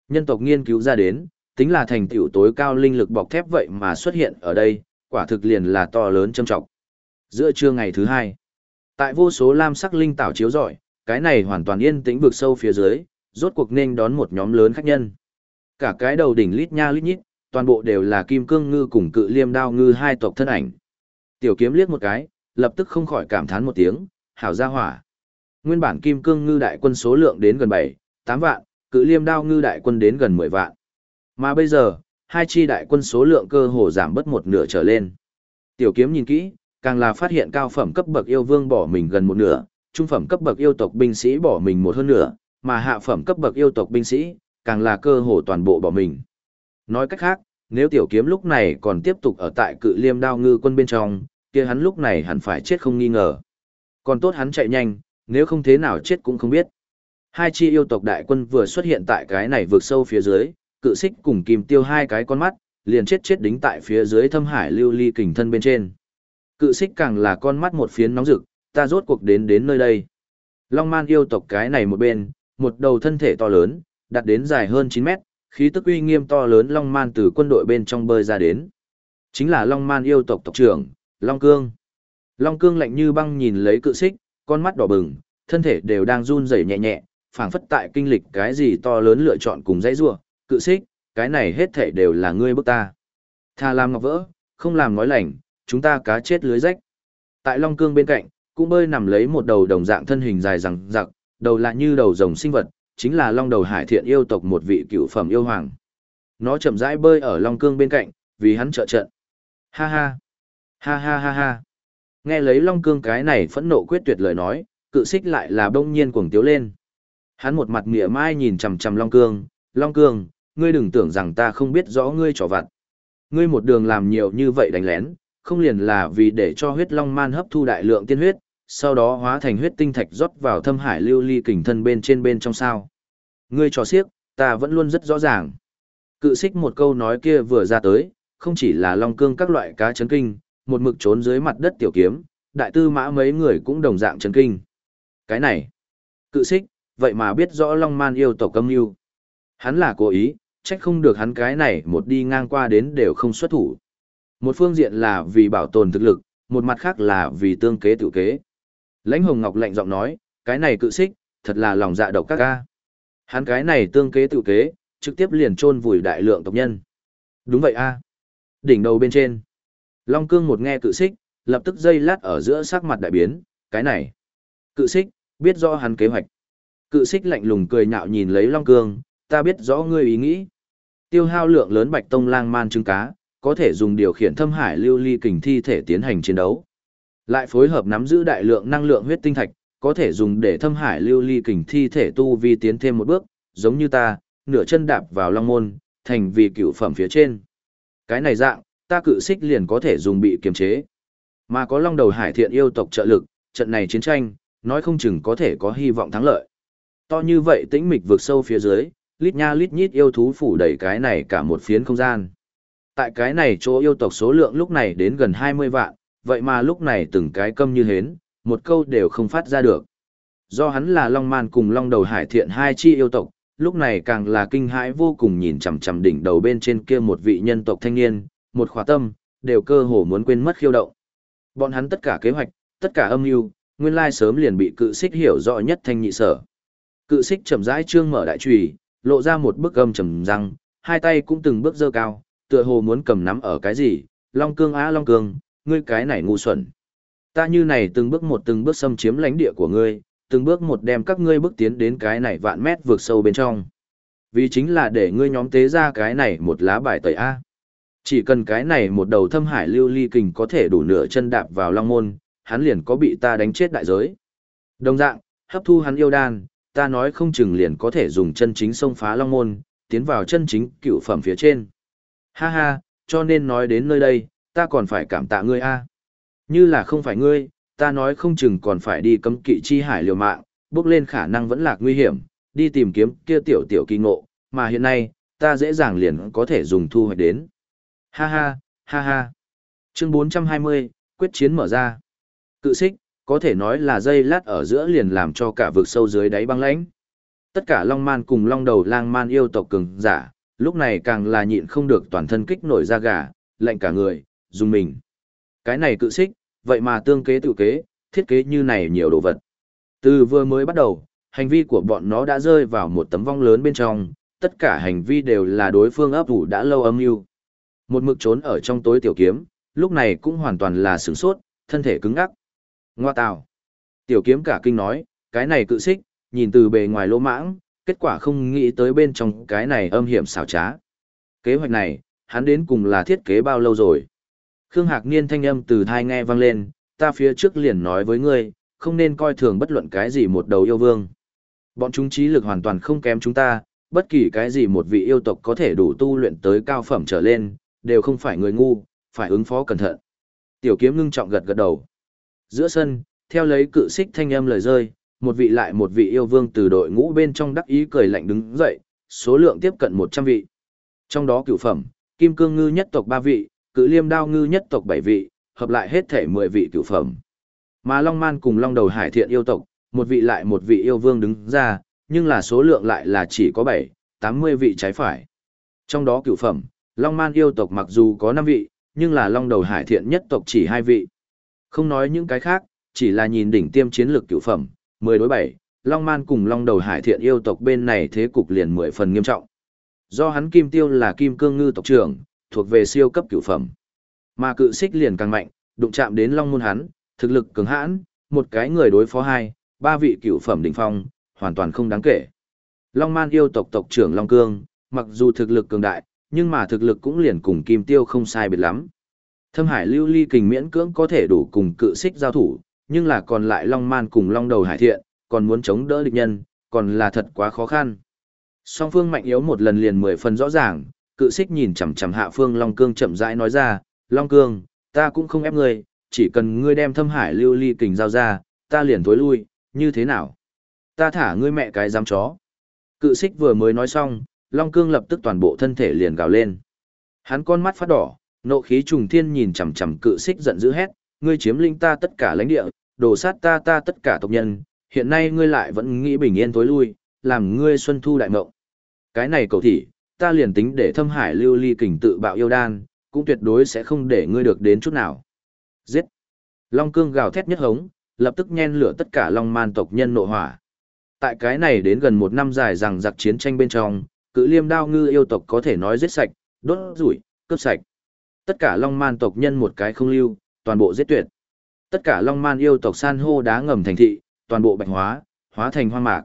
S1: Nhân tộc nghiên cứu ra đến, tính là thành tựu tối cao linh lực bọc thép vậy mà xuất hiện ở đây, quả thực liền là to lớn châm trọng. Giữa trưa ngày thứ hai, tại vô số lam sắc linh tảo chiếu rọi, cái này hoàn toàn yên tĩnh vực sâu phía dưới, rốt cuộc nên đón một nhóm lớn khách nhân. Cả cái đầu đỉnh lít nha lít nhít, toàn bộ đều là kim cương ngư cùng cự liêm đao ngư hai tộc thân ảnh. Tiểu kiếm liếc một cái, lập tức không khỏi cảm thán một tiếng, hảo gia hỏa. Nguyên bản kim cương ngư đại quân số lượng đến gần 7, 8 vạn, cự liêm đao ngư đại quân đến gần 10 vạn. Mà bây giờ, hai chi đại quân số lượng cơ hồ giảm bớt một nửa trở lên. Tiểu kiếm nhìn kỹ, càng là phát hiện cao phẩm cấp bậc yêu vương bỏ mình gần một nửa, trung phẩm cấp bậc yêu tộc binh sĩ bỏ mình một hơn nửa, mà hạ phẩm cấp bậc yêu tộc binh sĩ, càng là cơ hồ toàn bộ bỏ mình. Nói cách khác, nếu tiểu kiếm lúc này còn tiếp tục ở tại cự liêm đao ngư quân bên trong, kia hắn lúc này hẳn phải chết không nghi ngờ. Còn tốt hắn chạy nhanh, nếu không thế nào chết cũng không biết. Hai chi yêu tộc đại quân vừa xuất hiện tại cái này vượt sâu phía dưới, cự xích cùng kìm tiêu hai cái con mắt, liền chết chết đính tại phía dưới thâm hải lưu ly kình thân bên trên. Cự xích càng là con mắt một phiến nóng rực, ta rốt cuộc đến đến nơi đây. Long man yêu tộc cái này một bên, một đầu thân thể to lớn, đạt đến dài hơn 9 mét, khí tức uy nghiêm to lớn Long man từ quân đội bên trong bơi ra đến. Chính là Long man yêu tộc tộc trưởng, Long Cương. Long Cương lạnh như băng nhìn lấy cự xích, con mắt đỏ bừng, thân thể đều đang run rẩy nhẹ nhẹ, phảng phất tại kinh lịch cái gì to lớn lựa chọn cùng dãy rủa, cự xích, cái này hết thảy đều là ngươi bức ta. Tha làm ngọc vỡ, không làm nói lành, chúng ta cá chết lưới rách. Tại Long Cương bên cạnh, cũng bơi nằm lấy một đầu đồng dạng thân hình dài rằng rặc, đầu là như đầu rồng sinh vật, chính là Long đầu hải thiện yêu tộc một vị cựu phẩm yêu hoàng. Nó chậm rãi bơi ở Long Cương bên cạnh, vì hắn trợ trận. Ha ha, ha ha ha ha. Nghe lấy Long Cương cái này phẫn nộ quyết tuyệt lời nói, cự xích lại là bỗng nhiên cuồng tiếu lên. Hắn một mặt mỉa mai nhìn chằm chằm Long Cương, Long Cương, ngươi đừng tưởng rằng ta không biết rõ ngươi trò vặt. Ngươi một đường làm nhiều như vậy đánh lén, không liền là vì để cho huyết long man hấp thu đại lượng tiên huyết, sau đó hóa thành huyết tinh thạch rót vào thâm hải lưu ly kình thân bên trên bên trong sao. Ngươi trò xiếc, ta vẫn luôn rất rõ ràng. Cự xích một câu nói kia vừa ra tới, không chỉ là long cương các loại cá chấn kinh, một mực trốn dưới mặt đất tiểu kiếm, đại tư mã mấy người cũng đồng dạng chấn kinh. Cái này, cự xích, vậy mà biết rõ long man yêu tộc âm yêu. Hắn là cố ý, trách không được hắn cái này một đi ngang qua đến đều không xuất thủ. Một phương diện là vì bảo tồn thực lực, một mặt khác là vì tương kế tự kế. Lãnh Hồng Ngọc lạnh giọng nói, cái này cự xích, thật là lòng dạ độc các ca. Hắn cái này tương kế tự kế, trực tiếp liền chôn vùi đại lượng tộc nhân. Đúng vậy a. Đỉnh đầu bên trên. Long Cương một nghe cự xích, lập tức dây lát ở giữa sắc mặt đại biến, cái này. Cự xích, biết rõ hắn kế hoạch. Cự xích lạnh lùng cười nhạo nhìn lấy Long Cương, ta biết rõ ngươi ý nghĩ. Tiêu hao lượng lớn bạch tông lang man trứng cá, có thể dùng điều khiển thâm hải lưu ly kình thi thể tiến hành chiến đấu. Lại phối hợp nắm giữ đại lượng năng lượng huyết tinh thạch, có thể dùng để thâm hải lưu ly kình thi thể tu vi tiến thêm một bước, giống như ta, nửa chân đạp vào long môn, thành vì cựu phẩm phía trên. Cái này dạng, ta cự xích liền có thể dùng bị kiềm chế. Mà có long đầu hải thiện yêu tộc trợ lực, trận này chiến tranh, nói không chừng có thể có hy vọng thắng lợi. To như vậy tĩnh mịch vượt sâu phía dưới, lít nha lít nhít yêu thú phủ đầy cái này cả một phiến không gian. Tại cái này chỗ yêu tộc số lượng lúc này đến gần 20 vạn, vậy mà lúc này từng cái câm như hến, một câu đều không phát ra được. Do hắn là Long Man cùng Long Đầu Hải Thiện hai chi yêu tộc, lúc này càng là kinh hãi vô cùng nhìn chằm chằm đỉnh đầu bên trên kia một vị nhân tộc thanh niên, một khóa tâm, đều cơ hồ muốn quên mất khiêu động. Bọn hắn tất cả kế hoạch, tất cả âm mưu, nguyên lai sớm liền bị cự xích hiểu rõ nhất thanh nhị sở. Cự xích chậm rãi trương mở đại chùy, lộ ra một bức âm trầm răng, hai tay cũng từng bước dơ cao, tựa hồ muốn cầm nắm ở cái gì, Long Cương á Long Cương, ngươi cái này ngu xuẩn. Ta như này từng bước một từng bước xâm chiếm lãnh địa của ngươi, từng bước một đem các ngươi bước tiến đến cái này vạn mét vượt sâu bên trong. Vì chính là để ngươi nhóm tế ra cái này một lá bài tẩy A. Chỉ cần cái này một đầu thâm hải lưu ly kình có thể đủ nửa chân đạp vào long môn, hắn liền có bị ta đánh chết đại giới. Đồng dạng, hấp thu hắn yêu đan, ta nói không chừng liền có thể dùng chân chính xông phá long môn, tiến vào chân chính cựu phẩm phía trên. Ha ha, cho nên nói đến nơi đây, ta còn phải cảm tạ ngươi a. Như là không phải ngươi, ta nói không chừng còn phải đi cấm kỵ chi hải liều mạng, bước lên khả năng vẫn lạc nguy hiểm, đi tìm kiếm kia tiểu tiểu kỳ ngộ, mà hiện nay, ta dễ dàng liền có thể dùng thu hoạch đến. Ha ha, ha ha. Chương 420, quyết chiến mở ra. Cự xích, có thể nói là dây lát ở giữa liền làm cho cả vực sâu dưới đáy băng lãnh. Tất cả long man cùng long đầu lang man yêu tộc cường giả, lúc này càng là nhịn không được toàn thân kích nổi da gà, lạnh cả người, dùng mình. Cái này cự xích, vậy mà tương kế tự kế, thiết kế như này nhiều đồ vật. Từ vừa mới bắt đầu, hành vi của bọn nó đã rơi vào một tấm vong lớn bên trong, tất cả hành vi đều là đối phương ấp ủ đã lâu âm mưu. Một mực trốn ở trong tối tiểu kiếm, lúc này cũng hoàn toàn là sửng sốt, thân thể cứng ngắc. Ngoa tào. Tiểu kiếm cả kinh nói, cái này cự xích, nhìn từ bề ngoài lỗ mãng, kết quả không nghĩ tới bên trong cái này âm hiểm xảo trá. Kế hoạch này, hắn đến cùng là thiết kế bao lâu rồi. Khương Hạc Niên thanh âm từ thai nghe vang lên, ta phía trước liền nói với ngươi, không nên coi thường bất luận cái gì một đầu yêu vương. Bọn chúng trí lực hoàn toàn không kém chúng ta, bất kỳ cái gì một vị yêu tộc có thể đủ tu luyện tới cao phẩm trở lên, đều không phải người ngu, phải ứng phó cẩn thận. Tiểu kiếm ngưng trọng gật gật đầu. Giữa sân, theo lấy cự xích thanh âm lời rơi, một vị lại một vị yêu vương từ đội ngũ bên trong đắc ý cười lạnh đứng dậy, số lượng tiếp cận 100 vị. Trong đó cửu phẩm, kim cương ngư nhất tộc 3 vị, cự liêm đao ngư nhất tộc 7 vị, hợp lại hết thể 10 vị cửu phẩm. Mà Long Man cùng Long Đầu Hải Thiện yêu tộc, một vị lại một vị yêu vương đứng ra, nhưng là số lượng lại là chỉ có 7, 80 vị trái phải. Trong đó cửu phẩm, Long Man yêu tộc mặc dù có 5 vị, nhưng là Long Đầu Hải Thiện nhất tộc chỉ 2 vị. Không nói những cái khác, chỉ là nhìn đỉnh tiêm chiến lược cửu phẩm, 10 đối 7, Long Man cùng Long Đầu Hải Thiện yêu tộc bên này thế cục liền 10 phần nghiêm trọng. Do hắn Kim Tiêu là Kim Cương Ngư tộc trưởng, thuộc về siêu cấp cửu phẩm. Mà cự xích liền càng mạnh, đụng chạm đến Long Môn hắn, thực lực cường hãn, một cái người đối phó hai, ba vị cửu phẩm đỉnh phong, hoàn toàn không đáng kể. Long Man yêu tộc tộc trưởng Long Cương, mặc dù thực lực cường đại, nhưng mà thực lực cũng liền cùng Kim Tiêu không sai biệt lắm. Thâm Hải Lưu Ly kình miễn cưỡng có thể đủ cùng cự xích giao thủ, nhưng là còn lại Long Man cùng Long Đầu Hải Thiện, còn muốn chống đỡ địch nhân, còn là thật quá khó khăn. Song phương mạnh yếu một lần liền mười phần rõ ràng, cự xích nhìn chằm chằm hạ phương Long Cương chậm rãi nói ra, Long Cương, ta cũng không ép ngươi, chỉ cần ngươi đem thâm hải lưu ly kình giao ra, ta liền tối lui, như thế nào? Ta thả ngươi mẹ cái giám chó. Cự xích vừa mới nói xong, Long Cương lập tức toàn bộ thân thể liền gào lên. Hắn con mắt phát đỏ, nộ khí trùng thiên nhìn chằm chằm cự xích giận dữ hét, ngươi chiếm lĩnh ta tất cả lãnh địa, đổ sát ta ta tất cả tộc nhân, hiện nay ngươi lại vẫn nghĩ bình yên tối lui, làm ngươi xuân thu đại ngộng. Cái này cầu thị, ta liền tính để thâm hải lưu ly kình tự bạo yêu đan, cũng tuyệt đối sẽ không để ngươi được đến chút nào. Giết! Long cương gào thét nhất hống, lập tức nhen lửa tất cả long man tộc nhân nộ hỏa. Tại cái này đến gần một năm dài rằng giặc chiến tranh bên trong, cự liêm đao ngư yêu tộc có thể nói giết sạch, đốt rủi, cướp sạch. Tất cả long man tộc nhân một cái không lưu, toàn bộ giết tuyệt. Tất cả long man yêu tộc san hô đá ngầm thành thị, toàn bộ bạch hóa, hóa thành hoang mạc.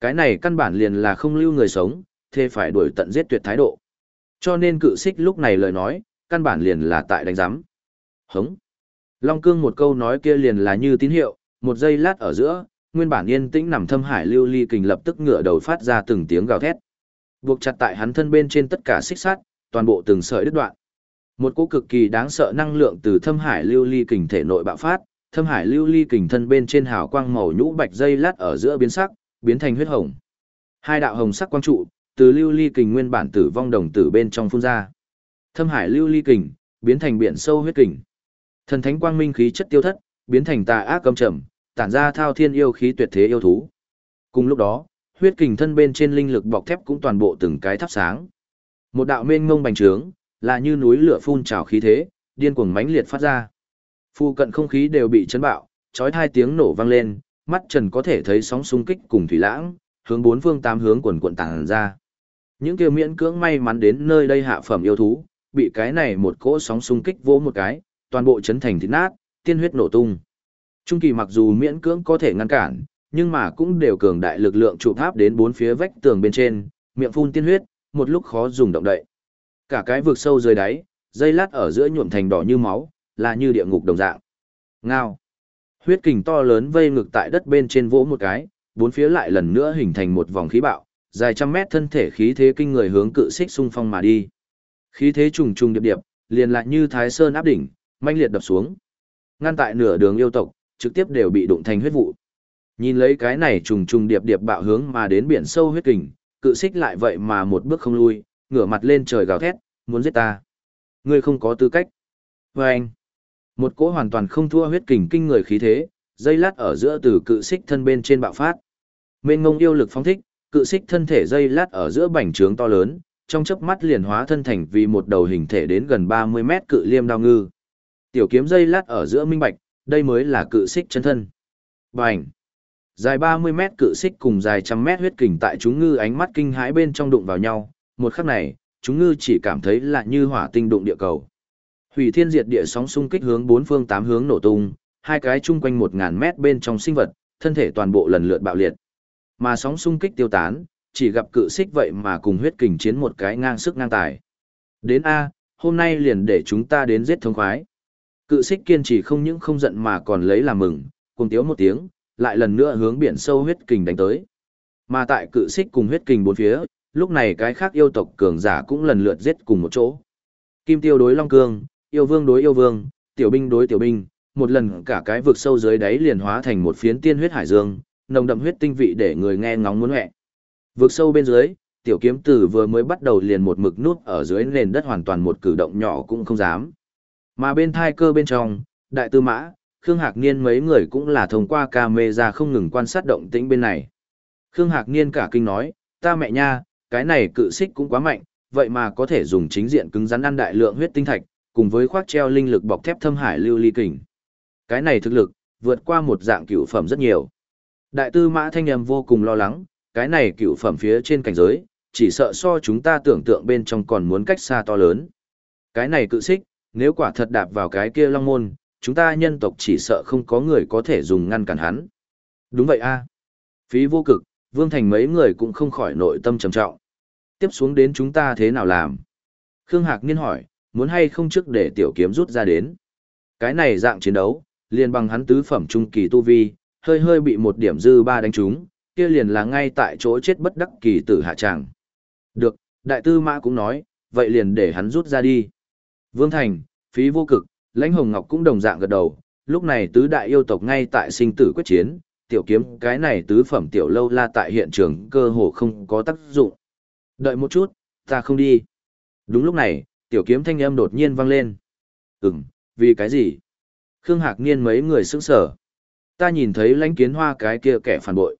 S1: Cái này căn bản liền là không lưu người sống, thế phải đuổi tận giết tuyệt thái độ. Cho nên cự xích lúc này lời nói, căn bản liền là tại đánh giám. Hống. Long cương một câu nói kia liền là như tín hiệu, một giây lát ở giữa, nguyên bản yên tĩnh nằm thâm hải lưu ly kình lập tức ngựa đầu phát ra từng tiếng gào thét. Buộc chặt tại hắn thân bên trên tất cả xích sắt, toàn bộ từng sợi đứt đoạn. Một cỗ cực kỳ đáng sợ năng lượng từ thâm hải lưu ly kình thể nội bạo phát, thâm hải lưu ly kình thân bên trên hào quang màu nhũ bạch dây lát ở giữa biến sắc, biến thành huyết hồng. Hai đạo hồng sắc quang trụ, từ lưu ly kình nguyên bản tử vong đồng tử bên trong phun ra. Thâm hải lưu ly kình, biến thành biển sâu huyết kình. Thần thánh quang minh khí chất tiêu thất, biến thành tà ác cấm trầm, tản ra thao thiên yêu khí tuyệt thế yêu thú. Cùng lúc đó, huyết kình thân bên trên linh lực bọc thép cũng toàn bộ từng cái thắp sáng. Một đạo mênh mông bành trướng, là như núi lửa phun trào khí thế, điên cuồng mãnh liệt phát ra. Phu cận không khí đều bị chấn bạo, chói hai tiếng nổ vang lên, mắt Trần có thể thấy sóng xung kích cùng thủy lãng, hướng bốn phương tám hướng quần quần tàng ra. Những kia miễn cưỡng may mắn đến nơi đây hạ phẩm yêu thú, bị cái này một cỗ sóng xung kích vỗ một cái, toàn bộ chấn thành thịt nát, tiên huyết nổ tung. Trung kỳ mặc dù miễn cưỡng có thể ngăn cản, nhưng mà cũng đều cường đại lực lượng trụ tháp đến bốn phía vách tường bên trên, miệng phun tiên huyết, một lúc khó dùng động đậy. Cả cái vực sâu dưới đáy, dây lát ở giữa nhuộm thành đỏ như máu, là như địa ngục đồng dạng. Ngao. Huyết kình to lớn vây ngực tại đất bên trên vỗ một cái, bốn phía lại lần nữa hình thành một vòng khí bạo, dài trăm mét thân thể khí thế kinh người hướng cự xích xung phong mà đi. Khí thế trùng trùng điệp điệp, liền lại như Thái Sơn áp đỉnh, manh liệt đập xuống. Ngăn tại nửa đường yêu tộc, trực tiếp đều bị đụng thành huyết vụ. Nhìn lấy cái này trùng trùng điệp điệp bạo hướng mà đến biển sâu huyết kình, cự xích lại vậy mà một bước không lui, ngửa mặt lên trời gào thét, muốn giết ta. Ngươi không có tư cách. Và anh, một cỗ hoàn toàn không thua huyết kình kinh người khí thế, dây lát ở giữa từ cự xích thân bên trên bạo phát. Mên ngông yêu lực phóng thích, cự xích thân thể dây lát ở giữa bành trướng to lớn, trong chớp mắt liền hóa thân thành vì một đầu hình thể đến gần 30 mét cự liêm đao ngư. Tiểu kiếm dây lát ở giữa minh bạch, đây mới là cự xích chân thân. Bành! Dài 30 mét cự xích cùng dài trăm mét huyết kình tại chúng ngư ánh mắt kinh hãi bên trong đụng vào nhau, một khắc này, chúng ngư chỉ cảm thấy là như hỏa tinh đụng địa cầu. Hủy thiên diệt địa sóng xung kích hướng bốn phương tám hướng nổ tung, hai cái chung quanh 1000 mét bên trong sinh vật, thân thể toàn bộ lần lượt bạo liệt. Mà sóng xung kích tiêu tán, chỉ gặp cự xích vậy mà cùng huyết kình chiến một cái ngang sức ngang tài. Đến A, hôm nay liền để chúng ta đến giết thống khoái. Cự xích kiên trì không những không giận mà còn lấy làm mừng, cùng tiếu một tiếng, lại lần nữa hướng biển sâu huyết kình đánh tới. Mà tại cự xích cùng huyết kình bốn phía, lúc này cái khác yêu tộc cường giả cũng lần lượt giết cùng một chỗ. Kim tiêu đối long cương, yêu vương đối yêu vương, tiểu binh đối tiểu binh, một lần cả cái vực sâu dưới đáy liền hóa thành một phiến tiên huyết hải dương, nồng đậm huyết tinh vị để người nghe ngóng muốn hẹ. Vực sâu bên dưới, tiểu kiếm tử vừa mới bắt đầu liền một mực nút ở dưới nền đất hoàn toàn một cử động nhỏ cũng không dám. Mà bên thai cơ bên trong, đại tư mã, Khương Hạc Niên mấy người cũng là thông qua camera không ngừng quan sát động tĩnh bên này. Khương Hạc Niên cả kinh nói, ta mẹ nha, cái này cự xích cũng quá mạnh, vậy mà có thể dùng chính diện cứng rắn ăn đại lượng huyết tinh thạch, cùng với khoác treo linh lực bọc thép thâm hải lưu ly kình. Cái này thực lực, vượt qua một dạng cửu phẩm rất nhiều. Đại tư mã thanh âm vô cùng lo lắng, cái này cửu phẩm phía trên cảnh giới, chỉ sợ so chúng ta tưởng tượng bên trong còn muốn cách xa to lớn. Cái này cự xích, nếu quả thật đạp vào cái kia long môn, chúng ta nhân tộc chỉ sợ không có người có thể dùng ngăn cản hắn. Đúng vậy a Phí vô cực, Vương Thành mấy người cũng không khỏi nội tâm trầm trọng. Tiếp xuống đến chúng ta thế nào làm? Khương Hạc Niên hỏi, muốn hay không trước để tiểu kiếm rút ra đến. Cái này dạng chiến đấu, liền bằng hắn tứ phẩm trung kỳ tu vi, hơi hơi bị một điểm dư ba đánh trúng, kia liền là ngay tại chỗ chết bất đắc kỳ tử hạ tràng. Được, đại tư mã cũng nói, vậy liền để hắn rút ra đi. Vương Thành, phí vô cực, lãnh hồng ngọc cũng đồng dạng gật đầu, lúc này tứ đại yêu tộc ngay tại sinh tử quyết chiến, tiểu kiếm cái này tứ phẩm tiểu lâu la tại hiện trường cơ hồ không có tác dụng. Đợi một chút, ta không đi. Đúng lúc này, tiểu kiếm thanh âm đột nhiên vang lên. Ừm, vì cái gì? Khương Hạc Niên mấy người sững sở. Ta nhìn thấy lãnh kiến hoa cái kia kẻ phản bội.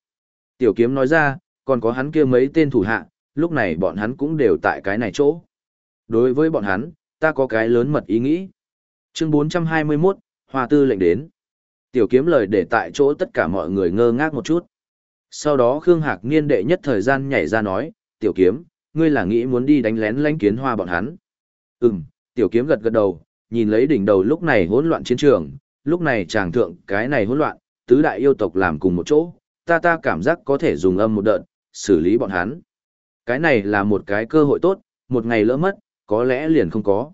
S1: Tiểu kiếm nói ra, còn có hắn kia mấy tên thủ hạ, lúc này bọn hắn cũng đều tại cái này chỗ. Đối với bọn hắn, ta có cái lớn mật ý nghĩ. Chương 421, Hoa Tư lệnh đến. Tiểu kiếm lời để tại chỗ tất cả mọi người ngơ ngác một chút. Sau đó Khương Hạc Niên đệ nhất thời gian nhảy ra nói, tiểu kiếm, ngươi là nghĩ muốn đi đánh lén lãnh kiến hoa bọn hắn. Ừm, tiểu kiếm gật gật đầu, nhìn lấy đỉnh đầu lúc này hỗn loạn chiến trường, lúc này chàng thượng cái này hỗn loạn, tứ đại yêu tộc làm cùng một chỗ, ta ta cảm giác có thể dùng âm một đợt, xử lý bọn hắn. Cái này là một cái cơ hội tốt, một ngày lỡ mất, có lẽ liền không có.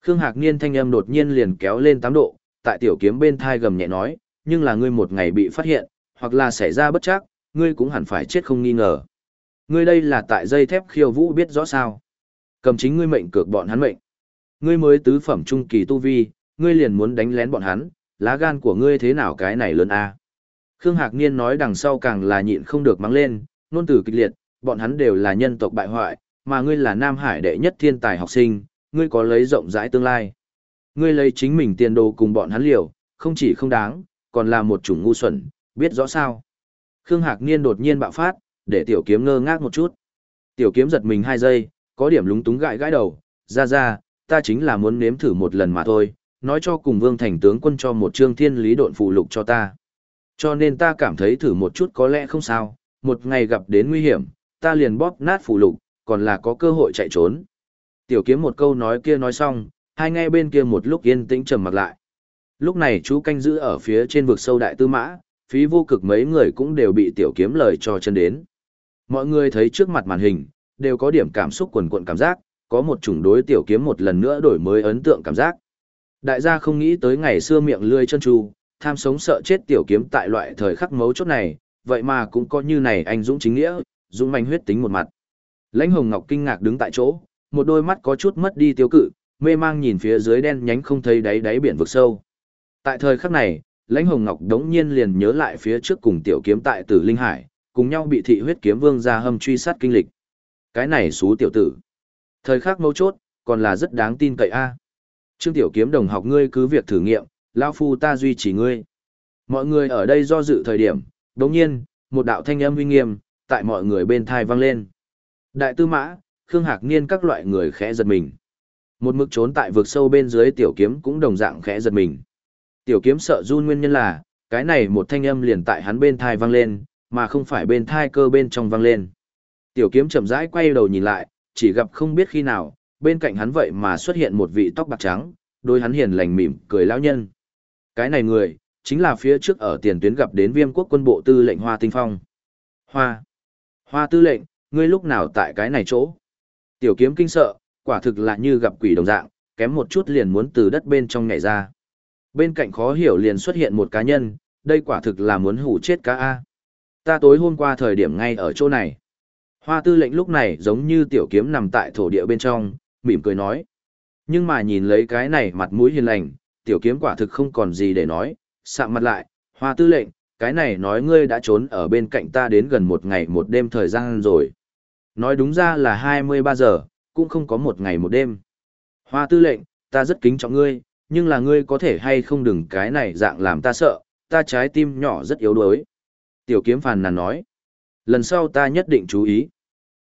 S1: Khương Hạc Niên thanh âm đột nhiên liền kéo lên 8 độ, tại tiểu kiếm bên thai gầm nhẹ nói, nhưng là ngươi một ngày bị phát hiện, hoặc là xảy ra bất chắc, ngươi cũng hẳn phải chết không nghi ngờ. Ngươi đây là tại dây thép khiêu vũ biết rõ sao. Cầm chính ngươi mệnh cược bọn hắn mệnh. Ngươi mới tứ phẩm trung kỳ tu vi, ngươi liền muốn đánh lén bọn hắn, lá gan của ngươi thế nào cái này lớn a? Khương Hạc Niên nói đằng sau càng là nhịn không được mắng lên, nôn từ kịch liệt, bọn hắn đều là nhân tộc bại hoại, mà ngươi là Nam Hải đệ nhất thiên tài học sinh, ngươi có lấy rộng rãi tương lai. Ngươi lấy chính mình tiền đồ cùng bọn hắn liều, không chỉ không đáng, còn là một chủng ngu xuẩn, biết rõ sao. Khương Hạc Niên đột nhiên bạo phát, để tiểu kiếm ngơ ngác một chút. Tiểu kiếm giật mình hai giây, có điểm lúng túng gãi gãi đầu, ra ra, ta chính là muốn nếm thử một lần mà thôi, nói cho cùng vương thành tướng quân cho một trương thiên lý độn phụ lục cho ta. Cho nên ta cảm thấy thử một chút có lẽ không sao, một ngày gặp đến nguy hiểm, ta liền bóp nát phụ lục, còn là có cơ hội chạy trốn. Tiểu kiếm một câu nói kia nói xong, hai ngay bên kia một lúc yên tĩnh trầm mặc lại. Lúc này chú canh giữ ở phía trên vực sâu đại tư mã, phí vô cực mấy người cũng đều bị tiểu kiếm lời cho chân đến. Mọi người thấy trước mặt màn hình, đều có điểm cảm xúc quần cuộn cảm giác, có một chủng đối tiểu kiếm một lần nữa đổi mới ấn tượng cảm giác. Đại gia không nghĩ tới ngày xưa miệng lươi chân tru, tham sống sợ chết tiểu kiếm tại loại thời khắc mấu chốt này, vậy mà cũng có như này anh dũng chính nghĩa, dũng manh huyết tính một mặt. Lãnh Hồng Ngọc kinh ngạc đứng tại chỗ, một đôi mắt có chút mất đi tiêu cự, mê mang nhìn phía dưới đen nhánh không thấy đáy đáy biển vực sâu. Tại thời khắc này, Lãnh Hồng Ngọc đống nhiên liền nhớ lại phía trước cùng tiểu kiếm tại Tử Linh Hải, cùng nhau bị thị huyết kiếm vương ra hâm truy sát kinh lịch. Cái này xú tiểu tử. Thời khắc mấu chốt, còn là rất đáng tin cậy a. Trương tiểu kiếm đồng học ngươi cứ việc thử nghiệm, lão phu ta duy trì ngươi. Mọi người ở đây do dự thời điểm, đồng nhiên, một đạo thanh âm uy nghiêm, tại mọi người bên thai vang lên. Đại tư mã, Khương Hạc Niên các loại người khẽ giật mình. Một mực trốn tại vực sâu bên dưới tiểu kiếm cũng đồng dạng khẽ giật mình. Tiểu kiếm sợ run nguyên nhân là, cái này một thanh âm liền tại hắn bên thai vang lên, mà không phải bên thai cơ bên trong vang lên. Tiểu kiếm chậm rãi quay đầu nhìn lại, chỉ gặp không biết khi nào, bên cạnh hắn vậy mà xuất hiện một vị tóc bạc trắng, đôi hắn hiền lành mỉm, cười lão nhân. Cái này người, chính là phía trước ở tiền tuyến gặp đến viêm quốc quân bộ tư lệnh Hoa Tinh Phong. Hoa! Hoa tư lệnh, ngươi lúc nào tại cái này chỗ? Tiểu kiếm kinh sợ, quả thực là như gặp quỷ đồng dạng, kém một chút liền muốn từ đất bên trong nhảy ra. Bên cạnh khó hiểu liền xuất hiện một cá nhân, đây quả thực là muốn hủ chết cá A. Ta tối hôm qua thời điểm ngay ở chỗ này. Hoa tư lệnh lúc này giống như tiểu kiếm nằm tại thổ địa bên trong, mỉm cười nói. Nhưng mà nhìn lấy cái này mặt mũi hiền lành, tiểu kiếm quả thực không còn gì để nói, sạm mặt lại, hoa tư lệnh, cái này nói ngươi đã trốn ở bên cạnh ta đến gần một ngày một đêm thời gian rồi. Nói đúng ra là 23 giờ, cũng không có một ngày một đêm. Hoa tư lệnh, ta rất kính trọng ngươi, nhưng là ngươi có thể hay không đừng cái này dạng làm ta sợ, ta trái tim nhỏ rất yếu đuối. Tiểu kiếm phàn nàn nói. Lần sau ta nhất định chú ý.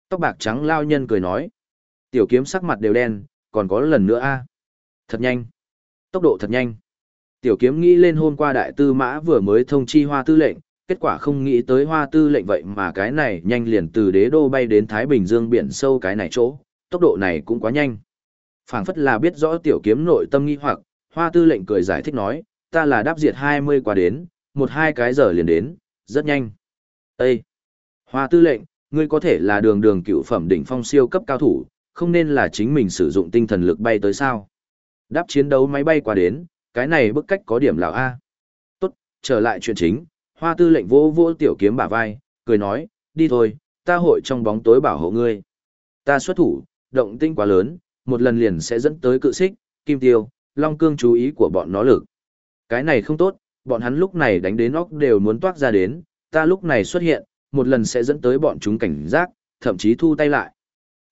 S1: Tóc bạc trắng lao nhân cười nói. Tiểu kiếm sắc mặt đều đen, còn có lần nữa a Thật nhanh. Tốc độ thật nhanh. Tiểu kiếm nghĩ lên hôm qua đại tư mã vừa mới thông chi hoa tư lệnh, kết quả không nghĩ tới hoa tư lệnh vậy mà cái này nhanh liền từ đế đô bay đến Thái Bình Dương biển sâu cái này chỗ, tốc độ này cũng quá nhanh. phảng phất là biết rõ tiểu kiếm nội tâm nghi hoặc, hoa tư lệnh cười giải thích nói, ta là đáp diệt 20 qua đến, một hai cái giờ liền đến, rất nhanh. Ê! Hoa tư lệnh, ngươi có thể là đường đường cựu phẩm đỉnh phong siêu cấp cao thủ, không nên là chính mình sử dụng tinh thần lực bay tới sao. Đáp chiến đấu máy bay qua đến, cái này bức cách có điểm lão A. Tốt, trở lại chuyện chính, hoa tư lệnh vô vô tiểu kiếm bả vai, cười nói, đi thôi, ta hội trong bóng tối bảo hộ ngươi. Ta xuất thủ, động tinh quá lớn, một lần liền sẽ dẫn tới cự xích, kim tiêu, long cương chú ý của bọn nó lực. Cái này không tốt, bọn hắn lúc này đánh đến óc đều muốn toát ra đến, ta lúc này xuất hiện, một lần sẽ dẫn tới bọn chúng cảnh giác, thậm chí thu tay lại.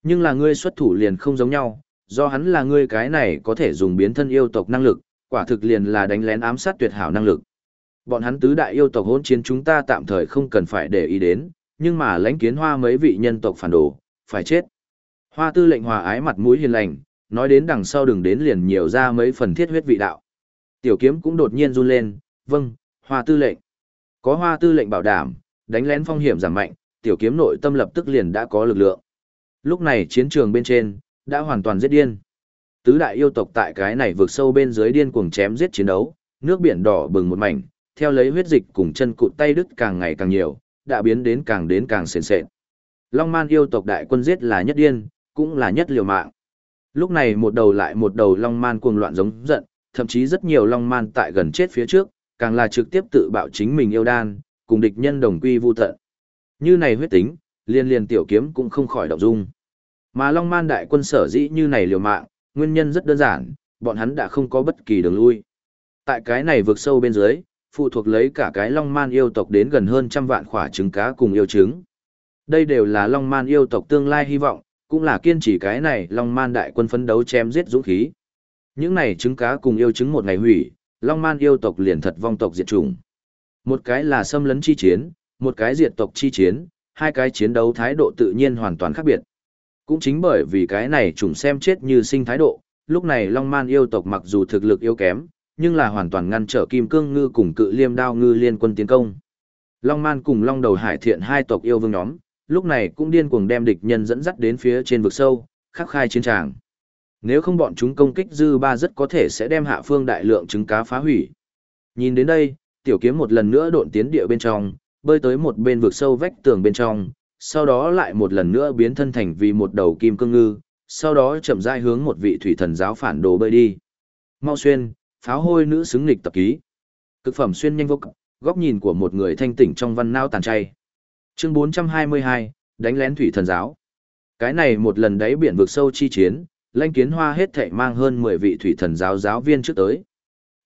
S1: Nhưng là ngươi xuất thủ liền không giống nhau, do hắn là ngươi cái này có thể dùng biến thân yêu tộc năng lực, quả thực liền là đánh lén ám sát tuyệt hảo năng lực. Bọn hắn tứ đại yêu tộc hỗn chiến chúng ta tạm thời không cần phải để ý đến, nhưng mà lãnh kiến hoa mấy vị nhân tộc phản đồ, phải chết. Hoa tư lệnh hòa ái mặt mũi hiền lành, nói đến đằng sau đừng đến liền nhiều ra mấy phần thiết huyết vị đạo. Tiểu kiếm cũng đột nhiên run lên, vâng, hoa tư lệnh. Có hoa tư lệnh bảo đảm, đánh lén phong hiểm giảm mạnh, tiểu kiếm nội tâm lập tức liền đã có lực lượng. Lúc này chiến trường bên trên, đã hoàn toàn giết điên. Tứ đại yêu tộc tại cái này vượt sâu bên dưới điên cuồng chém giết chiến đấu, nước biển đỏ bừng một mảnh, theo lấy huyết dịch cùng chân cụt tay đứt càng ngày càng nhiều, đã biến đến càng đến càng sền sệt. Long man yêu tộc đại quân giết là nhất điên, cũng là nhất liều mạng. Lúc này một đầu lại một đầu long man cuồng loạn giống giận, thậm chí rất nhiều long man tại gần chết phía trước, càng là trực tiếp tự bạo chính mình yêu đan, cùng địch nhân đồng quy vu tận. Như này huyết tính, liên liên tiểu kiếm cũng không khỏi động dung. Mà long man đại quân sở dĩ như này liều mạng, Nguyên nhân rất đơn giản, bọn hắn đã không có bất kỳ đường lui. Tại cái này vượt sâu bên dưới, phụ thuộc lấy cả cái Long Man yêu tộc đến gần hơn trăm vạn khỏa trứng cá cùng yêu trứng. Đây đều là Long Man yêu tộc tương lai hy vọng, cũng là kiên trì cái này Long Man đại quân phấn đấu chém giết dũng khí. Những này trứng cá cùng yêu trứng một ngày hủy, Long Man yêu tộc liền thật vong tộc diệt chủng. Một cái là xâm lấn chi chiến, một cái diệt tộc chi chiến, hai cái chiến đấu thái độ tự nhiên hoàn toàn khác biệt. Cũng chính bởi vì cái này chủng xem chết như sinh thái độ, lúc này Long Man yêu tộc mặc dù thực lực yếu kém, nhưng là hoàn toàn ngăn trở Kim Cương Ngư cùng Cự Liêm Đao Ngư liên quân tiến công. Long Man cùng Long Đầu Hải Thiện hai tộc yêu vương nhóm, lúc này cũng điên cuồng đem địch nhân dẫn dắt đến phía trên vực sâu, khắc khai chiến tràng. Nếu không bọn chúng công kích dư ba rất có thể sẽ đem hạ phương đại lượng trứng cá phá hủy. Nhìn đến đây, tiểu kiếm một lần nữa độn tiến địa bên trong, bơi tới một bên vực sâu vách tường bên trong, sau đó lại một lần nữa biến thân thành vì một đầu kim cương ngư, sau đó chậm rãi hướng một vị thủy thần giáo phản đồ bơi đi. Mau xuyên, pháo hôi nữ xứng nghịch tập ký. Cực phẩm xuyên nhanh vô cực, góc nhìn của một người thanh tỉnh trong văn nao tàn chay. Chương 422, đánh lén thủy thần giáo. Cái này một lần đáy biển vực sâu chi chiến, lãnh Kiến Hoa hết thảy mang hơn 10 vị thủy thần giáo giáo viên trước tới.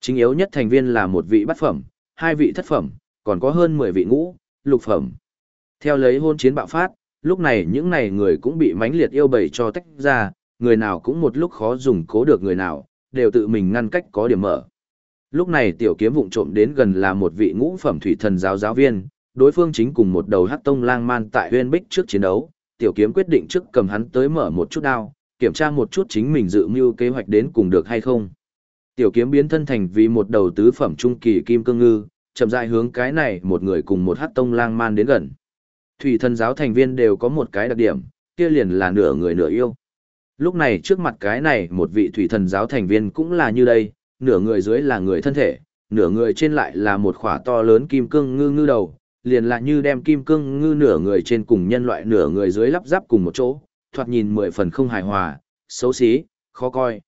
S1: Chính yếu nhất thành viên là một vị bát phẩm, hai vị thất phẩm, còn có hơn 10 vị ngũ, lục phẩm. Theo lấy hôn chiến bạo phát, lúc này những này người cũng bị mãnh liệt yêu bầy cho tách ra, người nào cũng một lúc khó dùng cố được người nào, đều tự mình ngăn cách có điểm mở. Lúc này tiểu kiếm vụng trộm đến gần là một vị ngũ phẩm thủy thần giáo giáo viên, đối phương chính cùng một đầu hắc tông lang man tại huyên bích trước chiến đấu, tiểu kiếm quyết định trước cầm hắn tới mở một chút đao, kiểm tra một chút chính mình dự mưu kế hoạch đến cùng được hay không. Tiểu kiếm biến thân thành vì một đầu tứ phẩm trung kỳ kim cương ngư, chậm rãi hướng cái này một người cùng một hắc tông lang man đến gần. Thủy thần giáo thành viên đều có một cái đặc điểm, kia liền là nửa người nửa yêu. Lúc này trước mặt cái này một vị thủy thần giáo thành viên cũng là như đây, nửa người dưới là người thân thể, nửa người trên lại là một khỏa to lớn kim cương ngư ngư đầu, liền là như đem kim cương ngư nửa người trên cùng nhân loại nửa người dưới lắp ráp cùng một chỗ, thoạt nhìn mười phần không hài hòa, xấu xí, khó coi.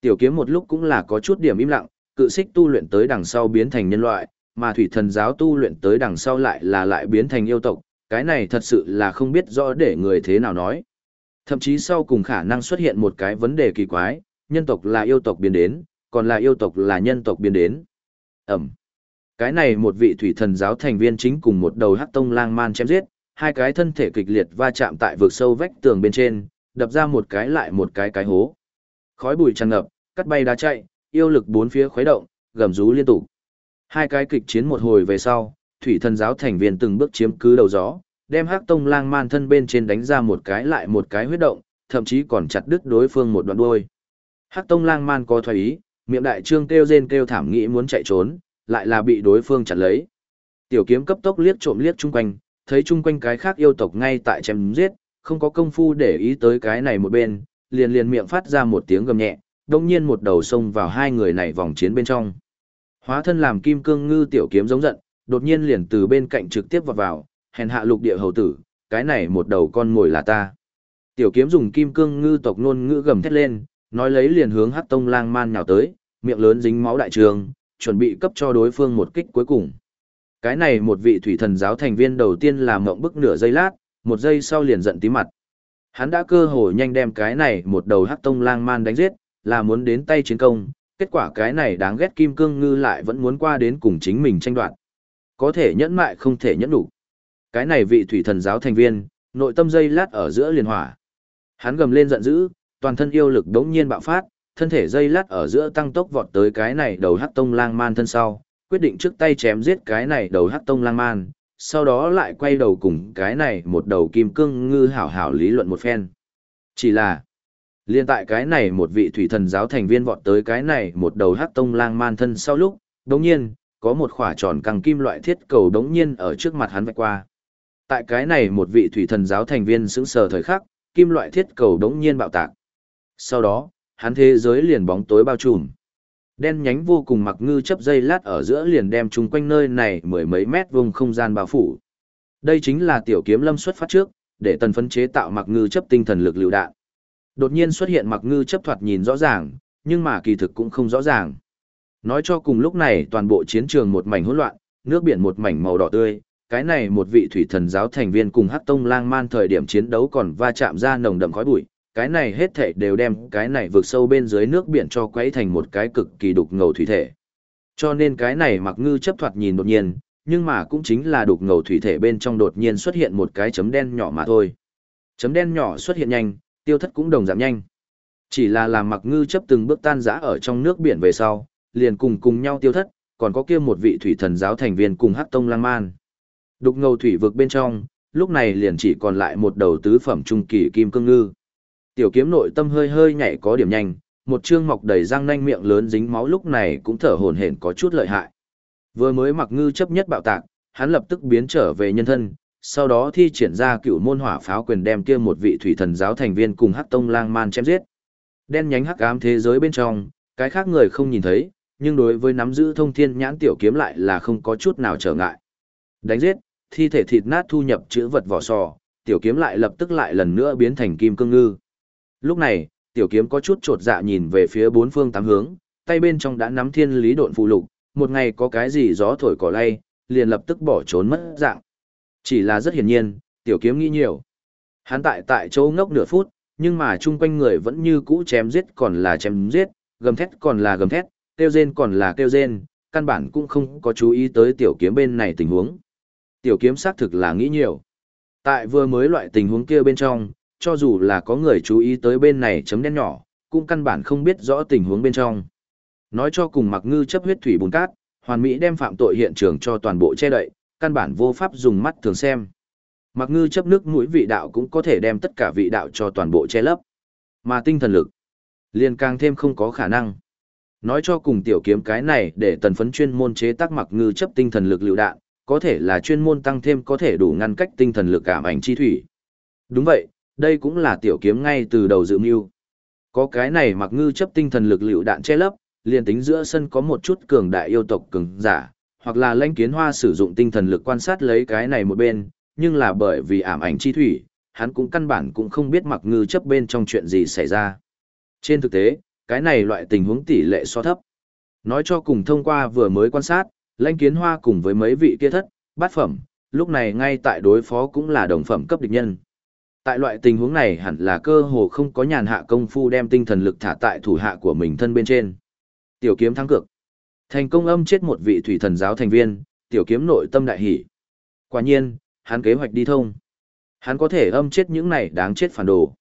S1: Tiểu kiếm một lúc cũng là có chút điểm im lặng, cự xích tu luyện tới đằng sau biến thành nhân loại, mà thủy thần giáo tu luyện tới đằng sau lại là lại biến thành yêu tộc, cái này thật sự là không biết rõ để người thế nào nói. Thậm chí sau cùng khả năng xuất hiện một cái vấn đề kỳ quái, nhân tộc là yêu tộc biến đến, còn là yêu tộc là nhân tộc biến đến. Ẩm. Cái này một vị thủy thần giáo thành viên chính cùng một đầu hắc tông lang man chém giết, hai cái thân thể kịch liệt va chạm tại vực sâu vách tường bên trên, đập ra một cái lại một cái cái hố. Khói bụi tràn ngập, cắt bay đá chạy, yêu lực bốn phía khuấy động, gầm rú liên tục. Hai cái kịch chiến một hồi về sau, thủy thần giáo thành viên từng bước chiếm cứ đầu gió, đem hắc tông lang man thân bên trên đánh ra một cái lại một cái huyết động, thậm chí còn chặt đứt đối phương một đoạn đuôi. Hắc tông lang man có thoái ý, miệng đại trương kêu rên kêu thảm nghĩ muốn chạy trốn, lại là bị đối phương chặn lấy. Tiểu kiếm cấp tốc liếc trộm liếc chung quanh, thấy chung quanh cái khác yêu tộc ngay tại chém giết, không có công phu để ý tới cái này một bên, liền liền miệng phát ra một tiếng gầm nhẹ, đồng nhiên một đầu xông vào hai người này vòng chiến bên trong. Hóa thân làm kim cương ngư tiểu kiếm giống giận, đột nhiên liền từ bên cạnh trực tiếp vào vào, hèn hạ lục địa hầu tử, cái này một đầu con mồi là ta. Tiểu kiếm dùng kim cương ngư tộc nôn ngữ gầm thét lên, nói lấy liền hướng hắc tông lang man nhào tới, miệng lớn dính máu đại trường, chuẩn bị cấp cho đối phương một kích cuối cùng. Cái này một vị thủy thần giáo thành viên đầu tiên là mộng bức nửa giây lát, một giây sau liền giận tí mặt. Hắn đã cơ hội nhanh đem cái này một đầu hắc tông lang man đánh giết, là muốn đến tay chiến công, kết quả cái này đáng ghét kim cương ngư lại vẫn muốn qua đến cùng chính mình tranh đoạt. Có thể nhẫn mại không thể nhẫn đủ. Cái này vị thủy thần giáo thành viên, nội tâm dây lát ở giữa liền hỏa. Hắn gầm lên giận dữ, toàn thân yêu lực đống nhiên bạo phát, thân thể dây lát ở giữa tăng tốc vọt tới cái này đầu hắc tông lang man thân sau, quyết định trước tay chém giết cái này đầu hắc tông lang man, sau đó lại quay đầu cùng cái này một đầu kim cương ngư hảo hảo lý luận một phen. Chỉ là, liên tại cái này một vị thủy thần giáo thành viên vọt tới cái này một đầu hắc tông lang man thân sau lúc, đống nhiên, có một khỏa tròn căng kim loại thiết cầu đống nhiên ở trước mặt hắn vạch qua. Tại cái này một vị thủy thần giáo thành viên sững sờ thời khắc, kim loại thiết cầu đống nhiên bạo tạc. Sau đó, hắn thế giới liền bóng tối bao trùm. Đen nhánh vô cùng mặc ngư chấp dây lát ở giữa liền đem chung quanh nơi này mười mấy mét vùng không gian bao phủ. Đây chính là tiểu kiếm lâm xuất phát trước, để tần phấn chế tạo mặc ngư chấp tinh thần lực lựu đạn. Đột nhiên xuất hiện mặc ngư chấp thoạt nhìn rõ ràng, nhưng mà kỳ thực cũng không rõ ràng. Nói cho cùng lúc này toàn bộ chiến trường một mảnh hỗn loạn, nước biển một mảnh màu đỏ tươi, cái này một vị thủy thần giáo thành viên cùng Hắc Tông Lang Man thời điểm chiến đấu còn va chạm ra nồng đậm khói bụi, cái này hết thể đều đem cái này vượt sâu bên dưới nước biển cho quấy thành một cái cực kỳ đục ngầu thủy thể. Cho nên cái này mặc ngư chấp thoạt nhìn đột nhiên, nhưng mà cũng chính là đục ngầu thủy thể bên trong đột nhiên xuất hiện một cái chấm đen nhỏ mà thôi. Chấm đen nhỏ xuất hiện nhanh, tiêu thất cũng đồng giảm nhanh. Chỉ là làm mặc ngư chấp từng bước tan rã ở trong nước biển về sau, liền cùng cùng nhau tiêu thất, còn có kia một vị thủy thần giáo thành viên cùng hắc tông lang man. Đục ngầu thủy vực bên trong, lúc này liền chỉ còn lại một đầu tứ phẩm trung kỳ kim cương ngư. Tiểu kiếm nội tâm hơi hơi nhảy có điểm nhanh, một trương mọc đầy răng nanh miệng lớn dính máu lúc này cũng thở hổn hển có chút lợi hại. Vừa mới mặc ngư chấp nhất bạo tạc, hắn lập tức biến trở về nhân thân, sau đó thi triển ra cựu môn hỏa pháo quyền đem kia một vị thủy thần giáo thành viên cùng hắc tông lang man chém giết. Đen nhánh hắc ám thế giới bên trong, cái khác người không nhìn thấy, nhưng đối với nắm giữ thông thiên nhãn tiểu kiếm lại là không có chút nào trở ngại. Đánh giết, thi thể thịt nát thu nhập chữ vật vỏ sò, tiểu kiếm lại lập tức lại lần nữa biến thành kim cương ngư. Lúc này, tiểu kiếm có chút trột dạ nhìn về phía bốn phương tám hướng, tay bên trong đã nắm thiên lý độn phụ lục, một ngày có cái gì gió thổi cỏ lay, liền lập tức bỏ trốn mất dạng. Chỉ là rất hiển nhiên, tiểu kiếm nghĩ nhiều. Hắn tại tại chỗ ngốc nửa phút, nhưng mà chung quanh người vẫn như cũ chém giết còn là chém giết, gầm thét còn là gầm thét, kêu rên còn là kêu rên, căn bản cũng không có chú ý tới tiểu kiếm bên này tình huống. Tiểu kiếm xác thực là nghĩ nhiều. Tại vừa mới loại tình huống kia bên trong, cho dù là có người chú ý tới bên này chấm đen nhỏ, cũng căn bản không biết rõ tình huống bên trong. Nói cho cùng mặc ngư chấp huyết thủy bùn cát, hoàn mỹ đem phạm tội hiện trường cho toàn bộ che đậy, căn bản vô pháp dùng mắt thường xem. Mặc ngư chấp nước mũi vị đạo cũng có thể đem tất cả vị đạo cho toàn bộ che lấp. Mà tinh thần lực, liền càng thêm không có khả năng. Nói cho cùng tiểu kiếm cái này để tần phấn chuyên môn chế tác mặc ngư chấp tinh thần lực liệu đạn, có thể là chuyên môn tăng thêm có thể đủ ngăn cách tinh thần lực cảm ảnh chi thủy. Đúng vậy, đây cũng là tiểu kiếm ngay từ đầu dự mưu. Có cái này mặc ngư chấp tinh thần lực liệu đạn che lấp, liền tính giữa sân có một chút cường đại yêu tộc cường giả, hoặc là lãnh kiến hoa sử dụng tinh thần lực quan sát lấy cái này một bên, nhưng là bởi vì ảm ảnh chi thủy, hắn cũng căn bản cũng không biết mặc ngư chấp bên trong chuyện gì xảy ra. Trên thực tế, cái này loại tình huống tỷ lệ so thấp. Nói cho cùng thông qua vừa mới quan sát, lãnh kiến hoa cùng với mấy vị kia thất, bát phẩm, lúc này ngay tại đối phó cũng là đồng phẩm cấp địch nhân. Tại loại tình huống này hẳn là cơ hồ không có nhàn hạ công phu đem tinh thần lực thả tại thủ hạ của mình thân bên trên. Tiểu kiếm thắng cực. Thành công âm chết một vị thủy thần giáo thành viên, tiểu kiếm nội tâm đại hỉ. Quả nhiên, hắn kế hoạch đi thông. Hắn có thể âm chết những này đáng chết phản đồ.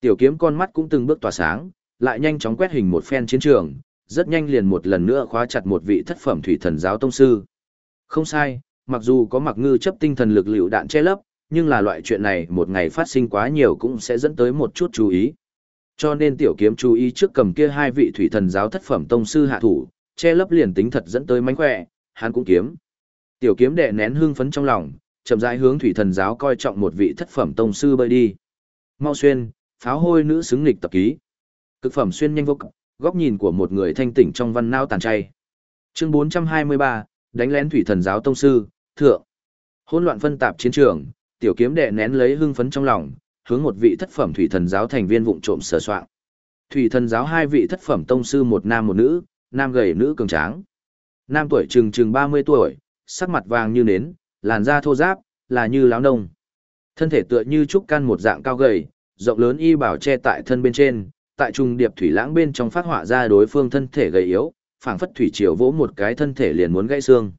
S1: Tiểu kiếm con mắt cũng từng bước tỏa sáng, lại nhanh chóng quét hình một phen chiến trường, rất nhanh liền một lần nữa khóa chặt một vị thất phẩm thủy thần giáo tông sư. Không sai, mặc dù có mặc ngư chấp tinh thần lực liệu đạn che lấp, nhưng là loại chuyện này một ngày phát sinh quá nhiều cũng sẽ dẫn tới một chút chú ý. Cho nên tiểu kiếm chú ý trước cầm kia hai vị thủy thần giáo thất phẩm tông sư hạ thủ, che lấp liền tính thật dẫn tới mánh khỏe, hắn cũng kiếm. Tiểu kiếm đè nén hương phấn trong lòng, chậm rãi hướng thủy thần giáo coi trọng một vị thất phẩm tông sư bơi đi. Mau xuyên, pháo hôi nữ xứng nghịch tập ký. Cực phẩm xuyên nhanh vô cực, góc nhìn của một người thanh tỉnh trong văn nao tàn chay. Chương 423, đánh lén thủy thần giáo tông sư, thượng. Hỗn loạn phân tạp chiến trường, tiểu kiếm đệ nén lấy hưng phấn trong lòng, hướng một vị thất phẩm thủy thần giáo thành viên vụng trộm sờ soạn. Thủy thần giáo hai vị thất phẩm tông sư một nam một nữ, nam gầy nữ cường tráng. Nam tuổi chừng chừng 30 tuổi, sắc mặt vàng như nến, làn da thô ráp, là như láo nông. Thân thể tựa như trúc can một dạng cao gầy, rộng lớn y bảo che tại thân bên trên, tại trung điệp thủy lãng bên trong phát họa ra đối phương thân thể gầy yếu, phảng phất thủy triều vỗ một cái thân thể liền muốn gãy xương.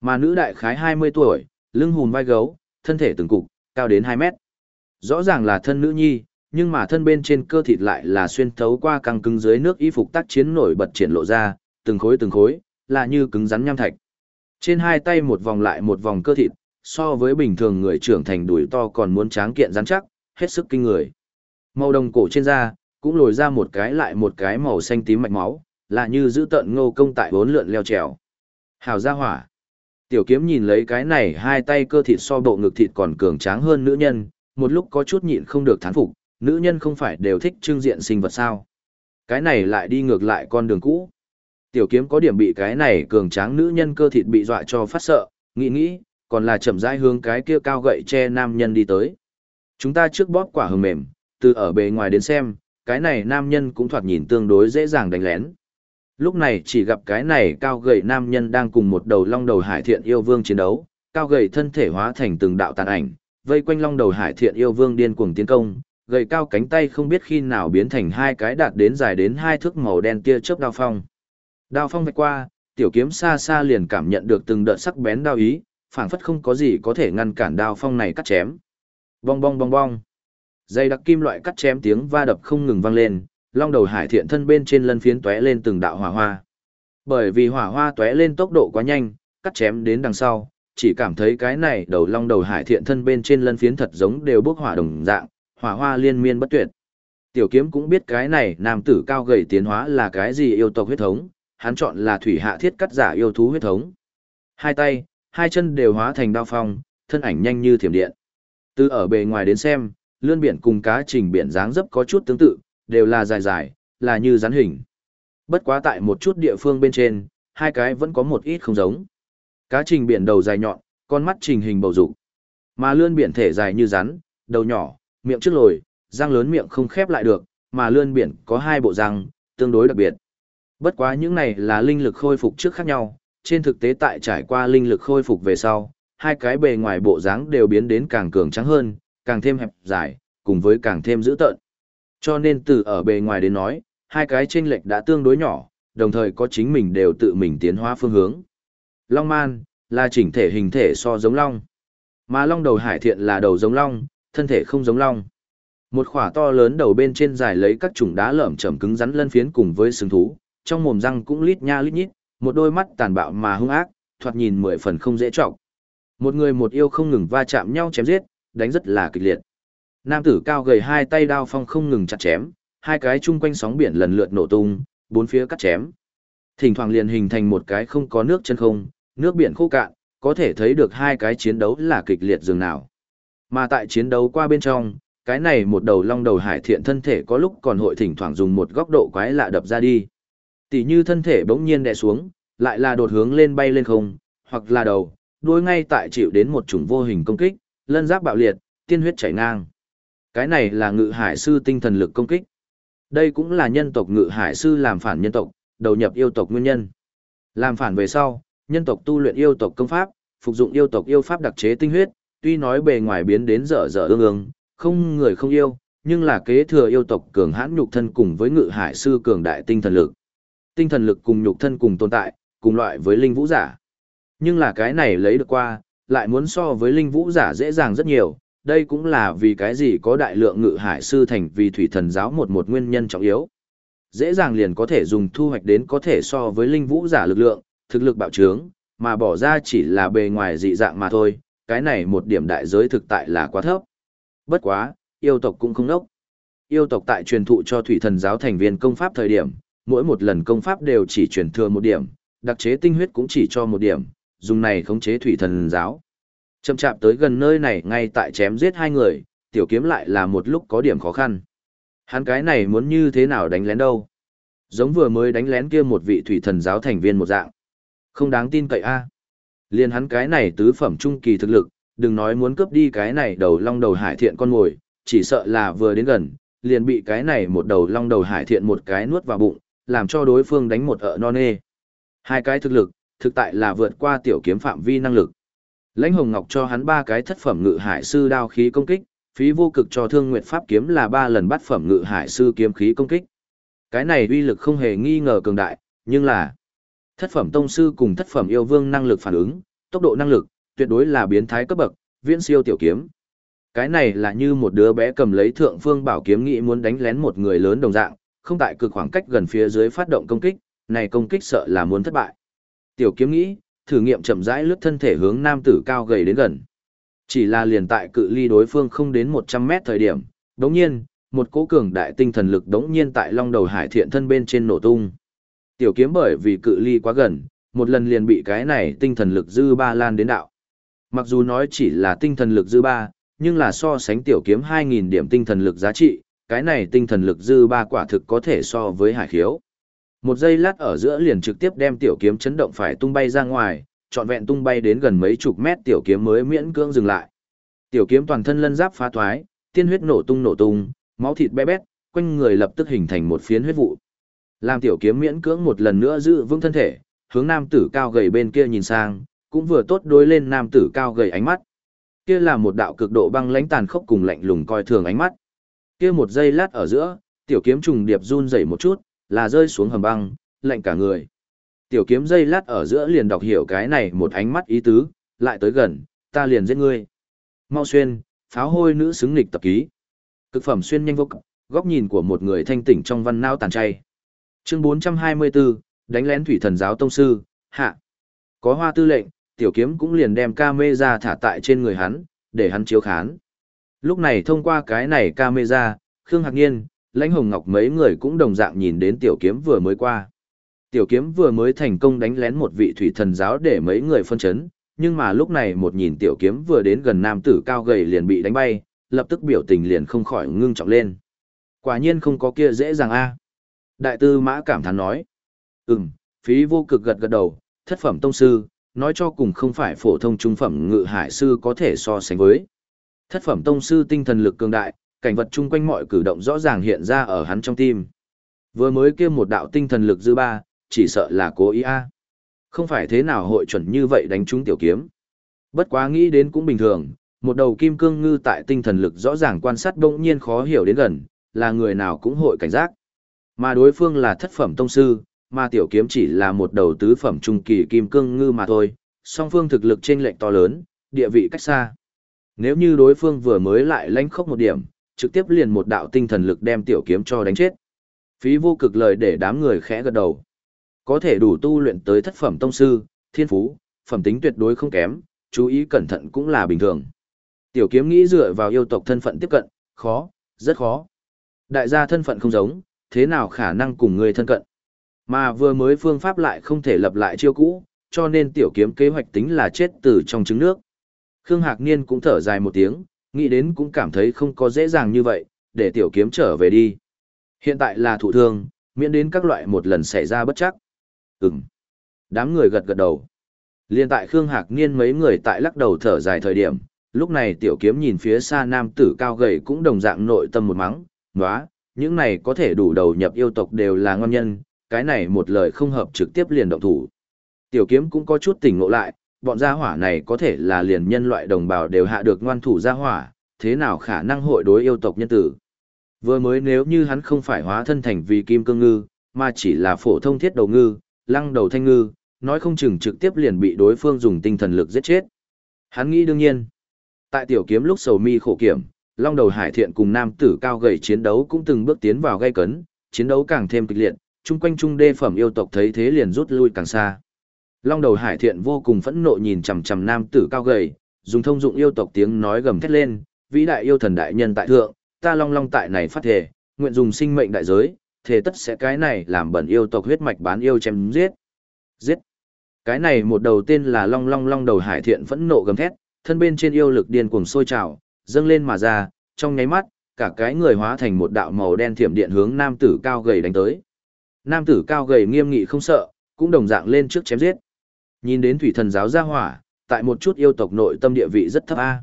S1: Mà nữ đại khái 20 tuổi, lưng hùn vai gấu, thân thể từng cục, cao đến 2 mét. Rõ ràng là thân nữ nhi, nhưng mà thân bên trên cơ thịt lại là xuyên thấu qua căng cứng dưới nước y phục tác chiến nổi bật triển lộ ra, từng khối từng khối, là như cứng rắn nham thạch. Trên hai tay một vòng lại một vòng cơ thịt, so với bình thường người trưởng thành đùi to còn muốn tráng kiện rắn chắc, hết sức kinh người. Màu đồng cổ trên da, cũng lồi ra một cái lại một cái màu xanh tím mạch máu, là như giữ tận ngô công tại bốn lượn leo trèo. Hào gia hỏa. Tiểu kiếm nhìn lấy cái này hai tay cơ thịt so bộ ngực thịt còn cường tráng hơn nữ nhân, một lúc có chút nhịn không được thán phục, nữ nhân không phải đều thích trưng diện sinh vật sao. Cái này lại đi ngược lại con đường cũ. Tiểu kiếm có điểm bị cái này cường tráng nữ nhân cơ thịt bị dọa cho phát sợ, nghĩ nghĩ, còn là chậm rãi hướng cái kia cao gậy che nam nhân đi tới. Chúng ta trước bóp quả hừng mềm, từ ở bề ngoài đến xem, cái này nam nhân cũng thoạt nhìn tương đối dễ dàng đánh lén. Lúc này chỉ gặp cái này cao gầy nam nhân đang cùng một đầu long đầu hải thiện yêu vương chiến đấu, cao gầy thân thể hóa thành từng đạo tàn ảnh, vây quanh long đầu hải thiện yêu vương điên cuồng tiến công, gầy cao cánh tay không biết khi nào biến thành hai cái đạt đến dài đến hai thước màu đen tia chớp đao phong. Đao phong vạch qua, tiểu kiếm xa xa liền cảm nhận được từng đợt sắc bén đao ý, phảng phất không có gì có thể ngăn cản đao phong này cắt chém. Bong bong bong bong. Dây đặc kim loại cắt chém tiếng va đập không ngừng vang lên, long đầu hải thiện thân bên trên lân phiến tóe lên từng đạo hỏa hoa. Bởi vì hỏa hoa tóe lên tốc độ quá nhanh, cắt chém đến đằng sau, chỉ cảm thấy cái này đầu long đầu hải thiện thân bên trên lân phiến thật giống đều bốc hỏa đồng dạng, hỏa hoa liên miên bất tuyệt. Tiểu kiếm cũng biết cái này nam tử cao gầy tiến hóa là cái gì yêu tộc huyết thống, hắn chọn là thủy hạ thiết cắt giả yêu thú huyết thống. Hai tay, hai chân đều hóa thành đao phong, thân ảnh nhanh như thiểm điện. Từ ở bề ngoài đến xem, lươn biển cùng cá trình biển dáng dấp có chút tương tự, đều là dài dài, là như rắn hình. Bất quá tại một chút địa phương bên trên, hai cái vẫn có một ít không giống. Cá trình biển đầu dài nhọn, con mắt trình hình bầu dục. Mà lươn biển thể dài như rắn, đầu nhỏ, miệng trước lồi, răng lớn miệng không khép lại được, mà lươn biển có hai bộ răng, tương đối đặc biệt. Bất quá những này là linh lực khôi phục trước khác nhau, trên thực tế tại trải qua linh lực khôi phục về sau, hai cái bề ngoài bộ dáng đều biến đến càng cường trắng hơn, càng thêm hẹp dài, cùng với càng thêm dữ tợn. Cho nên từ ở bề ngoài đến nói, hai cái chênh lệch đã tương đối nhỏ, đồng thời có chính mình đều tự mình tiến hóa phương hướng. Long man, là chỉnh thể hình thể so giống long. Mà long đầu hải thiện là đầu giống long, thân thể không giống long. Một khỏa to lớn đầu bên trên dài lấy các chủng đá lởm chởm cứng rắn lân phiến cùng với sừng thú, trong mồm răng cũng lít nha lít nhít, một đôi mắt tàn bạo mà hung ác, thoạt nhìn mười phần không dễ trọng. Một người một yêu không ngừng va chạm nhau chém giết, đánh rất là kịch liệt. Nam tử cao gầy hai tay đao phong không ngừng chặt chém, hai cái chung quanh sóng biển lần lượt nổ tung, bốn phía cắt chém. Thỉnh thoảng liền hình thành một cái không có nước chân không, nước biển khô cạn, có thể thấy được hai cái chiến đấu là kịch liệt dường nào. Mà tại chiến đấu qua bên trong, cái này một đầu long đầu hải thiện thân thể có lúc còn hội thỉnh thoảng dùng một góc độ quái lạ đập ra đi. Tỷ như thân thể bỗng nhiên đè xuống, lại là đột hướng lên bay lên không, hoặc là đầu, đuôi ngay tại chịu đến một chủng vô hình công kích, lân giáp bạo liệt, tiên huyết chảy ngang. Cái này là ngự hải sư tinh thần lực công kích. Đây cũng là nhân tộc ngự hải sư làm phản nhân tộc, đầu nhập yêu tộc nguyên nhân. Làm phản về sau, nhân tộc tu luyện yêu tộc công pháp, phục dụng yêu tộc yêu pháp đặc chế tinh huyết, tuy nói bề ngoài biến đến dở dở ương ương, không người không yêu, nhưng là kế thừa yêu tộc cường hãn nhục thân cùng với ngự hải sư cường đại tinh thần lực. Tinh thần lực cùng nhục thân cùng tồn tại, cùng loại với linh vũ giả. Nhưng là cái này lấy được qua, lại muốn so với linh vũ giả dễ dàng rất nhiều, đây cũng là vì cái gì có đại lượng ngự hải sư thành vì thủy thần giáo một một nguyên nhân trọng yếu. Dễ dàng liền có thể dùng thu hoạch đến có thể so với linh vũ giả lực lượng, thực lực bạo trướng, mà bỏ ra chỉ là bề ngoài dị dạng mà thôi, cái này một điểm đại giới thực tại là quá thấp. Bất quá, yêu tộc cũng không nốc. Yêu tộc tại truyền thụ cho thủy thần giáo thành viên công pháp thời điểm, mỗi một lần công pháp đều chỉ truyền thừa một điểm, đặc chế tinh huyết cũng chỉ cho một điểm, dùng này khống chế thủy thần giáo. Chậm chạp tới gần nơi này ngay tại chém giết hai người, tiểu kiếm lại là một lúc có điểm khó khăn. Hắn cái này muốn như thế nào đánh lén đâu? Giống vừa mới đánh lén kia một vị thủy thần giáo thành viên một dạng. Không đáng tin cậy a. À. Liên hắn cái này tứ phẩm trung kỳ thực lực, đừng nói muốn cướp đi cái này đầu long đầu hải thiện con ngồi, chỉ sợ là vừa đến gần, liền bị cái này một đầu long đầu hải thiện một cái nuốt vào bụng, làm cho đối phương đánh một ợ non nê. Hai cái thực lực, thực tại là vượt qua tiểu kiếm phạm vi năng lực. Lãnh Hồng Ngọc cho hắn ba cái thất phẩm ngự hải sư đao khí công kích, phí vô cực cho Thương Nguyệt Pháp kiếm là ba lần bắt phẩm ngự hải sư kiếm khí công kích. Cái này uy lực không hề nghi ngờ cường đại, nhưng là thất phẩm tông sư cùng thất phẩm yêu vương năng lực phản ứng, tốc độ năng lực, tuyệt đối là biến thái cấp bậc, viễn siêu tiểu kiếm. Cái này là như một đứa bé cầm lấy thượng phương bảo kiếm nghĩ muốn đánh lén một người lớn đồng dạng, không tại cực khoảng cách gần phía dưới phát động công kích, này công kích sợ là muốn thất bại. Tiểu kiếm nghĩ, thử nghiệm chậm rãi lướt thân thể hướng nam tử cao gầy đến gần. Chỉ là liền tại cự ly đối phương không đến 100 mét thời điểm, đống nhiên, một cỗ cường đại tinh thần lực đống nhiên tại long đầu hải thiện thân bên trên nổ tung. Tiểu kiếm bởi vì cự ly quá gần, một lần liền bị cái này tinh thần lực dư ba lan đến đạo. Mặc dù nói chỉ là tinh thần lực dư ba, nhưng là so sánh tiểu kiếm 2.000 điểm tinh thần lực giá trị, cái này tinh thần lực dư ba quả thực có thể so với hải khiếu. Một giây lát ở giữa liền trực tiếp đem tiểu kiếm chấn động phải tung bay ra ngoài, trọn vẹn tung bay đến gần mấy chục mét tiểu kiếm mới miễn cưỡng dừng lại. Tiểu kiếm toàn thân lân giáp phá thoái, tiên huyết nổ tung nổ tung, máu thịt bé bét, quanh người lập tức hình thành một phiến huyết vụ. Làm tiểu kiếm miễn cưỡng một lần nữa giữ vững thân thể, hướng nam tử cao gầy bên kia nhìn sang, cũng vừa tốt đối lên nam tử cao gầy ánh mắt. Kia là một đạo cực độ băng lãnh tàn khốc cùng lạnh lùng coi thường ánh mắt. kia một giây lát ở giữa, tiểu kiếm trùng điệp run rẩy một chút, là rơi xuống hầm băng, lạnh cả người. Tiểu kiếm dây lát ở giữa liền đọc hiểu cái này một ánh mắt ý tứ, lại tới gần, ta liền giết ngươi. Mau xuyên, pháo hôi nữ xứng nghịch tập ký. Cực phẩm xuyên nhanh vô cực, góc nhìn của một người thanh tỉnh trong văn nao tàn chay. Chương 424, đánh lén thủy thần giáo tông sư, hạ. Có hoa tư lệnh, tiểu kiếm cũng liền đem camera thả tại trên người hắn, để hắn chiếu khán. Lúc này thông qua cái này camera, Khương Hạc Niên, Lãnh Hồng Ngọc mấy người cũng đồng dạng nhìn đến tiểu kiếm vừa mới qua. Tiểu kiếm vừa mới thành công đánh lén một vị thủy thần giáo để mấy người phân chấn, nhưng mà lúc này một nhìn tiểu kiếm vừa đến gần nam tử cao gầy liền bị đánh bay, lập tức biểu tình liền không khỏi ngưng trọng lên. Quả nhiên không có kia dễ dàng a. Đại tư mã cảm thán nói. Ừm, phí vô cực gật gật đầu, thất phẩm tông sư, nói cho cùng không phải phổ thông trung phẩm ngự hải sư có thể so sánh với. Thất phẩm tông sư tinh thần lực cường đại, cảnh vật chung quanh mọi cử động rõ ràng hiện ra ở hắn trong tim. Vừa mới kia một đạo tinh thần lực dư ba, chỉ sợ là cố ý a. Không phải thế nào hội chuẩn như vậy đánh trúng tiểu kiếm. Bất quá nghĩ đến cũng bình thường, một đầu kim cương ngư tại tinh thần lực rõ ràng quan sát đông nhiên khó hiểu đến gần, là người nào cũng hội cảnh giác. Mà đối phương là thất phẩm tông sư, mà tiểu kiếm chỉ là một đầu tứ phẩm trung kỳ kim cương ngư mà thôi, song phương thực lực trên lệnh to lớn, địa vị cách xa. Nếu như đối phương vừa mới lại lánh khốc một điểm, trực tiếp liền một đạo tinh thần lực đem tiểu kiếm cho đánh chết. Phí vô cực lời để đám người khẽ gật đầu. Có thể đủ tu luyện tới thất phẩm tông sư, thiên phú, phẩm tính tuyệt đối không kém, chú ý cẩn thận cũng là bình thường. Tiểu kiếm nghĩ dựa vào yêu tộc thân phận tiếp cận, khó, rất khó. Đại gia thân phận không giống, thế nào khả năng cùng người thân cận. Mà vừa mới phương pháp lại không thể lập lại chiêu cũ, cho nên tiểu kiếm kế hoạch tính là chết từ trong trứng nước. Khương Hạc Niên cũng thở dài một tiếng, nghĩ đến cũng cảm thấy không có dễ dàng như vậy, để tiểu kiếm trở về đi. Hiện tại là thụ thương, miễn đến các loại một lần xảy ra bất chắc. Ừm. Đám người gật gật đầu. Liên tại Khương Hạc Niên mấy người tại lắc đầu thở dài thời điểm, lúc này tiểu kiếm nhìn phía xa nam tử cao gầy cũng đồng dạng nội tâm một mắng, nóa, những này có thể đủ đầu nhập yêu tộc đều là ngon nhân, cái này một lời không hợp trực tiếp liền động thủ. Tiểu kiếm cũng có chút tỉnh ngộ lại, bọn gia hỏa này có thể là liền nhân loại đồng bào đều hạ được ngoan thủ gia hỏa, thế nào khả năng hội đối yêu tộc nhân tử. Vừa mới nếu như hắn không phải hóa thân thành vì kim cương ngư, mà chỉ là phổ thông thiết đầu ngư, lăng đầu thanh ngư, nói không chừng trực tiếp liền bị đối phương dùng tinh thần lực giết chết. Hắn nghĩ đương nhiên, tại tiểu kiếm lúc sầu mi khổ kiểm, long đầu hải thiện cùng nam tử cao gầy chiến đấu cũng từng bước tiến vào gây cấn, chiến đấu càng thêm kịch liệt, chung quanh trung đê phẩm yêu tộc thấy thế liền rút lui càng xa. Long đầu hải thiện vô cùng phẫn nộ nhìn chằm chằm nam tử cao gầy, dùng thông dụng yêu tộc tiếng nói gầm thét lên, vĩ đại yêu thần đại nhân tại thượng, ta long long tại này phát thể, nguyện dùng sinh mệnh đại giới, thể tất sẽ cái này làm bẩn yêu tộc huyết mạch bán yêu chém giết. Giết. Cái này một đầu tên là long long long đầu hải thiện phẫn nộ gầm thét, thân bên trên yêu lực điên cuồng sôi trào, dâng lên mà ra, trong nháy mắt, cả cái người hóa thành một đạo màu đen thiểm điện hướng nam tử cao gầy đánh tới. Nam tử cao gầy nghiêm nghị không sợ, cũng đồng dạng lên trước chém giết. Nhìn đến thủy thần giáo ra hỏa, tại một chút yêu tộc nội tâm địa vị rất thấp a.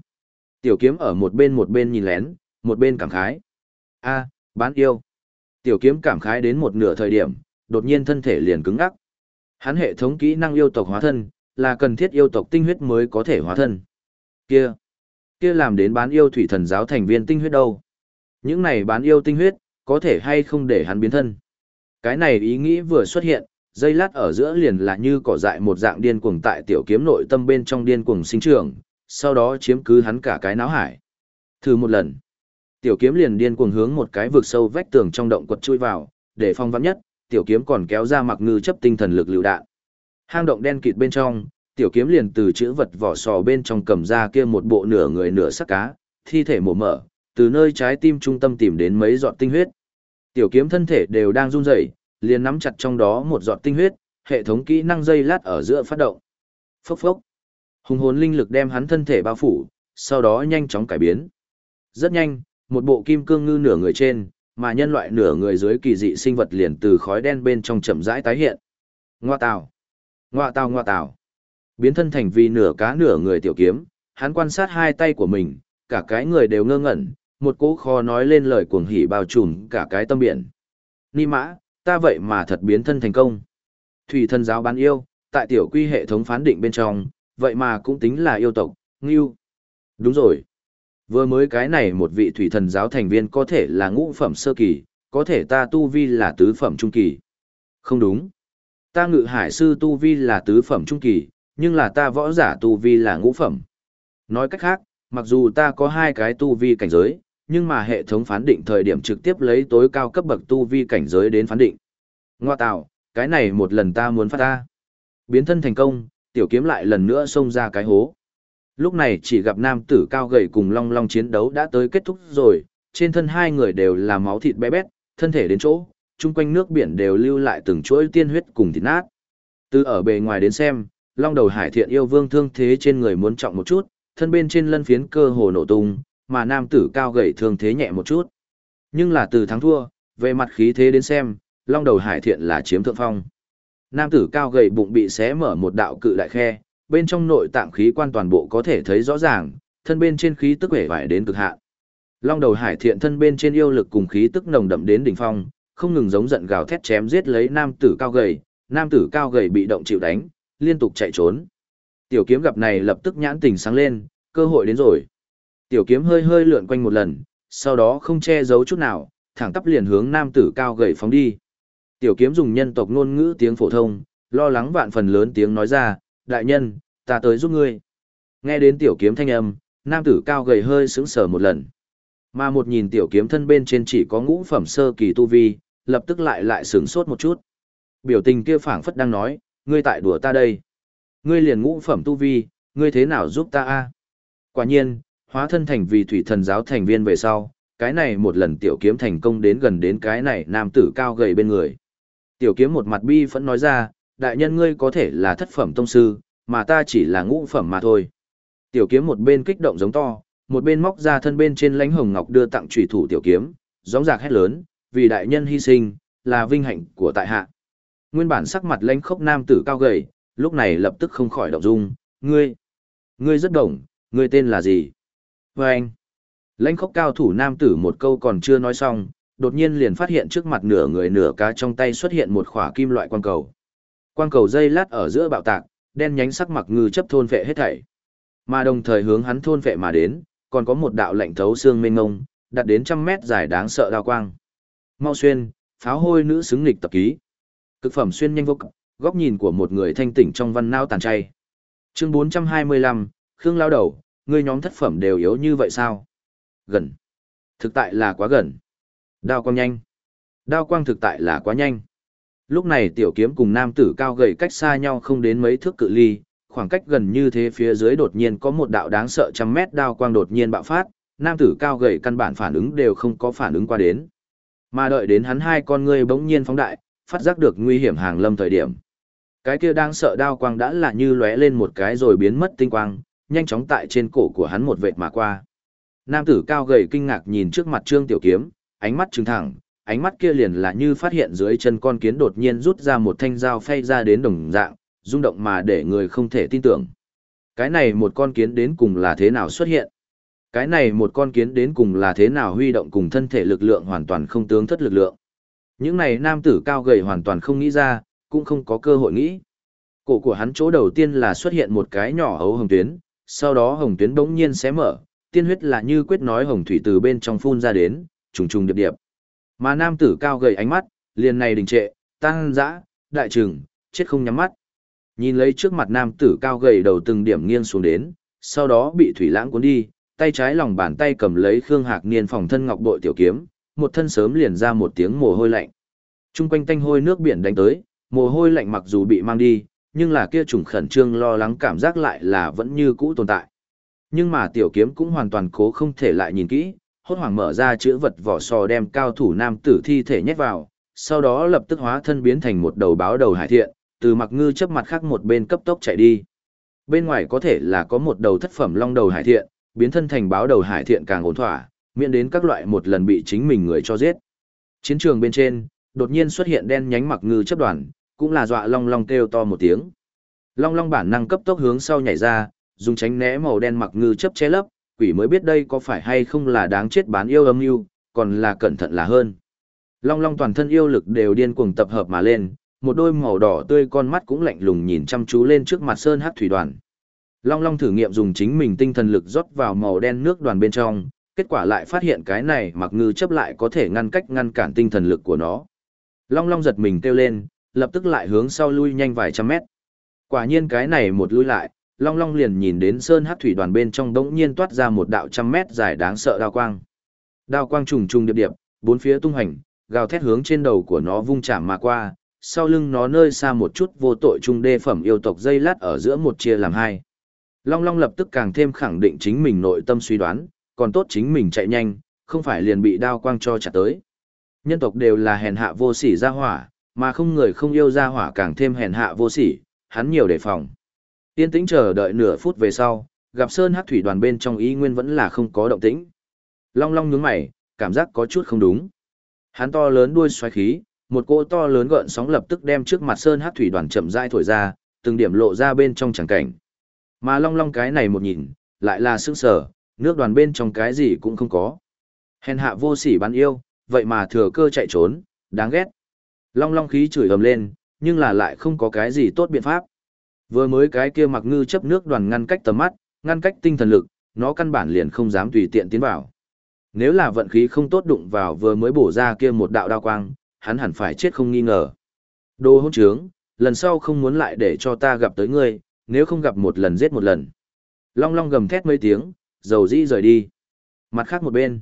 S1: Tiểu kiếm ở một bên một bên nhìn lén, một bên cảm khái. A, bán yêu. Tiểu kiếm cảm khái đến một nửa thời điểm, đột nhiên thân thể liền cứng ngắc. Hắn hệ thống kỹ năng yêu tộc hóa thân, là cần thiết yêu tộc tinh huyết mới có thể hóa thân. Kia, kia làm đến bán yêu thủy thần giáo thành viên tinh huyết đâu? Những này bán yêu tinh huyết, có thể hay không để hắn biến thân? Cái này ý nghĩ vừa xuất hiện, dây lát ở giữa liền là như cỏ dại một dạng điên cuồng tại tiểu kiếm nội tâm bên trong điên cuồng sinh trưởng, sau đó chiếm cứ hắn cả cái náo hải. Thử một lần. Tiểu kiếm liền điên cuồng hướng một cái vực sâu vách tường trong động quật chui vào, để phong vắn nhất, tiểu kiếm còn kéo ra mặc ngư chấp tinh thần lực lưu đạn. Hang động đen kịt bên trong, tiểu kiếm liền từ chữ vật vỏ sò bên trong cầm ra kia một bộ nửa người nửa sắc cá, thi thể mổ mở, từ nơi trái tim trung tâm tìm đến mấy giọt tinh huyết. Tiểu kiếm thân thể đều đang run rẩy, liền nắm chặt trong đó một giọt tinh huyết, hệ thống kỹ năng dây lát ở giữa phát động. Phốc phốc. Hùng hồn linh lực đem hắn thân thể bao phủ, sau đó nhanh chóng cải biến. Rất nhanh, một bộ kim cương ngư nửa người trên, mà nhân loại nửa người dưới kỳ dị sinh vật liền từ khói đen bên trong chậm rãi tái hiện. Ngoa tào, ngoa tào ngoa tào. Biến thân thành vì nửa cá nửa người tiểu kiếm, hắn quan sát hai tay của mình, cả cái người đều ngơ ngẩn, một cỗ kho nói lên lời cuồng hỉ bao trùm cả cái tâm biển. Ni mã, ta vậy mà thật biến thân thành công. Thủy thân giáo bán yêu, tại tiểu quy hệ thống phán định bên trong, vậy mà cũng tính là yêu tộc, ngưu. Đúng rồi. Vừa mới cái này một vị thủy thần giáo thành viên có thể là ngũ phẩm sơ kỳ, có thể ta tu vi là tứ phẩm trung kỳ. Không đúng. Ta ngự hải sư tu vi là tứ phẩm trung kỳ, nhưng là ta võ giả tu vi là ngũ phẩm. Nói cách khác, mặc dù ta có hai cái tu vi cảnh giới, nhưng mà hệ thống phán định thời điểm trực tiếp lấy tối cao cấp bậc tu vi cảnh giới đến phán định. Ngoa tạo, cái này một lần ta muốn phát ta. Biến thân thành công, tiểu kiếm lại lần nữa xông ra cái hố. Lúc này chỉ gặp nam tử cao gầy cùng long long chiến đấu đã tới kết thúc rồi, trên thân hai người đều là máu thịt bé bét, thân thể đến chỗ, chung quanh nước biển đều lưu lại từng chuỗi tiên huyết cùng thịt nát. Từ ở bề ngoài đến xem, long đầu hải thiện yêu vương thương thế trên người muốn trọng một chút, thân bên trên lân phiến cơ hồ nổ tung, mà nam tử cao gầy thương thế nhẹ một chút. Nhưng là từ thắng thua, về mặt khí thế đến xem, long đầu hải thiện là chiếm thượng phong. Nam tử cao gầy bụng bị xé mở một đạo cự đại khe, bên trong nội tạng khí quan toàn bộ có thể thấy rõ ràng, thân bên trên khí tức vẻ vải đến cực hạn. Long đầu hải thiện thân bên trên yêu lực cùng khí tức nồng đậm đến đỉnh phong, không ngừng giống giận gào thét chém giết lấy nam tử cao gầy, nam tử cao gầy bị động chịu đánh, liên tục chạy trốn. Tiểu kiếm gặp này lập tức nhãn tình sáng lên, cơ hội đến rồi. Tiểu kiếm hơi hơi lượn quanh một lần, sau đó không che giấu chút nào, thẳng tắp liền hướng nam tử cao gầy phóng đi. Tiểu kiếm dùng nhân tộc ngôn ngữ tiếng phổ thông, lo lắng vạn phần lớn tiếng nói ra, đại nhân, ta tới giúp ngươi. Nghe đến tiểu kiếm thanh âm, nam tử cao gầy hơi sững sờ một lần. Mà một nhìn tiểu kiếm thân bên trên chỉ có ngũ phẩm sơ kỳ tu vi, lập tức lại lại sướng sốt một chút. Biểu tình kia phảng phất đang nói, ngươi tại đùa ta đây. Ngươi liền ngũ phẩm tu vi, ngươi thế nào giúp ta a? Quả nhiên, hóa thân thành vì thủy thần giáo thành viên về sau, cái này một lần tiểu kiếm thành công đến gần đến cái này nam tử cao gầy bên người. Tiểu kiếm một mặt bi phẫn nói ra, đại nhân ngươi có thể là thất phẩm tông sư, mà ta chỉ là ngũ phẩm mà thôi. Tiểu kiếm một bên kích động giống to, một bên móc ra thân bên trên lãnh hồng ngọc đưa tặng trùy thủ tiểu kiếm, gióng giạc hét lớn, vì đại nhân hy sinh, là vinh hạnh của tại hạ. Nguyên bản sắc mặt lãnh khốc nam tử cao gầy, lúc này lập tức không khỏi động dung, ngươi, ngươi rất đồng, ngươi tên là gì? Và anh, lãnh khốc cao thủ nam tử một câu còn chưa nói xong, đột nhiên liền phát hiện trước mặt nửa người nửa cá trong tay xuất hiện một khỏa kim loại quang cầu. Quang cầu dây lát ở giữa bạo tạc, đen nhánh sắc mặc ngư chấp thôn vệ hết thảy. Mà đồng thời hướng hắn thôn vệ mà đến, còn có một đạo lạnh thấu xương mênh ngông, đạt đến trăm mét dài đáng sợ đao quang. Mau xuyên, pháo hôi nữ xứng nghịch tập ký. Cực phẩm xuyên nhanh vô cực, góc nhìn của một người thanh tỉnh trong văn nao tàn chay. Chương 425, Khương lao đầu, ngươi nhóm thất phẩm đều yếu như vậy sao? Gần. Thực tại là quá gần. Đao quang nhanh. Đao quang thực tại là quá nhanh. Lúc này tiểu kiếm cùng nam tử cao gầy cách xa nhau không đến mấy thước cự ly, khoảng cách gần như thế phía dưới đột nhiên có một đạo đáng sợ trăm mét đao quang đột nhiên bạo phát, nam tử cao gầy căn bản phản ứng đều không có phản ứng qua đến. Mà đợi đến hắn hai con ngươi bỗng nhiên phóng đại, phát giác được nguy hiểm hàng lâm thời điểm. Cái kia đang sợ đao quang đã là như lóe lên một cái rồi biến mất tinh quang, nhanh chóng tại trên cổ của hắn một vệt mà qua. Nam tử cao gầy kinh ngạc nhìn trước mặt Trương Tiểu Kiếm, ánh mắt trừng thẳng, ánh mắt kia liền là như phát hiện dưới chân con kiến đột nhiên rút ra một thanh dao phay ra đến đồng dạng, rung động mà để người không thể tin tưởng. Cái này một con kiến đến cùng là thế nào xuất hiện? Cái này một con kiến đến cùng là thế nào huy động cùng thân thể lực lượng hoàn toàn không tướng thất lực lượng? Những này nam tử cao gầy hoàn toàn không nghĩ ra, cũng không có cơ hội nghĩ. Cổ của hắn chỗ đầu tiên là xuất hiện một cái nhỏ ấu hồng tuyến, sau đó hồng tuyến bỗng nhiên xé mở, tiên huyết là như quyết nói hồng thủy từ bên trong phun ra đến, trùng trùng điệp điệp. Mà nam tử cao gầy ánh mắt, liền này đình trệ, tăng dã, đại trừng, chết không nhắm mắt. Nhìn lấy trước mặt nam tử cao gầy đầu từng điểm nghiêng xuống đến, sau đó bị thủy lãng cuốn đi, tay trái lòng bàn tay cầm lấy Khương Hạc Niên phòng thân ngọc bội tiểu kiếm, một thân sớm liền ra một tiếng mồ hôi lạnh. Trung quanh tanh hôi nước biển đánh tới, mồ hôi lạnh mặc dù bị mang đi, nhưng là kia trùng khẩn trương lo lắng cảm giác lại là vẫn như cũ tồn tại. Nhưng mà tiểu kiếm cũng hoàn toàn cố không thể lại nhìn kỹ, hốt hoảng mở ra chữ vật vỏ sò đem cao thủ nam tử thi thể nhét vào, sau đó lập tức hóa thân biến thành một đầu báo đầu hải thiện, từ mặc ngư chấp mặt khác một bên cấp tốc chạy đi. Bên ngoài có thể là có một đầu thất phẩm long đầu hải thiện, biến thân thành báo đầu hải thiện càng ổn thỏa, miễn đến các loại một lần bị chính mình người cho giết. Chiến trường bên trên, đột nhiên xuất hiện đen nhánh mặc ngư chấp đoàn, cũng là dọa long long kêu to một tiếng. Long long bản năng cấp tốc hướng sau nhảy ra, dùng tránh né màu đen mặc ngư chấp che lấp, quỷ mới biết đây có phải hay không là đáng chết bán yêu âm mưu còn là cẩn thận là hơn. Long long toàn thân yêu lực đều điên cuồng tập hợp mà lên, một đôi màu đỏ tươi con mắt cũng lạnh lùng nhìn chăm chú lên trước mặt sơn hát thủy đoàn. Long Long thử nghiệm dùng chính mình tinh thần lực rót vào màu đen nước đoàn bên trong, kết quả lại phát hiện cái này mặc ngư chấp lại có thể ngăn cách ngăn cản tinh thần lực của nó. Long Long giật mình kêu lên, lập tức lại hướng sau lui nhanh vài trăm mét. Quả nhiên cái này một lui lại, Long Long liền nhìn đến sơn hắc thủy đoàn bên trong đống nhiên toát ra một đạo trăm mét dài đáng sợ đao quang. Đao quang trùng trùng điệp điệp, bốn phía tung hành, gào thét hướng trên đầu của nó vung chạm mà qua, sau lưng nó nơi xa một chút vô tội trung đê phẩm yêu tộc dây lát ở giữa một chia làm hai. Long Long lập tức càng thêm khẳng định chính mình nội tâm suy đoán, còn tốt chính mình chạy nhanh, không phải liền bị đao quang cho chặt tới. Nhân tộc đều là hèn hạ vô sỉ ra hỏa, mà không người không yêu ra hỏa càng thêm hèn hạ vô sỉ, hắn nhiều đề phòng. yên tĩnh chờ đợi nửa phút về sau, gặp Sơn Hắc thủy đoàn bên trong ý nguyên vẫn là không có động tĩnh. Long Long nhướng mày, cảm giác có chút không đúng. Hắn to lớn đuôi xoáy khí, một cỗ to lớn gợn sóng lập tức đem trước mặt Sơn Hắc thủy đoàn chậm rãi thổi ra, từng điểm lộ ra bên trong chẳng cảnh. Mà Long Long cái này một nhìn, lại là sững sờ, nước đoàn bên trong cái gì cũng không có. Hèn hạ vô sỉ bắn yêu, vậy mà thừa cơ chạy trốn, đáng ghét. Long long khí chửi ầm lên, nhưng là lại không có cái gì tốt biện pháp. Vừa mới cái kia mặc ngư chấp nước đoàn ngăn cách tầm mắt, ngăn cách tinh thần lực, nó căn bản liền không dám tùy tiện tiến vào. Nếu là vận khí không tốt đụng vào vừa mới bổ ra kia một đạo đao quang, hắn hẳn phải chết không nghi ngờ. Đồ hôn trướng, lần sau không muốn lại để cho ta gặp tới ngươi, nếu không gặp một lần giết một lần. Long long gầm thét mấy tiếng, dầu dĩ rời đi. Mặt khác một bên,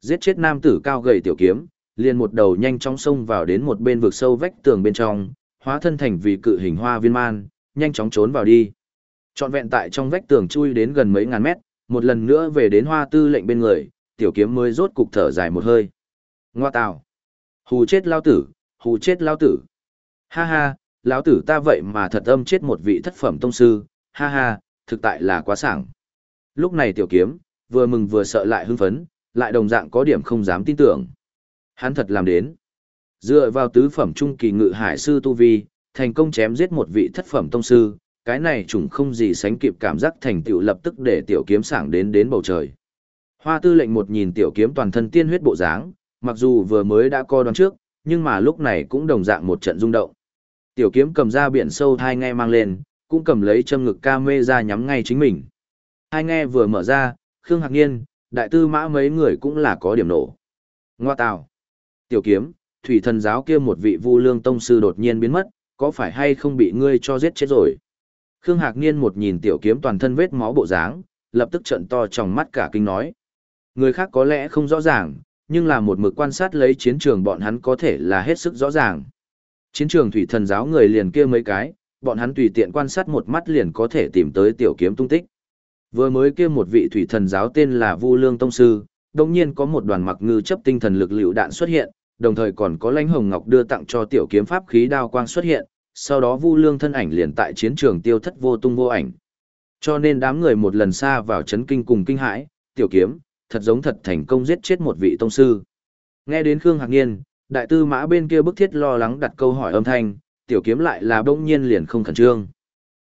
S1: giết chết nam tử cao gầy tiểu kiếm, liền một đầu nhanh chóng xông vào đến một bên vực sâu vách tường bên trong, hóa thân thành vì cự hình hoa viên man, nhanh chóng trốn vào đi. Trọn vẹn tại trong vách tường chui đến gần mấy ngàn mét, một lần nữa về đến hoa tư lệnh bên người, tiểu kiếm mới rốt cục thở dài một hơi. Ngoa tào. Hù chết lao tử, hù chết lao tử. Ha ha, lão tử ta vậy mà thật âm chết một vị thất phẩm tông sư, ha ha, thực tại là quá sảng. Lúc này tiểu kiếm, vừa mừng vừa sợ lại hưng phấn, lại đồng dạng có điểm không dám tin tưởng. Hắn thật làm đến. Dựa vào tứ phẩm trung kỳ ngự hải sư Tu Vi, thành công chém giết một vị thất phẩm tông sư, cái này trùng không gì sánh kịp cảm giác thành tựu lập tức để tiểu kiếm sảng đến đến bầu trời. Hoa tư lệnh một nhìn tiểu kiếm toàn thân tiên huyết bộ dáng, mặc dù vừa mới đã co đoán trước, nhưng mà lúc này cũng đồng dạng một trận rung động. Tiểu kiếm cầm ra biển sâu thai nghe mang lên, cũng cầm lấy châm ngực ca mê ra nhắm ngay chính mình. Hai nghe vừa mở ra, Khương Hạc Niên, đại tư mã mấy người cũng là có điểm nổ. Ngoa tào. Tiểu kiếm, thủy thần giáo kia một vị vu lương tông sư đột nhiên biến mất, có phải hay không bị ngươi cho giết chết rồi? Khương Hạc Niên một nhìn tiểu kiếm toàn thân vết máu bộ dáng, lập tức trợn to trong mắt cả kinh nói. Người khác có lẽ không rõ ràng, nhưng là một mực quan sát lấy chiến trường bọn hắn có thể là hết sức rõ ràng. Chiến trường thủy thần giáo người liền kia mấy cái, bọn hắn tùy tiện quan sát một mắt liền có thể tìm tới tiểu kiếm tung tích. Vừa mới kia một vị thủy thần giáo tên là Vu Lương Tông Sư, đồng nhiên có một đoàn mặc ngư chấp tinh thần lực liệu đạn xuất hiện, đồng thời còn có lãnh hồng ngọc đưa tặng cho tiểu kiếm pháp khí đao quang xuất hiện, sau đó Vu Lương thân ảnh liền tại chiến trường tiêu thất vô tung vô ảnh. Cho nên đám người một lần xa vào chấn kinh cùng kinh hãi, tiểu kiếm, thật giống thật thành công giết chết một vị tông sư. Nghe đến Khương Hạc Niên, đại tư mã bên kia bức thiết lo lắng đặt câu hỏi âm thanh, tiểu kiếm lại là bỗng nhiên liền không khẩn trương.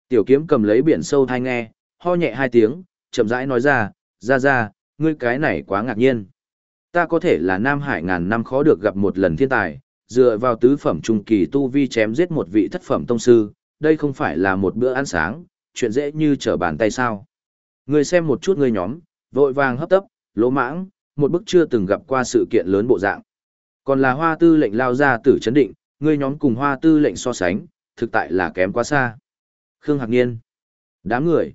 S1: Tiểu kiếm cầm lấy biển sâu thai nghe, ho nhẹ hai tiếng, chậm rãi nói ra, ra ra, ngươi cái này quá ngạc nhiên. Ta có thể là Nam Hải ngàn năm khó được gặp một lần thiên tài, dựa vào tứ phẩm trung kỳ tu vi chém giết một vị thất phẩm tông sư, đây không phải là một bữa ăn sáng, chuyện dễ như trở bàn tay sao. Người xem một chút người nhóm, vội vàng hấp tấp, lỗ mãng, một bức chưa từng gặp qua sự kiện lớn bộ dạng. Còn là hoa tư lệnh lao ra tử chấn định, người nhóm cùng hoa tư lệnh so sánh, thực tại là kém quá xa. Khương Hạc Niên. Đám người.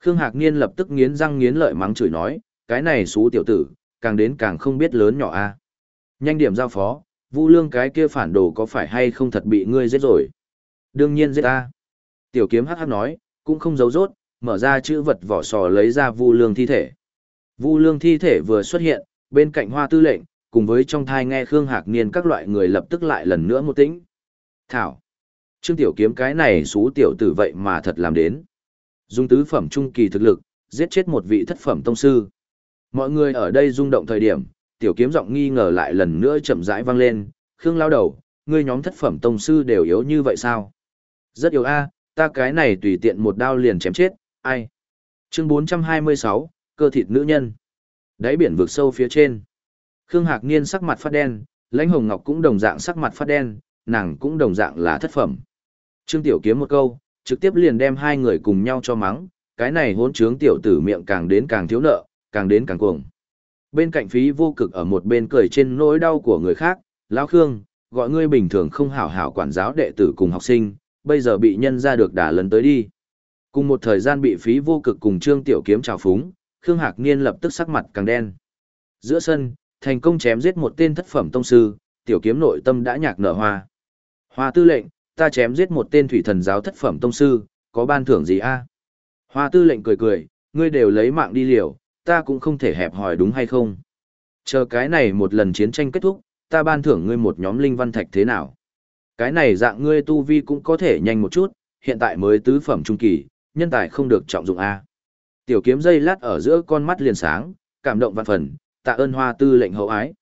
S1: Khương Hạc Niên lập tức nghiến răng nghiến lợi mắng chửi nói, cái này xú tiểu tử, càng đến càng không biết lớn nhỏ a. Nhanh điểm giao phó, Vu Lương cái kia phản đồ có phải hay không thật bị ngươi giết rồi? Đương nhiên giết ta. Tiểu kiếm hắc hắc nói, cũng không giấu rốt, mở ra chữ vật vỏ sò lấy ra Vu Lương thi thể. Vu Lương thi thể vừa xuất hiện, bên cạnh Hoa Tư lệnh, cùng với trong thai nghe Khương Hạc Niên các loại người lập tức lại lần nữa một tĩnh. Thảo. Trương Tiểu Kiếm cái này xú tiểu tử vậy mà thật làm đến. Dung tứ phẩm trung kỳ thực lực, giết chết một vị thất phẩm tông sư. Mọi người ở đây rung động thời điểm, tiểu kiếm giọng nghi ngờ lại lần nữa chậm rãi vang lên, Khương lao đầu, ngươi nhóm thất phẩm tông sư đều yếu như vậy sao? Rất yếu a, ta cái này tùy tiện một đao liền chém chết, ai? Chương 426, cơ thịt nữ nhân. Đáy biển vực sâu phía trên. Khương Hạc Niên sắc mặt phát đen, Lãnh Hồng Ngọc cũng đồng dạng sắc mặt phát đen, nàng cũng đồng dạng là thất phẩm. Trương Tiểu Kiếm một câu, trực tiếp liền đem hai người cùng nhau cho mắng, cái này hỗn trướng tiểu tử miệng càng đến càng thiếu nợ, càng đến càng cuồng. Bên cạnh phí vô cực ở một bên cười trên nỗi đau của người khác, lão Khương, gọi ngươi bình thường không hảo hảo quản giáo đệ tử cùng học sinh, bây giờ bị nhân ra được đả lần tới đi. Cùng một thời gian bị phí vô cực cùng Trương Tiểu Kiếm trào phúng, Khương Hạc Niên lập tức sắc mặt càng đen. Giữa sân, thành công chém giết một tên thất phẩm tông sư, Tiểu Kiếm nội tâm đã nhạc nở hoa. Hoa tư lệnh, ta chém giết một tên thủy thần giáo thất phẩm tông sư, có ban thưởng gì a? Hoa tư lệnh cười cười, ngươi đều lấy mạng đi liều, ta cũng không thể hẹp hỏi đúng hay không. Chờ cái này một lần chiến tranh kết thúc, ta ban thưởng ngươi một nhóm linh văn thạch thế nào. Cái này dạng ngươi tu vi cũng có thể nhanh một chút, hiện tại mới tứ phẩm trung kỳ, nhân tài không được trọng dụng A. Tiểu kiếm dây lát ở giữa con mắt liền sáng, cảm động vạn phần, tạ ơn hoa tư lệnh hậu ái.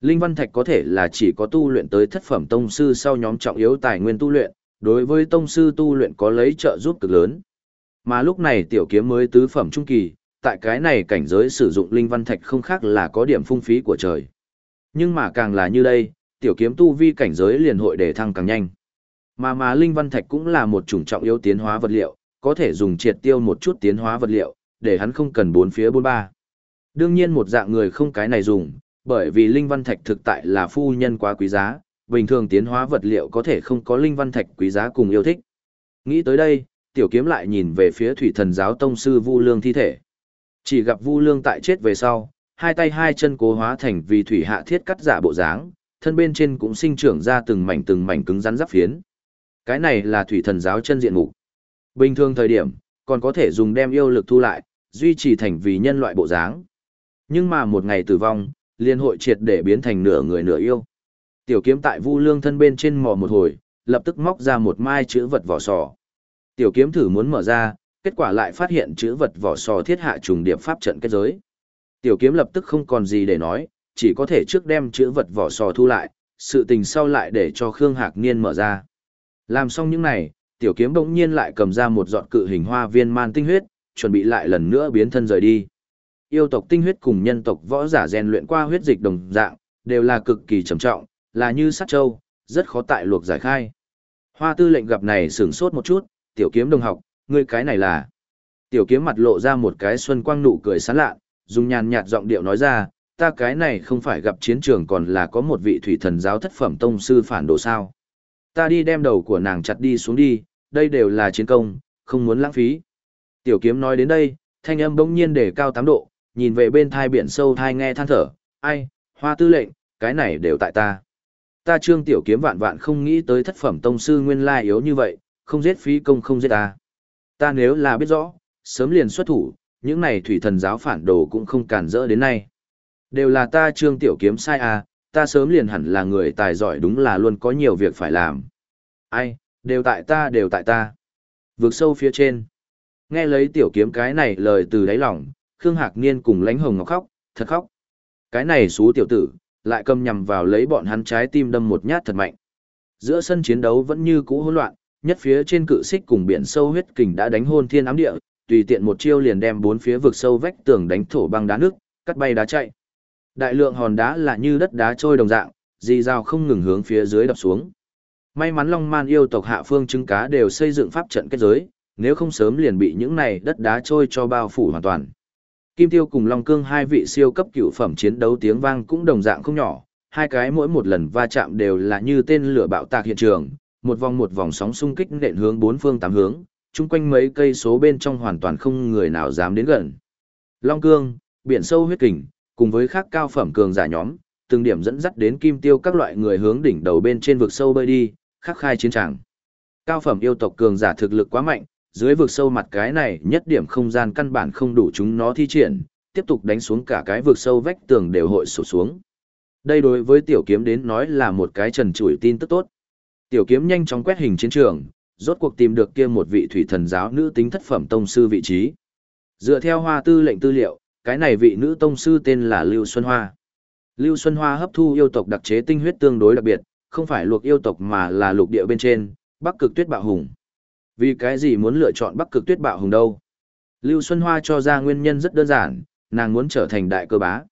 S1: Linh văn thạch có thể là chỉ có tu luyện tới thất phẩm tông sư sau nhóm trọng yếu tài nguyên tu luyện, đối với tông sư tu luyện có lấy trợ giúp cực lớn. Mà lúc này tiểu kiếm mới tứ phẩm trung kỳ, tại cái này cảnh giới sử dụng linh văn thạch không khác là có điểm phung phí của trời. Nhưng mà càng là như đây, tiểu kiếm tu vi cảnh giới liền hội để thăng càng nhanh. Mà mà linh văn thạch cũng là một chủng trọng yếu tiến hóa vật liệu, có thể dùng triệt tiêu một chút tiến hóa vật liệu, để hắn không cần bốn phía bốn ba. Đương nhiên một dạng người không cái này dùng, bởi vì linh văn thạch thực tại là phu nhân quá quý giá, bình thường tiến hóa vật liệu có thể không có linh văn thạch quý giá cùng yêu thích. Nghĩ tới đây, tiểu kiếm lại nhìn về phía thủy thần giáo tông sư Vu Lương thi thể. Chỉ gặp Vu Lương tại chết về sau, hai tay hai chân cố hóa thành vì thủy hạ thiết cắt giả bộ dáng, thân bên trên cũng sinh trưởng ra từng mảnh từng mảnh cứng rắn giáp phiến. Cái này là thủy thần giáo chân diện mục. Bình thường thời điểm, còn có thể dùng đem yêu lực thu lại, duy trì thành vì nhân loại bộ dáng. Nhưng mà một ngày tử vong, liên hội triệt để biến thành nửa người nửa yêu. Tiểu kiếm tại Vu Lương thân bên trên mò một hồi, lập tức móc ra một mai chữ vật vỏ sò. Tiểu kiếm thử muốn mở ra, kết quả lại phát hiện chữ vật vỏ sò thiết hạ trùng điệp pháp trận kết giới. Tiểu kiếm lập tức không còn gì để nói, chỉ có thể trước đem chữ vật vỏ sò thu lại, sự tình sau lại để cho Khương Hạc Niên mở ra. Làm xong những này, tiểu kiếm bỗng nhiên lại cầm ra một giọt cự hình hoa viên man tinh huyết, chuẩn bị lại lần nữa biến thân rời đi. Yêu tộc tinh huyết cùng nhân tộc võ giả rèn luyện qua huyết dịch đồng dạng, đều là cực kỳ trầm trọng, là như sắt châu, rất khó tại luộc giải khai. Hoa tư lệnh gặp này sửng sốt một chút, tiểu kiếm đồng học, ngươi cái này là. Tiểu kiếm mặt lộ ra một cái xuân quang nụ cười sán lạ, dùng nhàn nhạt giọng điệu nói ra, ta cái này không phải gặp chiến trường còn là có một vị thủy thần giáo thất phẩm tông sư phản đồ sao. Ta đi đem đầu của nàng chặt đi xuống đi, đây đều là chiến công, không muốn lãng phí. Tiểu kiếm nói đến đây, thanh âm bỗng nhiên để cao tám độ, nhìn về bên thai biển sâu thai nghe than thở, ai, hoa tư lệnh, cái này đều tại ta. Ta trương tiểu kiếm vạn vạn không nghĩ tới thất phẩm tông sư nguyên lai yếu như vậy, không giết phí công không giết ta. Ta nếu là biết rõ, sớm liền xuất thủ, những này thủy thần giáo phản đồ cũng không cản rỡ đến nay. Đều là ta trương tiểu kiếm sai à, ta sớm liền hẳn là người tài giỏi đúng là luôn có nhiều việc phải làm. Ai, đều tại ta đều tại ta. Vượt sâu phía trên. Nghe lấy tiểu kiếm cái này lời từ đáy lòng, Khương Hạc Niên cùng lánh hồng ngọc khóc, thật khóc. Cái này xú tiểu tử, lại cầm nhằm vào lấy bọn hắn trái tim đâm một nhát thật mạnh. Giữa sân chiến đấu vẫn như cũ hỗn loạn, nhất phía trên cự xích cùng biển sâu huyết kình đã đánh hôn thiên ám địa, tùy tiện một chiêu liền đem bốn phía vực sâu vách tường đánh thổ băng đá nước, cắt bay đá chạy. Đại lượng hòn đá là như đất đá trôi đồng dạng, dì rào không ngừng hướng phía dưới đập xuống. May mắn Long Man yêu tộc hạ phương trứng cá đều xây dựng pháp trận kết giới, nếu không sớm liền bị những này đất đá trôi cho bao phủ hoàn toàn. Kim Tiêu cùng Long Cương hai vị siêu cấp cựu phẩm chiến đấu tiếng vang cũng đồng dạng không nhỏ, hai cái mỗi một lần va chạm đều là như tên lửa bạo tạc hiện trường, một vòng một vòng sóng xung kích nện hướng bốn phương tám hướng, chung quanh mấy cây số bên trong hoàn toàn không người nào dám đến gần. Long Cương, biển sâu huyết kình, cùng với khác cao phẩm cường giả nhóm, từng điểm dẫn dắt đến kim tiêu các loại người hướng đỉnh đầu bên trên vực sâu bơi đi, khắc khai chiến tràng. Cao phẩm yêu tộc cường giả thực lực quá mạnh, dưới vực sâu mặt cái này nhất điểm không gian căn bản không đủ chúng nó thi triển, tiếp tục đánh xuống cả cái vực sâu vách tường đều hội sụp xuống. Đây đối với tiểu kiếm đến nói là một cái trần trụi tin tức tốt. Tiểu kiếm nhanh chóng quét hình chiến trường, rốt cuộc tìm được kia một vị thủy thần giáo nữ tính thất phẩm tông sư vị trí. Dựa theo hoa tư lệnh tư liệu, cái này vị nữ tông sư tên là Lưu Xuân Hoa. Lưu Xuân Hoa hấp thu yêu tộc đặc chế tinh huyết tương đối đặc biệt, không phải luộc yêu tộc mà là lục địa bên trên, Bắc Cực Tuyết Bạo Hùng. Vì cái gì muốn lựa chọn Bắc Cực Tuyết Bạo Hùng đâu? Lưu Xuân Hoa cho ra nguyên nhân rất đơn giản, nàng muốn trở thành đại cơ bá.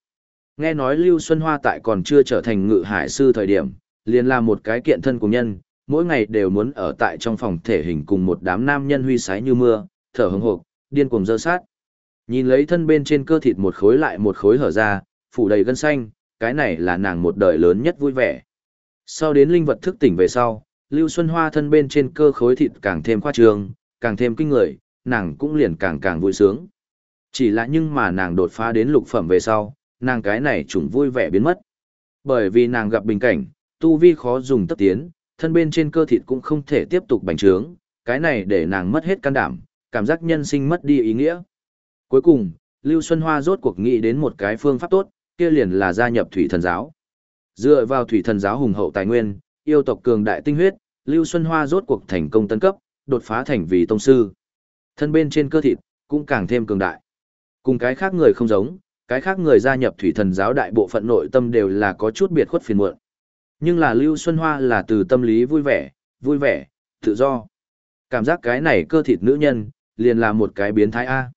S1: Nghe nói Lưu Xuân Hoa tại còn chưa trở thành ngự hải sư thời điểm, liền là một cái kiện thân của nhân, mỗi ngày đều muốn ở tại trong phòng thể hình cùng một đám nam nhân huy sái như mưa, thở hồng hộp, điên cuồng dơ sát. Nhìn lấy thân bên trên cơ thịt một khối lại một khối hở ra, phủ đầy gân xanh, cái này là nàng một đời lớn nhất vui vẻ. Sau đến linh vật thức tỉnh về sau, Lưu Xuân Hoa thân bên trên cơ khối thịt càng thêm khoa trương, càng thêm kinh người, nàng cũng liền càng càng vui sướng. Chỉ là nhưng mà nàng đột phá đến lục phẩm về sau, nàng cái này trùng vui vẻ biến mất. Bởi vì nàng gặp bình cảnh, tu vi khó dùng tất tiến, thân bên trên cơ thịt cũng không thể tiếp tục bành trướng, cái này để nàng mất hết can đảm, cảm giác nhân sinh mất đi ý nghĩa. Cuối cùng, Lưu Xuân Hoa rốt cuộc nghĩ đến một cái phương pháp tốt, kia liền là gia nhập thủy thần giáo. Dựa vào thủy thần giáo hùng hậu tài nguyên, yêu tộc cường đại tinh huyết, Lưu Xuân Hoa rốt cuộc thành công tân cấp, đột phá thành vì tông sư. Thân bên trên cơ thịt, cũng càng thêm cường đại. Cùng cái khác người không giống, cái khác người gia nhập thủy thần giáo đại bộ phận nội tâm đều là có chút biệt khuất phiền muộn. Nhưng là Lưu Xuân Hoa là từ tâm lý vui vẻ, vui vẻ, tự do. Cảm giác cái này cơ thịt nữ nhân, liền là một cái biến thái A.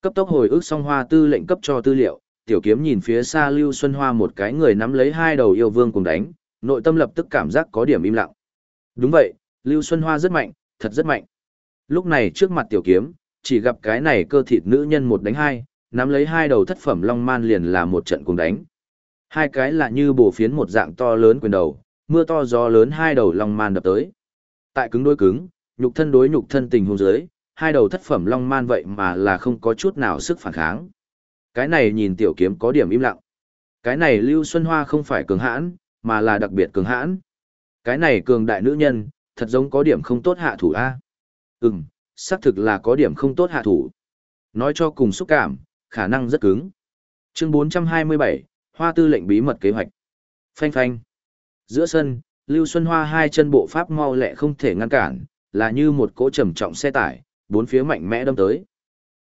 S1: Cấp tốc hồi ức xong hoa tư lệnh cấp cho tư liệu, tiểu kiếm nhìn phía xa Lưu Xuân Hoa một cái người nắm lấy hai đầu yêu vương cùng đánh, nội tâm lập tức cảm giác có điểm im lặng. Đúng vậy, Lưu Xuân Hoa rất mạnh, thật rất mạnh. Lúc này trước mặt tiểu kiếm, chỉ gặp cái này cơ thịt nữ nhân một đánh hai, nắm lấy hai đầu thất phẩm long man liền là một trận cùng đánh. Hai cái là như bổ phiến một dạng to lớn quyền đầu, mưa to gió lớn hai đầu long man đập tới. Tại cứng đối cứng, nhục thân đối nhục thân tình huống dưới, hai đầu thất phẩm long man vậy mà là không có chút nào sức phản kháng. Cái này nhìn tiểu kiếm có điểm im lặng. Cái này Lưu Xuân Hoa không phải cường hãn, mà là đặc biệt cường hãn. Cái này cường đại nữ nhân, thật giống có điểm không tốt hạ thủ A. Ừm, xác thực là có điểm không tốt hạ thủ. Nói cho cùng xúc cảm, khả năng rất cứng. Chương 427, Hoa tư lệnh bí mật kế hoạch. Phanh phanh. Giữa sân, Lưu Xuân Hoa hai chân bộ pháp mau lẹ không thể ngăn cản, là như một cỗ trầm trọng xe tải, bốn phía mạnh mẽ đâm tới.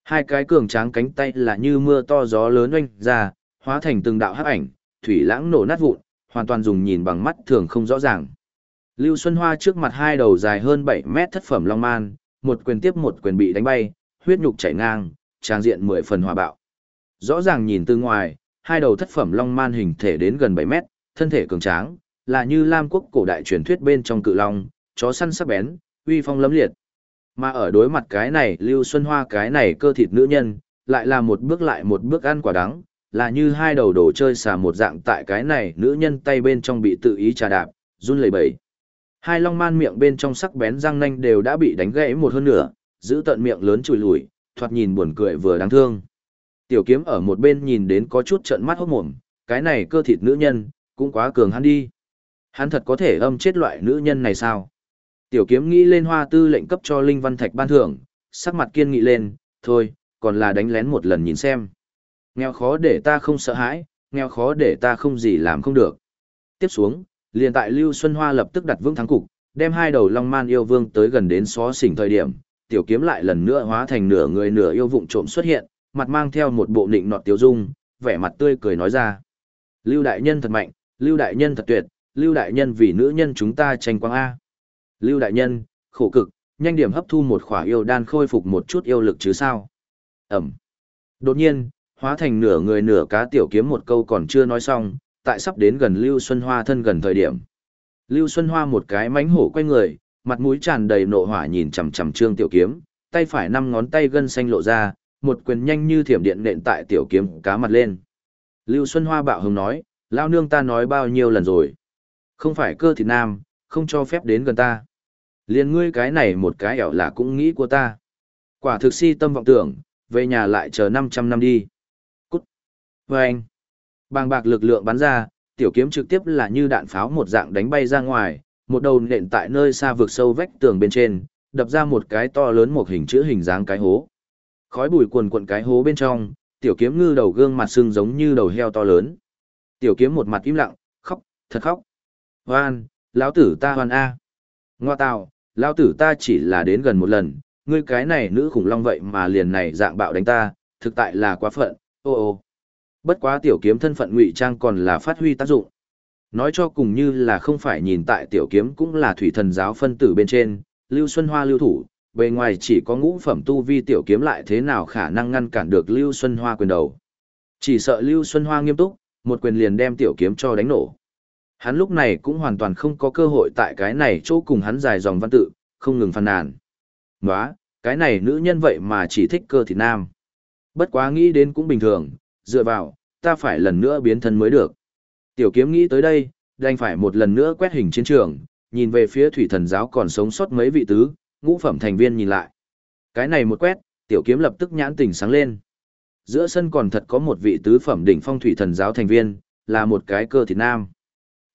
S1: Hai cái cường tráng cánh tay là như mưa to gió lớn oanh ra, hóa thành từng đạo hắc ảnh, thủy lãng nổ nát vụn, hoàn toàn dùng nhìn bằng mắt thường không rõ ràng. Lưu Xuân Hoa trước mặt hai đầu dài hơn 7 mét thất phẩm long man, một quyền tiếp một quyền bị đánh bay, huyết nhục chảy ngang, trang diện mười phần hòa bạo. Rõ ràng nhìn từ ngoài, hai đầu thất phẩm long man hình thể đến gần 7 mét, thân thể cường tráng, là như Lam quốc cổ đại truyền thuyết bên trong cự long, chó săn sắc bén, uy phong lấm liệt. Mà ở đối mặt cái này, Lưu Xuân Hoa cái này cơ thịt nữ nhân, lại là một bước lại một bước ăn quả đắng, là như hai đầu đồ chơi xà một dạng tại cái này nữ nhân tay bên trong bị tự ý trà đạp, run lẩy bẩy. Hai long man miệng bên trong sắc bén răng nanh đều đã bị đánh gãy một hơn nửa, giữ tận miệng lớn chùi lùi, thoạt nhìn buồn cười vừa đáng thương. Tiểu kiếm ở một bên nhìn đến có chút trợn mắt hốt mồm, cái này cơ thịt nữ nhân, cũng quá cường hắn đi. Hắn thật có thể âm chết loại nữ nhân này sao? Tiểu kiếm nghĩ lên hoa tư lệnh cấp cho Linh Văn Thạch ban thưởng, sắc mặt kiên nghị lên, thôi, còn là đánh lén một lần nhìn xem. Nghèo khó để ta không sợ hãi, nghèo khó để ta không gì làm không được. Tiếp xuống, liền tại Lưu Xuân Hoa lập tức đặt vững thắng cục, đem hai đầu Long Man yêu vương tới gần đến xó xỉnh thời điểm, tiểu kiếm lại lần nữa hóa thành nửa người nửa yêu vụng trộm xuất hiện, mặt mang theo một bộ nịnh nọt tiêu dung, vẻ mặt tươi cười nói ra. Lưu đại nhân thật mạnh, Lưu đại nhân thật tuyệt, Lưu đại nhân vì nữ nhân chúng ta tranh quang A. Lưu đại nhân, khổ cực, nhanh điểm hấp thu một khỏa yêu đan khôi phục một chút yêu lực chứ sao. Ẩm. Đột nhiên, hóa thành nửa người nửa cá tiểu kiếm một câu còn chưa nói xong, tại sắp đến gần Lưu Xuân Hoa thân gần thời điểm. Lưu Xuân Hoa một cái mánh hổ quay người, mặt mũi tràn đầy nộ hỏa nhìn chằm chằm Trương Tiểu Kiếm, tay phải năm ngón tay gân xanh lộ ra, một quyền nhanh như thiểm điện nện tại Tiểu Kiếm cá mặt lên. Lưu Xuân Hoa bạo hùng nói, lao nương ta nói bao nhiêu lần rồi. Không phải cơ thịt nam, không cho phép đến gần ta. Liên ngươi cái này một cái ẻo là cũng nghĩ của ta. Quả thực si tâm vọng tưởng, về nhà lại chờ 500 năm đi. Cút. Và anh. Bàng bạc lực lượng bắn ra, tiểu kiếm trực tiếp là như đạn pháo một dạng đánh bay ra ngoài, một đầu nện tại nơi xa vực sâu vách tường bên trên, đập ra một cái to lớn một hình chữ hình dáng cái hố. Khói bụi cuồn cuộn cái hố bên trong, tiểu kiếm ngư đầu gương mặt sưng giống như đầu heo to lớn. Tiểu kiếm một mặt im lặng, khóc, thật khóc. Hoan, lão tử ta hoan a. Ngoa tào, lão tử ta chỉ là đến gần một lần, ngươi cái này nữ khủng long vậy mà liền này dạng bạo đánh ta, thực tại là quá phận, ô ô. Bất quá tiểu kiếm thân phận ngụy trang còn là phát huy tác dụng. Nói cho cùng như là không phải nhìn tại tiểu kiếm cũng là thủy thần giáo phân tử bên trên, Lưu Xuân Hoa lưu thủ, bề ngoài chỉ có ngũ phẩm tu vi tiểu kiếm lại thế nào khả năng ngăn cản được Lưu Xuân Hoa quyền đầu. Chỉ sợ Lưu Xuân Hoa nghiêm túc, một quyền liền đem tiểu kiếm cho đánh nổ. Hắn lúc này cũng hoàn toàn không có cơ hội tại cái này chỗ cùng hắn dài dòng văn tự, không ngừng phàn nàn. Nóa, cái này nữ nhân vậy mà chỉ thích cơ thịt nam. Bất quá nghĩ đến cũng bình thường, dựa vào, ta phải lần nữa biến thân mới được. Tiểu kiếm nghĩ tới đây, đành phải một lần nữa quét hình chiến trường, nhìn về phía thủy thần giáo còn sống sót mấy vị tứ, ngũ phẩm thành viên nhìn lại. Cái này một quét, tiểu kiếm lập tức nhãn tình sáng lên. Giữa sân còn thật có một vị tứ phẩm đỉnh phong thủy thần giáo thành viên, là một cái cơ thịt nam.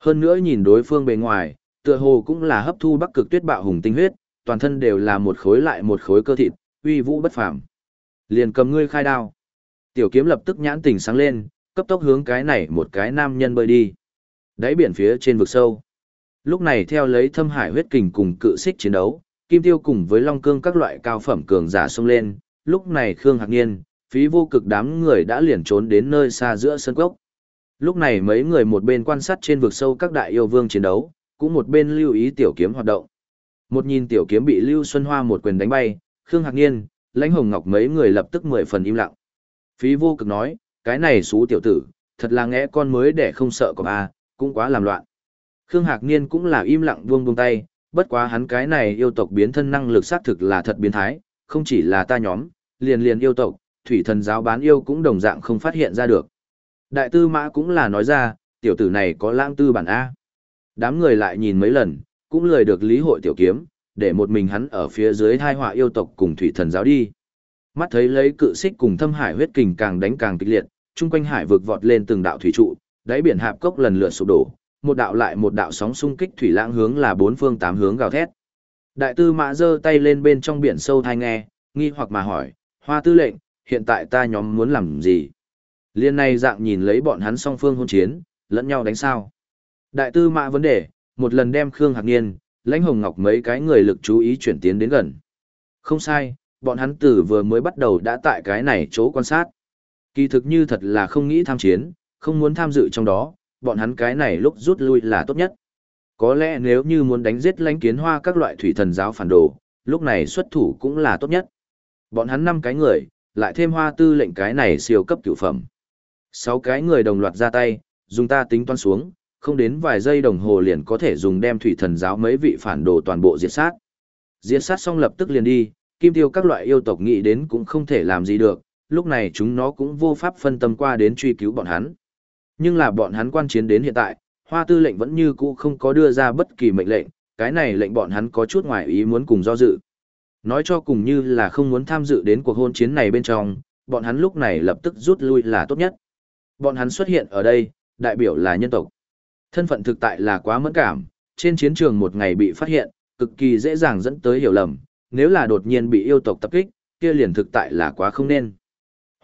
S1: Hơn nữa nhìn đối phương bề ngoài, tựa hồ cũng là hấp thu bắc cực tuyết bạo hùng tinh huyết, toàn thân đều là một khối lại một khối cơ thịt, uy vũ bất phàm. Liền cầm ngươi khai đao. Tiểu kiếm lập tức nhãn tình sáng lên, cấp tốc hướng cái này một cái nam nhân bơi đi. Đáy biển phía trên vực sâu. Lúc này theo lấy thâm hải huyết kình cùng cự xích chiến đấu, kim tiêu cùng với long cương các loại cao phẩm cường giả xông lên, lúc này Khương Hạc Niên, phí vô cực đám người đã liền trốn đến nơi xa giữa sân cốc. Lúc này mấy người một bên quan sát trên vực sâu các đại yêu vương chiến đấu, cũng một bên lưu ý tiểu kiếm hoạt động. Một nhìn tiểu kiếm bị Lưu Xuân Hoa một quyền đánh bay, Khương Hạc Niên, Lãnh Hồng Ngọc mấy người lập tức mười phần im lặng. Phí vô cực nói, cái này xú tiểu tử, thật là ngẽ con mới để không sợ có a, cũng quá làm loạn. Khương Hạc Niên cũng là im lặng buông buông tay, bất quá hắn cái này yêu tộc biến thân năng lực xác thực là thật biến thái, không chỉ là ta nhóm, liền liền yêu tộc, thủy thần giáo bán yêu cũng đồng dạng không phát hiện ra được. Đại tư mã cũng là nói ra, tiểu tử này có lãng tư bản A. Đám người lại nhìn mấy lần, cũng lười được lý hội tiểu kiếm, để một mình hắn ở phía dưới thai họa yêu tộc cùng thủy thần giáo đi. Mắt thấy lấy cự xích cùng thâm hải huyết kình càng đánh càng kịch liệt, chung quanh hải vực vọt lên từng đạo thủy trụ, đáy biển hạp cốc lần lượt sụp đổ, một đạo lại một đạo sóng xung kích thủy lãng hướng là bốn phương tám hướng gào thét. Đại tư mã giơ tay lên bên trong biển sâu thai nghe, nghi hoặc mà hỏi, hoa tư lệnh, hiện tại ta nhóm muốn làm gì? Liên này dạng nhìn lấy bọn hắn song phương hôn chiến, lẫn nhau đánh sao. Đại tư mã vấn đề, một lần đem Khương Hạc Niên, lãnh hồng ngọc mấy cái người lực chú ý chuyển tiến đến gần. Không sai, bọn hắn tử vừa mới bắt đầu đã tại cái này chỗ quan sát. Kỳ thực như thật là không nghĩ tham chiến, không muốn tham dự trong đó, bọn hắn cái này lúc rút lui là tốt nhất. Có lẽ nếu như muốn đánh giết lãnh kiến hoa các loại thủy thần giáo phản đồ, lúc này xuất thủ cũng là tốt nhất. Bọn hắn năm cái người, lại thêm hoa tư lệnh cái này siêu cấp cửu phẩm. Sáu cái người đồng loạt ra tay, dùng ta tính toán xuống, không đến vài giây đồng hồ liền có thể dùng đem thủy thần giáo mấy vị phản đồ toàn bộ diệt sát. Diệt sát xong lập tức liền đi, kim tiêu các loại yêu tộc nghĩ đến cũng không thể làm gì được, lúc này chúng nó cũng vô pháp phân tâm qua đến truy cứu bọn hắn. Nhưng là bọn hắn quan chiến đến hiện tại, hoa tư lệnh vẫn như cũ không có đưa ra bất kỳ mệnh lệnh, cái này lệnh bọn hắn có chút ngoài ý muốn cùng do dự. Nói cho cùng như là không muốn tham dự đến cuộc hôn chiến này bên trong, bọn hắn lúc này lập tức rút lui là tốt nhất. Bọn hắn xuất hiện ở đây, đại biểu là nhân tộc. Thân phận thực tại là quá mẫn cảm, trên chiến trường một ngày bị phát hiện, cực kỳ dễ dàng dẫn tới hiểu lầm, nếu là đột nhiên bị yêu tộc tập kích, kia liền thực tại là quá không nên.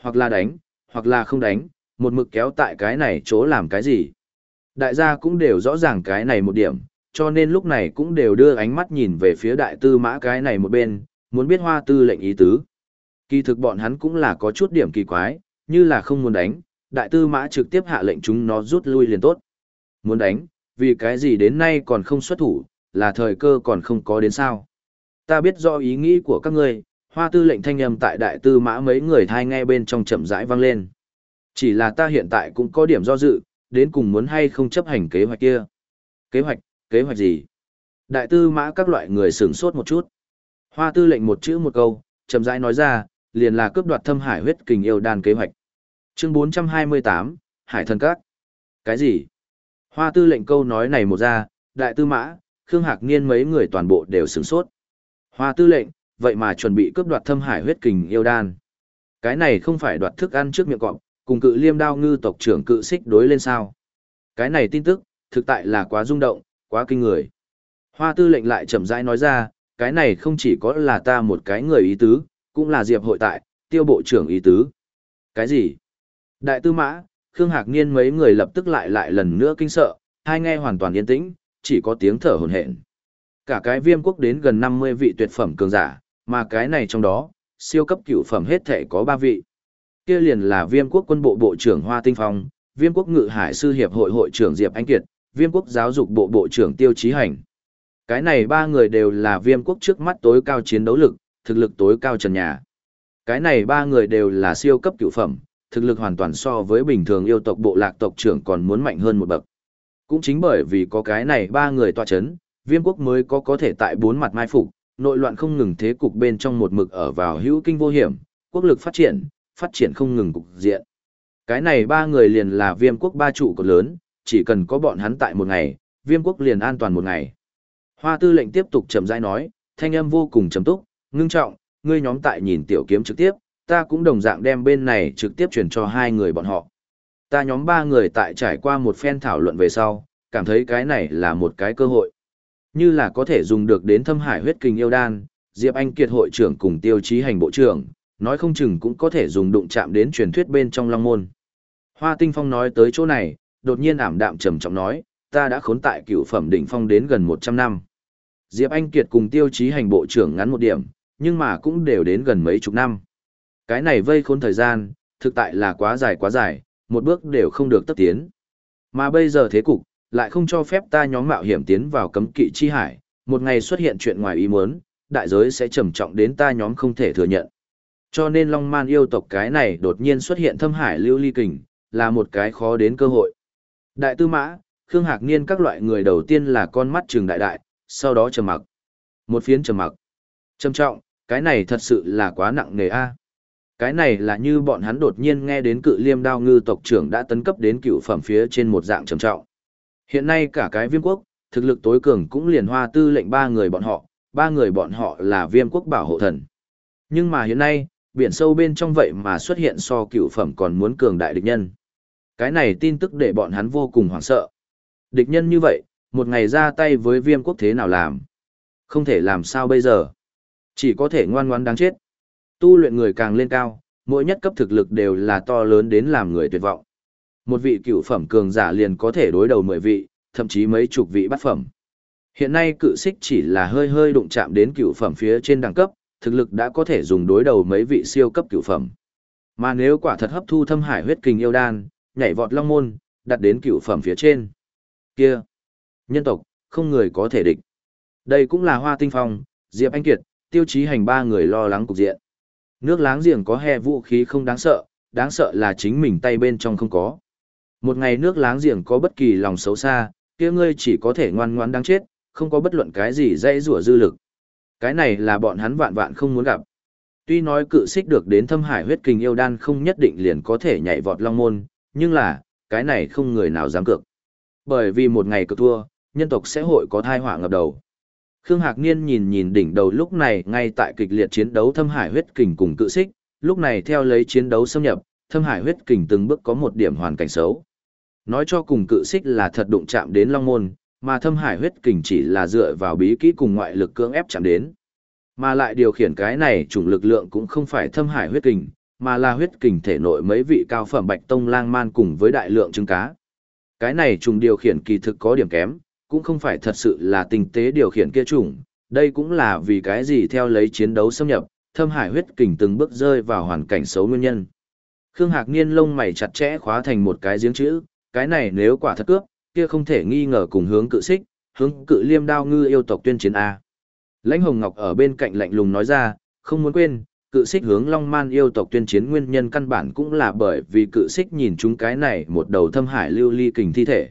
S1: Hoặc là đánh, hoặc là không đánh, một mực kéo tại cái này chỗ làm cái gì. Đại gia cũng đều rõ ràng cái này một điểm, cho nên lúc này cũng đều đưa ánh mắt nhìn về phía đại tư mã cái này một bên, muốn biết hoa tư lệnh ý tứ. Kỳ thực bọn hắn cũng là có chút điểm kỳ quái, như là không muốn đánh, đại tư mã trực tiếp hạ lệnh chúng nó rút lui liền tốt. Muốn đánh, vì cái gì đến nay còn không xuất thủ, là thời cơ còn không có đến sao. Ta biết do ý nghĩ của các ngươi, hoa tư lệnh thanh âm tại đại tư mã mấy người thai nghe bên trong chậm rãi vang lên. Chỉ là ta hiện tại cũng có điểm do dự, đến cùng muốn hay không chấp hành kế hoạch kia. Kế hoạch, kế hoạch gì? Đại tư mã các loại người sửng sốt một chút. Hoa tư lệnh một chữ một câu, chậm rãi nói ra, liền là cướp đoạt thâm hải huyết kình yêu đan kế hoạch. Chương 428, Hải thần các. Cái gì? Hoa tư lệnh câu nói này một ra, đại tư mã, Khương Hạc Niên mấy người toàn bộ đều sửng sốt. Hoa tư lệnh, vậy mà chuẩn bị cướp đoạt thâm hải huyết kình yêu đan. Cái này không phải đoạt thức ăn trước miệng cọp, cùng cự liêm đao ngư tộc trưởng cự xích đối lên sao. Cái này tin tức, thực tại là quá rung động, quá kinh người. Hoa tư lệnh lại chậm rãi nói ra, cái này không chỉ có là ta một cái người ý tứ, cũng là diệp hội tại, tiêu bộ trưởng ý tứ. Cái gì? Đại tư mã, Khương Hạc Niên mấy người lập tức lại lại lần nữa kinh sợ, hai nghe hoàn toàn yên tĩnh, chỉ có tiếng thở hổn hển. Cả cái viêm quốc đến gần 50 vị tuyệt phẩm cường giả, mà cái này trong đó, siêu cấp cửu phẩm hết thể có 3 vị. Kia liền là viêm quốc quân bộ bộ trưởng Hoa Tinh Phong, viêm quốc ngự hải sư hiệp hội hội trưởng Diệp Anh Kiệt, viêm quốc giáo dục bộ bộ trưởng Tiêu Chí Hành. Cái này ba người đều là viêm quốc trước mắt tối cao chiến đấu lực, thực lực tối cao trần nhà. Cái này ba người đều là siêu cấp cửu phẩm, thực lực hoàn toàn so với bình thường yêu tộc bộ lạc tộc trưởng còn muốn mạnh hơn một bậc. Cũng chính bởi vì có cái này ba người tọa chấn, viêm quốc mới có có thể tại bốn mặt mai phục, nội loạn không ngừng thế cục bên trong một mực ở vào hữu kinh vô hiểm, quốc lực phát triển, phát triển không ngừng cục diện. Cái này ba người liền là viêm quốc ba trụ cột lớn, chỉ cần có bọn hắn tại một ngày, viêm quốc liền an toàn một ngày. Hoa tư lệnh tiếp tục chậm rãi nói, thanh âm vô cùng trầm túc, ngưng trọng, ngươi nhóm tại nhìn tiểu kiếm trực tiếp, ta cũng đồng dạng đem bên này trực tiếp chuyển cho hai người bọn họ. Ta nhóm ba người tại trải qua một phen thảo luận về sau, cảm thấy cái này là một cái cơ hội. Như là có thể dùng được đến thâm hải huyết kinh yêu đan, Diệp Anh Kiệt hội trưởng cùng tiêu chí hành bộ trưởng, nói không chừng cũng có thể dùng đụng chạm đến truyền thuyết bên trong long môn. Hoa Tinh Phong nói tới chỗ này, đột nhiên ảm đạm trầm trọng nói, ta đã khốn tại cựu phẩm đỉnh phong đến gần 100 năm. Diệp Anh Kiệt cùng tiêu chí hành bộ trưởng ngắn một điểm, nhưng mà cũng đều đến gần mấy chục năm. Cái này vây khốn thời gian, thực tại là quá dài quá dài, một bước đều không được tất tiến. Mà bây giờ thế cục, lại không cho phép ta nhóm mạo hiểm tiến vào cấm kỵ chi hải, một ngày xuất hiện chuyện ngoài ý muốn, đại giới sẽ trầm trọng đến ta nhóm không thể thừa nhận. Cho nên Long Man yêu tộc cái này đột nhiên xuất hiện thâm hải lưu ly kình, là một cái khó đến cơ hội. Đại tư mã, Khương Hạc Niên các loại người đầu tiên là con mắt trường đại đại, sau đó trầm mặc. Một phiến trầm mặc. Trầm trọng, cái này thật sự là quá nặng nề a. Cái này là như bọn hắn đột nhiên nghe đến cự liêm đao ngư tộc trưởng đã tấn cấp đến cựu phẩm phía trên một dạng trầm trọng. Hiện nay cả cái viêm quốc, thực lực tối cường cũng liền hoa tư lệnh ba người bọn họ, ba người bọn họ là viêm quốc bảo hộ thần. Nhưng mà hiện nay, biển sâu bên trong vậy mà xuất hiện so cựu phẩm còn muốn cường đại địch nhân. Cái này tin tức để bọn hắn vô cùng hoảng sợ. Địch nhân như vậy, một ngày ra tay với viêm quốc thế nào làm? Không thể làm sao bây giờ. Chỉ có thể ngoan ngoan đáng chết. Tu luyện người càng lên cao, mỗi nhất cấp thực lực đều là to lớn đến làm người tuyệt vọng. Một vị cựu phẩm cường giả liền có thể đối đầu mười vị, thậm chí mấy chục vị bát phẩm. Hiện nay cự xích chỉ là hơi hơi đụng chạm đến cựu phẩm phía trên đẳng cấp, thực lực đã có thể dùng đối đầu mấy vị siêu cấp cựu phẩm. Mà nếu quả thật hấp thu thâm hải huyết kình yêu đan, nhảy vọt long môn, đặt đến cựu phẩm phía trên. Kia, nhân tộc, không người có thể địch. Đây cũng là hoa tinh phong, Diệp Anh Kiệt, tiêu chí hành ba người lo lắng cục diện. Nước láng giềng có hè vũ khí không đáng sợ, đáng sợ là chính mình tay bên trong không có. Một ngày nước láng giềng có bất kỳ lòng xấu xa, kia ngươi chỉ có thể ngoan ngoãn đáng chết, không có bất luận cái gì dây rủa dư lực. Cái này là bọn hắn vạn vạn không muốn gặp. Tuy nói cự xích được đến thâm hải huyết kình yêu đan không nhất định liền có thể nhảy vọt long môn, nhưng là, cái này không người nào dám cược. Bởi vì một ngày cực thua, nhân tộc sẽ hội có thai họa ngập đầu. Khương Hạc Niên nhìn nhìn đỉnh đầu lúc này ngay tại kịch liệt chiến đấu thâm hải huyết kình cùng cự xích, lúc này theo lấy chiến đấu xâm nhập, thâm hải huyết kình từng bước có một điểm hoàn cảnh xấu. Nói cho cùng cự xích là thật đụng chạm đến long môn, mà thâm hải huyết kình chỉ là dựa vào bí kỹ cùng ngoại lực cưỡng ép chạm đến. Mà lại điều khiển cái này chủng lực lượng cũng không phải thâm hải huyết kình, mà là huyết kình thể nội mấy vị cao phẩm bạch tông lang man cùng với đại lượng trứng cá. Cái này trùng điều khiển kỳ thực có điểm kém, cũng không phải thật sự là tinh tế điều khiển kia chủng. đây cũng là vì cái gì theo lấy chiến đấu xâm nhập, thâm hải huyết kình từng bước rơi vào hoàn cảnh xấu nguyên nhân. Khương Hạc Niên lông mày chặt chẽ khóa thành một cái giếng chữ, cái này nếu quả thật cướp, kia không thể nghi ngờ cùng hướng cự xích, hướng cự liêm đao ngư yêu tộc tuyên chiến A. Lãnh Hồng Ngọc ở bên cạnh lạnh lùng nói ra, không muốn quên, cự xích hướng Long Man yêu tộc tuyên chiến nguyên nhân căn bản cũng là bởi vì cự xích nhìn chúng cái này một đầu thâm hải lưu ly kình thi thể.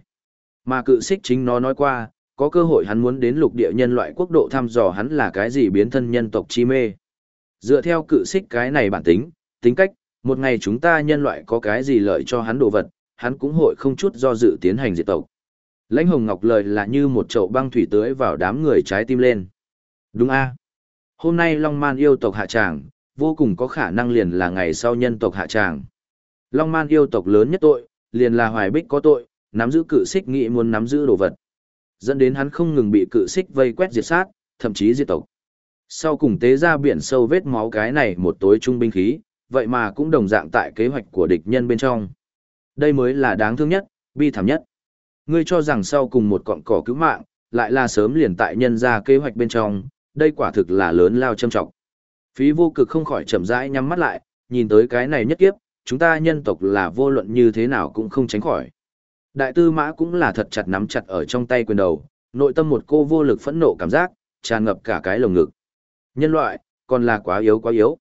S1: Mà cự xích chính nó nói qua, có cơ hội hắn muốn đến lục địa nhân loại quốc độ thăm dò hắn là cái gì biến thân nhân tộc chi mê. Dựa theo cự xích cái này bản tính, tính cách, một ngày chúng ta nhân loại có cái gì lợi cho hắn đồ vật, hắn cũng hội không chút do dự tiến hành diệt tộc. Lãnh Hồng Ngọc lời là như một chậu băng thủy tưới vào đám người trái tim lên. Đúng a Hôm nay Long Man yêu tộc hạ tràng, vô cùng có khả năng liền là ngày sau nhân tộc hạ tràng. Long Man yêu tộc lớn nhất tội, liền là Hoài Bích có tội, nắm giữ cự xích nghĩ muốn nắm giữ đồ vật. Dẫn đến hắn không ngừng bị cự xích vây quét diệt sát, thậm chí diệt tộc. Sau cùng tế ra biển sâu vết máu cái này một tối trung binh khí, vậy mà cũng đồng dạng tại kế hoạch của địch nhân bên trong. Đây mới là đáng thương nhất, bi thảm nhất. Ngươi cho rằng sau cùng một cọng cỏ cứu mạng, lại là sớm liền tại nhân ra kế hoạch bên trong, đây quả thực là lớn lao châm trọng. Phí vô cực không khỏi chậm rãi nhắm mắt lại, nhìn tới cái này nhất kiếp, chúng ta nhân tộc là vô luận như thế nào cũng không tránh khỏi. Đại tư mã cũng là thật chặt nắm chặt ở trong tay quyền đầu, nội tâm một cô vô lực phẫn nộ cảm giác, tràn ngập cả cái lồng ngực. Nhân loại, còn là quá yếu quá yếu.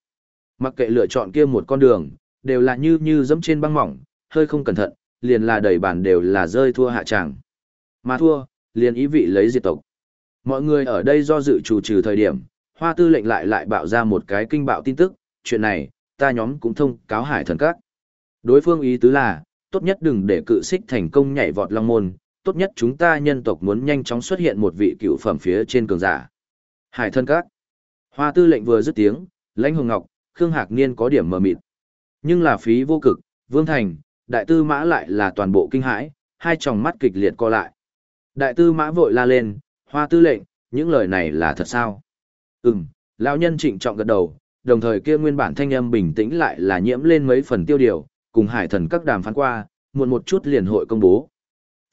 S1: Mặc kệ lựa chọn kia một con đường, đều là như như dẫm trên băng mỏng, hơi không cẩn thận, liền là đầy bản đều là rơi thua hạ tràng. Mà thua, liền ý vị lấy diệt tộc. Mọi người ở đây do dự chủ trừ thời điểm, Hoa tư lệnh lại lại bạo ra một cái kinh bạo tin tức, chuyện này, ta nhóm cũng thông cáo hải thần các. Đối phương ý tứ là, tốt nhất đừng để cự xích thành công nhảy vọt long môn, tốt nhất chúng ta nhân tộc muốn nhanh chóng xuất hiện một vị cựu phẩm phía trên cường giả. Hải thân các. Hoa tư lệnh vừa dứt tiếng, lãnh hồng ngọc, Khương Hạc Niên có điểm mờ mịt. Nhưng là phí vô cực, Vương Thành, đại tư mã lại là toàn bộ kinh hãi, hai tròng mắt kịch liệt co lại. Đại tư mã vội la lên, hoa tư lệnh, những lời này là thật sao? Ừm, lão nhân trịnh trọng gật đầu, đồng thời kia nguyên bản thanh âm bình tĩnh lại là nhiễm lên mấy phần tiêu điều, cùng hải thần các đàm phán qua, muộn một chút liền hội công bố.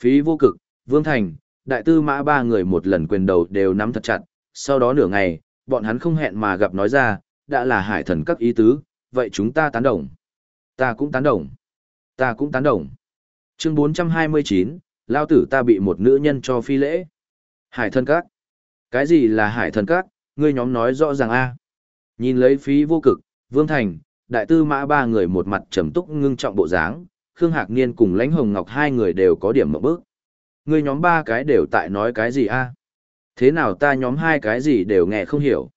S1: Phí vô cực, Vương Thành, đại tư mã ba người một lần quyền đầu đều nắm thật chặt, sau đó nửa ngày, bọn hắn không hẹn mà gặp nói ra, đã là hải thần các ý tứ, vậy chúng ta tán đồng. Ta cũng tán đồng. Ta cũng tán đồng. Chương 429, lao tử ta bị một nữ nhân cho phi lễ. Hải thần các. Cái gì là hải thần các, ngươi nhóm nói rõ ràng a. Nhìn lấy phí vô cực, Vương Thành, đại tư mã ba người một mặt trầm túc ngưng trọng bộ dáng, Khương Hạc Niên cùng Lãnh Hồng Ngọc hai người đều có điểm mở bước. Ngươi nhóm ba cái đều tại nói cái gì a? Thế nào ta nhóm hai cái gì đều nghe không hiểu.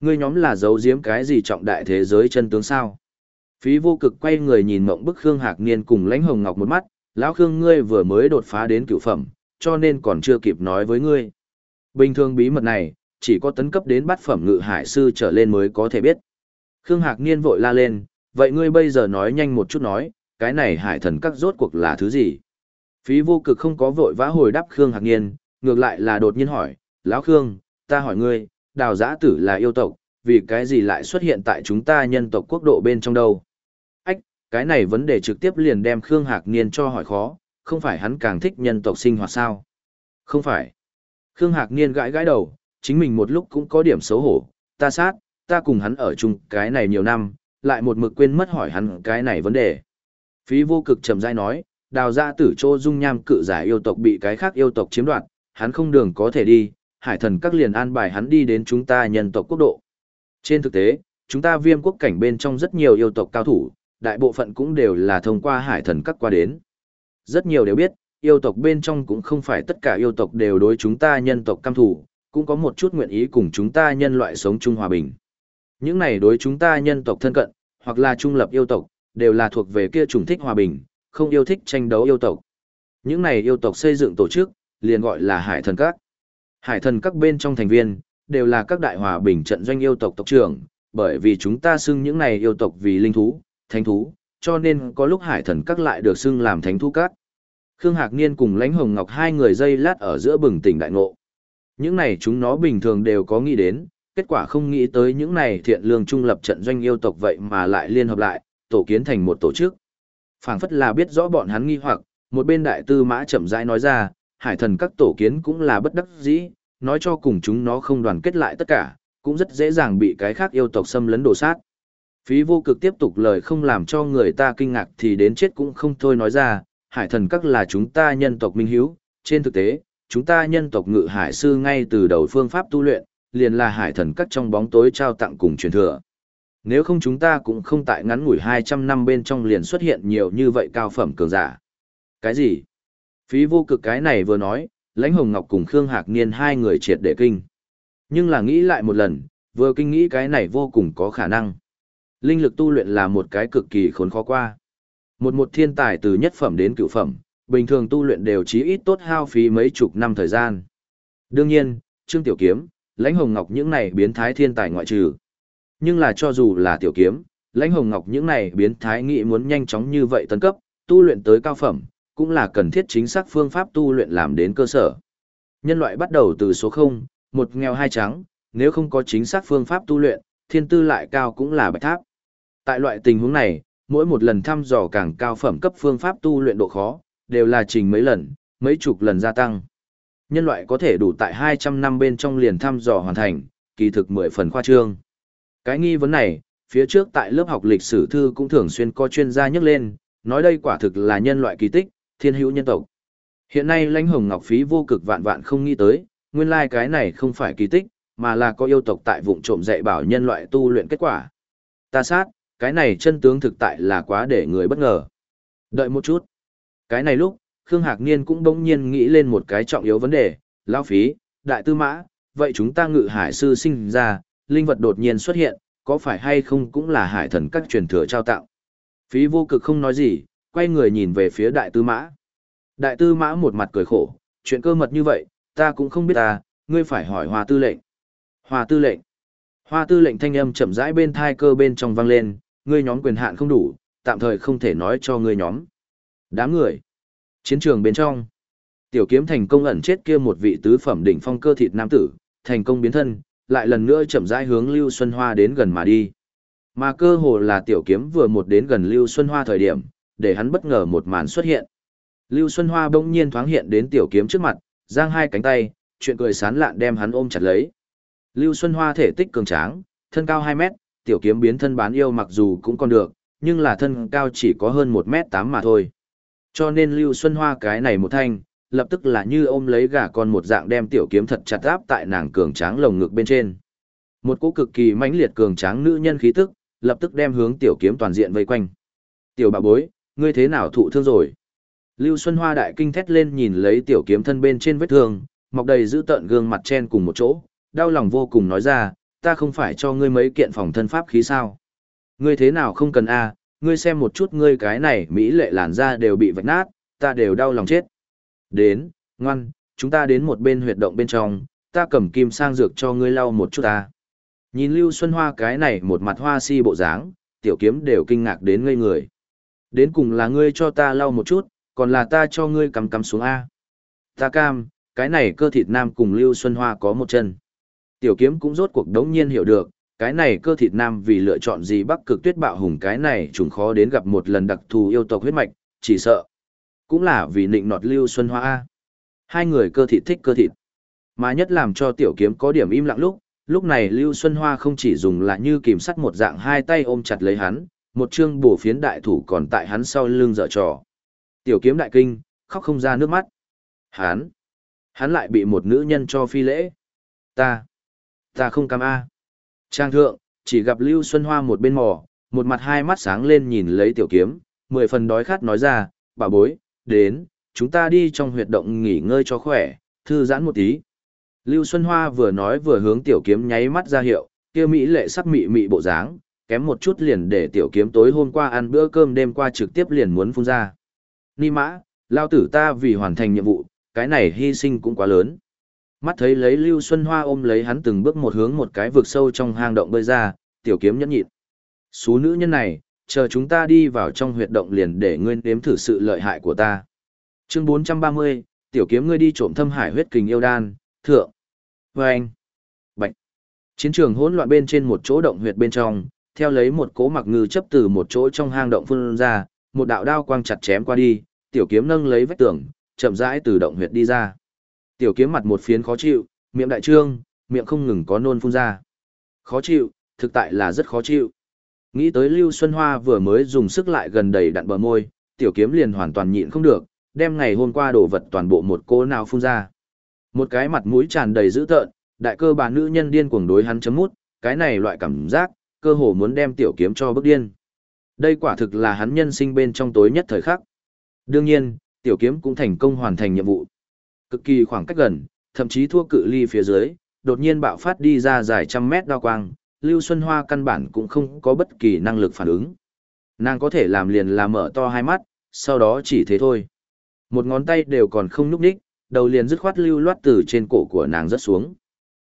S1: Ngươi nhóm là giấu giếm cái gì trọng đại thế giới chân tướng sao? Phí vô cực quay người nhìn mộng bức Khương Hạc Niên cùng Lãnh Hồng Ngọc một mắt, lão Khương ngươi vừa mới đột phá đến cửu phẩm, cho nên còn chưa kịp nói với ngươi. Bình thường bí mật này, chỉ có tấn cấp đến bát phẩm ngự hải sư trở lên mới có thể biết. Khương Hạc Niên vội la lên, vậy ngươi bây giờ nói nhanh một chút nói, cái này hải thần các rốt cuộc là thứ gì? Phí vô cực không có vội vã hồi đáp Khương Hạc Niên, ngược lại là đột nhiên hỏi, lão Khương, ta hỏi ngươi, đào giã tử là yêu tộc, vì cái gì lại xuất hiện tại chúng ta nhân tộc quốc độ bên trong đâu? Cái này vấn đề trực tiếp liền đem Khương Hạc Niên cho hỏi khó, không phải hắn càng thích nhân tộc sinh hoạt sao? Không phải. Khương Hạc Niên gãi gãi đầu, chính mình một lúc cũng có điểm xấu hổ, ta sát, ta cùng hắn ở chung cái này nhiều năm, lại một mực quên mất hỏi hắn cái này vấn đề. Phí vô cực trầm dai nói, đào ra tử chỗ dung nham cự giải yêu tộc bị cái khác yêu tộc chiếm đoạt, hắn không đường có thể đi, hải thần các liền an bài hắn đi đến chúng ta nhân tộc quốc độ. Trên thực tế, chúng ta viêm quốc cảnh bên trong rất nhiều yêu tộc cao thủ, đại bộ phận cũng đều là thông qua hải thần các qua đến. Rất nhiều đều biết, yêu tộc bên trong cũng không phải tất cả yêu tộc đều đối chúng ta nhân tộc cam thủ, cũng có một chút nguyện ý cùng chúng ta nhân loại sống chung hòa bình. Những này đối chúng ta nhân tộc thân cận, hoặc là trung lập yêu tộc, đều là thuộc về kia chủng thích hòa bình, không yêu thích tranh đấu yêu tộc. Những này yêu tộc xây dựng tổ chức, liền gọi là hải thần các. Hải thần các bên trong thành viên, đều là các đại hòa bình trận doanh yêu tộc tộc trưởng, bởi vì chúng ta xưng những này yêu tộc vì linh thú, thánh thú, cho nên có lúc hải thần các lại được xưng làm thánh thú các. Khương Hạc Niên cùng Lãnh Hồng Ngọc hai người dây lát ở giữa bừng tỉnh đại ngộ. Những này chúng nó bình thường đều có nghĩ đến, kết quả không nghĩ tới những này thiện lương trung lập trận doanh yêu tộc vậy mà lại liên hợp lại, tổ kiến thành một tổ chức. phảng phất là biết rõ bọn hắn nghi hoặc, một bên đại tư mã chậm rãi nói ra, hải thần các tổ kiến cũng là bất đắc dĩ, nói cho cùng chúng nó không đoàn kết lại tất cả, cũng rất dễ dàng bị cái khác yêu tộc xâm lấn đổ sát. Phí vô cực tiếp tục lời không làm cho người ta kinh ngạc thì đến chết cũng không thôi nói ra, hải thần các là chúng ta nhân tộc minh hiếu, trên thực tế, chúng ta nhân tộc ngự hải sư ngay từ đầu phương pháp tu luyện, liền là hải thần các trong bóng tối trao tặng cùng truyền thừa. Nếu không chúng ta cũng không tại ngắn ngủi 200 năm bên trong liền xuất hiện nhiều như vậy cao phẩm cường giả. Cái gì? Phí vô cực cái này vừa nói, lãnh hồng ngọc cùng Khương Hạc Niên hai người triệt để kinh. Nhưng là nghĩ lại một lần, vừa kinh nghĩ cái này vô cùng có khả năng. Linh lực tu luyện là một cái cực kỳ khốn khó qua. Một một thiên tài từ nhất phẩm đến cửu phẩm, bình thường tu luyện đều chí ít tốt hao phí mấy chục năm thời gian. Đương nhiên, Trương Tiểu Kiếm, Lãnh Hồng Ngọc những này biến thái thiên tài ngoại trừ. Nhưng là cho dù là Tiểu Kiếm, Lãnh Hồng Ngọc những này biến thái nghĩ muốn nhanh chóng như vậy tấn cấp, tu luyện tới cao phẩm, cũng là cần thiết chính xác phương pháp tu luyện làm đến cơ sở. Nhân loại bắt đầu từ số 0, một nghèo hai trắng, nếu không có chính xác phương pháp tu luyện, thiên tư lại cao cũng là bạch tháp. Tại loại tình huống này, mỗi một lần thăm dò càng cao phẩm cấp phương pháp tu luyện độ khó, đều là trình mấy lần, mấy chục lần gia tăng. Nhân loại có thể đủ tại 200 năm bên trong liền thăm dò hoàn thành, kỳ thực 10 phần khoa trương. Cái nghi vấn này, phía trước tại lớp học lịch sử thư cũng thường xuyên có chuyên gia nhắc lên, nói đây quả thực là nhân loại kỳ tích, thiên hữu nhân tộc. Hiện nay lãnh hồng ngọc phí vô cực vạn vạn không nghĩ tới, nguyên lai like cái này không phải kỳ tích, mà là có yêu tộc tại vụng trộm dạy bảo nhân loại tu luyện kết quả. Ta sát, cái này chân tướng thực tại là quá để người bất ngờ. Đợi một chút. Cái này lúc, Khương Hạc Niên cũng bỗng nhiên nghĩ lên một cái trọng yếu vấn đề, lão phí, đại tư mã, vậy chúng ta ngự hải sư sinh ra, linh vật đột nhiên xuất hiện, có phải hay không cũng là hải thần các truyền thừa trao tặng. Phí vô cực không nói gì, quay người nhìn về phía đại tư mã. Đại tư mã một mặt cười khổ, chuyện cơ mật như vậy, ta cũng không biết ta, ngươi phải hỏi hòa tư lệnh. Hòa tư lệnh. Hoa tư lệnh thanh âm chậm rãi bên thai cơ bên trong vang lên, ngươi nhóm quyền hạn không đủ, tạm thời không thể nói cho ngươi nhóm. Đám người. Chiến trường bên trong. Tiểu kiếm thành công ẩn chết kia một vị tứ phẩm đỉnh phong cơ thịt nam tử, thành công biến thân, lại lần nữa chậm rãi hướng Lưu Xuân Hoa đến gần mà đi. Mà cơ hồ là tiểu kiếm vừa một đến gần Lưu Xuân Hoa thời điểm, để hắn bất ngờ một màn xuất hiện. Lưu Xuân Hoa bỗng nhiên thoáng hiện đến tiểu kiếm trước mặt, giang hai cánh tay, chuyện cười sán lạn đem hắn ôm chặt lấy. Lưu Xuân Hoa thể tích cường tráng, thân cao 2 mét, tiểu kiếm biến thân bán yêu mặc dù cũng còn được, nhưng là thân cao chỉ có hơn 1 mét 8 mà thôi. Cho nên Lưu Xuân Hoa cái này một thanh, lập tức là như ôm lấy gà con một dạng đem tiểu kiếm thật chặt áp tại nàng cường tráng lồng ngực bên trên. Một cỗ cực kỳ mãnh liệt cường tráng nữ nhân khí tức, lập tức đem hướng tiểu kiếm toàn diện vây quanh. Tiểu bà bối, ngươi thế nào thụ thương rồi? Lưu Xuân Hoa đại kinh thét lên nhìn lấy tiểu kiếm thân bên trên vết thương, mọc đầy giữ tợn gương mặt chen cùng một chỗ, đau lòng vô cùng nói ra, ta không phải cho ngươi mấy kiện phòng thân pháp khí sao. Ngươi thế nào không cần a ngươi xem một chút ngươi cái này mỹ lệ làn da đều bị vạch nát, ta đều đau lòng chết. Đến, ngoan, chúng ta đến một bên huyệt động bên trong, ta cầm kim sang dược cho ngươi lau một chút ta. Nhìn Lưu Xuân Hoa cái này một mặt hoa si bộ dáng, tiểu kiếm đều kinh ngạc đến ngây người. Đến cùng là ngươi cho ta lau một chút, còn là ta cho ngươi cắm cắm xuống A. Ta cam, cái này cơ thịt nam cùng Lưu Xuân Hoa có một chân. Tiểu kiếm cũng rốt cuộc đống nhiên hiểu được, cái này cơ thịt nam vì lựa chọn gì bắc cực tuyết bạo hùng cái này trùng khó đến gặp một lần đặc thù yêu tộc huyết mạch, chỉ sợ. Cũng là vì nịnh nọt lưu xuân hoa A. Hai người cơ thịt thích cơ thịt. Mà nhất làm cho tiểu kiếm có điểm im lặng lúc, lúc này lưu xuân hoa không chỉ dùng là như kìm sắt một dạng hai tay ôm chặt lấy hắn, một chương bổ phiến đại thủ còn tại hắn sau lưng dở trò. Tiểu kiếm đại kinh, khóc không ra nước mắt. Hắn, hắn lại bị một nữ nhân cho phi lễ. Ta, Ta không cam A. Trang thượng, chỉ gặp Lưu Xuân Hoa một bên mò, một mặt hai mắt sáng lên nhìn lấy tiểu kiếm, mười phần đói khát nói ra, bà bối, đến, chúng ta đi trong huyệt động nghỉ ngơi cho khỏe, thư giãn một tí. Lưu Xuân Hoa vừa nói vừa hướng tiểu kiếm nháy mắt ra hiệu, kia mỹ lệ sắc mị mị bộ dáng, kém một chút liền để tiểu kiếm tối hôm qua ăn bữa cơm đêm qua trực tiếp liền muốn phun ra. Ni mã, lao tử ta vì hoàn thành nhiệm vụ, cái này hy sinh cũng quá lớn. Mắt thấy lấy Lưu Xuân Hoa ôm lấy hắn từng bước một hướng một cái vực sâu trong hang động bơi ra, tiểu kiếm nhẫn nhịn. Số nữ nhân này, chờ chúng ta đi vào trong huyệt động liền để ngươi nếm thử sự lợi hại của ta. Chương 430, tiểu kiếm ngươi đi trộm thâm hải huyết kình yêu đan, thượng. Vâng. Bạch. Chiến trường hỗn loạn bên trên một chỗ động huyệt bên trong, theo lấy một cố mặc ngư chấp từ một chỗ trong hang động phun ra, một đạo đao quang chặt chém qua đi, tiểu kiếm nâng lấy vách tường, chậm rãi từ động huyệt đi ra. Tiểu kiếm mặt một phiến khó chịu, miệng đại trương, miệng không ngừng có nôn phun ra. Khó chịu, thực tại là rất khó chịu. Nghĩ tới Lưu Xuân Hoa vừa mới dùng sức lại gần đầy đặn bờ môi, tiểu kiếm liền hoàn toàn nhịn không được, đem ngày hôm qua đổ vật toàn bộ một cô nào phun ra. Một cái mặt mũi tràn đầy dữ tợn, đại cơ bà nữ nhân điên cuồng đối hắn chấm mút, cái này loại cảm giác, cơ hồ muốn đem tiểu kiếm cho bức điên. Đây quả thực là hắn nhân sinh bên trong tối nhất thời khắc. Đương nhiên, tiểu kiếm cũng thành công hoàn thành nhiệm vụ cực kỳ khoảng cách gần, thậm chí thua cự ly phía dưới, đột nhiên bạo phát đi ra dài trăm mét đao quang, Lưu Xuân Hoa căn bản cũng không có bất kỳ năng lực phản ứng. Nàng có thể làm liền là mở to hai mắt, sau đó chỉ thế thôi. Một ngón tay đều còn không núp đích, đầu liền dứt khoát lưu loát từ trên cổ của nàng rất xuống.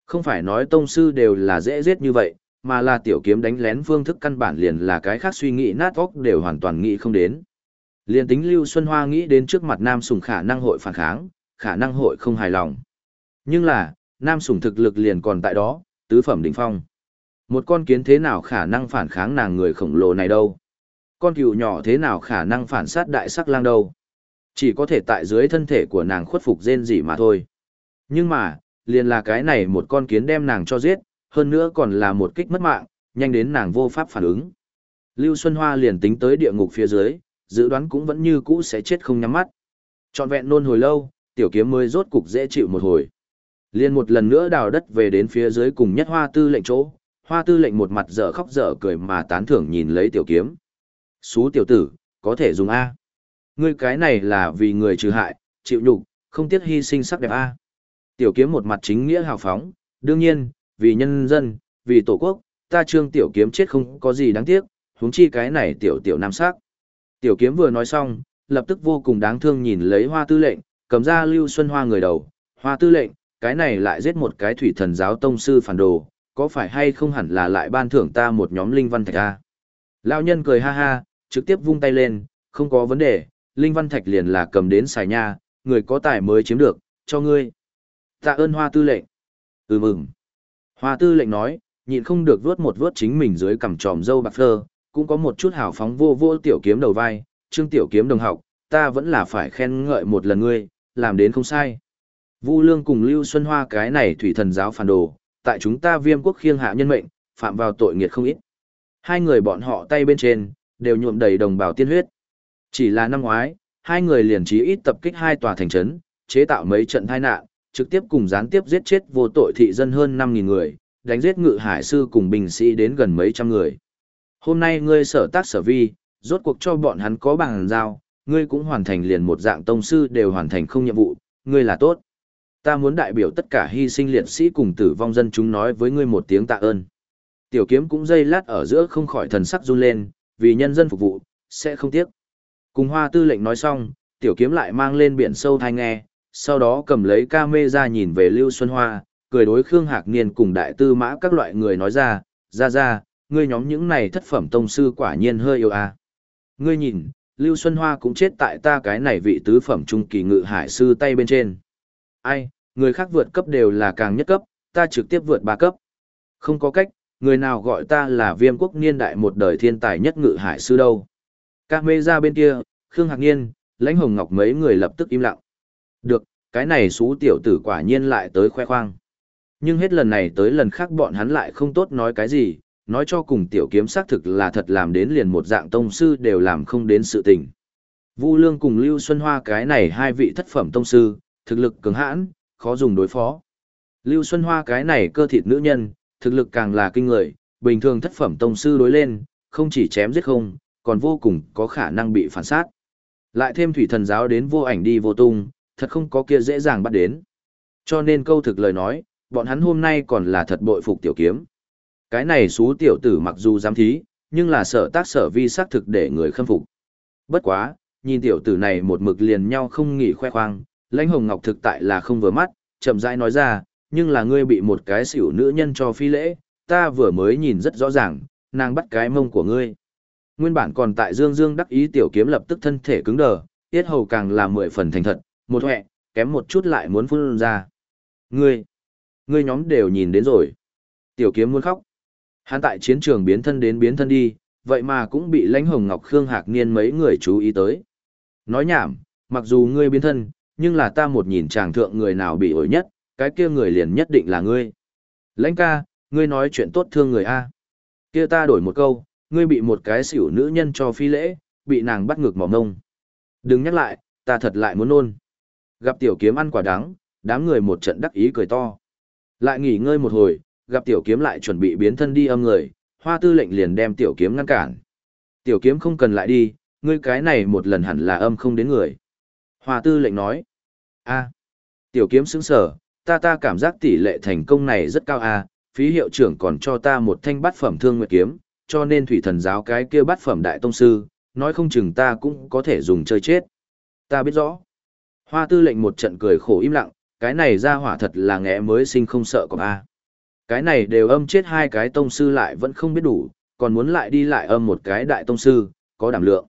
S1: Không phải nói tông sư đều là dễ giết như vậy, mà là tiểu kiếm đánh lén phương thức căn bản liền là cái khác suy nghĩ nát óc đều hoàn toàn nghĩ không đến. Liên tính Lưu Xuân Hoa nghĩ đến trước mặt Nam Sùng khả năng hội phản kháng, khả năng hội không hài lòng. Nhưng là, nam sủng thực lực liền còn tại đó, tứ phẩm đỉnh phong. Một con kiến thế nào khả năng phản kháng nàng người khổng lồ này đâu? Con cừu nhỏ thế nào khả năng phản sát đại sắc lang đâu? Chỉ có thể tại dưới thân thể của nàng khuất phục rên gì mà thôi. Nhưng mà, liền là cái này một con kiến đem nàng cho giết, hơn nữa còn là một kích mất mạng, nhanh đến nàng vô pháp phản ứng. Lưu Xuân Hoa liền tính tới địa ngục phía dưới, dự đoán cũng vẫn như cũ sẽ chết không nhắm mắt. Trọn vẹn nôn hồi lâu, tiểu kiếm mới rốt cục dễ chịu một hồi. Liên một lần nữa đào đất về đến phía dưới cùng nhất hoa tư lệnh chỗ, hoa tư lệnh một mặt dở khóc dở cười mà tán thưởng nhìn lấy tiểu kiếm. Xú tiểu tử, có thể dùng A. Ngươi cái này là vì người trừ hại, chịu nhục, không tiếc hy sinh sắc đẹp A. Tiểu kiếm một mặt chính nghĩa hào phóng, đương nhiên, vì nhân dân, vì tổ quốc, ta trương tiểu kiếm chết không có gì đáng tiếc, huống chi cái này tiểu tiểu nam sắc. Tiểu kiếm vừa nói xong, lập tức vô cùng đáng thương nhìn lấy hoa tư lệnh, cầm ra lưu xuân hoa người đầu, hoa tư lệnh, cái này lại giết một cái thủy thần giáo tông sư phản đồ, có phải hay không hẳn là lại ban thưởng ta một nhóm linh văn thạch a? Lão nhân cười ha ha, trực tiếp vung tay lên, không có vấn đề, linh văn thạch liền là cầm đến xài nha, người có tài mới chiếm được, cho ngươi. Tạ ơn hoa tư lệnh. Ừ mừng. Hoa tư lệnh nói, nhịn không được vớt một vớt chính mình dưới cằm tròm dâu bạc phơ, cũng có một chút hào phóng vô vô tiểu kiếm đầu vai, trương tiểu kiếm đồng học, ta vẫn là phải khen ngợi một lần ngươi, làm đến không sai. Vu Lương cùng Lưu Xuân Hoa cái này thủy thần giáo phản đồ, tại chúng ta viêm quốc khiêng hạ nhân mệnh, phạm vào tội nghiệt không ít. Hai người bọn họ tay bên trên, đều nhuộm đầy đồng bào tiên huyết. Chỉ là năm ngoái, hai người liền trí ít tập kích hai tòa thành trấn, chế tạo mấy trận tai nạn, trực tiếp cùng gián tiếp giết chết vô tội thị dân hơn 5.000 người, đánh giết ngự hải sư cùng binh sĩ đến gần mấy trăm người. Hôm nay ngươi sở tác sở vi, rốt cuộc cho bọn hắn có bằng giao, ngươi cũng hoàn thành liền một dạng tông sư đều hoàn thành không nhiệm vụ, ngươi là tốt. Ta muốn đại biểu tất cả hy sinh liệt sĩ cùng tử vong dân chúng nói với ngươi một tiếng tạ ơn. Tiểu kiếm cũng dây lát ở giữa không khỏi thần sắc run lên, vì nhân dân phục vụ, sẽ không tiếc. Cùng hoa tư lệnh nói xong, tiểu kiếm lại mang lên biển sâu thai nghe, sau đó cầm lấy ca mê ra nhìn về Lưu Xuân Hoa, cười đối Khương Hạc Niên cùng đại tư mã các loại người nói ra, ra ra, ngươi nhóm những này thất phẩm tông sư quả nhiên hơi yêu à. Ngươi nhìn, Lưu Xuân Hoa cũng chết tại ta cái này vị tứ phẩm trung kỳ ngự hải sư tay bên trên. Ai, người khác vượt cấp đều là càng nhất cấp, ta trực tiếp vượt ba cấp. Không có cách, người nào gọi ta là viêm quốc niên đại một đời thiên tài nhất ngự hải sư đâu. Các mê ra bên kia, Khương Hạc Niên, lãnh hồng ngọc mấy người lập tức im lặng. Được, cái này xú tiểu tử quả nhiên lại tới khoe khoang. Nhưng hết lần này tới lần khác bọn hắn lại không tốt nói cái gì, nói cho cùng tiểu kiếm xác thực là thật làm đến liền một dạng tông sư đều làm không đến sự tình. Vu Lương cùng Lưu Xuân Hoa cái này hai vị thất phẩm tông sư, thực lực cường hãn, khó dùng đối phó. Lưu Xuân Hoa cái này cơ thịt nữ nhân, thực lực càng là kinh người, bình thường thất phẩm tông sư đối lên, không chỉ chém giết không, còn vô cùng có khả năng bị phản sát. Lại thêm thủy thần giáo đến vô ảnh đi vô tung, thật không có kia dễ dàng bắt đến. Cho nên câu thực lời nói, bọn hắn hôm nay còn là thật bội phục tiểu kiếm. Cái này xú tiểu tử mặc dù dám thí, nhưng là sở tác sở vi xác thực để người khâm phục. Bất quá, nhìn tiểu tử này một mực liền nhau không nghỉ khoe khoang, lãnh hồng ngọc thực tại là không vừa mắt, chậm rãi nói ra, nhưng là ngươi bị một cái xỉu nữ nhân cho phi lễ, ta vừa mới nhìn rất rõ ràng, nàng bắt cái mông của ngươi. Nguyên bản còn tại dương dương đắc ý tiểu kiếm lập tức thân thể cứng đờ, tiết hầu càng là mười phần thành thật, một hẹ, kém một chút lại muốn phun ra. Ngươi, ngươi nhóm đều nhìn đến rồi. Tiểu kiếm muốn khóc. Hắn tại chiến trường biến thân đến biến thân đi, vậy mà cũng bị lãnh hồng ngọc khương hạc niên mấy người chú ý tới. Nói nhảm, mặc dù ngươi biến thân, nhưng là ta một nhìn chàng thượng người nào bị ổi nhất, cái kia người liền nhất định là ngươi. Lãnh ca, ngươi nói chuyện tốt thương người A. Kia ta đổi một câu, ngươi bị một cái xỉu nữ nhân cho phi lễ, bị nàng bắt ngược mỏng ngông. Đừng nhắc lại, ta thật lại muốn nôn. Gặp tiểu kiếm ăn quả đắng, đám người một trận đắc ý cười to. Lại nghỉ ngơi một hồi, gặp tiểu kiếm lại chuẩn bị biến thân đi âm người, hoa tư lệnh liền đem tiểu kiếm ngăn cản. Tiểu kiếm không cần lại đi, ngươi cái này một lần hẳn là âm không đến người. Hoa tư lệnh nói, a tiểu kiếm sững sờ, ta ta cảm giác tỷ lệ thành công này rất cao a phí hiệu trưởng còn cho ta một thanh bát phẩm thương nguyệt kiếm, cho nên thủy thần giáo cái kia bát phẩm đại tông sư, nói không chừng ta cũng có thể dùng chơi chết. Ta biết rõ. Hoa tư lệnh một trận cười khổ im lặng, cái này ra hỏa thật là ngẽ mới sinh không sợ có a. Cái này đều âm chết hai cái tông sư lại vẫn không biết đủ, còn muốn lại đi lại âm một cái đại tông sư, có đảm lượng.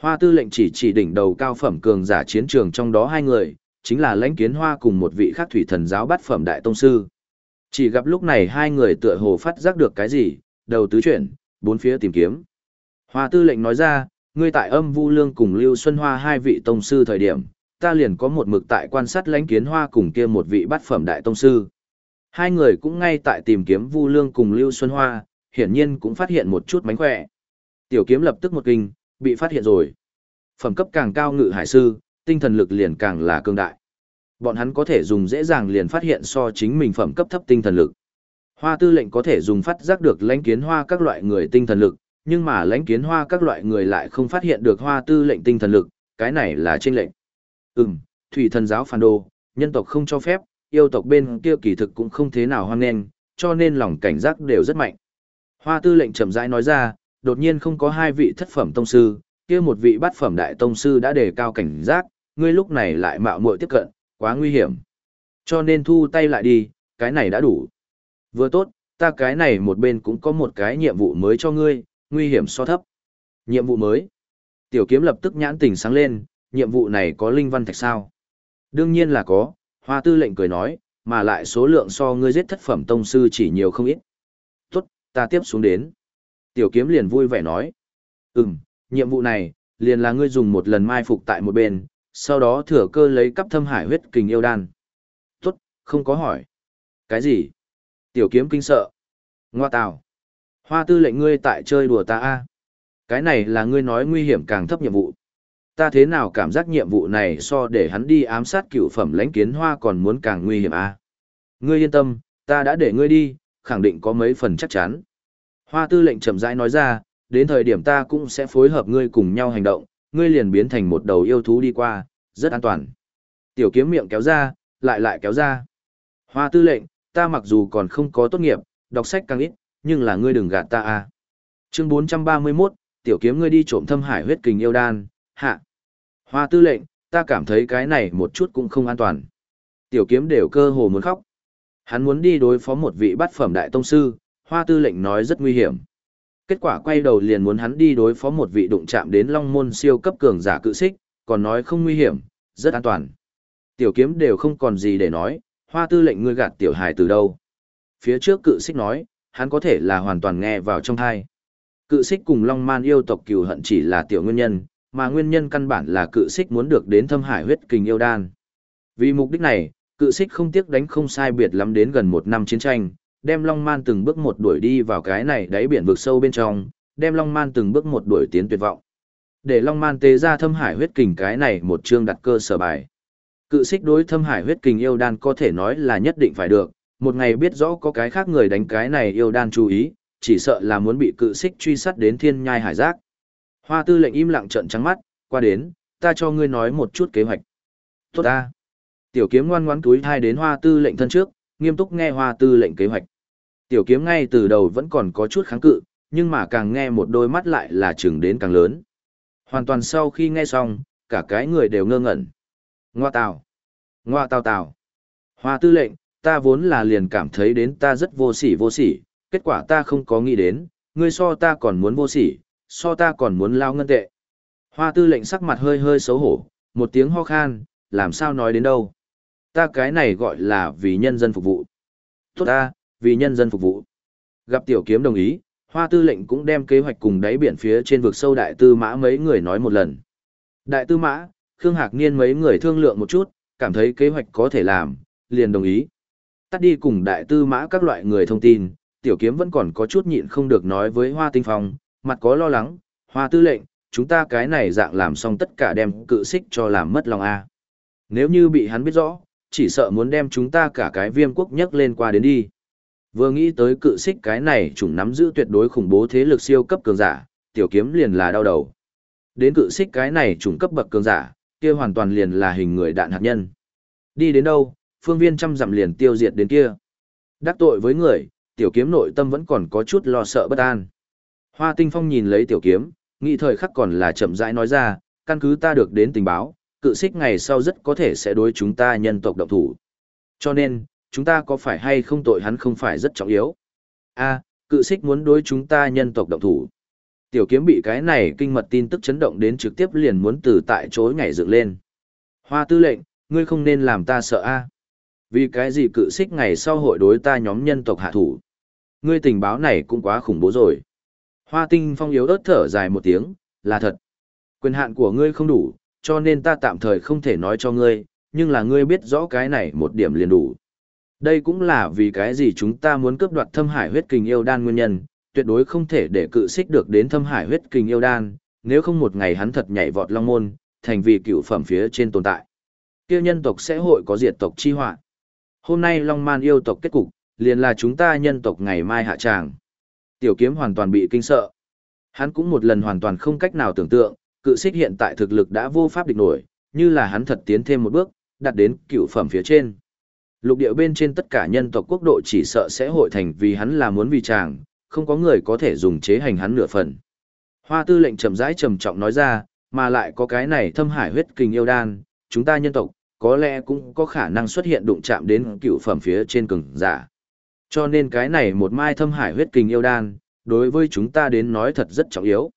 S1: Hoa tư lệnh chỉ chỉ đỉnh đầu cao phẩm cường giả chiến trường trong đó hai người, chính là lãnh kiến hoa cùng một vị khác thủy thần giáo bắt phẩm đại tông sư. Chỉ gặp lúc này hai người tựa hồ phát giác được cái gì, đầu tứ chuyển, bốn phía tìm kiếm. Hoa tư lệnh nói ra, ngươi tại âm vu lương cùng Lưu Xuân Hoa hai vị tông sư thời điểm, ta liền có một mực tại quan sát lãnh kiến hoa cùng kia một vị bắt phẩm đại tông sư. Hai người cũng ngay tại tìm kiếm Vu Lương cùng Lưu Xuân Hoa, hiển nhiên cũng phát hiện một chút mánh khỏe. Tiểu kiếm lập tức một kinh, bị phát hiện rồi. Phẩm cấp càng cao ngự hải sư, tinh thần lực liền càng là cường đại. Bọn hắn có thể dùng dễ dàng liền phát hiện so chính mình phẩm cấp thấp tinh thần lực. Hoa tư lệnh có thể dùng phát giác được lãnh kiến hoa các loại người tinh thần lực, nhưng mà lãnh kiến hoa các loại người lại không phát hiện được hoa tư lệnh tinh thần lực, cái này là trên lệnh. Ừm, thủy thần giáo phản đồ, nhân tộc không cho phép, yêu tộc bên kia kỳ thực cũng không thế nào hoan nghênh, cho nên lòng cảnh giác đều rất mạnh. Hoa tư lệnh chậm rãi nói ra, đột nhiên không có hai vị thất phẩm tông sư, kia một vị bát phẩm đại tông sư đã đề cao cảnh giác, ngươi lúc này lại mạo muội tiếp cận, quá nguy hiểm. Cho nên thu tay lại đi, cái này đã đủ. Vừa tốt, ta cái này một bên cũng có một cái nhiệm vụ mới cho ngươi, nguy hiểm so thấp. Nhiệm vụ mới. Tiểu kiếm lập tức nhãn tình sáng lên, nhiệm vụ này có linh văn thạch sao? Đương nhiên là có, hoa tư lệnh cười nói, mà lại số lượng so ngươi giết thất phẩm tông sư chỉ nhiều không ít. Tốt, ta tiếp xuống đến. Tiểu kiếm liền vui vẻ nói. Ừm, nhiệm vụ này, liền là ngươi dùng một lần mai phục tại một bên, sau đó thừa cơ lấy cắp thâm hải huyết kình yêu đan. Tốt, không có hỏi. Cái gì? Tiểu kiếm kinh sợ. Ngoa tào. Hoa tư lệnh ngươi tại chơi đùa ta a Cái này là ngươi nói nguy hiểm càng thấp nhiệm vụ. Ta thế nào cảm giác nhiệm vụ này so để hắn đi ám sát cựu phẩm lãnh kiến hoa còn muốn càng nguy hiểm à? Ngươi yên tâm, ta đã để ngươi đi, khẳng định có mấy phần chắc chắn. Hoa tư lệnh chậm rãi nói ra, đến thời điểm ta cũng sẽ phối hợp ngươi cùng nhau hành động, ngươi liền biến thành một đầu yêu thú đi qua, rất an toàn. Tiểu kiếm miệng kéo ra, lại lại kéo ra. Hoa tư lệnh, ta mặc dù còn không có tốt nghiệp, đọc sách càng ít, nhưng là ngươi đừng gạt ta a. Chương 431, tiểu kiếm ngươi đi trộm thâm hải huyết kình yêu đan, hạ. Hoa tư lệnh, ta cảm thấy cái này một chút cũng không an toàn. Tiểu kiếm đều cơ hồ muốn khóc. Hắn muốn đi đối phó một vị bát phẩm đại tông sư, hoa tư lệnh nói rất nguy hiểm. Kết quả quay đầu liền muốn hắn đi đối phó một vị đụng chạm đến long môn siêu cấp cường giả cự xích, còn nói không nguy hiểm, rất an toàn. Tiểu kiếm đều không còn gì để nói, hoa tư lệnh ngươi gạt tiểu hài từ đâu. Phía trước cự xích nói, hắn có thể là hoàn toàn nghe vào trong thai. Cự xích cùng long man yêu tộc cừu hận chỉ là tiểu nguyên nhân, mà nguyên nhân căn bản là cự xích muốn được đến thâm hải huyết kình yêu đan. Vì mục đích này, cự xích không tiếc đánh không sai biệt lắm đến gần một năm chiến tranh, đem Long Man từng bước một đuổi đi vào cái này đáy biển vực sâu bên trong, đem Long Man từng bước một đuổi tiến tuyệt vọng. Để Long Man tế ra thâm hải huyết kình cái này một chương đặt cơ sở bài. Cự xích đối thâm hải huyết kình yêu đan có thể nói là nhất định phải được, một ngày biết rõ có cái khác người đánh cái này yêu đan chú ý, chỉ sợ là muốn bị cự xích truy sát đến thiên nhai hải giác. Hoa tư lệnh im lặng trận trắng mắt, qua đến, ta cho ngươi nói một chút kế hoạch. Tốt ta. Tiểu kiếm ngoan ngoãn túi thai đến hoa tư lệnh thân trước, nghiêm túc nghe hoa tư lệnh kế hoạch. Tiểu kiếm ngay từ đầu vẫn còn có chút kháng cự, nhưng mà càng nghe một đôi mắt lại là chừng đến càng lớn. Hoàn toàn sau khi nghe xong, cả cái người đều ngơ ngẩn. Ngoa tào. Ngoa tào tào. Hoa tư lệnh, ta vốn là liền cảm thấy đến ta rất vô sỉ vô sỉ, kết quả ta không có nghĩ đến, ngươi so ta còn muốn vô sỉ, so ta còn muốn lao ngân tệ. Hoa tư lệnh sắc mặt hơi hơi xấu hổ, một tiếng ho khan, làm sao nói đến đâu. Ta cái này gọi là vì nhân dân phục vụ. Tốt ta, vì nhân dân phục vụ. Gặp tiểu kiếm đồng ý, hoa tư lệnh cũng đem kế hoạch cùng đáy biển phía trên vực sâu đại tư mã mấy người nói một lần. Đại tư mã, Khương Hạc Niên mấy người thương lượng một chút, cảm thấy kế hoạch có thể làm, liền đồng ý. Tắt đi cùng đại tư mã các loại người thông tin, tiểu kiếm vẫn còn có chút nhịn không được nói với hoa tinh phong, mặt có lo lắng, hoa tư lệnh, chúng ta cái này dạng làm xong tất cả đem cự xích cho làm mất lòng A. Nếu như bị hắn biết rõ, chỉ sợ muốn đem chúng ta cả cái viêm quốc nhấc lên qua đến đi. Vừa nghĩ tới cự xích cái này chủng nắm giữ tuyệt đối khủng bố thế lực siêu cấp cường giả, tiểu kiếm liền là đau đầu. Đến cự xích cái này chủng cấp bậc cường giả, kia hoàn toàn liền là hình người đạn hạt nhân. Đi đến đâu, phương viên trăm dặm liền tiêu diệt đến kia. Đắc tội với người, tiểu kiếm nội tâm vẫn còn có chút lo sợ bất an. Hoa tinh phong nhìn lấy tiểu kiếm, nghĩ thời khắc còn là chậm rãi nói ra, căn cứ ta được đến tình báo, cự xích ngày sau rất có thể sẽ đối chúng ta nhân tộc động thủ. Cho nên, chúng ta có phải hay không tội hắn không phải rất trọng yếu. a cự xích muốn đối chúng ta nhân tộc động thủ. Tiểu kiếm bị cái này kinh mật tin tức chấn động đến trực tiếp liền muốn từ tại chối nhảy dựng lên. Hoa tư lệnh, ngươi không nên làm ta sợ a Vì cái gì cự xích ngày sau hội đối ta nhóm nhân tộc hạ thủ. Ngươi tình báo này cũng quá khủng bố rồi. Hoa tinh phong yếu ớt thở dài một tiếng, là thật. Quyền hạn của ngươi không đủ, cho nên ta tạm thời không thể nói cho ngươi, nhưng là ngươi biết rõ cái này một điểm liền đủ. Đây cũng là vì cái gì chúng ta muốn cướp đoạt thâm hải huyết kình yêu đan nguyên nhân, tuyệt đối không thể để cự xích được đến thâm hải huyết kình yêu đan, nếu không một ngày hắn thật nhảy vọt long môn, thành vì cựu phẩm phía trên tồn tại. kêu nhân tộc sẽ hội có diệt tộc chi họa. Hôm nay long man yêu tộc kết cục, liền là chúng ta nhân tộc ngày mai hạ tràng. Tiểu kiếm hoàn toàn bị kinh sợ. Hắn cũng một lần hoàn toàn không cách nào tưởng tượng, cự xích hiện tại thực lực đã vô pháp địch nổi, như là hắn thật tiến thêm một bước, đạt đến cựu phẩm phía trên. Lục địa bên trên tất cả nhân tộc quốc độ chỉ sợ sẽ hội thành vì hắn là muốn vì chàng, không có người có thể dùng chế hành hắn nửa phần. Hoa tư lệnh trầm rãi trầm trọng nói ra, mà lại có cái này thâm hải huyết kình yêu đan, chúng ta nhân tộc, có lẽ cũng có khả năng xuất hiện đụng chạm đến cựu phẩm phía trên cường giả. Cho nên cái này một mai thâm hải huyết kình yêu đan, đối với chúng ta đến nói thật rất trọng yếu.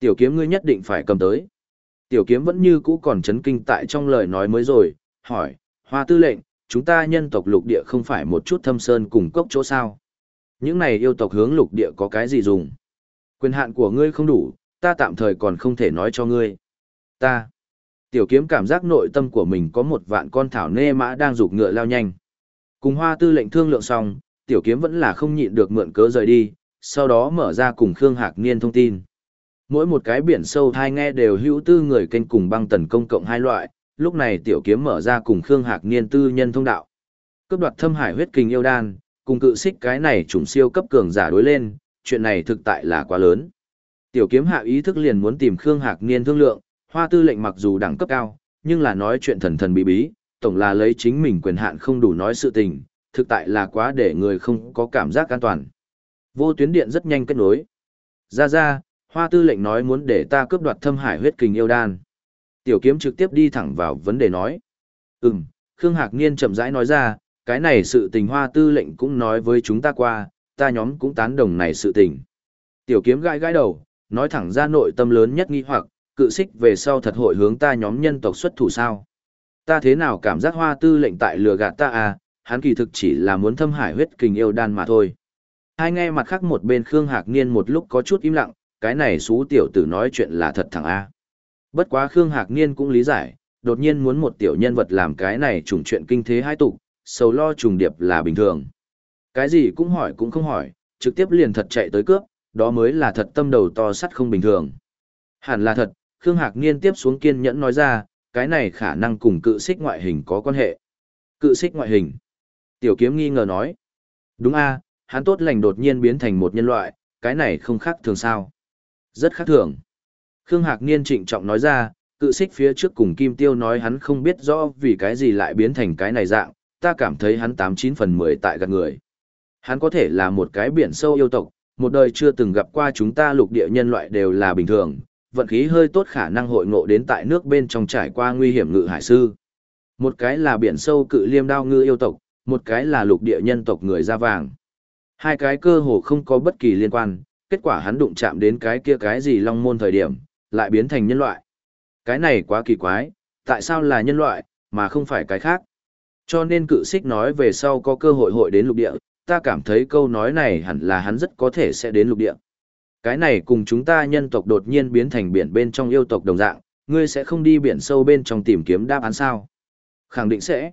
S1: Tiểu kiếm ngươi nhất định phải cầm tới. Tiểu kiếm vẫn như cũ còn chấn kinh tại trong lời nói mới rồi, hỏi, hoa tư lệnh, chúng ta nhân tộc lục địa không phải một chút thâm sơn cùng cốc chỗ sao. Những này yêu tộc hướng lục địa có cái gì dùng? Quyền hạn của ngươi không đủ, ta tạm thời còn không thể nói cho ngươi. Ta. Tiểu kiếm cảm giác nội tâm của mình có một vạn con thảo nê mã đang rục ngựa lao nhanh. Cùng hoa tư lệnh thương lượng xong, tiểu kiếm vẫn là không nhịn được mượn cớ rời đi, sau đó mở ra cùng Khương Hạc Niên thông tin. Mỗi một cái biển sâu thai nghe đều hữu tư người kênh cùng băng tần công cộng hai loại, lúc này tiểu kiếm mở ra cùng Khương Hạc Niên tư nhân thông đạo. Cấp đoạt thâm hải huyết kình yêu đan, cùng cự xích cái này trùng siêu cấp cường giả đối lên, chuyện này thực tại là quá lớn. Tiểu kiếm hạ ý thức liền muốn tìm Khương Hạc Niên thương lượng, hoa tư lệnh mặc dù đẳng cấp cao, nhưng là nói chuyện thần thần bí bí, tổng là lấy chính mình quyền hạn không đủ nói sự tình, thực tại là quá để người không có cảm giác an toàn. Vô tuyến điện rất nhanh kết nối. Ra ra, hoa tư lệnh nói muốn để ta cướp đoạt thâm hải huyết kình yêu đan. Tiểu kiếm trực tiếp đi thẳng vào vấn đề nói. Ừm, Khương Hạc Niên chậm rãi nói ra, cái này sự tình hoa tư lệnh cũng nói với chúng ta qua, ta nhóm cũng tán đồng này sự tình. Tiểu kiếm gãi gãi đầu, nói thẳng ra nội tâm lớn nhất nghi hoặc, cự xích về sau thật hội hướng ta nhóm nhân tộc xuất thủ sao. Ta thế nào cảm giác hoa tư lệnh tại lừa gạt ta à, hắn kỳ thực chỉ là muốn thâm hải huyết kình yêu đan mà thôi. Hai nghe mặt khác một bên Khương Hạc Niên một lúc có chút im lặng, cái này xú tiểu tử nói chuyện là thật thẳng A. Bất quá Khương Hạc Niên cũng lý giải, đột nhiên muốn một tiểu nhân vật làm cái này trùng chuyện kinh thế hai tục, sầu lo trùng điệp là bình thường. Cái gì cũng hỏi cũng không hỏi, trực tiếp liền thật chạy tới cướp, đó mới là thật tâm đầu to sắt không bình thường. Hẳn là thật, Khương Hạc Niên tiếp xuống kiên nhẫn nói ra, cái này khả năng cùng cự xích ngoại hình có quan hệ. Cự xích ngoại hình. Tiểu kiếm nghi ngờ nói. Đúng a, hắn tốt lành đột nhiên biến thành một nhân loại, cái này không khác thường sao. Rất khác thường. Khương Hạc Niên trịnh trọng nói ra, cự xích phía trước cùng Kim Tiêu nói hắn không biết rõ vì cái gì lại biến thành cái này dạng, ta cảm thấy hắn tám chín phần mười tại gạt người. Hắn có thể là một cái biển sâu yêu tộc, một đời chưa từng gặp qua chúng ta lục địa nhân loại đều là bình thường, vận khí hơi tốt khả năng hội ngộ đến tại nước bên trong trải qua nguy hiểm ngự hải sư. Một cái là biển sâu cự liêm đao ngư yêu tộc, một cái là lục địa nhân tộc người da vàng. Hai cái cơ hồ không có bất kỳ liên quan, kết quả hắn đụng chạm đến cái kia cái gì long môn thời điểm, lại biến thành nhân loại. Cái này quá kỳ quái, tại sao là nhân loại, mà không phải cái khác. Cho nên cự xích nói về sau có cơ hội hội đến lục địa, ta cảm thấy câu nói này hẳn là hắn rất có thể sẽ đến lục địa. Cái này cùng chúng ta nhân tộc đột nhiên biến thành biển bên trong yêu tộc đồng dạng, ngươi sẽ không đi biển sâu bên trong tìm kiếm đáp án sao? Khẳng định sẽ.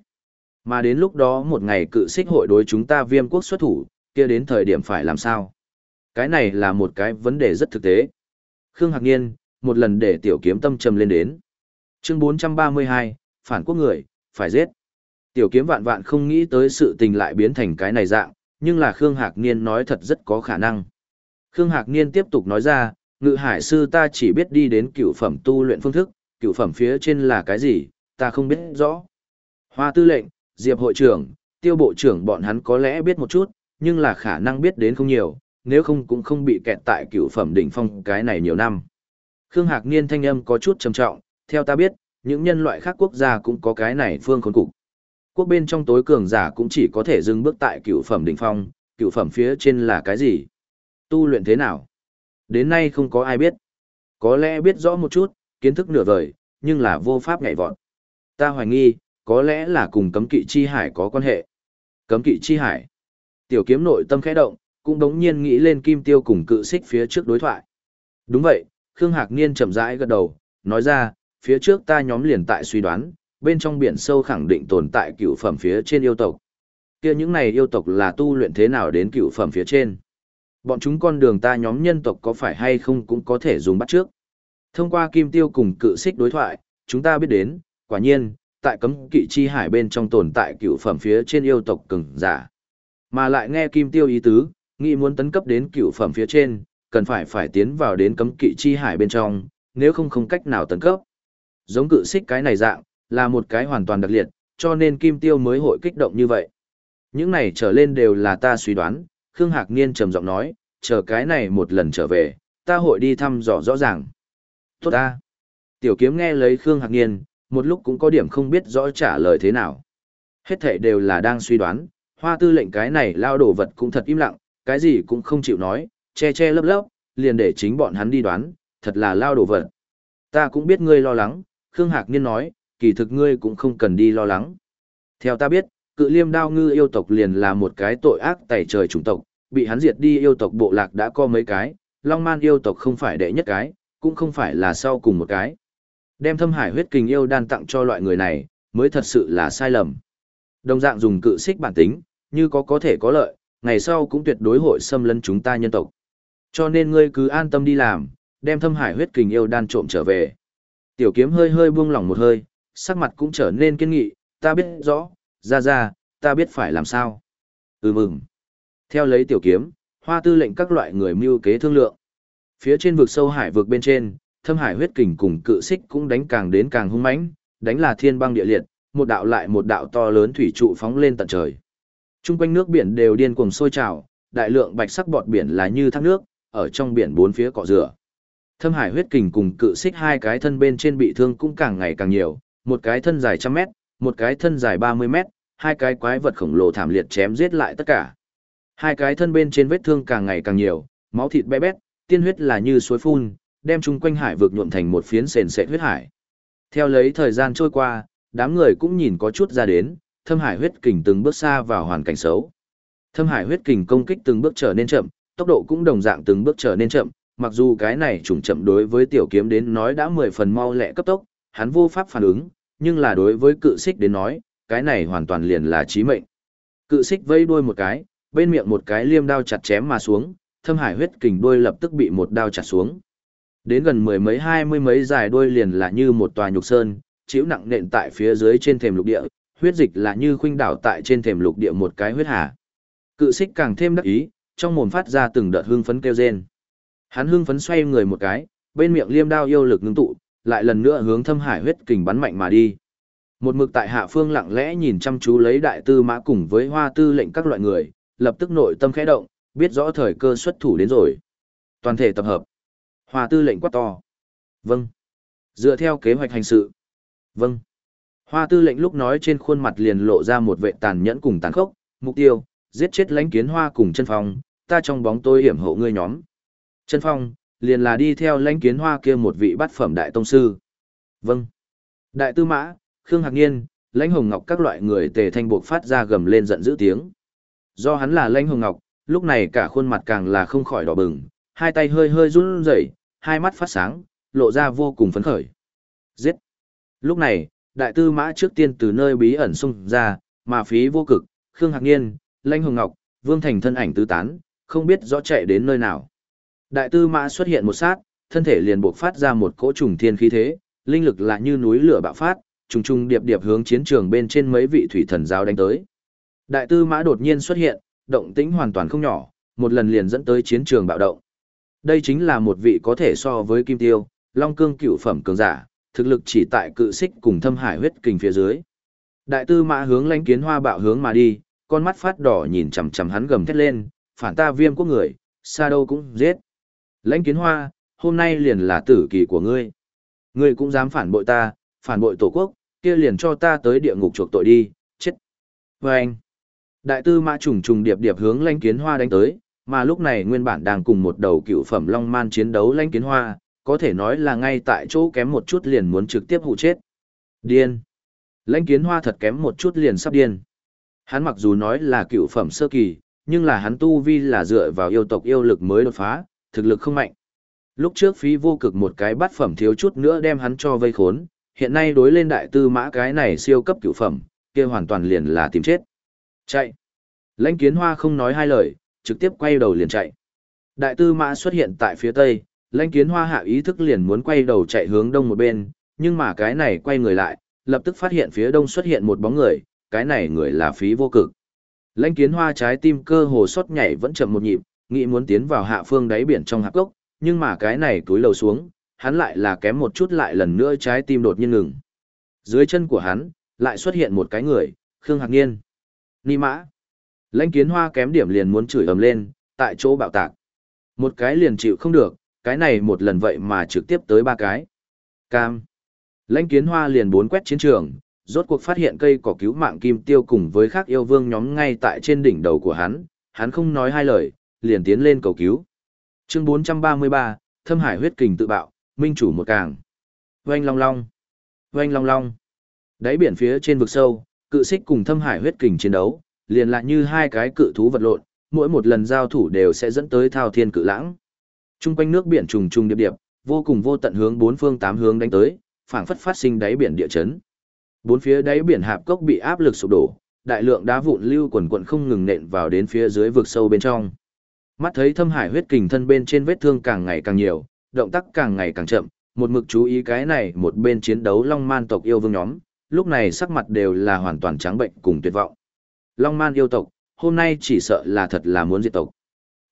S1: Mà đến lúc đó một ngày cự xích hội đối chúng ta viêm quốc xuất thủ, kia đến thời điểm phải làm sao? Cái này là một cái vấn đề rất thực tế. Khương Hạc Niên, một lần để tiểu kiếm tâm trầm lên đến. Chương 432, phản quốc người, phải giết. Tiểu kiếm vạn vạn không nghĩ tới sự tình lại biến thành cái này dạng, nhưng là Khương Hạc Niên nói thật rất có khả năng. Khương Hạc Niên tiếp tục nói ra, ngự hải sư ta chỉ biết đi đến cựu phẩm tu luyện phương thức, cựu phẩm phía trên là cái gì, ta không biết rõ. Hoa tư lệnh, Diệp hội trưởng, tiêu bộ trưởng bọn hắn có lẽ biết một chút, nhưng là khả năng biết đến không nhiều, nếu không cũng không bị kẹt tại cựu phẩm đỉnh phong cái này nhiều năm. Khương Hạc Niên thanh âm có chút trầm trọng, theo ta biết, những nhân loại khác quốc gia cũng có cái này phương khốn cục. Quốc bên trong tối cường giả cũng chỉ có thể dừng bước tại cựu phẩm đỉnh phong, cựu phẩm phía trên là cái gì? Tu luyện thế nào? Đến nay không có ai biết. Có lẽ biết rõ một chút, kiến thức nửa vời, nhưng là vô pháp nhảy vọt. Ta hoài nghi, có lẽ là cùng cấm kỵ chi hải có quan hệ. Cấm kỵ chi hải. Tiểu kiếm nội tâm khẽ động, cũng đống nhiên nghĩ lên kim tiêu cùng cự xích phía trước đối thoại. Đúng vậy, Khương Hạc Niên chậm rãi gật đầu, nói ra, phía trước ta nhóm liền tại suy đoán, bên trong biển sâu khẳng định tồn tại cựu phẩm phía trên yêu tộc. Kia những này yêu tộc là tu luyện thế nào đến cựu phẩm phía trên? Bọn chúng con đường ta nhóm nhân tộc có phải hay không cũng có thể dùng bắt trước. Thông qua kim tiêu cùng cự xích đối thoại, chúng ta biết đến, quả nhiên, tại cấm kỵ chi hải bên trong tồn tại cựu phẩm phía trên yêu tộc cường giả. Mà lại nghe kim tiêu ý tứ, nghĩ muốn tấn cấp đến cựu phẩm phía trên, cần phải phải tiến vào đến cấm kỵ chi hải bên trong, nếu không không cách nào tấn cấp. Giống cự xích cái này dạng, là một cái hoàn toàn đặc liệt, cho nên Kim Tiêu mới hội kích động như vậy. Những này trở lên đều là ta suy đoán, Khương Hạc Niên trầm giọng nói, chờ cái này một lần trở về, ta hội đi thăm dò rõ ràng. Tốt ta. Tiểu kiếm nghe lấy Khương Hạc Niên, một lúc cũng có điểm không biết rõ trả lời thế nào. Hết thể đều là đang suy đoán, hoa tư lệnh cái này lao đổ vật cũng thật im lặng, cái gì cũng không chịu nói, che che lấp lấp, liền để chính bọn hắn đi đoán, thật là lao đổ vật. Ta cũng biết ngươi lo lắng, Khương Hạc Niên nói, kỳ thực ngươi cũng không cần đi lo lắng. Theo ta biết, cự liêm đao ngư yêu tộc liền là một cái tội ác tẩy trời chủng tộc, bị hắn diệt đi yêu tộc bộ lạc đã có mấy cái, long man yêu tộc không phải đệ nhất cái, cũng không phải là sau cùng một cái. Đem thâm hải huyết kình yêu đan tặng cho loại người này, mới thật sự là sai lầm. Đồng dạng dùng cự xích bản tính, như có có thể có lợi, ngày sau cũng tuyệt đối hội xâm lấn chúng ta nhân tộc. Cho nên ngươi cứ an tâm đi làm, đem thâm hải huyết kình yêu đan trộm trở về. Tiểu kiếm hơi hơi buông lỏng một hơi, sắc mặt cũng trở nên kiên nghị, ta biết rõ, ra ra, ta biết phải làm sao. Ừ mừng. Theo lấy tiểu kiếm, hoa tư lệnh các loại người mưu kế thương lượng. Phía trên vực sâu hải vực bên trên, thâm hải huyết kình cùng cự xích cũng đánh càng đến càng hung mãnh, đánh là thiên băng địa liệt, một đạo lại một đạo to lớn thủy trụ phóng lên tận trời. Trung quanh nước biển đều điên cuồng sôi trào, đại lượng bạch sắc bọt biển là như thác nước, ở trong biển bốn phía cọ rửa. Thâm hải huyết kình cùng cự xích hai cái thân bên trên bị thương cũng càng ngày càng nhiều, một cái thân dài trăm mét, một cái thân dài ba mươi mét, hai cái quái vật khổng lồ thảm liệt chém giết lại tất cả. Hai cái thân bên trên vết thương càng ngày càng nhiều, máu thịt bé bét, tiên huyết là như suối phun, đem chung quanh hải vực nhuộm thành một phiến sền sệt huyết hải. Theo lấy thời gian trôi qua, đám người cũng nhìn có chút ra đến, thâm hải huyết kình từng bước xa vào hoàn cảnh xấu. Thâm hải huyết kình công kích từng bước trở nên chậm, tốc độ cũng đồng dạng từng bước trở nên chậm, mặc dù cái này trùng chậm đối với tiểu kiếm đến nói đã mười phần mau lẹ cấp tốc, hắn vô pháp phản ứng, nhưng là đối với cự xích đến nói, cái này hoàn toàn liền là chí mệnh. Cự xích vây đuôi một cái, bên miệng một cái liêm đao chặt chém mà xuống, thâm hải huyết kình đuôi lập tức bị một đao chặt xuống. Đến gần mười mấy hai mươi mấy dài đuôi liền là như một tòa nhục sơn, chịu nặng nện tại phía dưới trên thềm lục địa, huyết dịch là như khuynh đảo tại trên thềm lục địa một cái huyết hà. Cự xích càng thêm đắc ý, trong mồm phát ra từng đợt hưng phấn kêu rên. Hắn hưng phấn xoay người một cái, bên miệng liêm đao yêu lực ngưng tụ, lại lần nữa hướng thâm hải huyết kình bắn mạnh mà đi. Một mực tại hạ phương lặng lẽ nhìn chăm chú lấy đại tư mã cùng với hoa tư lệnh các loại người, lập tức nội tâm khẽ động, biết rõ thời cơ xuất thủ đến rồi. Toàn thể tập hợp. Hoa tư lệnh quát to. Vâng. Dựa theo kế hoạch hành sự. Vâng. Hoa tư lệnh lúc nói trên khuôn mặt liền lộ ra một vệ tàn nhẫn cùng tàn khốc, mục tiêu, giết chết lãnh kiến hoa cùng chân phong, ta trong bóng tôi hiểm hộ ngươi nhóm. Chân phong, liền là đi theo lãnh kiến hoa kia một vị bát phẩm đại tông sư. Vâng. Đại tư mã, Khương Hạc Niên, lãnh hồng ngọc các loại người tề thanh buộc phát ra gầm lên giận dữ tiếng. Do hắn là lãnh hồng ngọc, lúc này cả khuôn mặt càng là không khỏi đỏ bừng, hai tay hơi hơi run rẩy, hai mắt phát sáng, lộ ra vô cùng phấn khởi. Giết! Lúc này, đại tư mã trước tiên từ nơi bí ẩn xung ra, mà phí vô cực, Khương Hạc Niên, Lanh Hồng Ngọc, Vương Thành thân ảnh tứ tán, không biết rõ chạy đến nơi nào. Đại tư mã xuất hiện một sát, thân thể liền buộc phát ra một cỗ trùng thiên khí thế, linh lực lại như núi lửa bạo phát, trùng trùng điệp điệp hướng chiến trường bên trên mấy vị thủy thần giáo đánh tới. Đại tư mã đột nhiên xuất hiện, động tĩnh hoàn toàn không nhỏ, một lần liền dẫn tới chiến trường bạo động. Đây chính là một vị có thể so với kim tiêu, long cương cửu phẩm cường giả, thực lực chỉ tại cự xích cùng thâm hải huyết kình phía dưới. Đại tư mã hướng lãnh kiến hoa bạo hướng mà đi, con mắt phát đỏ nhìn chằm chằm hắn gầm thét lên, phản ta viêm quốc người, xa đâu cũng giết. Lãnh kiến hoa, hôm nay liền là tử kỳ của ngươi. Ngươi cũng dám phản bội ta, phản bội tổ quốc, kia liền cho ta tới địa ngục chuộc tội đi, chết. Và anh, đại tư mã trùng trùng điệp điệp hướng lãnh kiến hoa đánh tới, mà lúc này nguyên bản đang cùng một đầu cựu phẩm long man chiến đấu lãnh kiến hoa, có thể nói là ngay tại chỗ kém một chút liền muốn trực tiếp hụ chết. Điên. Lãnh kiến hoa thật kém một chút liền sắp điên. Hắn mặc dù nói là cựu phẩm sơ kỳ, nhưng là hắn tu vi là dựa vào yêu tộc yêu lực mới đột phá, thực lực không mạnh. Lúc trước phí vô cực một cái bát phẩm thiếu chút nữa đem hắn cho vây khốn, hiện nay đối lên đại tư mã cái này siêu cấp cựu phẩm, kia hoàn toàn liền là tìm chết. Chạy. Lãnh kiến hoa không nói hai lời, trực tiếp quay đầu liền chạy. Đại tư mã xuất hiện tại phía tây, lãnh kiến hoa hạ ý thức liền muốn quay đầu chạy hướng đông một bên, nhưng mà cái này quay người lại, lập tức phát hiện phía đông xuất hiện một bóng người, cái này người là phí vô cực. Lãnh kiến hoa trái tim cơ hồ sót nhảy vẫn chậm một nhịp, nghĩ muốn tiến vào hạ phương đáy biển trong hạp gốc, nhưng mà cái này túi lầu xuống, hắn lại là kém một chút lại lần nữa trái tim đột nhiên ngừng. Dưới chân của hắn, lại xuất hiện một cái người, Khương Hạc Niên. Ni mã. Lãnh kiến hoa kém điểm liền muốn chửi ầm lên, tại chỗ bạo tạc. Một cái liền chịu không được, cái này một lần vậy mà trực tiếp tới ba cái. Cam. Lãnh kiến hoa liền bốn quét chiến trường, rốt cuộc phát hiện cây cỏ cứu mạng kim tiêu cùng với khác yêu vương nhóm ngay tại trên đỉnh đầu của hắn, hắn không nói hai lời, liền tiến lên cầu cứu. Chương 433, Thâm Hải huyết kình tự bạo, minh chủ một càng. Oanh long long. Oanh long long. Đáy biển phía trên vực sâu, cự xích cùng Thâm Hải huyết kình chiến đấu, liền lại như hai cái cự thú vật lộn, mỗi một lần giao thủ đều sẽ dẫn tới thao thiên cự lãng. Trung quanh nước biển trùng trùng điệp điệp, vô cùng vô tận hướng bốn phương tám hướng đánh tới, phảng phất phát sinh đáy biển địa chấn. Bốn phía đáy biển hạp cốc bị áp lực sụp đổ, đại lượng đá vụn lưu quần quần không ngừng nện vào đến phía dưới vực sâu bên trong. Mắt thấy thâm hải huyết kình thân bên trên vết thương càng ngày càng nhiều, động tác càng ngày càng chậm, một mực chú ý cái này một bên chiến đấu long man tộc yêu vương nhóm, lúc này sắc mặt đều là hoàn toàn trắng bệnh cùng tuyệt vọng. Long man yêu tộc, hôm nay chỉ sợ là thật là muốn diệt tộc.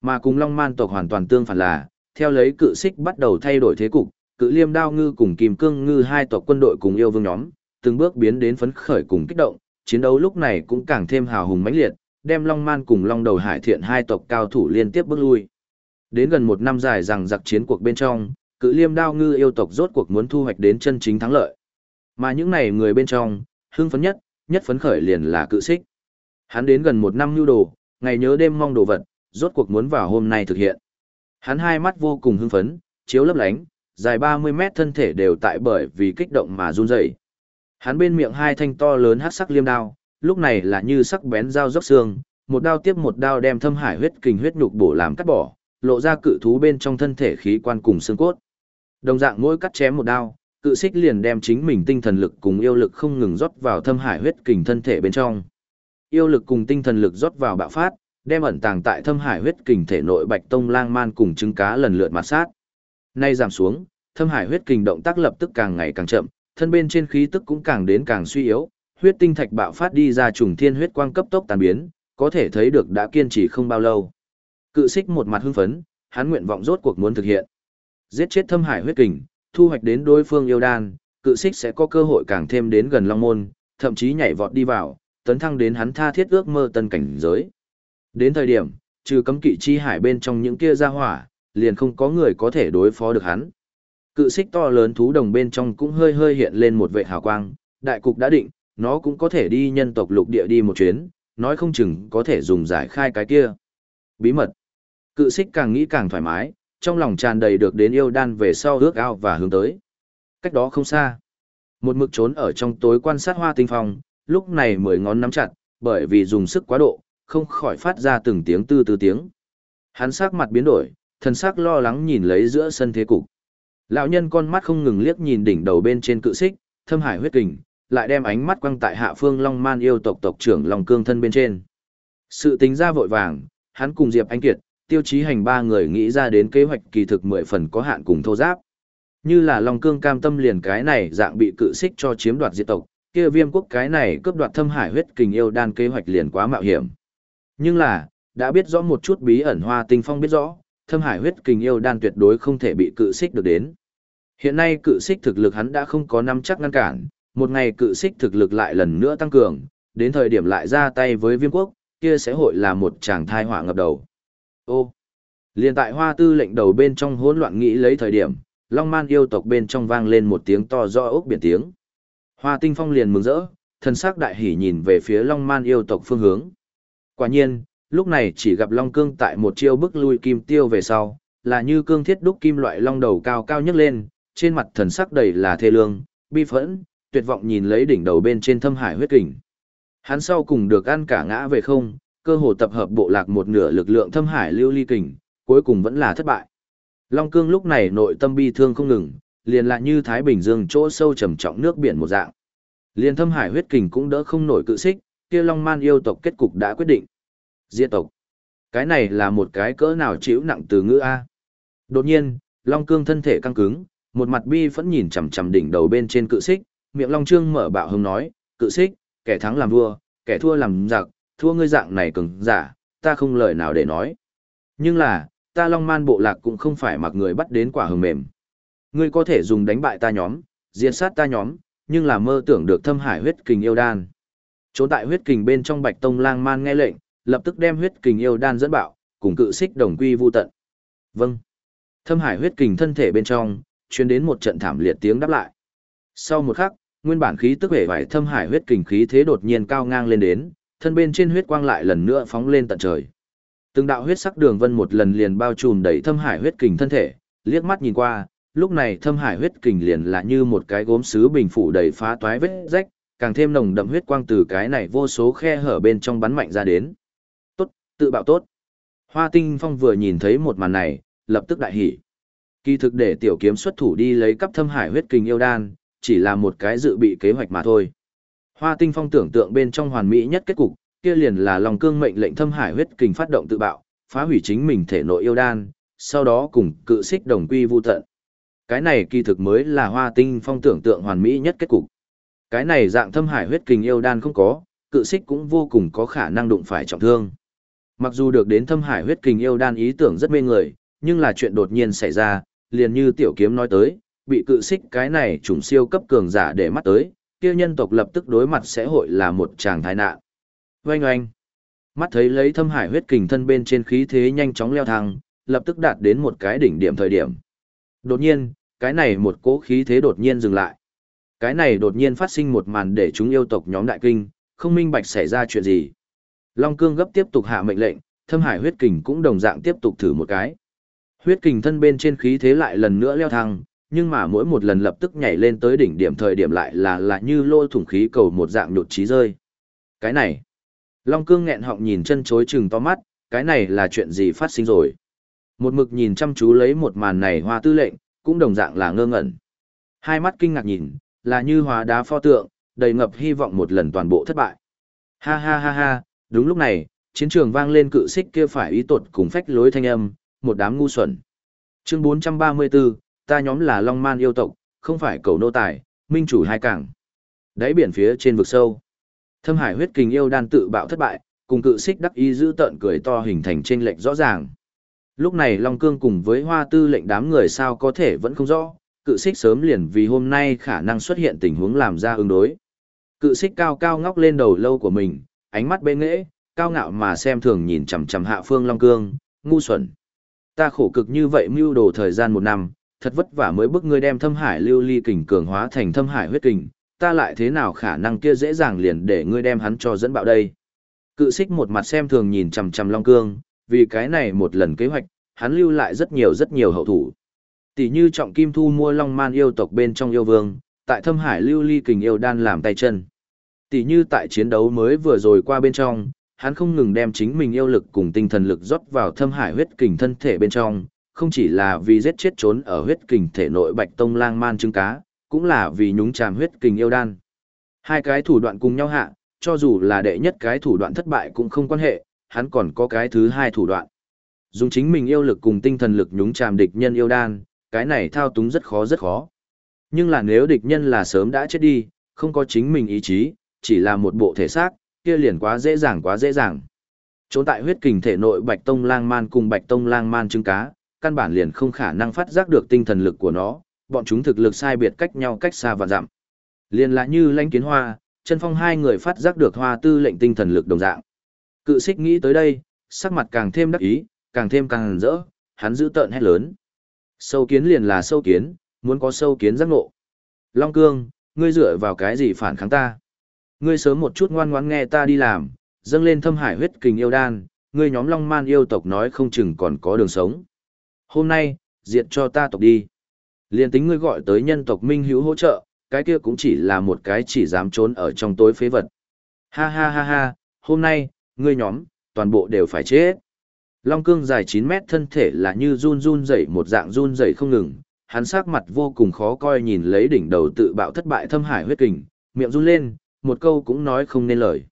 S1: Mà cùng long man tộc hoàn toàn tương phản là, theo lấy cự xích bắt đầu thay đổi thế cục, cự liêm đao ngư cùng kim cương ngư hai tộc quân đội cùng yêu vương nhóm, từng bước biến đến phấn khởi cùng kích động, chiến đấu lúc này cũng càng thêm hào hùng mãnh liệt, đem Long Man cùng Long Đầu Hải Thiện hai tộc cao thủ liên tiếp bước lui. Đến gần một năm dài rằng giặc chiến cuộc bên trong, cự liêm đao ngư yêu tộc rốt cuộc muốn thu hoạch đến chân chính thắng lợi. Mà những này người bên trong, hưng phấn nhất, nhất phấn khởi liền là cự xích. Hắn đến gần một năm nhu đồ, ngày nhớ đêm mong đồ vật, rốt cuộc muốn vào hôm nay thực hiện. Hắn hai mắt vô cùng hưng phấn, chiếu lấp lánh, dài 30 mét thân thể đều tại bởi vì kích động mà run rẩy. Hắn bên miệng hai thanh to lớn hắc sắc liêm đao, lúc này là như sắc bén dao dốc xương, một đao tiếp một đao đem thâm hải huyết kình huyết nhục bổ làm cắt bỏ, lộ ra cự thú bên trong thân thể khí quan cùng xương cốt. Đồng dạng mỗi cắt chém một đao, cự xích liền đem chính mình tinh thần lực cùng yêu lực không ngừng rót vào thâm hải huyết kình thân thể bên trong. Yêu lực cùng tinh thần lực rót vào bạo phát, đem ẩn tàng tại thâm hải huyết kình thể nội bạch tông lang man cùng trứng cá lần lượt mặt sát. Nay giảm xuống, thâm hải huyết kình động tác lập tức càng ngày càng chậm, thân bên trên khí tức cũng càng đến càng suy yếu, huyết tinh thạch bạo phát đi ra trùng thiên huyết quang cấp tốc tàn biến, có thể thấy được đã kiên trì không bao lâu. Cự xích một mặt hưng phấn, hắn nguyện vọng rốt cuộc muốn thực hiện. Giết chết thâm hải huyết kình, thu hoạch đến đối phương yêu đan, cự xích sẽ có cơ hội càng thêm đến gần long môn, thậm chí nhảy vọt đi vào, tấn thăng đến hắn tha thiết ước mơ tân cảnh giới. Đến thời điểm, trừ cấm kỵ chi hải bên trong những kia ra hỏa, liền không có người có thể đối phó được hắn. Cự xích to lớn thú đồng bên trong cũng hơi hơi hiện lên một vệ hào quang, đại cục đã định, nó cũng có thể đi nhân tộc lục địa đi một chuyến, nói không chừng có thể dùng giải khai cái kia. Bí mật. Cự xích càng nghĩ càng thoải mái, trong lòng tràn đầy được đến yêu đan về sau ước ao và hướng tới. Cách đó không xa. Một mực trốn ở trong tối quan sát hoa tinh phong, lúc này mười ngón nắm chặt, bởi vì dùng sức quá độ, không khỏi phát ra từng tiếng tư tư tiếng. Hắn sắc mặt biến đổi, thần sắc lo lắng nhìn lấy giữa sân thế cục. Lão nhân con mắt không ngừng liếc nhìn đỉnh đầu bên trên cự xích, thâm hải huyết kình, lại đem ánh mắt quăng tại hạ phương Long Man yêu tộc tộc trưởng Long Cương thân bên trên. Sự tính ra vội vàng, hắn cùng Diệp Anh Kiệt, tiêu chí hành ba người nghĩ ra đến kế hoạch kỳ thực mười phần có hạn cùng thô giáp. Như là Long Cương cam tâm liền cái này dạng bị cự xích cho chiếm đoạt diệt tộc, kia viêm quốc cái này cướp đoạt thâm hải huyết kình yêu đan kế hoạch liền quá mạo hiểm. Nhưng là, đã biết rõ một chút bí ẩn hoa tinh phong biết rõ, thâm hải huyết kình yêu đan tuyệt đối không thể bị cự xích được đến. Hiện nay cự xích thực lực hắn đã không có năm chắc ngăn cản, một ngày cự xích thực lực lại lần nữa tăng cường, đến thời điểm lại ra tay với viêm quốc, kia sẽ hội là một chàng thai họa ngập đầu. Ô! liền tại hoa tư lệnh đầu bên trong hỗn loạn nghĩ lấy thời điểm, Long Man yêu tộc bên trong vang lên một tiếng to do ốc biển tiếng. Hoa tinh phong liền mừng rỡ, thân sắc đại hỉ nhìn về phía Long Man yêu tộc phương hướng. Quả nhiên, lúc này chỉ gặp Long Cương tại một chiêu bức lui kim tiêu về sau, là như cương thiết đúc kim loại long đầu cao cao nhấc lên, trên mặt thần sắc đầy là thê lương, bi phẫn, tuyệt vọng nhìn lấy đỉnh đầu bên trên thâm hải huyết kình. Hắn sau cùng được ăn cả ngã về không, cơ hồ tập hợp bộ lạc một nửa lực lượng thâm hải lưu ly kình, cuối cùng vẫn là thất bại. Long cương lúc này nội tâm bi thương không ngừng, liền lại như Thái Bình Dương chỗ sâu trầm trọng nước biển một dạng. Liền thâm hải huyết kình cũng đỡ không nổi cự xích, kia Long Man yêu tộc kết cục đã quyết định. Diệt tộc. Cái này là một cái cỡ nào chịu nặng từ ngữ A. Đột nhiên, Long cương thân thể căng cứng, một mặt bi phẫn nhìn chằm chằm đỉnh đầu bên trên cự xích, miệng long trương mở bạo hưng nói, cự xích, kẻ thắng làm vua, kẻ thua làm giặc, thua ngươi dạng này cứng, giả, ta không lời nào để nói. Nhưng là, ta long man bộ lạc cũng không phải mặc người bắt đến quả hừng mềm. Ngươi có thể dùng đánh bại ta nhóm, diệt sát ta nhóm, nhưng là mơ tưởng được thâm hải huyết kình yêu đan. Trốn tại huyết kình bên trong Bạch Tông Lang Man nghe lệnh, lập tức đem huyết kình yêu đan dẫn bạo, cùng cự xích đồng quy vu tận. Vâng. Thâm hải huyết kình thân thể bên trong, truyền đến một trận thảm liệt tiếng đáp lại. Sau một khắc, nguyên bản khí tức vẻ vải thâm hải huyết kình khí thế đột nhiên cao ngang lên đến, thân bên trên huyết quang lại lần nữa phóng lên tận trời. Từng đạo huyết sắc đường vân một lần liền bao trùm đầy thâm hải huyết kình thân thể, liếc mắt nhìn qua, lúc này thâm hải huyết kình liền là như một cái gốm sứ bình phủ đầy phá toái vết rách, càng thêm nồng đậm huyết quang từ cái này vô số khe hở bên trong bắn mạnh ra đến. Tốt, tự bạo tốt. Hoa Tinh Phong vừa nhìn thấy một màn này, lập tức đại hỉ. Kỳ thực để tiểu kiếm xuất thủ đi lấy cắp thâm hải huyết kình yêu đan, chỉ là một cái dự bị kế hoạch mà thôi. Hoa Tinh Phong tưởng tượng bên trong hoàn mỹ nhất kết cục, kia liền là lòng cương mệnh lệnh thâm hải huyết kình phát động tự bạo, phá hủy chính mình thể nội yêu đan, sau đó cùng cự xích đồng quy vu tận. Cái này kỳ thực mới là Hoa Tinh Phong tưởng tượng hoàn mỹ nhất kết cục. Cái này dạng thâm hải huyết kình yêu đan không có, cự xích cũng vô cùng có khả năng đụng phải trọng thương. Mặc dù được đến thâm hải huyết kình yêu đan ý tưởng rất mê người, nhưng là chuyện đột nhiên xảy ra, liền như tiểu kiếm nói tới, bị cự xích cái này trùng siêu cấp cường giả để mắt tới, kia nhân tộc lập tức đối mặt sẽ hội là một tràng thái nạn. Oanh oanh. Mắt thấy lấy thâm hải huyết kình thân bên trên khí thế nhanh chóng leo thang, lập tức đạt đến một cái đỉnh điểm thời điểm. Đột nhiên, cái này một cỗ khí thế đột nhiên dừng lại. Cái này đột nhiên phát sinh một màn để chúng yêu tộc nhóm đại kinh, không minh bạch xảy ra chuyện gì. Long cương gấp tiếp tục hạ mệnh lệnh, thâm hải huyết kình cũng đồng dạng tiếp tục thử một cái. Huyết kình thân bên trên khí thế lại lần nữa leo thang, nhưng mà mỗi một lần lập tức nhảy lên tới đỉnh điểm thời điểm lại là là như lôi thủng khí cầu một dạng nhột trí rơi. Cái này, Long cương nghẹn họng nhìn chân chối chừng to mắt, cái này là chuyện gì phát sinh rồi. Một mực nhìn chăm chú lấy một màn này hoa tư lệnh, cũng đồng dạng là ngơ ngẩn. Hai mắt kinh ngạc nhìn, là như hóa đá pho tượng, đầy ngập hy vọng một lần toàn bộ thất bại. Ha ha ha ha, đúng lúc này, chiến trường vang lên cự xích kia phải ý tột cùng phách lối thanh âm, một đám ngu xuẩn. Chương 434, ta nhóm là Long Man yêu tộc, không phải cầu nô tài, minh chủ hai cảng. Đáy biển phía trên vực sâu. Thâm Hải huyết kình yêu đan tự bạo thất bại, cùng cự xích đắc ý giữ tợn cười to hình thành chênh lệch rõ ràng. Lúc này Long Cương cùng với Hoa Tư lệnh đám người sao có thể vẫn không rõ, cự xích sớm liền vì hôm nay khả năng xuất hiện tình huống làm ra ứng đối. Cự xích cao cao ngóc lên đầu lâu của mình, ánh mắt bê nghễ, cao ngạo mà xem thường nhìn chằm chằm hạ phương Long Cương, ngu xuẩn. Ta khổ cực như vậy mưu đồ thời gian một năm, thật vất vả mới bức ngươi đem thâm hải lưu ly kình cường hóa thành thâm hải huyết kình, ta lại thế nào khả năng kia dễ dàng liền để ngươi đem hắn cho dẫn bạo đây. Cự xích một mặt xem thường nhìn chằm chằm Long Cương, vì cái này một lần kế hoạch, hắn lưu lại rất nhiều rất nhiều hậu thủ. Tỷ như trọng kim thu mua Long Man yêu tộc bên trong yêu vương, tại thâm hải lưu ly kình yêu đan làm tay chân. Tỷ như tại chiến đấu mới vừa rồi qua bên trong, hắn không ngừng đem chính mình yêu lực cùng tinh thần lực rót vào thâm hải huyết kình thân thể bên trong, không chỉ là vì giết chết trốn ở huyết kình thể nội bạch tông lang man trứng cá, cũng là vì nhúng chàm huyết kình yêu đan. Hai cái thủ đoạn cùng nhau hạ, cho dù là đệ nhất cái thủ đoạn thất bại cũng không quan hệ, hắn còn có cái thứ hai thủ đoạn. Dùng chính mình yêu lực cùng tinh thần lực nhúng chàm địch nhân yêu đan, cái này thao túng rất khó rất khó. Nhưng là nếu địch nhân là sớm đã chết đi, không có chính mình ý chí, chỉ là một bộ thể xác, kia liền quá dễ dàng quá dễ dàng. Trốn tại huyết kình thể nội Bạch Tông Lang Man cùng Bạch Tông Lang Man trứng cá, căn bản liền không khả năng phát giác được tinh thần lực của nó, bọn chúng thực lực sai biệt cách nhau cách xa và dặm. liền là như lãnh kiến hoa, chân phong hai người phát giác được hoa tư lệnh tinh thần lực đồng dạng. Cự xích nghĩ tới đây, sắc mặt càng thêm đắc ý, càng thêm càng rỡ, hắn giữ tợn hét lớn. Sâu kiến liền là sâu kiến, muốn có sâu kiến giác ngộ. Long cương, ngươi dựa vào cái gì phản kháng ta? Ngươi sớm một chút ngoan ngoãn nghe ta đi làm, dâng lên thâm hải huyết kình yêu đan, ngươi nhóm long man yêu tộc nói không chừng còn có đường sống. Hôm nay, diệt cho ta tộc đi. Liên tính ngươi gọi tới nhân tộc minh hữu hỗ trợ, cái kia cũng chỉ là một cái chỉ dám trốn ở trong tối phế vật. Ha ha ha ha, hôm nay, ngươi nhóm, toàn bộ đều phải chết. Long cương dài 9 mét thân thể là như run run dậy một dạng run dậy không ngừng, hắn sắc mặt vô cùng khó coi nhìn lấy đỉnh đầu tự bạo thất bại thâm hải huyết kình, miệng run lên, một câu cũng nói không nên lời.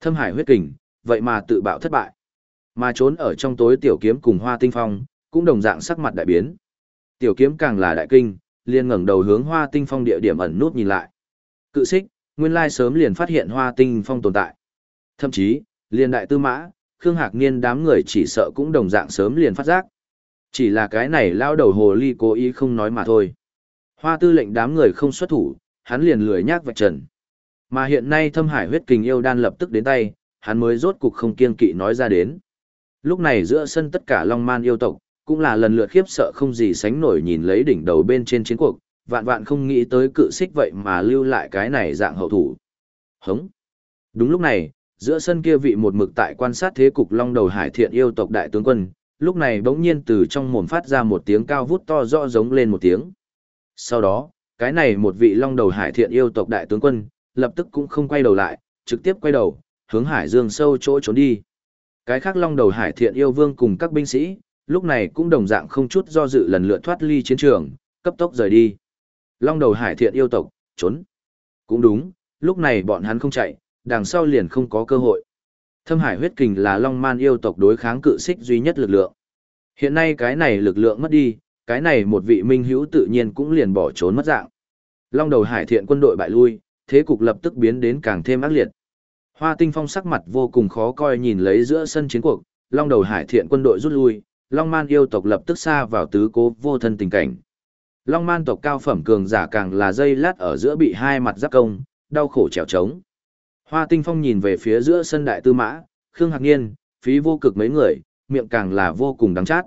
S1: Thâm hải huyết kình, vậy mà tự bạo thất bại. Mà trốn ở trong tối tiểu kiếm cùng hoa tinh phong, cũng đồng dạng sắc mặt đại biến. Tiểu kiếm càng là đại kinh, liền ngẩng đầu hướng hoa tinh phong địa điểm ẩn nút nhìn lại. Cự xích, nguyên lai sớm liền phát hiện hoa tinh phong tồn tại. Thậm chí, liên đại tư mã, Khương Hạc Niên đám người chỉ sợ cũng đồng dạng sớm liền phát giác. Chỉ là cái này lao đầu hồ ly cố ý không nói mà thôi. Hoa tư lệnh đám người không xuất thủ, hắn liền lười nhác vạch trần. Mà hiện nay thâm hải huyết kình yêu đan lập tức đến tay, hắn mới rốt cục không kiên kỵ nói ra đến. Lúc này giữa sân tất cả long man yêu tộc, cũng là lần lượt khiếp sợ không gì sánh nổi nhìn lấy đỉnh đầu bên trên chiến cuộc, vạn vạn không nghĩ tới cự xích vậy mà lưu lại cái này dạng hậu thủ. Hống! Đúng lúc này, giữa sân kia vị một mực tại quan sát thế cục long đầu hải thiện yêu tộc đại tướng quân, lúc này bỗng nhiên từ trong mồm phát ra một tiếng cao vút to rõ giống lên một tiếng. Sau đó, cái này một vị long đầu hải thiện yêu tộc đại tướng quân, lập tức cũng không quay đầu lại, trực tiếp quay đầu, hướng hải dương sâu chỗ trốn đi. Cái khác long đầu hải thiện yêu vương cùng các binh sĩ, lúc này cũng đồng dạng không chút do dự lần lượt thoát ly chiến trường, cấp tốc rời đi. Long đầu hải thiện yêu tộc, trốn. Cũng đúng, lúc này bọn hắn không chạy, đằng sau liền không có cơ hội. Thâm hải huyết kình là long man yêu tộc đối kháng cự xích duy nhất lực lượng. Hiện nay cái này lực lượng mất đi, cái này một vị minh hữu tự nhiên cũng liền bỏ trốn mất dạng. Long đầu hải thiện quân đội bại lui, thế cục lập tức biến đến càng thêm ác liệt. Hoa tinh phong sắc mặt vô cùng khó coi nhìn lấy giữa sân chiến cuộc, long đầu hải thiện quân đội rút lui, long man yêu tộc lập tức xa vào tứ cố vô thân tình cảnh. Long man tộc cao phẩm cường giả càng là dây lát ở giữa bị hai mặt giáp công, đau khổ trèo trống. Hoa tinh phong nhìn về phía giữa sân đại tư mã, Khương Hạc Niên, phí vô cực mấy người, miệng càng là vô cùng đắng chát.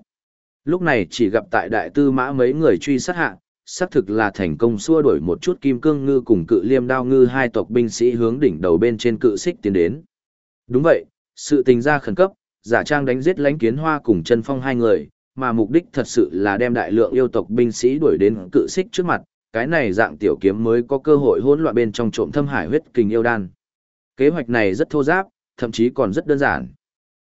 S1: Lúc này chỉ gặp tại đại tư mã mấy người truy sát hạ, xác thực là thành công xua đuổi một chút kim cương ngư cùng cự liêm đao ngư hai tộc binh sĩ hướng đỉnh đầu bên trên cự xích tiến đến. Đúng vậy, sự tình ra khẩn cấp, giả trang đánh giết lãnh kiến hoa cùng chân phong hai người, mà mục đích thật sự là đem đại lượng yêu tộc binh sĩ đuổi đến cự xích trước mặt, cái này dạng tiểu kiếm mới có cơ hội hỗn loạn bên trong trộm thâm hải huyết kình yêu đan. Kế hoạch này rất thô giáp, thậm chí còn rất đơn giản.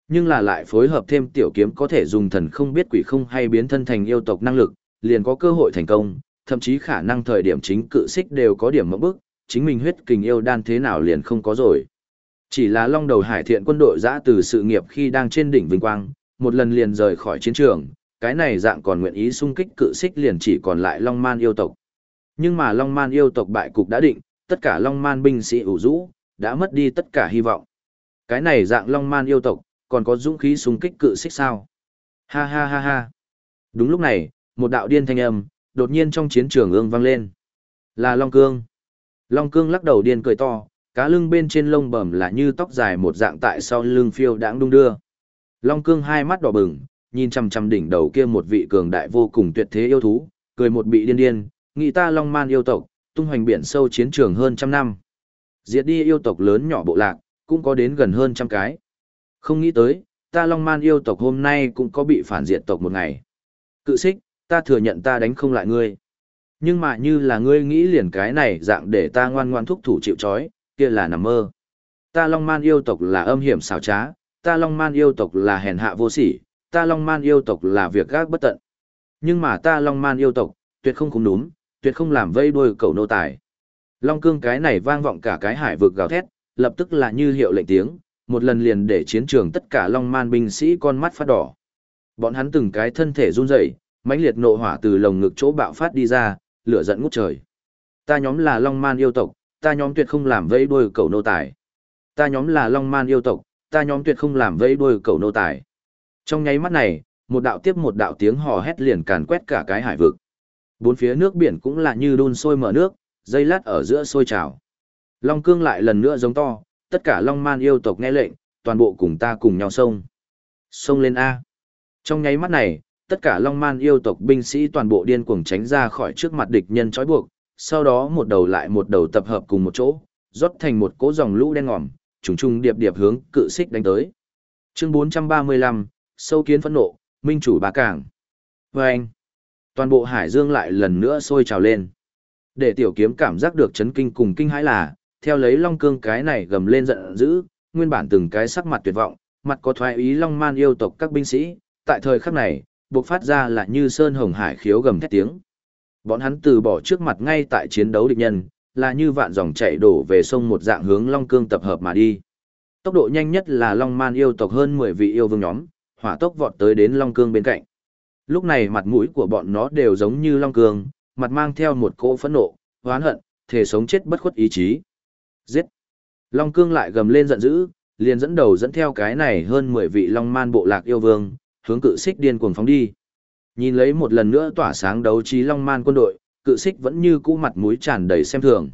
S1: Nhưng là lại phối hợp thêm tiểu kiếm có thể dùng thần không biết quỷ không hay biến thân thành yêu tộc năng lực, liền có cơ hội thành công, thậm chí khả năng thời điểm chính cự xích đều có điểm mẫu bức, chính mình huyết kình yêu đan thế nào liền không có rồi. Chỉ là long đầu hải thiện quân đội giã từ sự nghiệp khi đang trên đỉnh vinh quang, một lần liền rời khỏi chiến trường, cái này dạng còn nguyện ý xung kích cự xích liền chỉ còn lại long man yêu tộc. Nhưng mà long man yêu tộc bại cục đã định, tất cả long man binh sĩ ủ rũ, đã mất đi tất cả hy vọng. Cái này dạng long man yêu tộc, còn có dũng khí súng kích cự xích sao? Ha ha ha ha. Đúng lúc này, một đạo điên thanh âm, đột nhiên trong chiến trường ương vang lên. Là Long Cương. Long Cương lắc đầu điên cười to, cá lưng bên trên lông bẩm là như tóc dài một dạng tại sau lưng phiêu đãng đung đưa. Long Cương hai mắt đỏ bừng, nhìn chằm chằm đỉnh đầu kia một vị cường đại vô cùng tuyệt thế yêu thú, cười một bị điên điên, nghĩ ta Long Man yêu tộc, tung hoành biển sâu chiến trường hơn trăm năm. Diệt đi yêu tộc lớn nhỏ bộ lạc, cũng có đến gần hơn trăm cái. Không nghĩ tới, ta Long Man yêu tộc hôm nay cũng có bị phản diệt tộc một ngày. Cự xích, ta thừa nhận ta đánh không lại ngươi. Nhưng mà như là ngươi nghĩ liền cái này dạng để ta ngoan ngoan thúc thủ chịu chói, kia là nằm mơ. Ta Long Man yêu tộc là âm hiểm xảo trá, ta Long Man yêu tộc là hèn hạ vô sỉ, ta Long Man yêu tộc là việc gác bất tận. Nhưng mà ta Long Man yêu tộc, tuyệt không cũng đúng, tuyệt không làm vây đuôi cầu nô tài. Long cương cái này vang vọng cả cái hải vực gào thét, lập tức là như hiệu lệnh tiếng, một lần liền để chiến trường tất cả Long Man binh sĩ con mắt phát đỏ. Bọn hắn từng cái thân thể run rẩy, mãnh liệt nộ hỏa từ lồng ngực chỗ bạo phát đi ra, lửa giận ngút trời. Ta nhóm là Long Man yêu tộc, ta nhóm tuyệt không làm vây đuôi cầu nô tài. Ta nhóm là Long Man yêu tộc, ta nhóm tuyệt không làm vây đuôi cầu nô tài. Trong nháy mắt này, một đạo tiếp một đạo tiếng hò hét liền càn quét cả cái hải vực. Bốn phía nước biển cũng là như đun sôi mở nước, dây lát ở giữa sôi trào. Long cương lại lần nữa giống to, tất cả Long Man yêu tộc nghe lệnh, toàn bộ cùng ta cùng nhau xông. Xông lên A. Trong nháy mắt này, tất cả Long Man yêu tộc binh sĩ toàn bộ điên cuồng tránh ra khỏi trước mặt địch nhân trói buộc, sau đó một đầu lại một đầu tập hợp cùng một chỗ, rót thành một cỗ dòng lũ đen ngòm, trùng trùng điệp điệp hướng cự xích đánh tới. Chương 435, sâu kiến phẫn nộ, minh chủ bá cảng. vâng, toàn bộ hải dương lại lần nữa sôi trào lên. Để tiểu kiếm cảm giác được chấn kinh cùng kinh hãi là, theo lấy long cương cái này gầm lên giận dữ, nguyên bản từng cái sắc mặt tuyệt vọng, mặt có thoái ý long man yêu tộc các binh sĩ, tại thời khắc này, buộc phát ra là như sơn hồng hải khiếu gầm thét tiếng. Bọn hắn từ bỏ trước mặt ngay tại chiến đấu địch nhân, là như vạn dòng chạy đổ về sông một dạng hướng Long Cương tập hợp mà đi. Tốc độ nhanh nhất là Long Man yêu tộc hơn 10 vị yêu vương nhóm, hỏa tốc vọt tới đến Long Cương bên cạnh. Lúc này mặt mũi của bọn nó đều giống như Long Cương, mặt mang theo một cỗ phẫn nộ, oán hận, thể sống chết bất khuất ý chí. Giết! Long Cương lại gầm lên giận dữ, liền dẫn đầu dẫn theo cái này hơn 10 vị Long Man bộ lạc yêu vương, hướng cự xích điên cuồng phóng đi. Nhìn lấy một lần nữa tỏa sáng đấu trí long man quân đội, cự xích vẫn như cũ mặt mũi tràn đầy xem thường.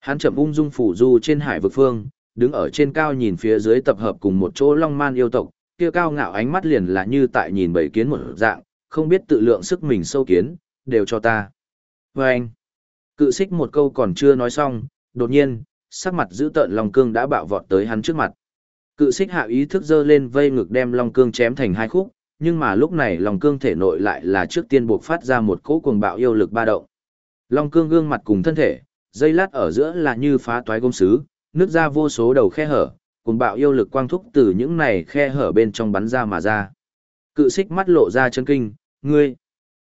S1: Hắn chậm ung dung phủ du trên hải vực phương, đứng ở trên cao nhìn phía dưới tập hợp cùng một chỗ long man yêu tộc, kia cao ngạo ánh mắt liền là như tại nhìn bảy kiến một dạng, không biết tự lượng sức mình sâu kiến, đều cho ta. Và anh, cự xích một câu còn chưa nói xong, đột nhiên, sắc mặt giữ tợn Long Cương đã bạo vọt tới hắn trước mặt. Cự xích hạ ý thức dơ lên vây ngực đem Long Cương chém thành hai khúc, nhưng mà lúc này Long Cương thể nội lại là trước tiên buộc phát ra một cỗ cuồng bạo yêu lực ba động. Long Cương gương mặt cùng thân thể, dây lát ở giữa là như phá toái gông sứ, nước ra vô số đầu khe hở, cuồng bạo yêu lực quang thúc từ những này khe hở bên trong bắn ra mà ra. Cự xích mắt lộ ra chân kinh, ngươi.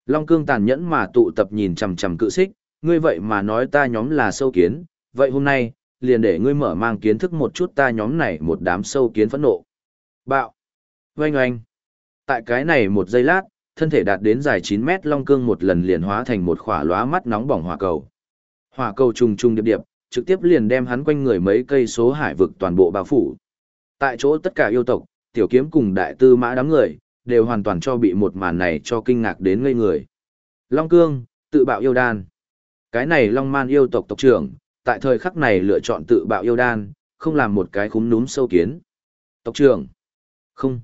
S1: Long cương tàn nhẫn mà tụ tập nhìn chằm chằm cự xích, ngươi vậy mà nói ta nhóm là sâu kiến, vậy hôm nay, liền để ngươi mở mang kiến thức một chút ta nhóm này một đám sâu kiến phẫn nộ. Bạo. Oanh oanh. Tại cái này một giây lát, thân thể đạt đến dài 9 mét long cương một lần liền hóa thành một khỏa lóa mắt nóng bỏng hỏa cầu. Hỏa cầu trùng trùng điệp điệp, trực tiếp liền đem hắn quanh người mấy cây số hải vực toàn bộ bao phủ. Tại chỗ tất cả yêu tộc, tiểu kiếm cùng đại tư mã đám người, đều hoàn toàn cho bị một màn này cho kinh ngạc đến ngây người. Long Cương, tự bạo yêu đan. Cái này Long Man yêu tộc tộc trưởng, tại thời khắc này lựa chọn tự bạo yêu đan, không làm một cái khúm núm sâu kiến. Tộc trưởng. Không.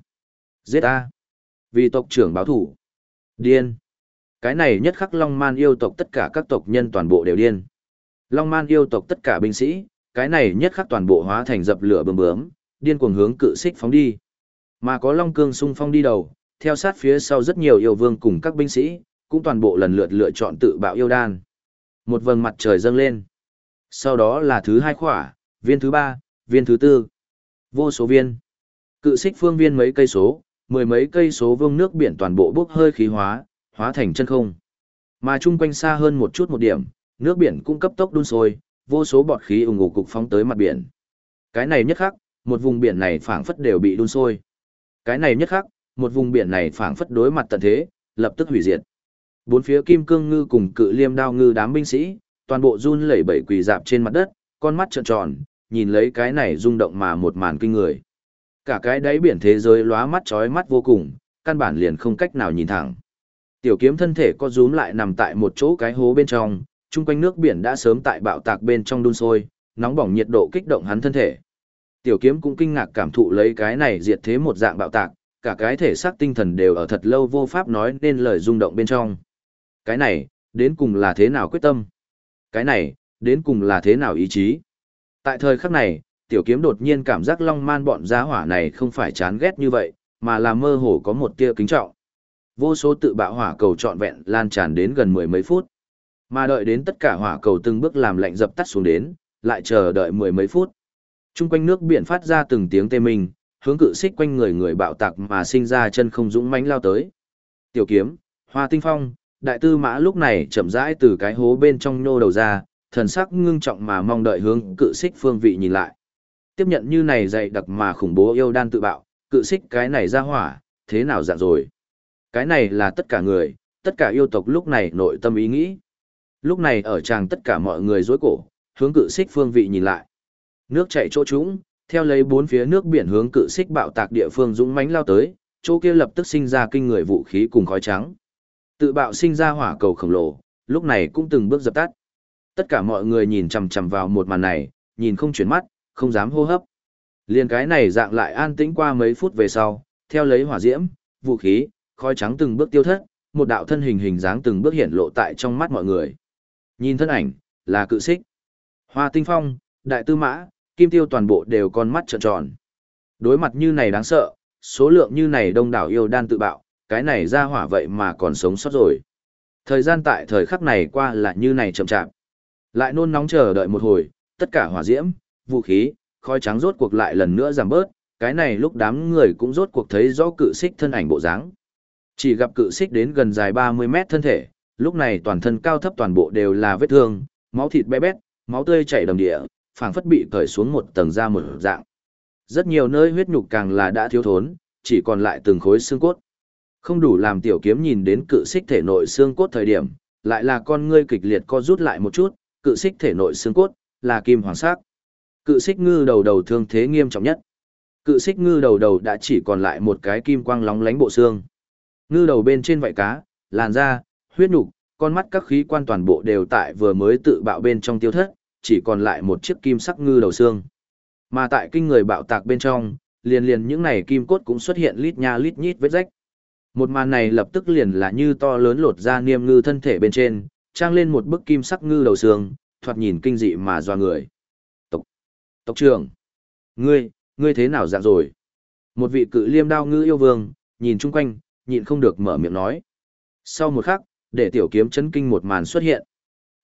S1: Giết A. Vì tộc trưởng báo thủ. Điên. Cái này nhất khắc Long Man yêu tộc tất cả các tộc nhân toàn bộ đều điên. Long Man yêu tộc tất cả binh sĩ, cái này nhất khắc toàn bộ hóa thành dập lửa bướm bướm, điên cuồng hướng cự xích phóng đi. Mà có Long Cương sung phong đi đầu, theo sát phía sau rất nhiều yêu vương cùng các binh sĩ, cũng toàn bộ lần lượt lựa chọn tự bạo yêu đan. Một vầng mặt trời dâng lên. Sau đó là thứ hai khỏa, viên thứ ba, viên thứ tư. Vô số viên. Cự xích phương viên mấy cây số, mười mấy cây số vương nước biển toàn bộ bốc hơi khí hóa, hóa thành chân không. Mà chung quanh xa hơn một chút một điểm, nước biển cũng cấp tốc đun sôi, vô số bọt khí ủng ủ cục phóng tới mặt biển. Cái này nhất khắc, một vùng biển này phảng phất đều bị đun sôi. Cái này nhất khắc, một vùng biển này phảng phất đối mặt tận thế, lập tức hủy diệt. Bốn phía kim cương ngư cùng cự liêm đao ngư đám binh sĩ, toàn bộ run lẩy bẩy quỳ dạp trên mặt đất, con mắt trợn tròn, nhìn lấy cái này rung động mà một màn kinh người. Cả cái đáy biển thế giới lóa mắt chói mắt vô cùng, căn bản liền không cách nào nhìn thẳng. Tiểu kiếm thân thể co rúm lại nằm tại một chỗ cái hố bên trong, chung quanh nước biển đã sớm tại bạo tạc bên trong đun sôi, nóng bỏng nhiệt độ kích động hắn thân thể. Tiểu kiếm cũng kinh ngạc cảm thụ lấy cái này diệt thế một dạng bạo tạc, cả cái thể xác tinh thần đều ở thật lâu vô pháp nói nên lời rung động bên trong. Cái này, đến cùng là thế nào quyết tâm? Cái này, đến cùng là thế nào ý chí? Tại thời khắc này, tiểu kiếm đột nhiên cảm giác long man bọn giá hỏa này không phải chán ghét như vậy, mà là mơ hồ có một tia kính trọng. Vô số tự bạo hỏa cầu trọn vẹn lan tràn đến gần mười mấy phút. Mà đợi đến tất cả hỏa cầu từng bước làm lạnh dập tắt xuống đến, lại chờ đợi mười mấy phút. Trung quanh nước biển phát ra từng tiếng tê minh, hướng cự xích quanh người người bạo tạc mà sinh ra chân không dũng mãnh lao tới. Tiểu kiếm, hoa tinh phong, đại tư mã lúc này chậm rãi từ cái hố bên trong nhô đầu ra, thần sắc ngưng trọng mà mong đợi hướng cự xích phương vị nhìn lại. Tiếp nhận như này dày đặc mà khủng bố yêu đan tự bạo, cự xích cái này ra hỏa, thế nào dạng rồi. Cái này là tất cả người, tất cả yêu tộc lúc này nội tâm ý nghĩ. Lúc này ở tràng tất cả mọi người dối cổ, hướng cự xích phương vị nhìn lại. Nước chảy chỗ trũng, theo lấy bốn phía nước biển hướng cự xích bạo tạc địa phương dũng mãnh lao tới, chỗ kia lập tức sinh ra kinh người vũ khí cùng khói trắng. Tự bạo sinh ra hỏa cầu khổng lồ, lúc này cũng từng bước dập tắt. Tất cả mọi người nhìn chằm chằm vào một màn này, nhìn không chuyển mắt, không dám hô hấp. Liên cái này dạng lại an tĩnh qua mấy phút về sau, theo lấy hỏa diễm, vũ khí, khói trắng từng bước tiêu thất, một đạo thân hình hình dáng từng bước hiện lộ tại trong mắt mọi người. Nhìn thân ảnh, là cự xích. Hoa tinh phong, đại tư mã, kim tiêu toàn bộ đều con mắt trợn tròn. Đối mặt như này đáng sợ, số lượng như này đông đảo yêu đan tự bạo, cái này ra hỏa vậy mà còn sống sót rồi. Thời gian tại thời khắc này qua là như này chậm chạp. Lại nôn nóng chờ đợi một hồi, tất cả hỏa diễm, vũ khí, khói trắng rốt cuộc lại lần nữa giảm bớt, cái này lúc đám người cũng rốt cuộc thấy rõ cự xích thân ảnh bộ dáng. Chỉ gặp cự xích đến gần dài 30 mét thân thể, lúc này toàn thân cao thấp toàn bộ đều là vết thương, máu thịt bé bét, máu tươi chảy đầm địa, phảng phất bị cởi xuống một tầng da một dạng. Rất nhiều nơi huyết nhục càng là đã thiếu thốn, chỉ còn lại từng khối xương cốt. Không đủ làm tiểu kiếm nhìn đến cự xích thể nội xương cốt thời điểm, lại là con ngươi kịch liệt co rút lại một chút, cự xích thể nội xương cốt, là kim hoàng sắc. Cự xích ngư đầu đầu thương thế nghiêm trọng nhất. Cự xích ngư đầu đầu đã chỉ còn lại một cái kim quang lóng lánh bộ xương. Ngư đầu bên trên vảy cá, làn da, huyết nhục, con mắt các khí quan toàn bộ đều tại vừa mới tự bạo bên trong tiêu thất, chỉ còn lại một chiếc kim sắc ngư đầu xương. Mà tại kinh người bạo tạc bên trong, liền liền những này kim cốt cũng xuất hiện lít nha lít nhít vết rách. Một màn này lập tức liền là như to lớn lột ra niêm ngư thân thể bên trên, trang lên một bức kim sắc ngư đầu xương, thoạt nhìn kinh dị mà doa người. Tộc, tộc trưởng, ngươi, ngươi thế nào dạng rồi? Một vị cự liêm đao ngư yêu vương, nhìn chung quanh, nhịn không được mở miệng nói. Sau một khắc, để tiểu kiếm chấn kinh một màn xuất hiện.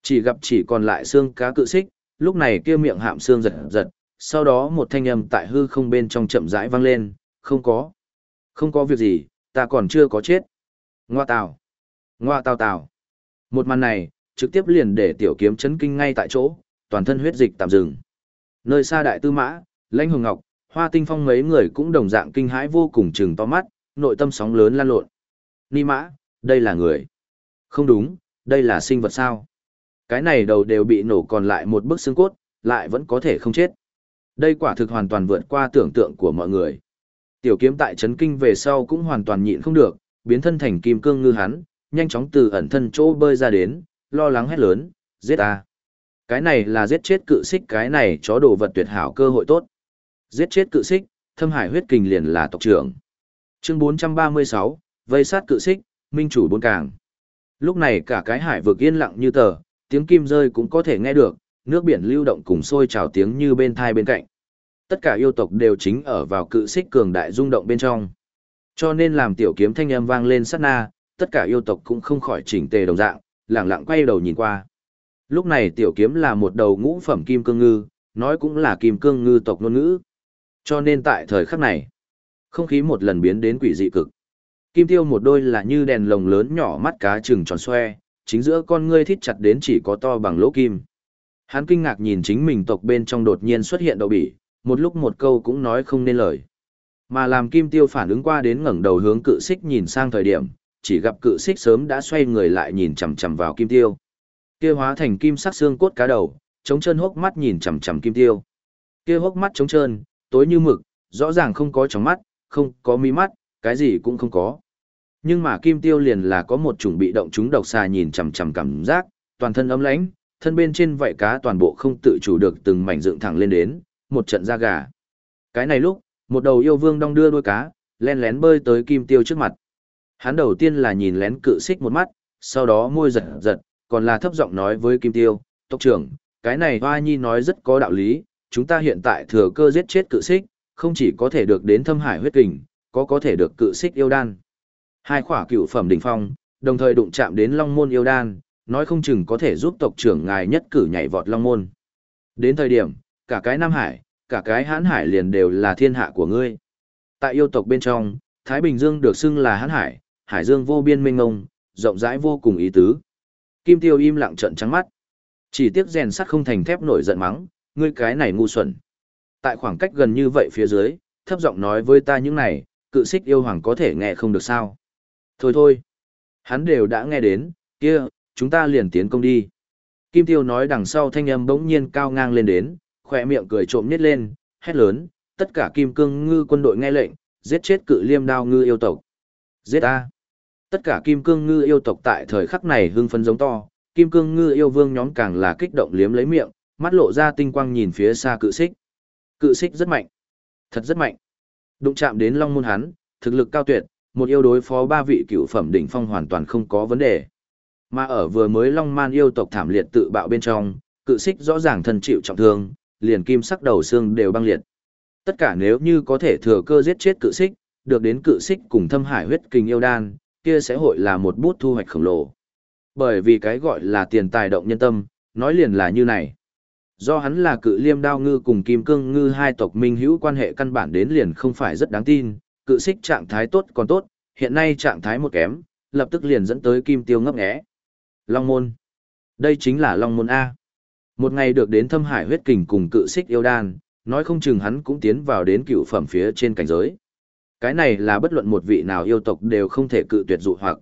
S1: Chỉ gặp chỉ còn lại xương cá cự xích, lúc này kia miệng hạm xương giật giật, sau đó một thanh âm tại hư không bên trong chậm rãi vang lên, không có. Không có việc gì, ta còn chưa có chết. Ngoa tào. Ngoa tào tào. Một màn này, trực tiếp liền để tiểu kiếm chấn kinh ngay tại chỗ, toàn thân huyết dịch tạm dừng. Nơi xa đại tư mã, lãnh hồng ngọc, hoa tinh phong mấy người cũng đồng dạng kinh hãi vô cùng chừng to mắt, nội tâm sóng lớn lan lộn. Ni mã, đây là người. Không đúng, đây là sinh vật sao. Cái này đầu đều bị nổ còn lại một bức xương cốt, lại vẫn có thể không chết. Đây quả thực hoàn toàn vượt qua tưởng tượng của mọi người. Tiểu kiếm tại chấn kinh về sau cũng hoàn toàn nhịn không được, biến thân thành kim cương ngư hắn, nhanh chóng từ ẩn thân chỗ bơi ra đến, lo lắng hét lớn, giết ta. Cái này là giết chết cự xích cái này chó đồ vật tuyệt hảo cơ hội tốt. Giết chết cự xích, thâm hải huyết kình liền là tộc trưởng. Chương 436, vây sát cự xích, minh chủ bốn càng. Lúc này cả cái hải vực yên lặng như tờ, tiếng kim rơi cũng có thể nghe được, nước biển lưu động cùng sôi trào tiếng như bên thai bên cạnh. Tất cả yêu tộc đều chính ở vào cự xích cường đại rung động bên trong. Cho nên làm tiểu kiếm thanh âm vang lên sát na, tất cả yêu tộc cũng không khỏi chỉnh tề đồng dạng, lẳng lặng quay đầu nhìn qua. Lúc này tiểu kiếm là một đầu ngũ phẩm kim cương ngư, nói cũng là kim cương ngư tộc ngôn ngữ. Cho nên tại thời khắc này, không khí một lần biến đến quỷ dị cực. Kim tiêu một đôi là như đèn lồng lớn nhỏ mắt cá trừng tròn xoe, chính giữa con ngươi thít chặt đến chỉ có to bằng lỗ kim. Hắn kinh ngạc nhìn chính mình tộc bên trong đột nhiên xuất hiện đậu bỉ, một lúc một câu cũng nói không nên lời. Mà làm kim tiêu phản ứng qua đến ngẩng đầu hướng cự xích nhìn sang thời điểm, chỉ gặp cự xích sớm đã xoay người lại nhìn chằm chằm vào kim tiêu. Kia hóa thành kim sắc xương cốt cá đầu, chống chân hốc mắt nhìn chằm chằm kim tiêu. Kia hốc mắt trống trơn, tối như mực, rõ ràng không có trống mắt, không có mi mắt, cái gì cũng không có. Nhưng mà kim tiêu liền là có một chủng bị động chúng độc xà nhìn chằm chằm cảm giác, toàn thân ấm lãnh, thân bên trên vảy cá toàn bộ không tự chủ được từng mảnh dựng thẳng lên đến, một trận da gà. Cái này lúc, một đầu yêu vương đong đưa đuôi cá, len lén bơi tới kim tiêu trước mặt. Hắn đầu tiên là nhìn lén cự xích một mắt, sau đó môi giật giật, còn là thấp giọng nói với kim tiêu, tộc trưởng, cái này hoa nhi nói rất có đạo lý, chúng ta hiện tại thừa cơ giết chết cự xích, không chỉ có thể được đến thâm hải huyết kình, có có thể được cự xích yêu đan. Hai khỏa cựu phẩm đỉnh phong, đồng thời đụng chạm đến long môn yêu đan, nói không chừng có thể giúp tộc trưởng ngài nhất cử nhảy vọt long môn. Đến thời điểm, cả cái Nam Hải, cả cái Hán Hải liền đều là thiên hạ của ngươi. Tại yêu tộc bên trong, Thái Bình Dương được xưng là Hán Hải, Hải Dương vô biên mênh ngông, rộng rãi vô cùng ý tứ. Kim Tiêu im lặng trợn trắng mắt. Chỉ tiếc rèn sắt không thành thép nổi giận mắng, ngươi cái này ngu xuẩn. Tại khoảng cách gần như vậy phía dưới, thấp giọng nói với ta những này, cự xích yêu hoàng có thể nghe không được sao. Thôi thôi, hắn đều đã nghe đến, kia, chúng ta liền tiến công đi. Kim Tiêu nói đằng sau thanh âm bỗng nhiên cao ngang lên đến, khỏe miệng cười trộm nhét lên, hét lớn, tất cả kim cương ngư quân đội nghe lệnh, giết chết cự liêm đao ngư yêu tộc. Giết a! Tất cả kim cương ngư yêu tộc tại thời khắc này hưng phấn giống to, kim cương ngư yêu vương nhóm càng là kích động liếm lấy miệng, mắt lộ ra tinh quang nhìn phía xa cự xích. Cự xích rất mạnh. Thật rất mạnh. Đụng chạm đến long môn hắn, thực lực cao tuyệt, một yêu đối phó ba vị cựu phẩm đỉnh phong hoàn toàn không có vấn đề. Mà ở vừa mới long man yêu tộc thảm liệt tự bạo bên trong, cự xích rõ ràng thân chịu trọng thương, liền kim sắc đầu xương đều băng liệt. Tất cả nếu như có thể thừa cơ giết chết cự xích, được đến cự xích cùng thâm hải huyết kinh yêu đan, kia sẽ hội là một bút thu hoạch khổng lồ. Bởi vì cái gọi là tiền tài động nhân tâm, nói liền là như này. Do hắn là cự liêm đao ngư cùng kim cương ngư hai tộc minh hữu quan hệ căn bản đến liền không phải rất đáng tin, cự xích trạng thái tốt còn tốt, hiện nay trạng thái một kém, lập tức liền dẫn tới kim tiêu ngấp nghé. Long môn. Đây chính là Long môn A. Một ngày được đến thâm hải huyết kình cùng cự xích yêu đan, nói không chừng hắn cũng tiến vào đến cựu phẩm phía trên cảnh giới. Cái này là bất luận một vị nào yêu tộc đều không thể cự tuyệt dụ hoặc.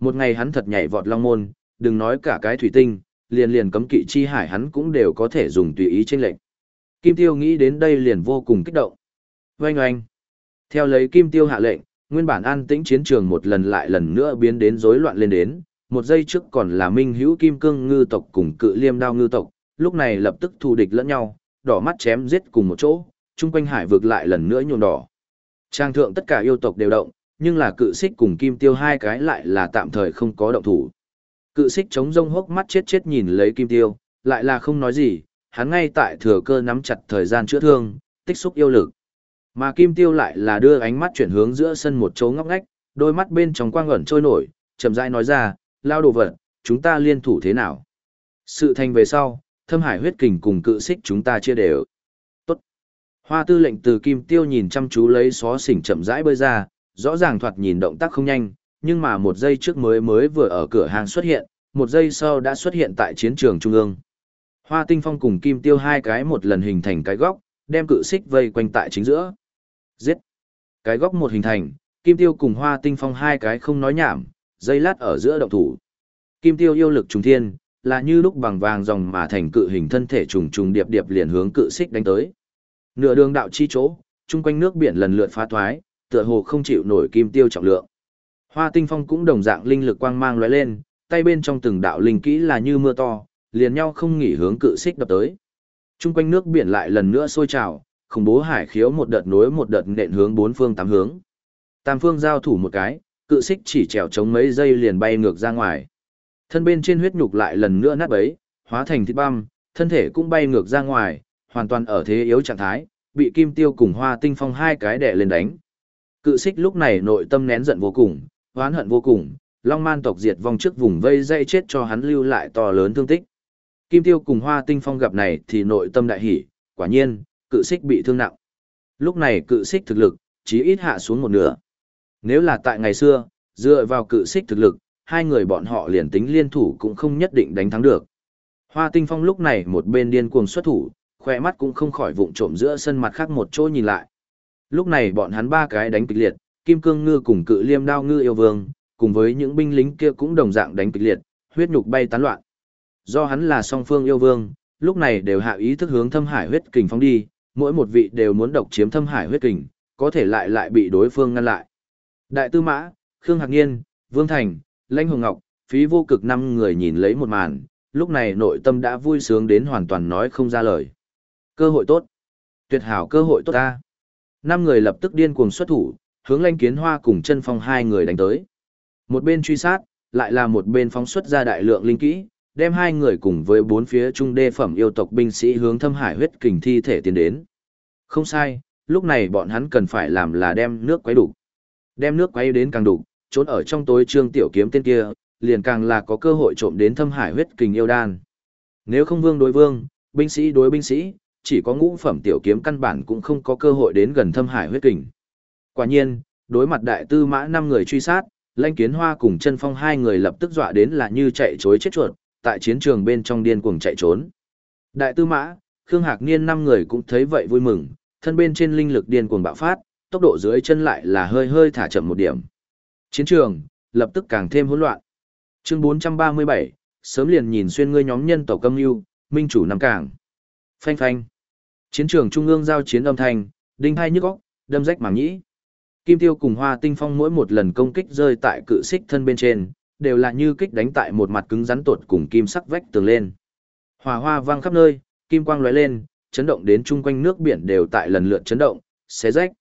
S1: Một ngày hắn thật nhảy vọt long môn, đừng nói cả cái thủy tinh, liền liền cấm kỵ chi hải hắn cũng đều có thể dùng tùy ý trên lệnh. Kim Tiêu nghĩ đến đây liền vô cùng kích động. Oanh oanh. Theo lấy Kim Tiêu hạ lệnh, nguyên bản an tĩnh chiến trường một lần lại lần nữa biến đến rối loạn lên đến, một giây trước còn là minh hữu kim cương ngư tộc cùng cự liêm đao ngư tộc, lúc này lập tức thù địch lẫn nhau, đỏ mắt chém giết cùng một chỗ, chung quanh hải vực lại lần nữa nhuộm đỏ. Trang thượng tất cả yêu tộc đều động, nhưng là cự xích cùng kim tiêu hai cái lại là tạm thời không có động thủ. Cự xích chống rông hốc mắt chết chết nhìn lấy kim tiêu, lại là không nói gì, hắn ngay tại thừa cơ nắm chặt thời gian chữa thương, tích xúc yêu lực. Mà kim tiêu lại là đưa ánh mắt chuyển hướng giữa sân một chỗ ngóc ngách, đôi mắt bên trong quang ẩn trôi nổi, chậm rãi nói ra, lao đồ vật, chúng ta liên thủ thế nào? Sự thành về sau, thâm hải huyết kình cùng cự xích chúng ta chia đều. Tốt. Hoa tư lệnh từ kim tiêu nhìn chăm chú lấy xó xỉnh chậm rãi bơi ra, rõ ràng thoạt nhìn động tác không nhanh, nhưng mà một giây trước mới mới vừa ở cửa hàng xuất hiện, một giây sau đã xuất hiện tại chiến trường trung ương. Hoa tinh phong cùng kim tiêu hai cái một lần hình thành cái góc, đem cự xích vây quanh tại chính giữa. Giết! Cái góc một hình thành, kim tiêu cùng hoa tinh phong hai cái không nói nhảm, dây lát ở giữa động thủ. Kim tiêu yêu lực trùng thiên, là như lúc bằng vàng dòng mà thành cự hình thân thể trùng trùng điệp điệp liền hướng cự xích đánh tới. Nửa đường đạo chi chỗ, chung quanh nước biển lần lượt phá thoái, tựa hồ không chịu nổi kim tiêu trọng lượng. Hoa tinh phong cũng đồng dạng linh lực quang mang lóe lên, tay bên trong từng đạo linh kỹ là như mưa to, liền nhau không nghỉ hướng cự xích đập tới. Trung quanh nước biển lại lần nữa sôi trào, khủng bố hải khiếu một đợt nối một đợt nện hướng bốn phương tám hướng. Tam phương giao thủ một cái, cự xích chỉ trèo chống mấy giây liền bay ngược ra ngoài. Thân bên trên huyết nhục lại lần nữa nát bấy, hóa thành thịt băm, thân thể cũng bay ngược ra ngoài, hoàn toàn ở thế yếu trạng thái, bị kim tiêu cùng hoa tinh phong hai cái đè lên đánh. Cự xích lúc này nội tâm nén giận vô cùng, oán hận vô cùng, long man tộc diệt vong trước vùng vây dây chết cho hắn lưu lại to lớn thương tích. Kim tiêu cùng hoa tinh phong gặp này thì nội tâm đại hỉ, quả nhiên, cự xích bị thương nặng. Lúc này cự xích thực lực, chí ít hạ xuống một nửa. Nếu là tại ngày xưa, dựa vào cự xích thực lực, hai người bọn họ liền tính liên thủ cũng không nhất định đánh thắng được. Hoa tinh phong lúc này một bên điên cuồng xuất thủ, khoe mắt cũng không khỏi vụng trộm giữa sân mặt khác một chỗ nhìn lại. Lúc này bọn hắn ba cái đánh kịch liệt, kim cương ngư cùng cự liêm đao ngư yêu vương, cùng với những binh lính kia cũng đồng dạng đánh kịch liệt, huyết nhục bay tán loạn. Do hắn là song phương yêu vương, lúc này đều hạ ý thức hướng thâm hải huyết kình phóng đi, mỗi một vị đều muốn độc chiếm thâm hải huyết kình, có thể lại lại bị đối phương ngăn lại. Đại tư mã, Khương Hạc Niên, Vương Thành, Lãnh Hồng Ngọc, phí vô cực năm người nhìn lấy một màn, lúc này nội tâm đã vui sướng đến hoàn toàn nói không ra lời. Cơ hội tốt. Tuyệt hảo cơ hội tốt ta. Năm người lập tức điên cuồng xuất thủ, hướng Lãnh Kiến Hoa cùng chân phong hai người đánh tới. Một bên truy sát, lại là một bên phóng xuất ra đại lượng linh kỹ, đem hai người cùng với bốn phía trung đê phẩm yêu tộc binh sĩ hướng thâm hải huyết kình thi thể tiến đến. Không sai, lúc này bọn hắn cần phải làm là đem nước quấy đủ. Đem nước quấy đến càng đủ, trốn ở trong tối trương tiểu kiếm tên kia, liền càng là có cơ hội trộm đến thâm hải huyết kình yêu đan. Nếu không vương đối vương, binh sĩ đối binh sĩ, chỉ có ngũ phẩm tiểu kiếm căn bản cũng không có cơ hội đến gần thâm hải huyết kình. Quả nhiên, đối mặt đại tư mã năm người truy sát, Lanh Kiến Hoa cùng chân phong hai người lập tức dọa đến là như chạy chối chết chuột, tại chiến trường bên trong điên cuồng chạy trốn. Đại tư mã, Khương Hạc Niên năm người cũng thấy vậy vui mừng, thân bên trên linh lực điên cuồng bạo phát, tốc độ dưới chân lại là hơi hơi thả chậm một điểm. Chiến trường, lập tức càng thêm hỗn loạn. Chương 437, sớm liền nhìn xuyên ngươi nhóm nhân tộc câm yêu, minh chủ nằm cảng. Phanh phanh. Chiến trường trung ương giao chiến âm thanh, đinh hai nhức óc, đâm rách màng nhĩ. Kim Tiêu cùng Hoa Tinh Phong mỗi một lần công kích rơi tại cự xích thân bên trên, đều là như kích đánh tại một mặt cứng rắn tột cùng kim sắc vách tường lên. Hỏa hoa vang khắp nơi, kim quang lóe lên, chấn động đến chung quanh nước biển đều tại lần lượt chấn động, xé rách.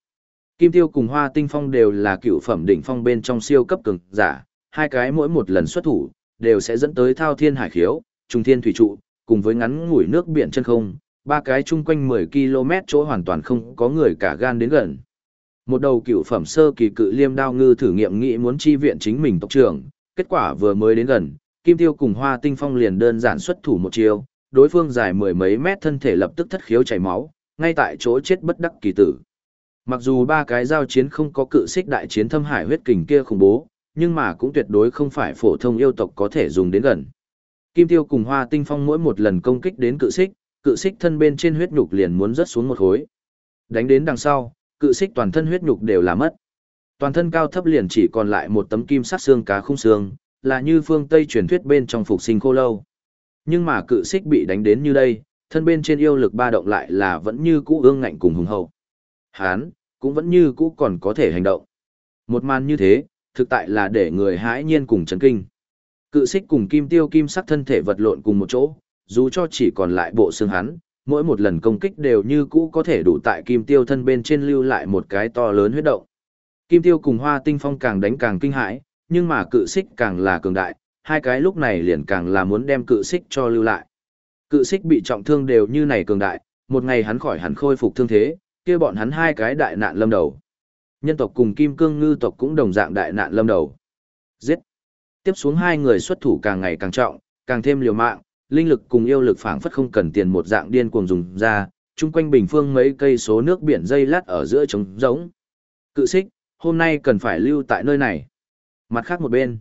S1: Kim Tiêu cùng Hoa Tinh Phong đều là cựu phẩm đỉnh phong bên trong siêu cấp cường giả, hai cái mỗi một lần xuất thủ đều sẽ dẫn tới thao thiên hải khiếu, trung thiên thủy trụ, cùng với ngắn ngủi nước biển chân không, ba cái chung quanh 10 km chỗ hoàn toàn không có người cả gan đến gần. Một đầu cựu phẩm sơ kỳ cự liêm đao ngư thử nghiệm nghĩ muốn chi viện chính mình tộc trưởng, kết quả vừa mới đến gần, Kim Tiêu cùng Hoa Tinh Phong liền đơn giản xuất thủ một chiều, đối phương dài mười mấy mét thân thể lập tức thất khiếu chảy máu, ngay tại chỗ chết bất đắc kỳ tử. Mặc dù ba cái giao chiến không có cự xích đại chiến thâm hải huyết kình kia khủng bố, nhưng mà cũng tuyệt đối không phải phổ thông yêu tộc có thể dùng đến gần. Kim Tiêu cùng Hoa Tinh Phong mỗi một lần công kích đến cự xích, cự xích thân bên trên huyết nhục liền muốn rớt xuống một khối. Đánh đến đằng sau, cự xích toàn thân huyết nhục đều là mất. Toàn thân cao thấp liền chỉ còn lại một tấm kim sắc xương cá khung xương, là như phương Tây truyền thuyết bên trong phục sinh khô lâu. Nhưng mà cự xích bị đánh đến như đây, thân bên trên yêu lực ba động lại là vẫn như cũ ương ngạnh cùng hùng hậu. Hán, cũng vẫn như cũ còn có thể hành động. Một màn như thế, thực tại là để người hãi nhiên cùng chấn kinh. Cự xích cùng kim tiêu kim sắc thân thể vật lộn cùng một chỗ, dù cho chỉ còn lại bộ xương hắn, mỗi một lần công kích đều như cũ có thể đủ tại kim tiêu thân bên trên lưu lại một cái to lớn huyết động. Kim tiêu cùng hoa tinh phong càng đánh càng kinh hãi, nhưng mà cự xích càng là cường đại, hai cái lúc này liền càng là muốn đem cự xích cho lưu lại. Cự xích bị trọng thương đều như này cường đại, một ngày hắn khỏi hẳn khôi phục thương thế, kia bọn hắn hai cái đại nạn lâm đầu. Nhân tộc cùng kim cương ngư tộc cũng đồng dạng đại nạn lâm đầu. Giết! Tiếp xuống hai người xuất thủ càng ngày càng trọng, càng thêm liều mạng, linh lực cùng yêu lực phảng phất không cần tiền một dạng điên cuồng dùng ra, chung quanh bình phương mấy cây số nước biển dây lát ở giữa trống rỗng. Cự xích, hôm nay cần phải lưu tại nơi này. Mặt khác một bên,